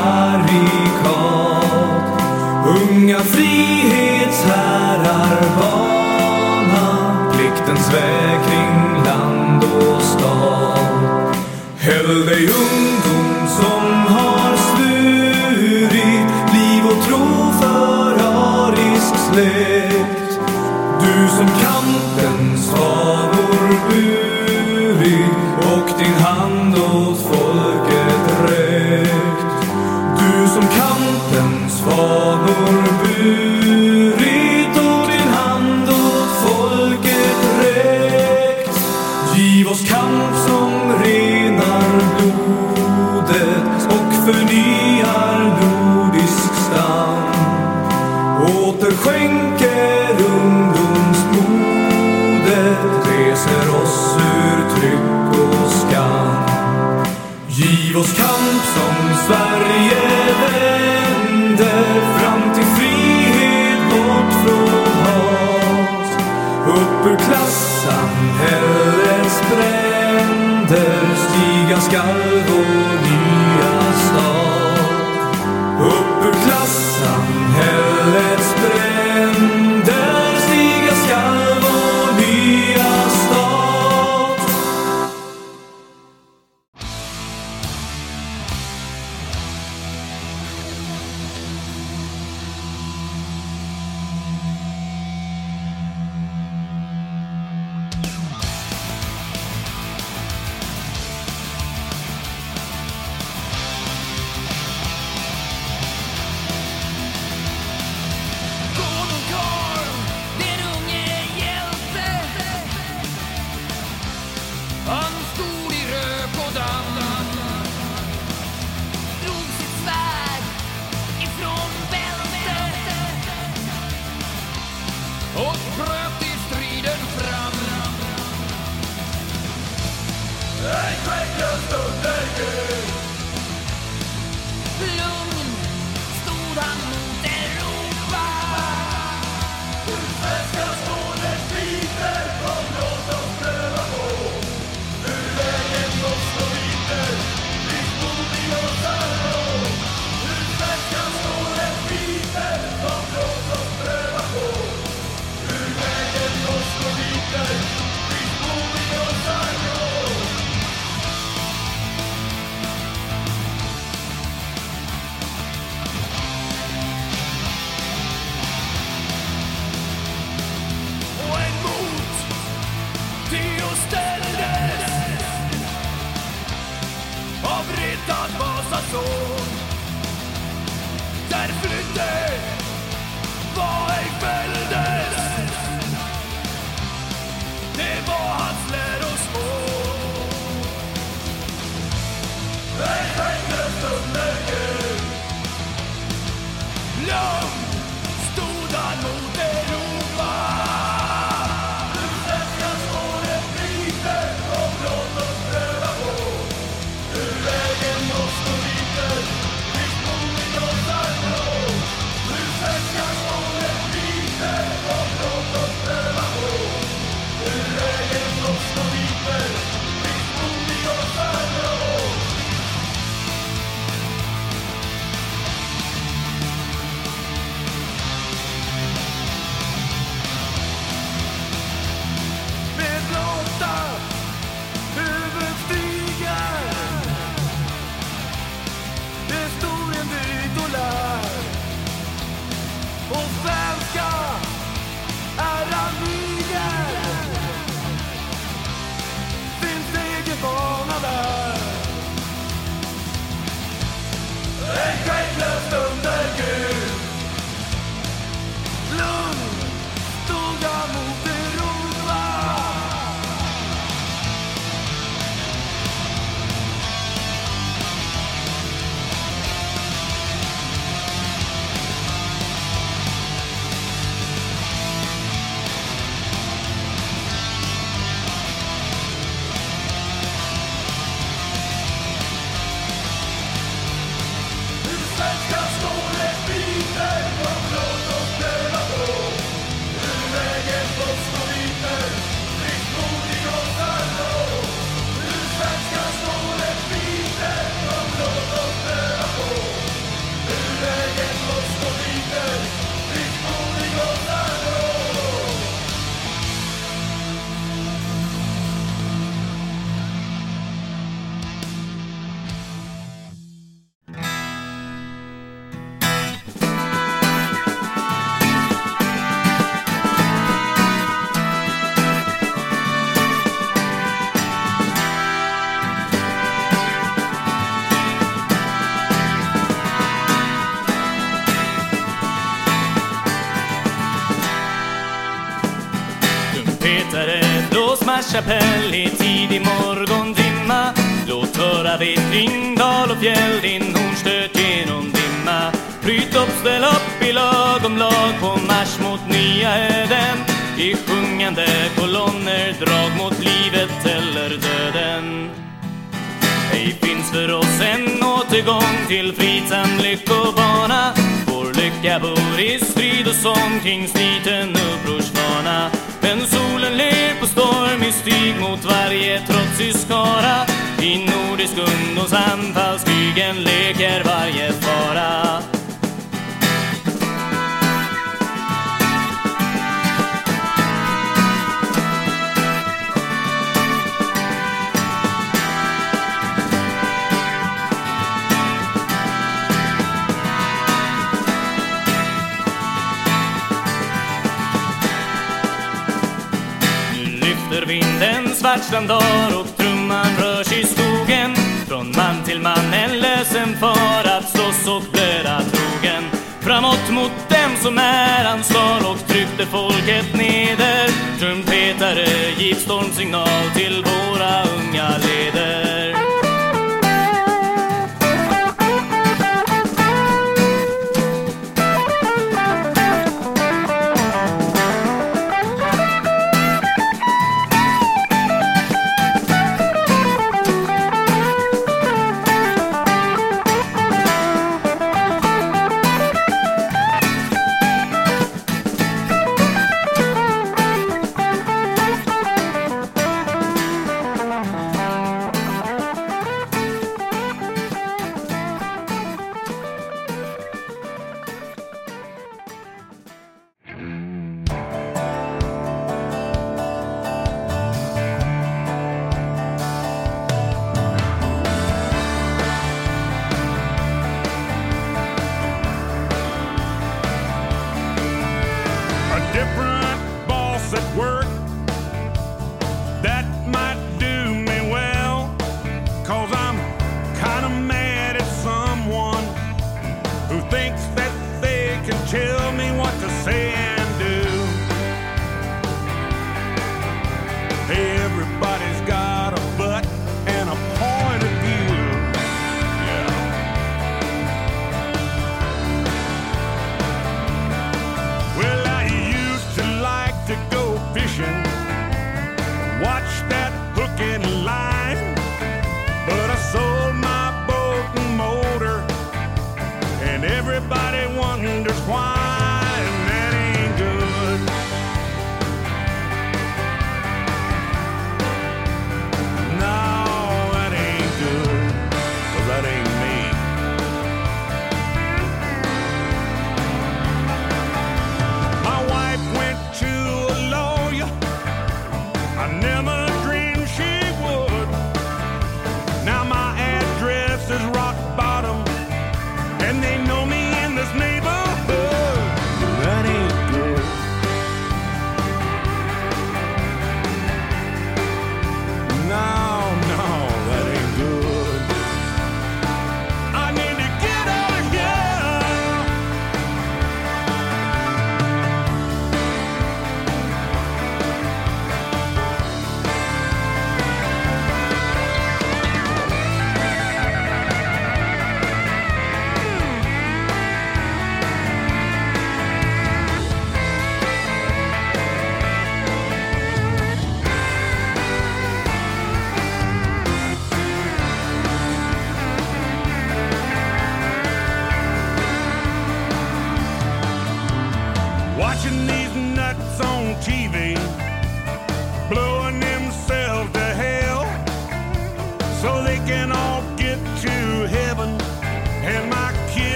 barrikad. Unga frihetsherrar bana pliktens väg kring land och stad. Häll dig ungdom som har svurit liv och tro för arisk släkt. Du som kan Ska gå Forsmarkskapell i tidig morgondimma. Låt höra vittring, dal och fjäll, din hornstöt genom dimma. Bryt upp, ställ upp i lag om lag på marsch mot nya öden I sjungande kolonner, drag mot livet eller döden. Ej finns för oss en återgång till fridsam lyckobana. Vår lycka bor i strid och sång kring sliten uppror. Krig mot varje trotsig skara I nordisk ungdoms anfallskrigen leker varje fara. Vinden svart och trumman rörs i skogen. Från man till man en lösen för att slåss och blöda trogen. Framåt mot dem som är hans stal och tryckte folket neder. Trumpetare, giv stormsignal till vår,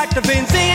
blivit svart Det